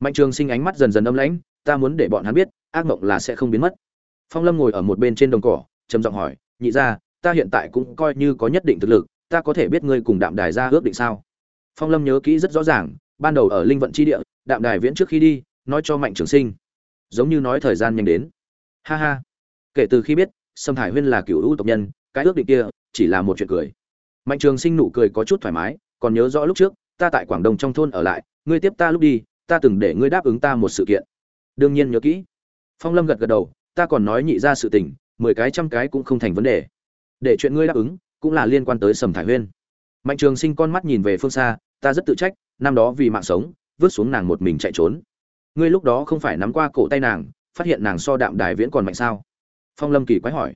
mạnh trường sinh ánh mắt dần dần âm lãnh ta muốn để bọn hắn biết ác mộng là sẽ không biến mất. Phong lâm ngồi ở một bên trên đồng cỏ trầm giọng hỏi nhị gia, ta hiện tại cũng coi như có nhất định thực lực ta có thể biết ngươi cùng đạm đài gia ước định sao? Phong lâm nhớ kỹ rất rõ ràng ban đầu ở linh vận chi địa đạm đài viễn trước khi đi nói cho mạnh trường sinh. Giống như nói thời gian nhanh đến. Ha ha. Kể từ khi biết sâm hải huyên là cựu hữu tộc nhân cái ước định kia chỉ là một chuyện cười. Mạnh trường sinh nụ cười có chút thoải mái còn nhớ rõ lúc trước ta tại quảng đông trong thôn ở lại ngươi tiếp ta lúc đi ta từng để ngươi đáp ứng ta một sự kiện. Đương nhiên nhớ kỹ. Phong lâm gật gật đầu, ta còn nói nhị ra sự tình, mười cái trăm cái cũng không thành vấn đề. Để chuyện ngươi đáp ứng, cũng là liên quan tới sầm thải huyên. Mạnh trường sinh con mắt nhìn về phương xa, ta rất tự trách, năm đó vì mạng sống, vứt xuống nàng một mình chạy trốn. Ngươi lúc đó không phải nắm qua cổ tay nàng, phát hiện nàng so đạm đài viễn còn mạnh sao? Phong lâm kỳ quái hỏi.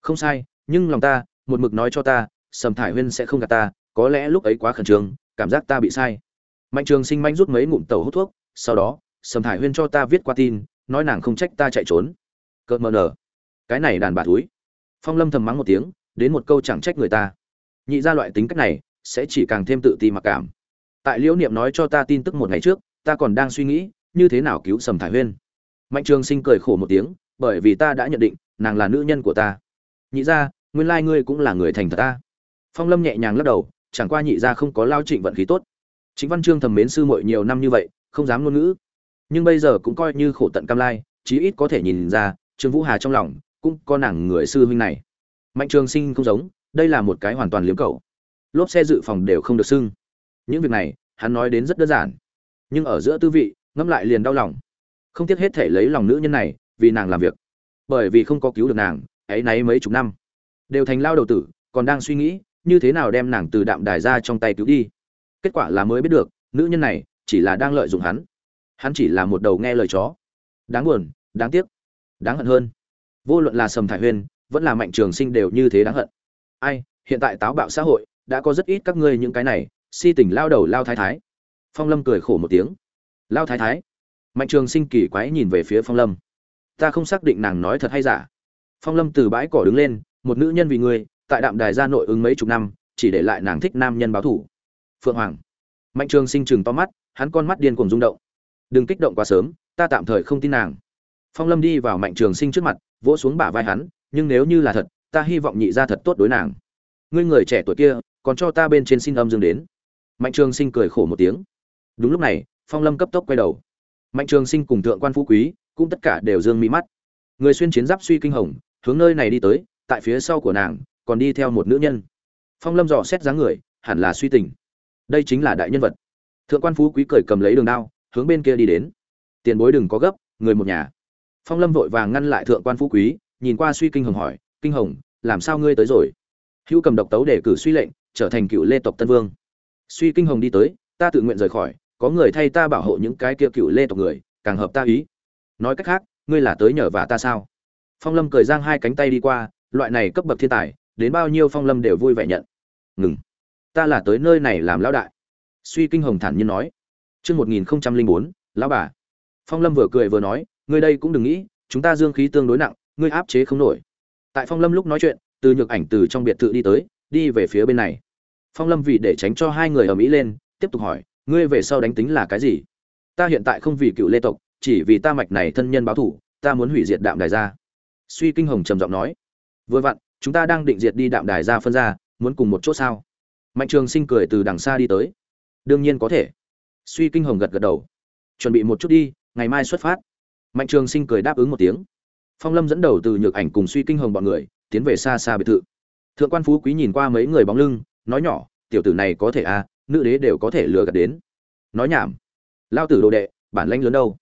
Không sai, nhưng lòng ta, một mực nói cho ta, sầm thải huyên sẽ không gạt ta, có lẽ lúc ấy quá khẩn trương, cảm giác ta bị sai mạnh trường sinh manh rút mấy ngụm tàu hút thuốc, sau đó, sầm thải huyên cho ta viết qua tin, nói nàng không trách ta chạy trốn. Cợt mờ nở. Cái này đàn bà túi phong lâm thầm mắng một tiếng, đến một câu chẳng trách người ta. Nhị ra loại tính cách này, sẽ chỉ càng thêm tự ti mặc cảm. Tại liễu niệm nói cho ta tin tức một ngày trước, ta còn đang suy nghĩ, như thế nào cứu sầm thải huyên. Mạnh trường sinh cười khổ một tiếng, bởi vì ta đã nhận định, nàng là nữ nhân của ta. Nhị ra nguyên lai ngươi cũng là người thành thật ta. Phong lâm nhẹ nhàng lắc đầu, chẳng qua nhị ra không có lao trịnh vận khí tốt chính văn chương thầm mến sư muội nhiều năm như vậy, không dám ngôn ngữ. Nhưng bây giờ cũng coi như khổ tận cam lai, chí ít có thể nhìn ra, trương vũ hà trong lòng cũng có nàng người sư huynh này. Mạnh trường sinh không giống, đây là một cái hoàn toàn liếm cậu. lốp xe dự phòng đều không được xưng những việc này, hắn nói đến rất đơn giản. Nhưng ở giữa tư vị, ngẫm lại liền đau lòng. Không tiếc hết thể lấy lòng nữ nhân này, vì nàng làm việc. Bởi vì không có cứu được nàng, ấy nấy mấy chục năm. Đều thành lao đầu tử, còn đang suy nghĩ, như thế nào đem nàng từ đạm đài ra trong tay cứu đi kết quả là mới biết được, nữ nhân này chỉ là đang lợi dụng hắn. Hắn chỉ là một đầu nghe lời chó. Đáng buồn, đáng tiếc, đáng hận hơn. Vô luận là sầm thải huyên vẫn là mạnh trường sinh đều như thế đáng hận. Ai, hiện tại táo bạo xã hội, đã có rất ít các ngươi những cái này, si tình lao đầu lao thái thái. Phong lâm cười khổ một tiếng. Lao thái thái? Mạnh trường sinh kỳ quái nhìn về phía phong lâm. Ta không xác định nàng nói thật hay giả. Phong lâm từ bãi cỏ đứng lên, một nữ nhân vì ngươi, tại đạm đài gia nội ứng mấy chục năm, chỉ để lại nàng thích nam nhân báo thủ phượng hoàng. Mạnh trường sinh chừng to mắt, hắn con mắt điên cuồng rung động. Đừng kích động quá sớm, ta tạm thời không tin nàng. Phong lâm đi vào mạnh trường sinh trước mặt, vỗ xuống bả vai hắn, nhưng nếu như là thật, ta hy vọng nhị ra thật tốt đối nàng. Ngươi người trẻ tuổi kia, còn cho ta bên trên xin âm dương đến. Mạnh trường sinh cười khổ một tiếng. Đúng lúc này, phong lâm cấp tốc quay đầu. Mạnh trường sinh cùng thượng quan phú quý, cũng tất cả đều dương mỹ mắt. Người xuyên chiến giáp suy kinh hồng, hướng nơi này đi tới, tại phía sau của nàng, còn đi theo một nữ nhân. Phong lâm dò xét dáng người, hẳn là suy tình đây chính là đại nhân vật. Thượng quan phú quý cười cầm lấy đường đao, hướng bên kia đi đến. Tiền bối đừng có gấp, người một nhà. Phong lâm vội vàng ngăn lại thượng quan phú quý, nhìn qua suy kinh hồng hỏi, kinh hồng, làm sao ngươi tới rồi? Hữu cầm độc tấu để cử suy lệnh, trở thành cựu lê tộc tân vương. Suy kinh hồng đi tới, ta tự nguyện rời khỏi, có người thay ta bảo hộ những cái kia cựu lê tộc người, càng hợp ta ý. Nói cách khác, ngươi là tới nhờ và ta sao? Phong lâm cười giang hai cánh tay đi qua, loại này cấp bậc thiên tài, đến bao nhiêu phong lâm đều vui vẻ nhận. Ngừng ta là tới nơi này làm lão đại. Suy kinh hồng thản nhiên nói. Chương một nghìn bốn, lão bà. Phong lâm vừa cười vừa nói, ngươi đây cũng đừng nghĩ, chúng ta dương khí tương đối nặng, ngươi áp chế không nổi. Tại phong lâm lúc nói chuyện, từ nhược ảnh từ trong biệt thự đi tới, đi về phía bên này. Phong lâm vì để tránh cho hai người ở mỹ lên, tiếp tục hỏi, ngươi về sau đánh tính là cái gì? Ta hiện tại không vì cựu lê tộc, chỉ vì ta mạch này thân nhân báo thủ, ta muốn hủy diệt đạm đài gia. Suy kinh hồng trầm giọng nói, vừa vặn, chúng ta đang định diệt đi đạm đài gia phân ra muốn cùng một chỗ sao? Mạnh trường sinh cười từ đằng xa đi tới. Đương nhiên có thể. Suy kinh hồng gật gật đầu. Chuẩn bị một chút đi, ngày mai xuất phát. Mạnh trường sinh cười đáp ứng một tiếng. Phong lâm dẫn đầu từ nhược ảnh cùng suy kinh hồng bọn người, tiến về xa xa biệt thự. Thượng quan phú quý nhìn qua mấy người bóng lưng, nói nhỏ, tiểu tử này có thể à nữ đế đều có thể lừa gạt đến. Nói nhảm lao tử đồ đệ, bản lãnh lớn đâu?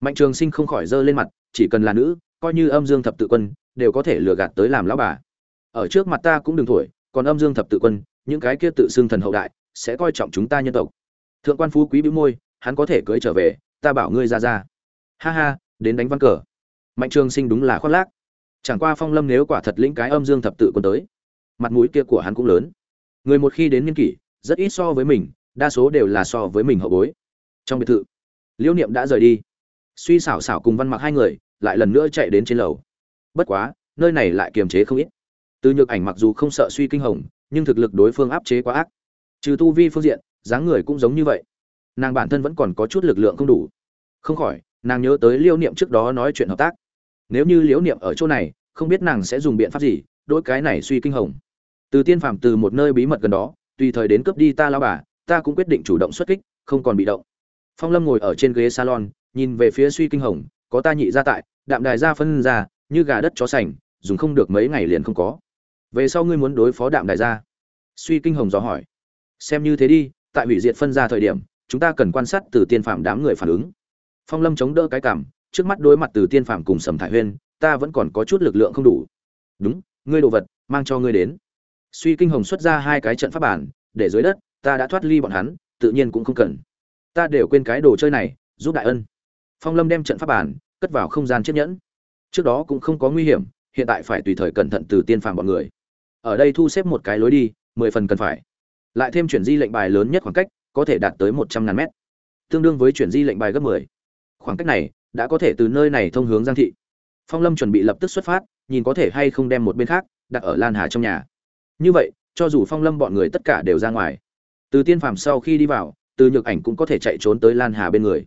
Mạnh trường sinh không khỏi giơ lên mặt, chỉ cần là nữ, coi như âm dương thập tự quân, đều có thể lừa gạt tới làm lão bà. Ở trước mặt ta cũng đừng thổi, còn âm dương thập tự quân những cái kia tự xưng thần hậu đại, sẽ coi trọng chúng ta nhân tộc. Thượng quan phú quý bĩu môi, hắn có thể cưới trở về, ta bảo ngươi ra ra. Ha ha, đến đánh văn cờ. Mạnh trường sinh đúng là khoác lác. Chẳng qua phong lâm nếu quả thật lĩnh cái âm dương thập tự quân tới, mặt mũi kia của hắn cũng lớn. Người một khi đến niên kỷ, rất ít so với mình, đa số đều là so với mình hậu bối. Trong biệt thự, liễu niệm đã rời đi. Suy xảo xảo cùng văn mặc hai người, lại lần nữa chạy đến trên lầu. Bất quá, nơi này lại kiềm chế không ít. Từ nhược ảnh mặc dù không sợ suy kinh hồng nhưng thực lực đối phương áp chế quá ác. Trừ tu vi phương diện, dáng người cũng giống như vậy. Nàng bản thân vẫn còn có chút lực lượng không đủ. Không khỏi, nàng nhớ tới liêu niệm trước đó nói chuyện hợp tác. Nếu như liễu niệm ở chỗ này, không biết nàng sẽ dùng biện pháp gì đôi cái này suy kinh hồng. Từ tiên phàm từ một nơi bí mật gần đó, tùy thời đến cướp đi ta lao bà, ta cũng quyết định chủ động xuất kích, không còn bị động. Phong lâm ngồi ở trên ghế salon, nhìn về phía suy kinh hồng, có ta nhị ra tại, đạm đài ra phân ra, như gà đất chó sành, dùng không được mấy ngày liền không có về sau ngươi muốn đối phó đạm đài gia, suy kinh hồng dò hỏi. Xem như thế đi tại hủy diệt phân ra thời điểm chúng ta cần quan sát từ tiên phạm đám người phản ứng. Phong lâm chống đỡ cái cảm trước mắt đối mặt từ tiên phạm cùng sầm thải huyên ta vẫn còn có chút lực lượng không đủ. Đúng ngươi đồ vật mang cho ngươi đến. Suy kinh hồng xuất ra hai cái trận pháp bản để dưới đất ta đã thoát ly bọn hắn tự nhiên cũng không cần. Ta đều quên cái đồ chơi này giúp đại ân. Phong lâm đem trận pháp bản cất vào không gian chiếc nhẫn. Trước đó cũng không có nguy hiểm hiện tại phải tùy thời cẩn thận từ tiên phàm bọn người ở đây thu xếp một cái lối đi, mười phần cần phải. Lại thêm chuyển di lệnh bài lớn nhất khoảng cách, có thể đạt tới một trăm ngàn mét. Tương đương với chuyển di lệnh bài gấp mười. Khoảng cách này, đã có thể từ nơi này thông hướng giang thị. Phong lâm chuẩn bị lập tức xuất phát, nhìn có thể hay không đem một bên khác, đặt ở lan hà trong nhà. Như vậy, cho dù phong lâm bọn người tất cả đều ra ngoài, từ tiên phàm sau khi đi vào, từ nhược ảnh cũng có thể chạy trốn tới lan hà bên người.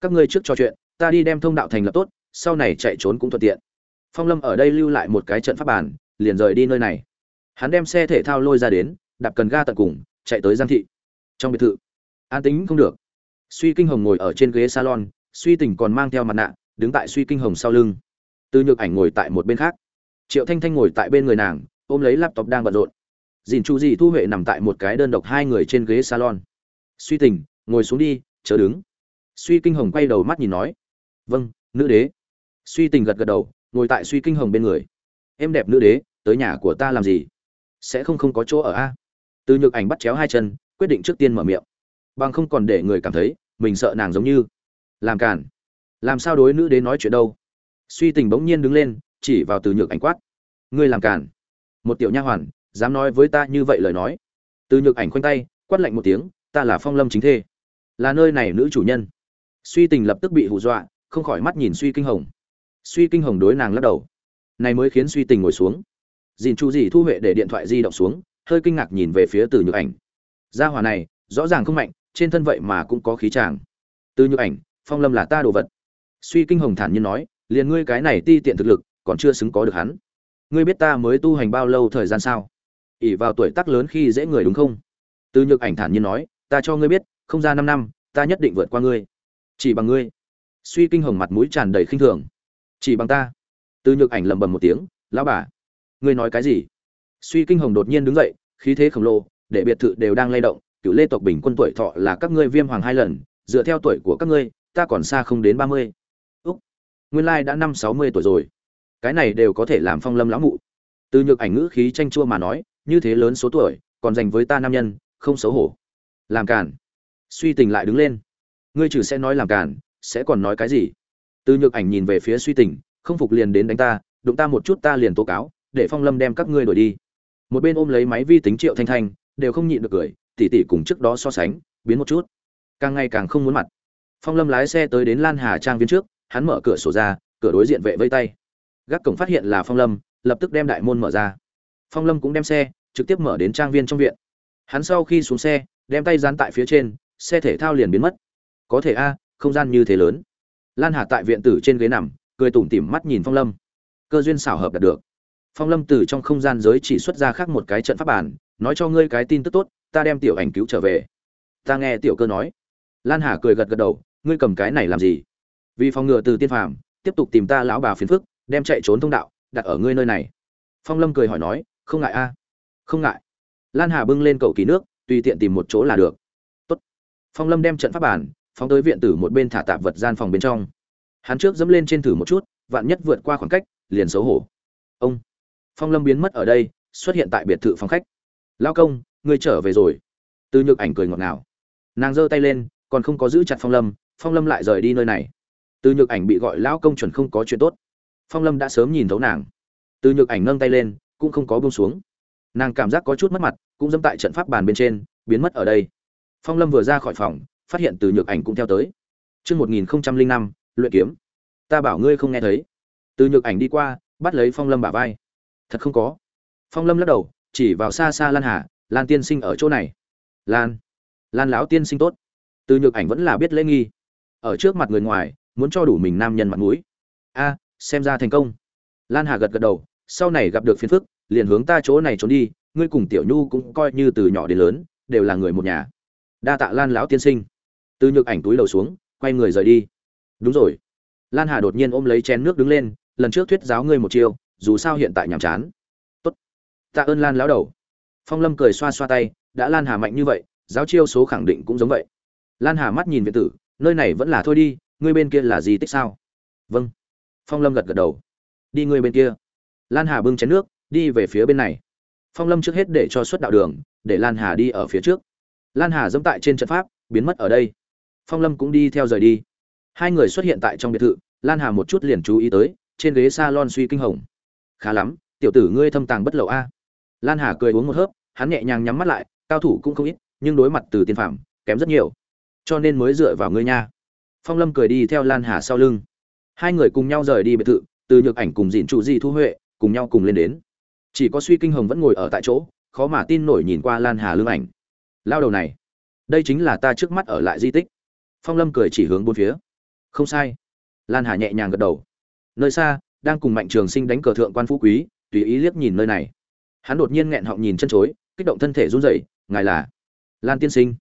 Các ngươi trước trò chuyện, ta đi đem thông đạo thành lập tốt, sau này chạy trốn cũng thuận tiện. Phong lâm ở đây lưu lại một cái trận pháp bàn, liền rời đi nơi này hắn đem xe thể thao lôi ra đến, đạp cần ga tận cùng, chạy tới giang thị. Trong biệt thự, an tính không được. Suy kinh hồng ngồi ở trên ghế salon, suy tình còn mang theo mặt nạ, đứng tại suy kinh hồng sau lưng. Từ nhược ảnh ngồi tại một bên khác. Triệu thanh thanh ngồi tại bên người nàng, ôm lấy laptop đang bận rộn. Dìn chu dị thu huệ nằm tại một cái đơn độc hai người trên ghế salon. Suy tình, ngồi xuống đi chờ đứng. Suy kinh hồng quay đầu mắt nhìn nói vâng nữ đế. Suy tình gật gật đầu, ngồi tại suy kinh hồng bên người. Em đẹp nữ đế, tới nhà của ta làm gì? Sẽ không không có chỗ ở a. Từ nhược ảnh bắt chéo hai chân, quyết định trước tiên mở miệng. Bằng không còn để người cảm thấy, mình sợ nàng giống như làm cản làm sao đối nữ đến nói chuyện đâu? Suy tình bỗng nhiên đứng lên, chỉ vào từ nhược ảnh quát. Ngươi làm cản một tiểu nha hoàn, dám nói với ta như vậy lời nói. Từ nhược ảnh khoanh tay, quát lạnh một tiếng, ta là phong lâm chính thê. Là nơi này nữ chủ nhân. Suy tình lập tức bị hù dọa, không khỏi mắt nhìn suy kinh hồng. Suy kinh hồng đối nàng lắc đầu. Này mới khiến suy tình ngồi xuống dìn chu dì thu huệ để điện thoại di động xuống, hơi kinh ngạc nhìn về phía từ nhược ảnh. Gia hỏa này, rõ ràng không mạnh, trên thân vậy mà cũng có khí tràng. Từ nhược ảnh, phong lâm là ta đồ vật. Suy kinh hồng thản nhiên nói, liền ngươi cái này ti tiện thực lực, còn chưa xứng có được hắn. Ngươi biết ta mới tu hành bao lâu thời gian sao? Ỉ vào tuổi tác lớn khi dễ người đúng không? Từ nhược ảnh thản nhiên nói, ta cho ngươi biết, không ra năm năm, ta nhất định vượt qua ngươi. Chỉ bằng ngươi. Suy kinh hồng mặt mũi tràn đầy khinh thường. Chỉ bằng ta. Từ nhược ảnh lầm bầm một tiếng, lão bà ngươi nói cái gì? Suy kinh hồng đột nhiên đứng dậy, khí thế khổng lồ, để biệt thự đều đang lay động, cựu lê tộc bình quân tuổi thọ là các ngươi viêm hoàng hai lần, dựa theo tuổi của các ngươi, ta còn xa không đến ba mươi. Úc, nguyên lai đã năm sáu mươi tuổi rồi. Cái này đều có thể làm phong lâm lão mụ. Từ nhược ảnh ngữ khí tranh chua mà nói, như thế lớn số tuổi, còn dành với ta nam nhân, không xấu hổ. Làm cản suy tình lại đứng lên. Ngươi trừ sẽ nói làm cản sẽ còn nói cái gì? Từ nhược ảnh nhìn về phía suy tình, không phục liền đến đánh ta, đụng ta một chút ta liền tố cáo để phong lâm đem các ngươi đuổi đi. Một bên ôm lấy máy vi tính triệu thanh thanh, đều không nhịn được cười, tỉ tỉ cùng trước đó so sánh, biến một chút. Càng ngày càng không muốn mặt. Phong lâm lái xe tới đến lan hà trang viên trước, hắn mở cửa sổ ra, cửa đối diện vệ vây tay. Gác cổng phát hiện là phong lâm, lập tức đem đại môn mở ra. Phong lâm cũng đem xe, trực tiếp mở đến trang viên trong viện. Hắn sau khi xuống xe, đem tay dán tại phía trên, xe thể thao liền biến mất. Có thể a, không gian như thế lớn. Lan hà tại viện tử trên ghế nằm, cười tủm tỉm mắt nhìn phong lâm. Cơ duyên xảo hợp đạt được phong lâm từ trong không gian giới chỉ xuất ra khác một cái trận pháp bản, nói cho ngươi cái tin tức tốt, ta đem tiểu ảnh cứu trở về. Ta nghe tiểu cơ nói. Lan hà cười gật gật đầu, ngươi cầm cái này làm gì? Vì phòng ngừa từ tiên phàm, tiếp tục tìm ta lão bà phiền phức, đem chạy trốn thông đạo, đặt ở ngươi nơi này. Phong lâm cười hỏi nói, không ngại a. Không ngại. Lan hà bưng lên cậu kỳ nước, tùy tiện tìm một chỗ là được. Tốt. phong lâm đem trận pháp bản, phóng tới viện tử một bên thả tạp vật gian phòng bên trong. Hắn trước dẫm lên trên thử một chút, vạn nhất vượt qua khoảng cách, liền xấu hổ. Ông phong lâm biến mất ở đây xuất hiện tại biệt thự phòng khách. Lao công ngươi trở về rồi. Từ nhược ảnh cười ngọt ngào. Nàng giơ tay lên còn không có giữ chặt phong lâm phong lâm lại rời đi nơi này. Từ nhược ảnh bị gọi lão công chuẩn không có chuyện tốt. Phong lâm đã sớm nhìn thấu nàng. Từ nhược ảnh nâng tay lên cũng không có bông xuống. Nàng cảm giác có chút mất mặt cũng dẫm tại trận pháp bàn bên trên biến mất ở đây. Phong lâm vừa ra khỏi phòng phát hiện từ nhược ảnh cũng theo tới. Chương một nghìn năm luyện kiếm. Ta bảo ngươi không nghe thấy. Từ nhược ảnh đi qua, bắt lấy Phong Lâm bả vai. Thật không có. Phong Lâm lắc đầu, chỉ vào xa xa Lan Hà, Lan tiên sinh ở chỗ này. Lan, Lan lão tiên sinh tốt. Từ nhược ảnh vẫn là biết lễ nghi. Ở trước mặt người ngoài, muốn cho đủ mình nam nhân mặt mũi. A, xem ra thành công. Lan Hà gật gật đầu, sau này gặp được phiền phức, liền hướng ta chỗ này trốn đi, ngươi cùng Tiểu Nhu cũng coi như từ nhỏ đến lớn, đều là người một nhà. Đa tạ Lan lão tiên sinh. Từ nhược ảnh túi đầu xuống, quay người rời đi. Đúng rồi. Lan Hà đột nhiên ôm lấy chén nước đứng lên, lần trước thuyết giáo ngươi một chiêu, dù sao hiện tại nhàm chán. Tốt. Tạ ơn Lan lão đầu. Phong Lâm cười xoa xoa tay, đã Lan Hà mạnh như vậy, giáo chiêu số khẳng định cũng giống vậy. Lan Hà mắt nhìn viện tử, nơi này vẫn là thôi đi, ngươi bên kia là gì tích sao? Vâng. Phong Lâm gật gật đầu. Đi ngươi bên kia. Lan Hà bưng chén nước, đi về phía bên này. Phong Lâm trước hết để cho xuất đạo đường, để Lan Hà đi ở phía trước. Lan Hà dẫm tại trên trận pháp, biến mất ở đây. Phong Lâm cũng đi theo rời đi. Hai người xuất hiện tại trong biệt thự, Lan Hà một chút liền chú ý tới, trên ghế salon suy kinh hồng. Khá lắm, tiểu tử ngươi thâm tàng bất lộ a. Lan Hà cười uống một hớp, hắn nhẹ nhàng nhắm mắt lại, cao thủ cũng không ít, nhưng đối mặt từ tiên phạm, kém rất nhiều. Cho nên mới dựa vào ngươi nha. Phong Lâm cười đi theo Lan Hà sau lưng. Hai người cùng nhau rời đi biệt thự, từ nhược ảnh cùng dịn chủ di thu huệ, cùng nhau cùng lên đến. Chỉ có suy kinh hồng vẫn ngồi ở tại chỗ, khó mà tin nổi nhìn qua Lan Hà lưng ảnh. Lao đầu này, đây chính là ta trước mắt ở lại di tích. Phong Lâm cười chỉ hướng bốn phía. Không sai. Lan Hà nhẹ nhàng gật đầu. Nơi xa, đang cùng Mạnh Trường Sinh đánh cờ thượng quan phú quý, tùy ý liếc nhìn nơi này. Hắn đột nhiên nghẹn họng nhìn chân chối, kích động thân thể run rẩy, ngài là Lan tiên sinh.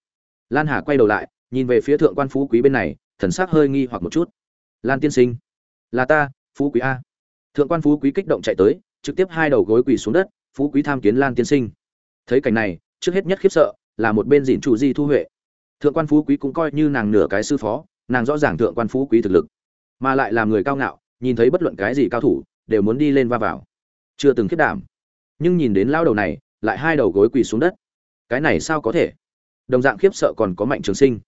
Lan Hà quay đầu lại, nhìn về phía thượng quan phú quý bên này, thần sắc hơi nghi hoặc một chút. Lan tiên sinh, là ta, phú quý a. Thượng quan phú quý kích động chạy tới, trực tiếp hai đầu gối quỳ xuống đất, phú quý tham kiến Lan tiên sinh. Thấy cảnh này, trước hết nhất khiếp sợ là một bên dịn chủ di thu huệ. Thượng quan phú quý cũng coi như nàng nửa cái sư phó, nàng rõ ràng thượng quan phú quý thực lực, mà lại làm người cao ngạo, nhìn thấy bất luận cái gì cao thủ, đều muốn đi lên va vào. Chưa từng khiết đảm. Nhưng nhìn đến lao đầu này, lại hai đầu gối quỳ xuống đất. Cái này sao có thể? Đồng dạng khiếp sợ còn có Mạnh Trường Sinh.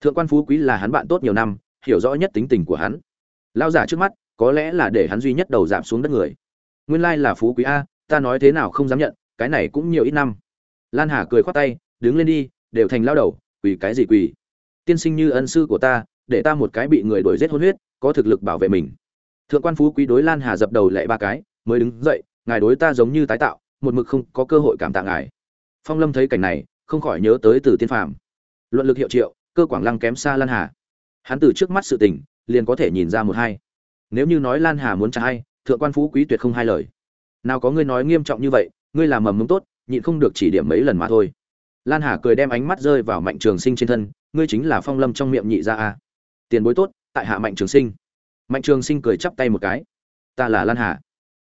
Thượng quan phú quý là hắn bạn tốt nhiều năm, hiểu rõ nhất tính tình của hắn. Lao giả trước mắt, có lẽ là để hắn duy nhất đầu giảm xuống đất người. Nguyên lai là phú quý a, ta nói thế nào không dám nhận, cái này cũng nhiều ít năm. Lan Hà cười khoát tay, đứng lên đi, đều thành lao đầu, quỳ cái gì quỳ? Tiên sinh như ân sư của ta, để ta một cái bị người đuổi giết hôn huyết, có thực lực bảo vệ mình. Thượng quan phú quý đối Lan Hà dập đầu lệ ba cái, mới đứng dậy, ngài đối ta giống như tái tạo, một mực không có cơ hội cảm tạ ngài. Phong Lâm thấy cảnh này, không khỏi nhớ tới Từ Tiên Phàm. Luận lực hiệu triệu, cơ quảng lăng kém xa Lan Hà. Hắn từ trước mắt sự tình, liền có thể nhìn ra một hai. Nếu như nói Lan Hà muốn trả hay, thượng quan phú quý tuyệt không hai lời. Nào có ngươi nói nghiêm trọng như vậy, ngươi làm mầm mống tốt, nhịn không được chỉ điểm mấy lần mà thôi. Lan Hà cười đem ánh mắt rơi vào Mạnh Trường Sinh trên thân, ngươi chính là Phong Lâm trong miệng nhị ra a. Tiền bối tốt, tại hạ mạnh trường sinh mạnh trường sinh cười chắp tay một cái. Ta là lan hà.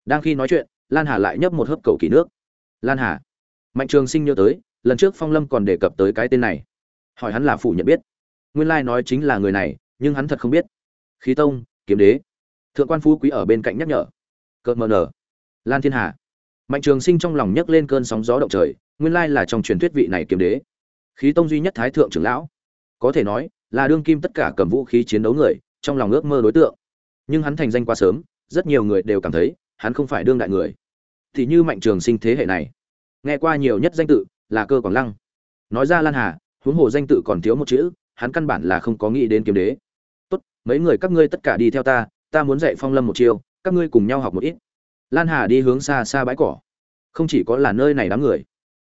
Đang khi nói chuyện, lan hà lại nhấp một hớp cầu kỳ nước. Lan hà. Mạnh trường sinh nhớ tới, lần trước phong lâm còn đề cập tới cái tên này. Hỏi hắn là phủ nhận biết. Nguyên lai nói chính là người này, nhưng hắn thật không biết. Khí tông, kiếm đế. Thượng quan phú quý ở bên cạnh nhắc nhở. Cợt mờ nở. Lan thiên hà. Mạnh trường sinh trong lòng nhấc lên cơn sóng gió động trời, nguyên lai là trong truyền thuyết vị này kiếm đế. Khí tông duy nhất thái thượng trưởng lão. Có thể nói, là đương kim tất cả cầm vũ khí chiến đấu người, trong lòng ước mơ đối tượng nhưng hắn thành danh quá sớm, rất nhiều người đều cảm thấy, hắn không phải đương đại người. Thì như mạnh trường sinh thế hệ này. Nghe qua nhiều nhất danh tự là cơ quảng lăng. Nói ra lan hà, huống hồ danh tự còn thiếu một chữ, hắn căn bản là không có nghĩ đến kiếm đế. Tốt, mấy người các ngươi tất cả đi theo ta ta muốn dạy phong lâm một chiêu, các ngươi cùng nhau học một ít. Lan hà đi hướng xa xa bãi cỏ. Không chỉ có là nơi này đám người.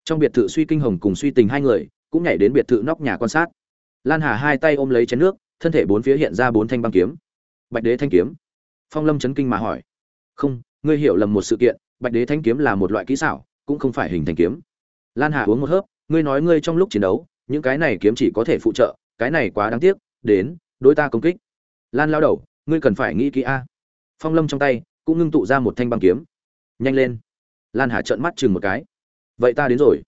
Trong biệt thự suy kinh hồng cùng suy tình hai người, cũng nhảy đến biệt thự nóc nhà quan sát. Lan hà hai tay ôm lấy chén nước, thân thể bốn phía hiện ra bốn thanh băng kiếm bạch đế thanh kiếm. Phong lâm chấn kinh mà hỏi. Không, ngươi hiểu lầm một sự kiện, bạch đế thanh kiếm là một loại kỹ xảo, cũng không phải hình thành kiếm. Lan hà uống một hớp, ngươi nói ngươi trong lúc chiến đấu, những cái này kiếm chỉ có thể phụ trợ, cái này quá đáng tiếc, đến, đối ta công kích. Lan lao đầu, ngươi cần phải nghĩ kỹ a. Phong lâm trong tay, cũng ngưng tụ ra một thanh băng kiếm. Nhanh lên. Lan hà trợn mắt chừng một cái. Vậy ta đến rồi.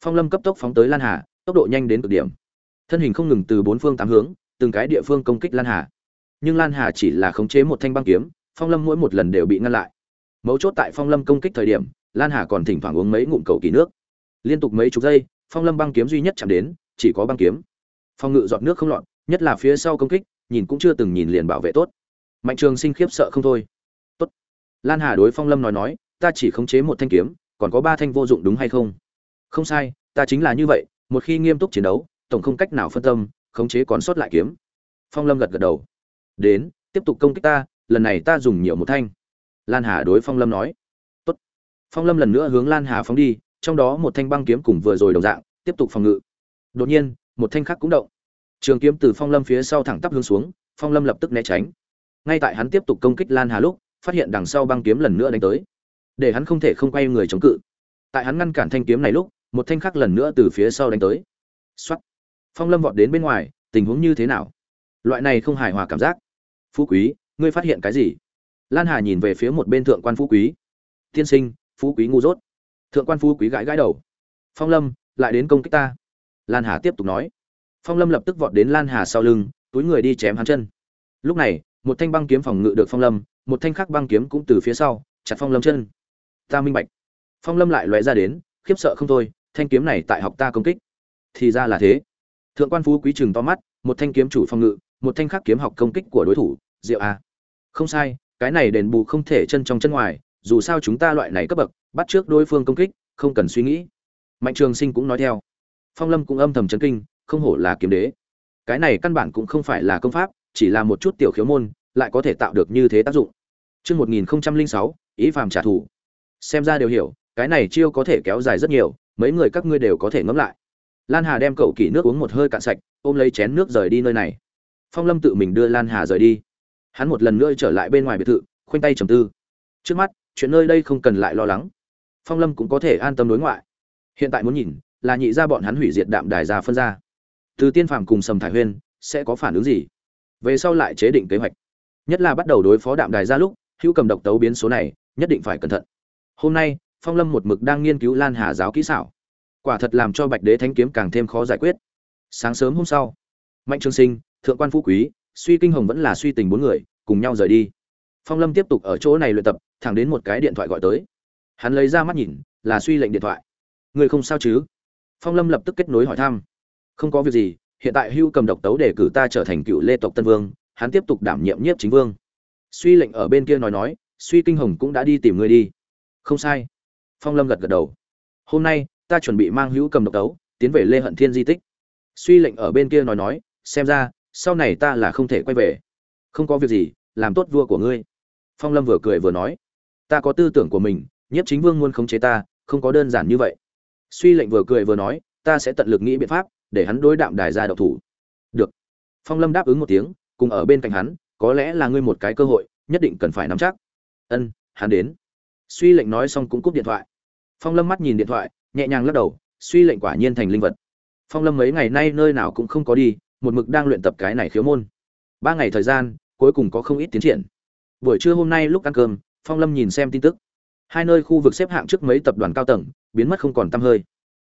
Phong lâm cấp tốc phóng tới lan hà, tốc độ nhanh đến cực điểm. Thân hình không ngừng từ bốn phương tám hướng, từng cái địa phương công kích lan hà nhưng lan hà chỉ là khống chế một thanh băng kiếm, phong lâm mỗi một lần đều bị ngăn lại. Mấu chốt tại phong lâm công kích thời điểm, lan hà còn thỉnh thoảng uống mấy ngụm cầu kỳ nước. Liên tục mấy chục giây, phong lâm băng kiếm duy nhất chạm đến, chỉ có băng kiếm. Phong ngự dọn nước không lọt, nhất là phía sau công kích, nhìn cũng chưa từng nhìn liền bảo vệ tốt. Mạnh trường sinh khiếp sợ không thôi. Tốt. Lan hà đối phong lâm nói nói, ta chỉ khống chế một thanh kiếm, còn có ba thanh vô dụng đúng hay không? Không sai, ta chính là như vậy, một khi nghiêm túc chiến đấu, tổng không cách nào phân tâm, khống chế còn sót lại kiếm. Phong lâm gật gật đầu đến, tiếp tục công kích ta, lần này ta dùng nhiều một thanh. Lan hà đối phong lâm nói. Tốt. phong lâm lần nữa hướng lan hà phóng đi, trong đó một thanh băng kiếm cùng vừa rồi đồng dạng, tiếp tục phòng ngự. Đột nhiên, một thanh khác cũng động. Trường kiếm từ phong lâm phía sau thẳng tắp hướng xuống, phong lâm lập tức né tránh. Ngay tại hắn tiếp tục công kích lan hà lúc, phát hiện đằng sau băng kiếm lần nữa đánh tới. Để hắn không thể không quay người chống cự. Tại hắn ngăn cản thanh kiếm này lúc, một thanh khác lần nữa từ phía sau đánh tới. Xuất phong lâm vọt đến bên ngoài, tình huống như thế nào? Loại này không hài hòa cảm giác phú quý, ngươi phát hiện cái gì? Lan hà nhìn về phía một bên thượng quan phú quý. Tiên sinh, phú quý ngu dốt. Thượng quan phú quý gãi gãi đầu. Phong lâm, lại đến công kích ta. Lan hà tiếp tục nói. Phong lâm lập tức vọt đến lan hà sau lưng, túi người đi chém hắn chân. Lúc này, một thanh băng kiếm phòng ngự được phong lâm, một thanh khác băng kiếm cũng từ phía sau, chặt phong lâm chân. Ta minh bạch. Phong lâm lại lóe ra đến, khiếp sợ không thôi, thanh kiếm này tại học ta công kích. Thì ra là thế. Thượng quan phú quý chừng to mắt, một thanh kiếm chủ phòng ngự một thanh khắc kiếm học công kích của đối thủ diệu a không sai cái này đền bù không thể chân trong chân ngoài dù sao chúng ta loại này cấp bậc bắt trước đối phương công kích không cần suy nghĩ mạnh trường sinh cũng nói theo phong lâm cũng âm thầm chấn kinh không hổ là kiếm đế cái này căn bản cũng không phải là công pháp chỉ là một chút tiểu khiếu môn lại có thể tạo được như thế tác dụng Trước 1006, ý phàm trả thù. Xem ra đều hiểu, cái này chiêu có thể kéo dài rất nhiều, mấy người các ngươi đều có thể ngẫm lại. Lan Hà đem cậu kỷ nước uống một hơi cạn sạch, ôm lấy chén nước rời đi nơi này. Phong Lâm tự mình đưa Lan Hà rời đi. Hắn một lần nữa trở lại bên ngoài biệt thự, khoanh tay trầm tư. Trước mắt, chuyện nơi đây không cần lại lo lắng. Phong Lâm cũng có thể an tâm đối ngoại. Hiện tại muốn nhìn, là nhị ra bọn hắn hủy diệt đạm đài ra phân ra. Từ Tiên Phàm cùng Sầm Thải Huyên sẽ có phản ứng gì? Về sau lại chế định kế hoạch. Nhất là bắt đầu đối phó đạm đài ra lúc, hữu cầm độc tấu biến số này, nhất định phải cẩn thận. Hôm nay, Phong Lâm một mực đang nghiên cứu Lan Hà giáo kỹ xảo quả thật làm cho bạch đế thánh kiếm càng thêm khó giải quyết sáng sớm hôm sau mạnh trường sinh thượng quan phú quý, suy kinh hồng vẫn là suy tình bốn người, cùng nhau rời đi. Phong lâm tiếp tục ở chỗ này luyện tập, thẳng đến một cái điện thoại gọi tới. Hắn lấy ra mắt nhìn, là suy lệnh điện thoại. Người không sao chứ? Phong lâm lập tức kết nối hỏi thăm. Không có việc gì, hiện tại hưu cầm độc tấu để cử ta trở thành cựu lê tộc tân vương, hắn tiếp tục đảm nhiệm nhiếp chính vương. Suy lệnh ở bên kia nói nói, suy kinh hồng cũng đã đi tìm người đi. Không sai. Phong lâm gật gật đầu. Hôm nay, ta chuẩn bị mang hữu cầm độc tấu, tiến về lê hận thiên di tích. Suy lệnh ở bên kia nói nói, xem ra sau này ta là không thể quay về. Không có việc gì, làm tốt vua của ngươi. Phong lâm vừa cười vừa nói. Ta có tư tưởng của mình, nhất chính vương muốn khống chế ta, không có đơn giản như vậy. Suy lệnh vừa cười vừa nói, ta sẽ tận lực nghĩ biện pháp, để hắn đối đạm đài ra độc thủ. Được. Phong lâm đáp ứng một tiếng, cùng ở bên cạnh hắn, có lẽ là ngươi một cái cơ hội, nhất định cần phải nắm chắc. Ân, hắn đến. Suy lệnh nói xong cũng cúp điện thoại. Phong lâm mắt nhìn điện thoại, nhẹ nhàng lắc đầu, suy lệnh quả nhiên thành linh vật. Phong lâm mấy ngày nay nơi nào cũng không có đi một mực đang luyện tập cái này khiếu môn. Ba ngày thời gian, cuối cùng có không ít tiến triển. Buổi trưa hôm nay lúc ăn cơm, phong lâm nhìn xem tin tức. Hai nơi khu vực xếp hạng trước mấy tập đoàn cao tầng, biến mất không còn t hơi.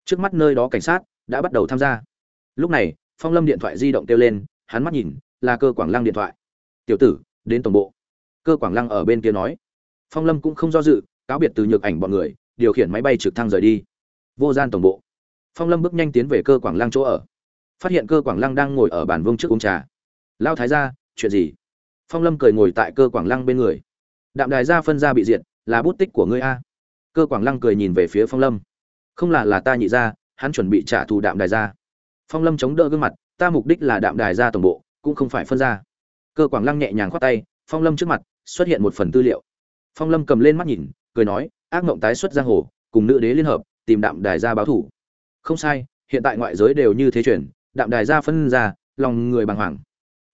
Trước mắt nơi đó cảnh sát đã bắt đầu tham gia. Lúc này, phong lâm điện thoại di động kêu lên, hắn mắt nhìn là cơ quảng lăng điện thoại. Tiểu tử, đến tổng bộ. Cơ quảng lăng ở bên kia nói. Phong lâm cũng không do dự, cáo biệt từ nhược ảnh bọn người, điều khiển máy bay trực thăng rời đi. Vô gian tổng bộ. Phong lâm bước nhanh tiến về cơ quảng lăng chỗ ở phát hiện cơ quảng lăng đang ngồi ở bàn vương trước uống trà. Lao thái ra chuyện gì? Phong lâm cười ngồi tại cơ quảng lăng bên người. Đạm đài gia phân ra bị diệt, là bút tích của ngươi a. Cơ quảng lăng cười nhìn về phía phong lâm. Không là là ta nhị ra hắn chuẩn bị trả thù đạm đài gia. Phong lâm chống đỡ gương mặt, ta mục đích là đạm đài gia tổng bộ, cũng không phải phân ra cơ quảng lăng nhẹ nhàng khoát tay, phong lâm trước mặt, xuất hiện một phần tư liệu. Phong lâm cầm lên mắt nhìn, cười nói, ác mộng tái xuất giang hồ, cùng nữ đế liên hợp, tìm đạm đài gia báo thủ. Không sai, hiện tại ngoại giới đều như thế chuyển đạm đài ra phân ra, lòng người bàng hoàng.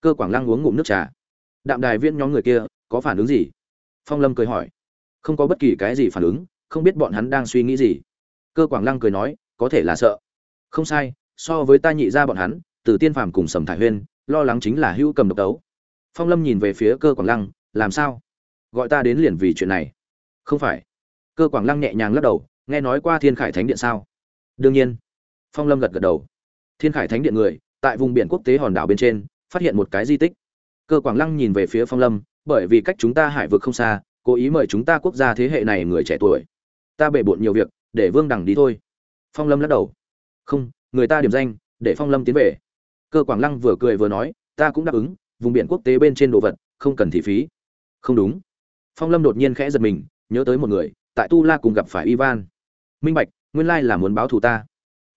Cơ quảng lăng uống ngụm nước trà. Đạm đài viễn nhóm người kia, có phản ứng gì? Phong lâm cười hỏi. Không có bất kỳ cái gì phản ứng, không biết bọn hắn đang suy nghĩ gì. Cơ quảng lăng cười nói, có thể là sợ. Không sai, so với ta nhị ra bọn hắn từ tiên phàm cùng sầm thải huyên, lo lắng chính là hữu cầm độc đấu. Phong lâm nhìn về phía cơ quảng lăng, làm sao? Gọi ta đến liền vì chuyện này. Không phải. Cơ quảng lăng nhẹ nhàng lắc đầu, nghe nói qua thiên khải thánh điện sao? Đương nhiên. Phong lâm gật gật đầu thiên khải thánh điện người, tại vùng biển quốc tế hòn đảo bên trên, phát hiện một cái di tích. Cơ quảng lăng nhìn về phía phong lâm, bởi vì cách chúng ta hải vực không xa, cố ý mời chúng ta quốc gia thế hệ này người trẻ tuổi. Ta bể bộn nhiều việc, để vương đẳng đi thôi. Phong lâm lắc đầu. Không, người ta điểm danh, để phong lâm tiến về. Cơ quảng lăng vừa cười vừa nói, ta cũng đáp ứng, vùng biển quốc tế bên trên đồ vật, không cần thị phí. Không đúng. Phong lâm đột nhiên khẽ giật mình, nhớ tới một người, tại tu la cùng gặp phải ivan. Minh bạch, nguyên lai là muốn báo thù ta.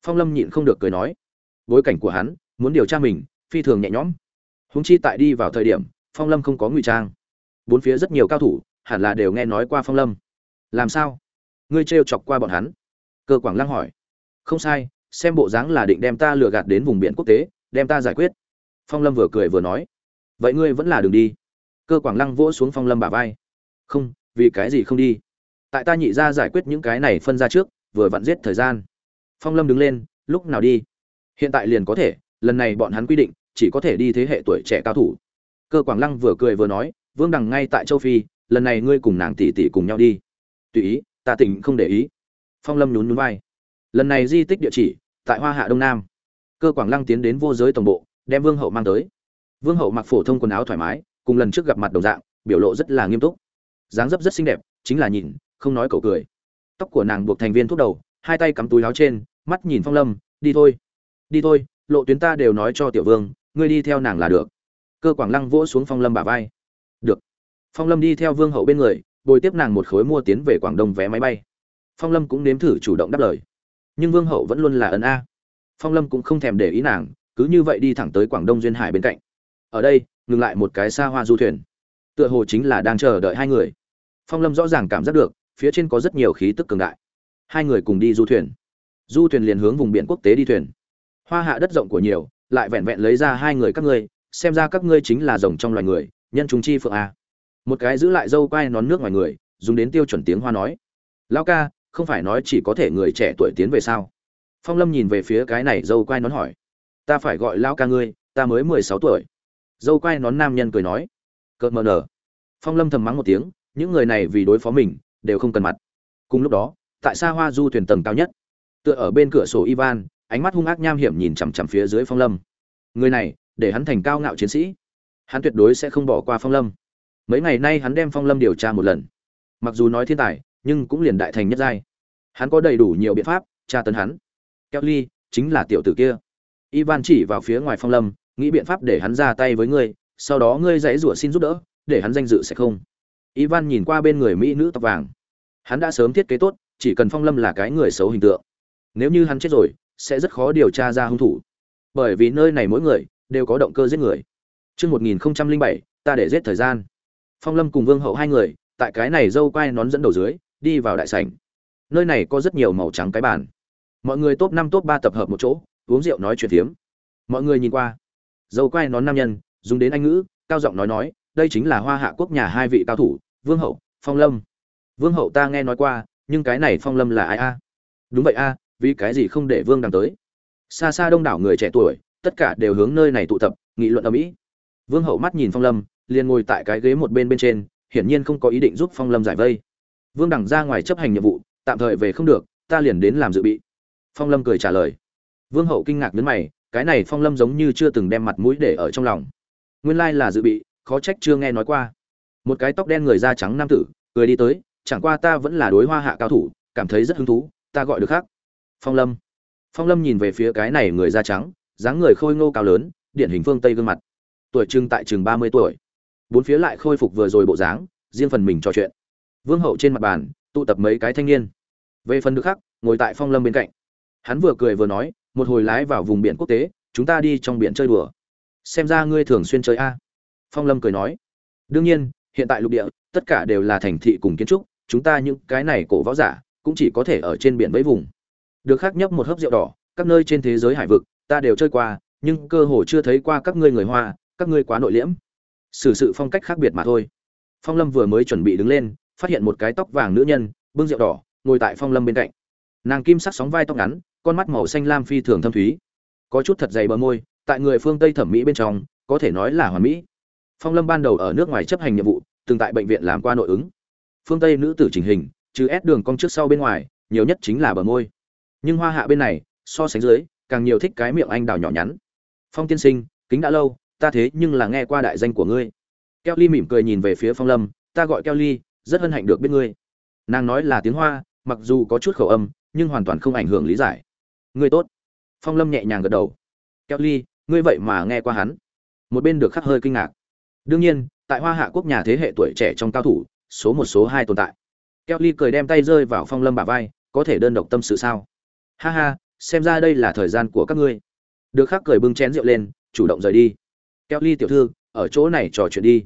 Phong lâm nhịn không được cười nói bối cảnh của hắn, muốn điều tra mình, phi thường nhẹ nhõm. Húng chi tại đi vào thời điểm, phong lâm không có ngụy trang. Bốn phía rất nhiều cao thủ, hẳn là đều nghe nói qua phong lâm. Làm sao? Ngươi trêu chọc qua bọn hắn? Cơ quảng lăng hỏi. Không sai, xem bộ dáng là định đem ta lừa gạt đến vùng biển quốc tế, đem ta giải quyết. Phong lâm vừa cười vừa nói. Vậy ngươi vẫn là đường đi. Cơ quảng lăng vỗ xuống phong lâm bả vai. Không, vì cái gì không đi? Tại ta nhị ra giải quyết những cái này phân ra trước, vừa vặn giết thời gian. Phong lâm đứng lên, lúc nào đi? Hiện tại liền có thể, lần này bọn hắn quy định, chỉ có thể đi thế hệ tuổi trẻ cao thủ. Cơ quảng lăng vừa cười vừa nói, vương đằng ngay tại châu phi, lần này ngươi cùng nàng tỷ tỷ cùng nhau đi. Tùy ý, ta tỉnh không để ý. Phong lâm nhún nhún vai. Lần này di tích địa chỉ, tại hoa hạ đông nam. Cơ quảng lăng tiến đến vô giới tổng bộ, đem vương hậu mang tới. Vương hậu mặc phổ thông quần áo thoải mái, cùng lần trước gặp mặt đồng dạng, biểu lộ rất là nghiêm túc. Dáng dấp rất xinh đẹp, chính là nhìn, không nói cậu cười. Tóc của nàng buộc thành viên thuốc đầu, hai tay cắm túi áo trên, mắt nhìn phong lâm, đi thôi đi thôi, lộ tuyến ta đều nói cho tiểu vương, ngươi đi theo nàng là được. Cơ quảng lăng vỗ xuống phong lâm bả vai. Được. Phong lâm đi theo vương hậu bên người, bồi tiếp nàng một khối mua tiến về quảng đông vé máy bay. Phong lâm cũng nếm thử chủ động đáp lời. Nhưng vương hậu vẫn luôn là ấn a. Phong lâm cũng không thèm để ý nàng, cứ như vậy đi thẳng tới quảng đông duyên hải bên cạnh. Ở đây, ngừng lại một cái xa hoa du thuyền. Tựa hồ chính là đang chờ đợi hai người. Phong lâm rõ ràng cảm giác được, phía trên có rất nhiều khí tức cường đại. Hai người cùng đi du thuyền. Du thuyền liền hướng vùng biển quốc tế đi thuyền hoa hạ đất rộng của nhiều, lại vẹn vẹn lấy ra hai người các ngươi, xem ra các ngươi chính là rồng trong loài người, nhân chúng chi phượng a. Một cái giữ lại dâu quai nón nước ngoài người, dùng đến tiêu chuẩn tiếng hoa nói. Lão ca, không phải nói chỉ có thể người trẻ tuổi tiến về sao? Phong lâm nhìn về phía cái này dâu quai nón hỏi. Ta phải gọi lão ca ngươi, ta mới mười sáu tuổi. Dâu quai nón nam nhân cười nói. Cợt mờ nở. Phong lâm thầm mắng một tiếng, những người này vì đối phó mình, đều không cần mặt. Cùng lúc đó, tại xa hoa du thuyền tầng cao nhất, tựa ở bên cửa sổ ivan ánh mắt hung ác nham hiểm nhìn chằm chằm phía dưới phong lâm. Người này, để hắn thành cao ngạo chiến sĩ. Hắn tuyệt đối sẽ không bỏ qua phong lâm. Mấy ngày nay hắn đem phong lâm điều tra một lần. Mặc dù nói thiên tài, nhưng cũng liền đại thành nhất giai. Hắn có đầy đủ nhiều biện pháp, tra tấn hắn. Kelly chính là tiểu tử kia. Ivan chỉ vào phía ngoài phong lâm, nghĩ biện pháp để hắn ra tay với ngươi, sau đó ngươi dãy rủa xin giúp đỡ, để hắn danh dự sẽ không. Ivan nhìn qua bên người mỹ nữ tóc vàng. Hắn đã sớm thiết kế tốt, chỉ cần phong lâm là cái người xấu hình tượng. Nếu như hắn chết rồi sẽ rất khó điều tra ra hung thủ bởi vì nơi này mỗi người đều có động cơ giết người Trước 1007, ta để giết thời gian. Phong Lâm cùng Vương Hậu hai người, tại cái này dâu quai nón dẫn đầu dưới, đi vào đại sảnh. Nơi này có rất nhiều màu trắng cái bàn. Mọi người top 5 top 3 tập hợp một chỗ, uống rượu nói chuyện thiếm. Mọi người nhìn qua. Dâu quai nón nam nhân, dùng đến anh ngữ, cao giọng nói nói, đây chính là Hoa Hạ quốc nhà hai vị cao thủ, Vương Hậu, Phong Lâm. Vương Hậu ta nghe nói qua, nhưng cái này Phong Lâm là ai a? Đúng vậy a, vì cái gì không để Vương đằng tới? Xa xa đông đảo người trẻ tuổi, tất cả đều hướng nơi này tụ tập, nghị luận ở mỹ vương hậu mắt nhìn phong lâm liền ngồi tại cái ghế một bên bên trên hiển nhiên không có ý định giúp phong lâm giải vây. Vương đẳng ra ngoài chấp hành nhiệm vụ tạm thời về không được ta liền đến làm dự bị. Phong lâm cười trả lời. Vương hậu kinh ngạc đến mày cái này phong lâm giống như chưa từng đem mặt mũi để ở trong lòng. Nguyên lai là dự bị khó trách chưa nghe nói qua. Một cái tóc đen người da trắng nam tử cười đi tới chẳng qua ta vẫn là đối hoa hạ cao thủ cảm thấy rất hứng thú ta gọi được khác phong lâm. Phong lâm nhìn về phía cái này người da trắng, dáng người khôi ngô cao lớn, điển hình phương tây gương mặt. Tuổi trưng tại chừng ba mươi tuổi. Bốn phía lại khôi phục vừa rồi bộ dáng, riêng phần mình trò chuyện. Vương hậu trên mặt bàn, tụ tập mấy cái thanh niên. Về phần Đức khác ngồi tại phong lâm bên cạnh. Hắn vừa cười vừa nói, một hồi lái vào vùng biển quốc tế, chúng ta đi trong biển chơi đùa. Xem ra ngươi thường xuyên chơi a. Phong lâm cười nói. Đương nhiên, hiện tại lục địa, tất cả đều là thành thị cùng kiến trúc, chúng ta những cái này cổ võ giả, cũng chỉ có thể ở trên biển với vùng được khác nhấp một hớp rượu đỏ, các nơi trên thế giới hải vực, ta đều chơi qua, nhưng cơ hồ chưa thấy qua các ngươi người hoa, các ngươi quá nội liễm. Xử sự phong cách khác biệt mà thôi. Phong lâm vừa mới chuẩn bị đứng lên, phát hiện một cái tóc vàng nữ nhân, bưng rượu đỏ, ngồi tại phong lâm bên cạnh. Nàng kim sắc sóng vai tóc ngắn, con mắt màu xanh lam phi thường thâm thúy. Có chút thật dày bờ môi, tại người phương tây thẩm mỹ bên trong, có thể nói là hoàn mỹ. Phong lâm ban đầu ở nước ngoài chấp hành nhiệm vụ, từng tại bệnh viện làm qua nội ứng. Phương tây nữ tử chỉnh hình, trừ ép đường cong trước sau bên ngoài, nhiều nhất chính là bờ môi nhưng hoa hạ bên này, so sánh dưới, càng nhiều thích cái miệng anh đào nhỏ nhắn. Phong tiên sinh, kính đã lâu, ta thế nhưng là nghe qua đại danh của ngươi. Keo ly mỉm cười nhìn về phía phong lâm, ta gọi keo ly rất hân hạnh được biết ngươi. Nàng nói là tiếng hoa, mặc dù có chút khẩu âm, nhưng hoàn toàn không ảnh hưởng lý giải. Ngươi tốt. Phong lâm nhẹ nhàng gật đầu. Keo ly ngươi vậy mà nghe qua hắn. Một bên được khắc hơi kinh ngạc. Đương nhiên, tại hoa hạ quốc nhà thế hệ tuổi trẻ trong cao thủ, số một, số hai tồn tại. Keo ly cười đem tay rơi vào phong lâm bả vai, có thể đơn độc tâm sự sao? Ha ha, xem ra đây là thời gian của các ngươi. Được khắc cười bưng chén rượu lên, chủ động rời đi. Keo ly tiểu thư, ở chỗ này trò chuyện đi.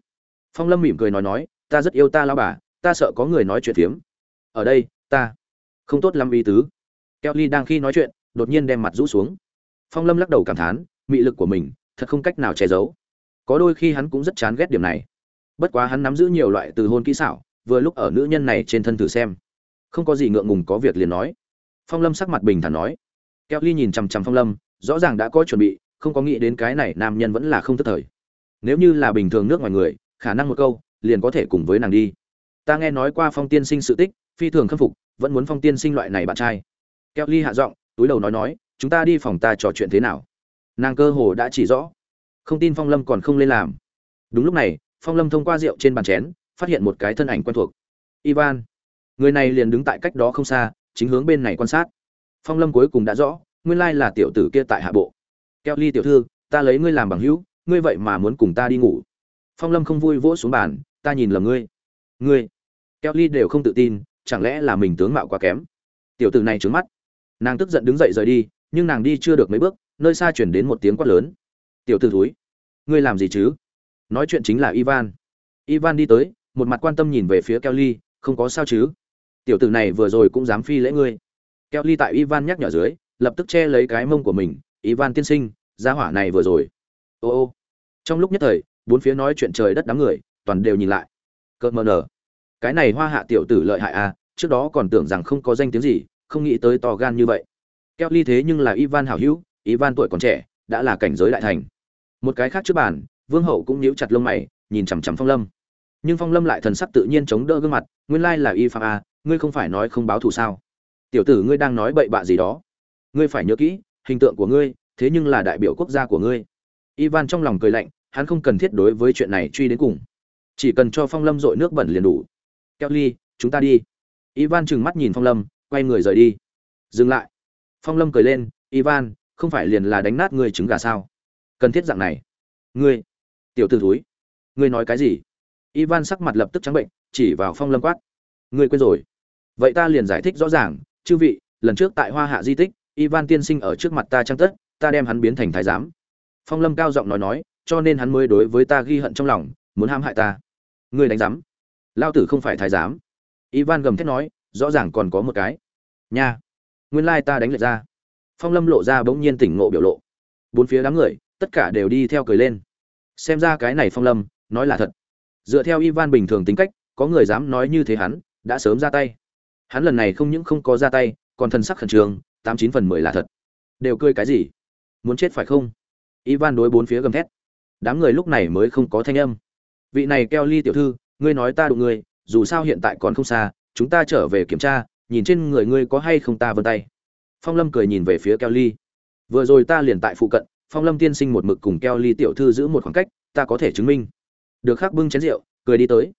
Phong lâm mỉm cười nói nói, ta rất yêu ta lao bà, ta sợ có người nói chuyện phiếm. Ở đây, ta không tốt lắm ý tứ. Keo ly đang khi nói chuyện, đột nhiên đem mặt rũ xuống. Phong lâm lắc đầu cảm thán, mị lực của mình, thật không cách nào che giấu. Có đôi khi hắn cũng rất chán ghét điểm này. Bất quá hắn nắm giữ nhiều loại từ hôn kỹ xảo, vừa lúc ở nữ nhân này trên thân thử xem. Không có gì ngượng ngùng có việc liền nói phong lâm sắc mặt bình thản nói. Keo ly nhìn chằm chằm phong lâm, rõ ràng đã có chuẩn bị, không có nghĩ đến cái này nam nhân vẫn là không tức thời. Nếu như là bình thường nước ngoài người, khả năng một câu, liền có thể cùng với nàng đi. Ta nghe nói qua phong tiên sinh sự tích, phi thường khâm phục, vẫn muốn phong tiên sinh loại này bạn trai. Keo ly hạ giọng, túi đầu nói nói, chúng ta đi phòng ta trò chuyện thế nào? Nàng cơ hồ đã chỉ rõ. Không tin phong lâm còn không lên làm. Đúng lúc này, phong lâm thông qua rượu trên bàn chén, phát hiện một cái thân ảnh quen thuộc. Ivan. Người này liền đứng tại cách đó không xa chính hướng bên này quan sát. Phong lâm cuối cùng đã rõ, nguyên lai là tiểu tử kia tại hạ bộ. Keo ly tiểu thư, ta lấy ngươi làm bằng hữu, ngươi vậy mà muốn cùng ta đi ngủ. Phong lâm không vui vỗ xuống bàn, ta nhìn lầm ngươi. Ngươi? Keo ly đều không tự tin, chẳng lẽ là mình tướng mạo quá kém? Tiểu tử này trướng mắt. Nàng tức giận đứng dậy rời đi, nhưng nàng đi chưa được mấy bước, nơi xa chuyển đến một tiếng quát lớn. Tiểu tử thúi, ngươi làm gì chứ? Nói chuyện chính là ivan. Ivan đi tới, một mặt quan tâm nhìn về phía kelly không có sao chứ? Tiểu tử này vừa rồi cũng dám phi lễ ngươi. Kelly tại ivan nhắc nhở dưới, lập tức che lấy cái mông của mình. Ivan tiên sinh, gia hỏa này vừa rồi. Ô ô. Trong lúc nhất thời, bốn phía nói chuyện trời đất đám người, toàn đều nhìn lại. Cợt mờ nở. Cái này hoa hạ tiểu tử lợi hại à trước đó còn tưởng rằng không có danh tiếng gì, không nghĩ tới to gan như vậy. Kelly thế nhưng là ivan hảo hữu, ivan tuổi còn trẻ, đã là cảnh giới đại thành. Một cái khác trước bàn, vương hậu cũng nhíu chặt lông mày, nhìn chằm chằm phong lâm. Nhưng phong lâm lại thần sắc tự nhiên chống đỡ gương mặt, nguyên lai là y phạm a à, ngươi không phải nói không báo thù sao? Tiểu tử ngươi đang nói bậy bạ gì đó. Ngươi phải nhớ kỹ, hình tượng của ngươi, thế nhưng là đại biểu quốc gia của ngươi. Ivan trong lòng cười lạnh, hắn không cần thiết đối với chuyện này truy đến cùng. Chỉ cần cho phong lâm dội nước bẩn liền đủ. Kelly chúng ta đi. Ivan trừng mắt nhìn phong lâm, quay người rời đi. Dừng lại. Phong lâm cười lên, ivan, không phải liền là đánh nát ngươi trứng gà sao? Cần thiết dạng này. Ngươi, tiểu t ử thúi, ngươi nói cái gì? Ivan sắc mặt lập tức trắng bệnh, chỉ vào phong lâm quát. Ngươi quên rồi vậy ta liền giải thích rõ ràng, chư vị, lần trước tại hoa hạ di tích, ivan tiên sinh ở trước mặt ta trăng tất, ta đem hắn biến thành thái giám. Phong lâm cao giọng nói nói, cho nên hắn mới đối với ta ghi hận trong lòng, muốn hãm hại ta. Ngươi đánh giám? Lao tử không phải thái giám. Ivan gầm thét nói, rõ ràng còn có một cái. Nha. Nguyên lai ta đánh lệch ra. Phong lâm lộ ra bỗng nhiên tỉnh ngộ biểu lộ. Bốn phía đám người, tất cả đều đi theo cười lên. Xem ra cái này phong lâm, nói là thật. Dựa theo ivan bình thường tính cách, có người dám nói như thế hắn, đã sớm ra tay hắn lần này không những không có ra tay, còn thần sắc khẩn trương, tám chín phần mười là thật. Đều cười cái gì? Muốn chết phải không? Ivan đối bốn phía gầm thét. Đám người lúc này mới không có thanh âm. Vị này keo ly tiểu thư, ngươi nói ta đụng ngươi, dù sao hiện tại còn không xa, chúng ta trở về kiểm tra, nhìn trên người ngươi có hay không ta vân tay. Phong lâm cười nhìn về phía keo ly. Vừa rồi ta liền tại phụ cận, phong lâm tiên sinh một mực cùng keo ly tiểu thư giữ một khoảng cách, ta có thể chứng minh. Được khắc bưng chén rượu, cười đi tới.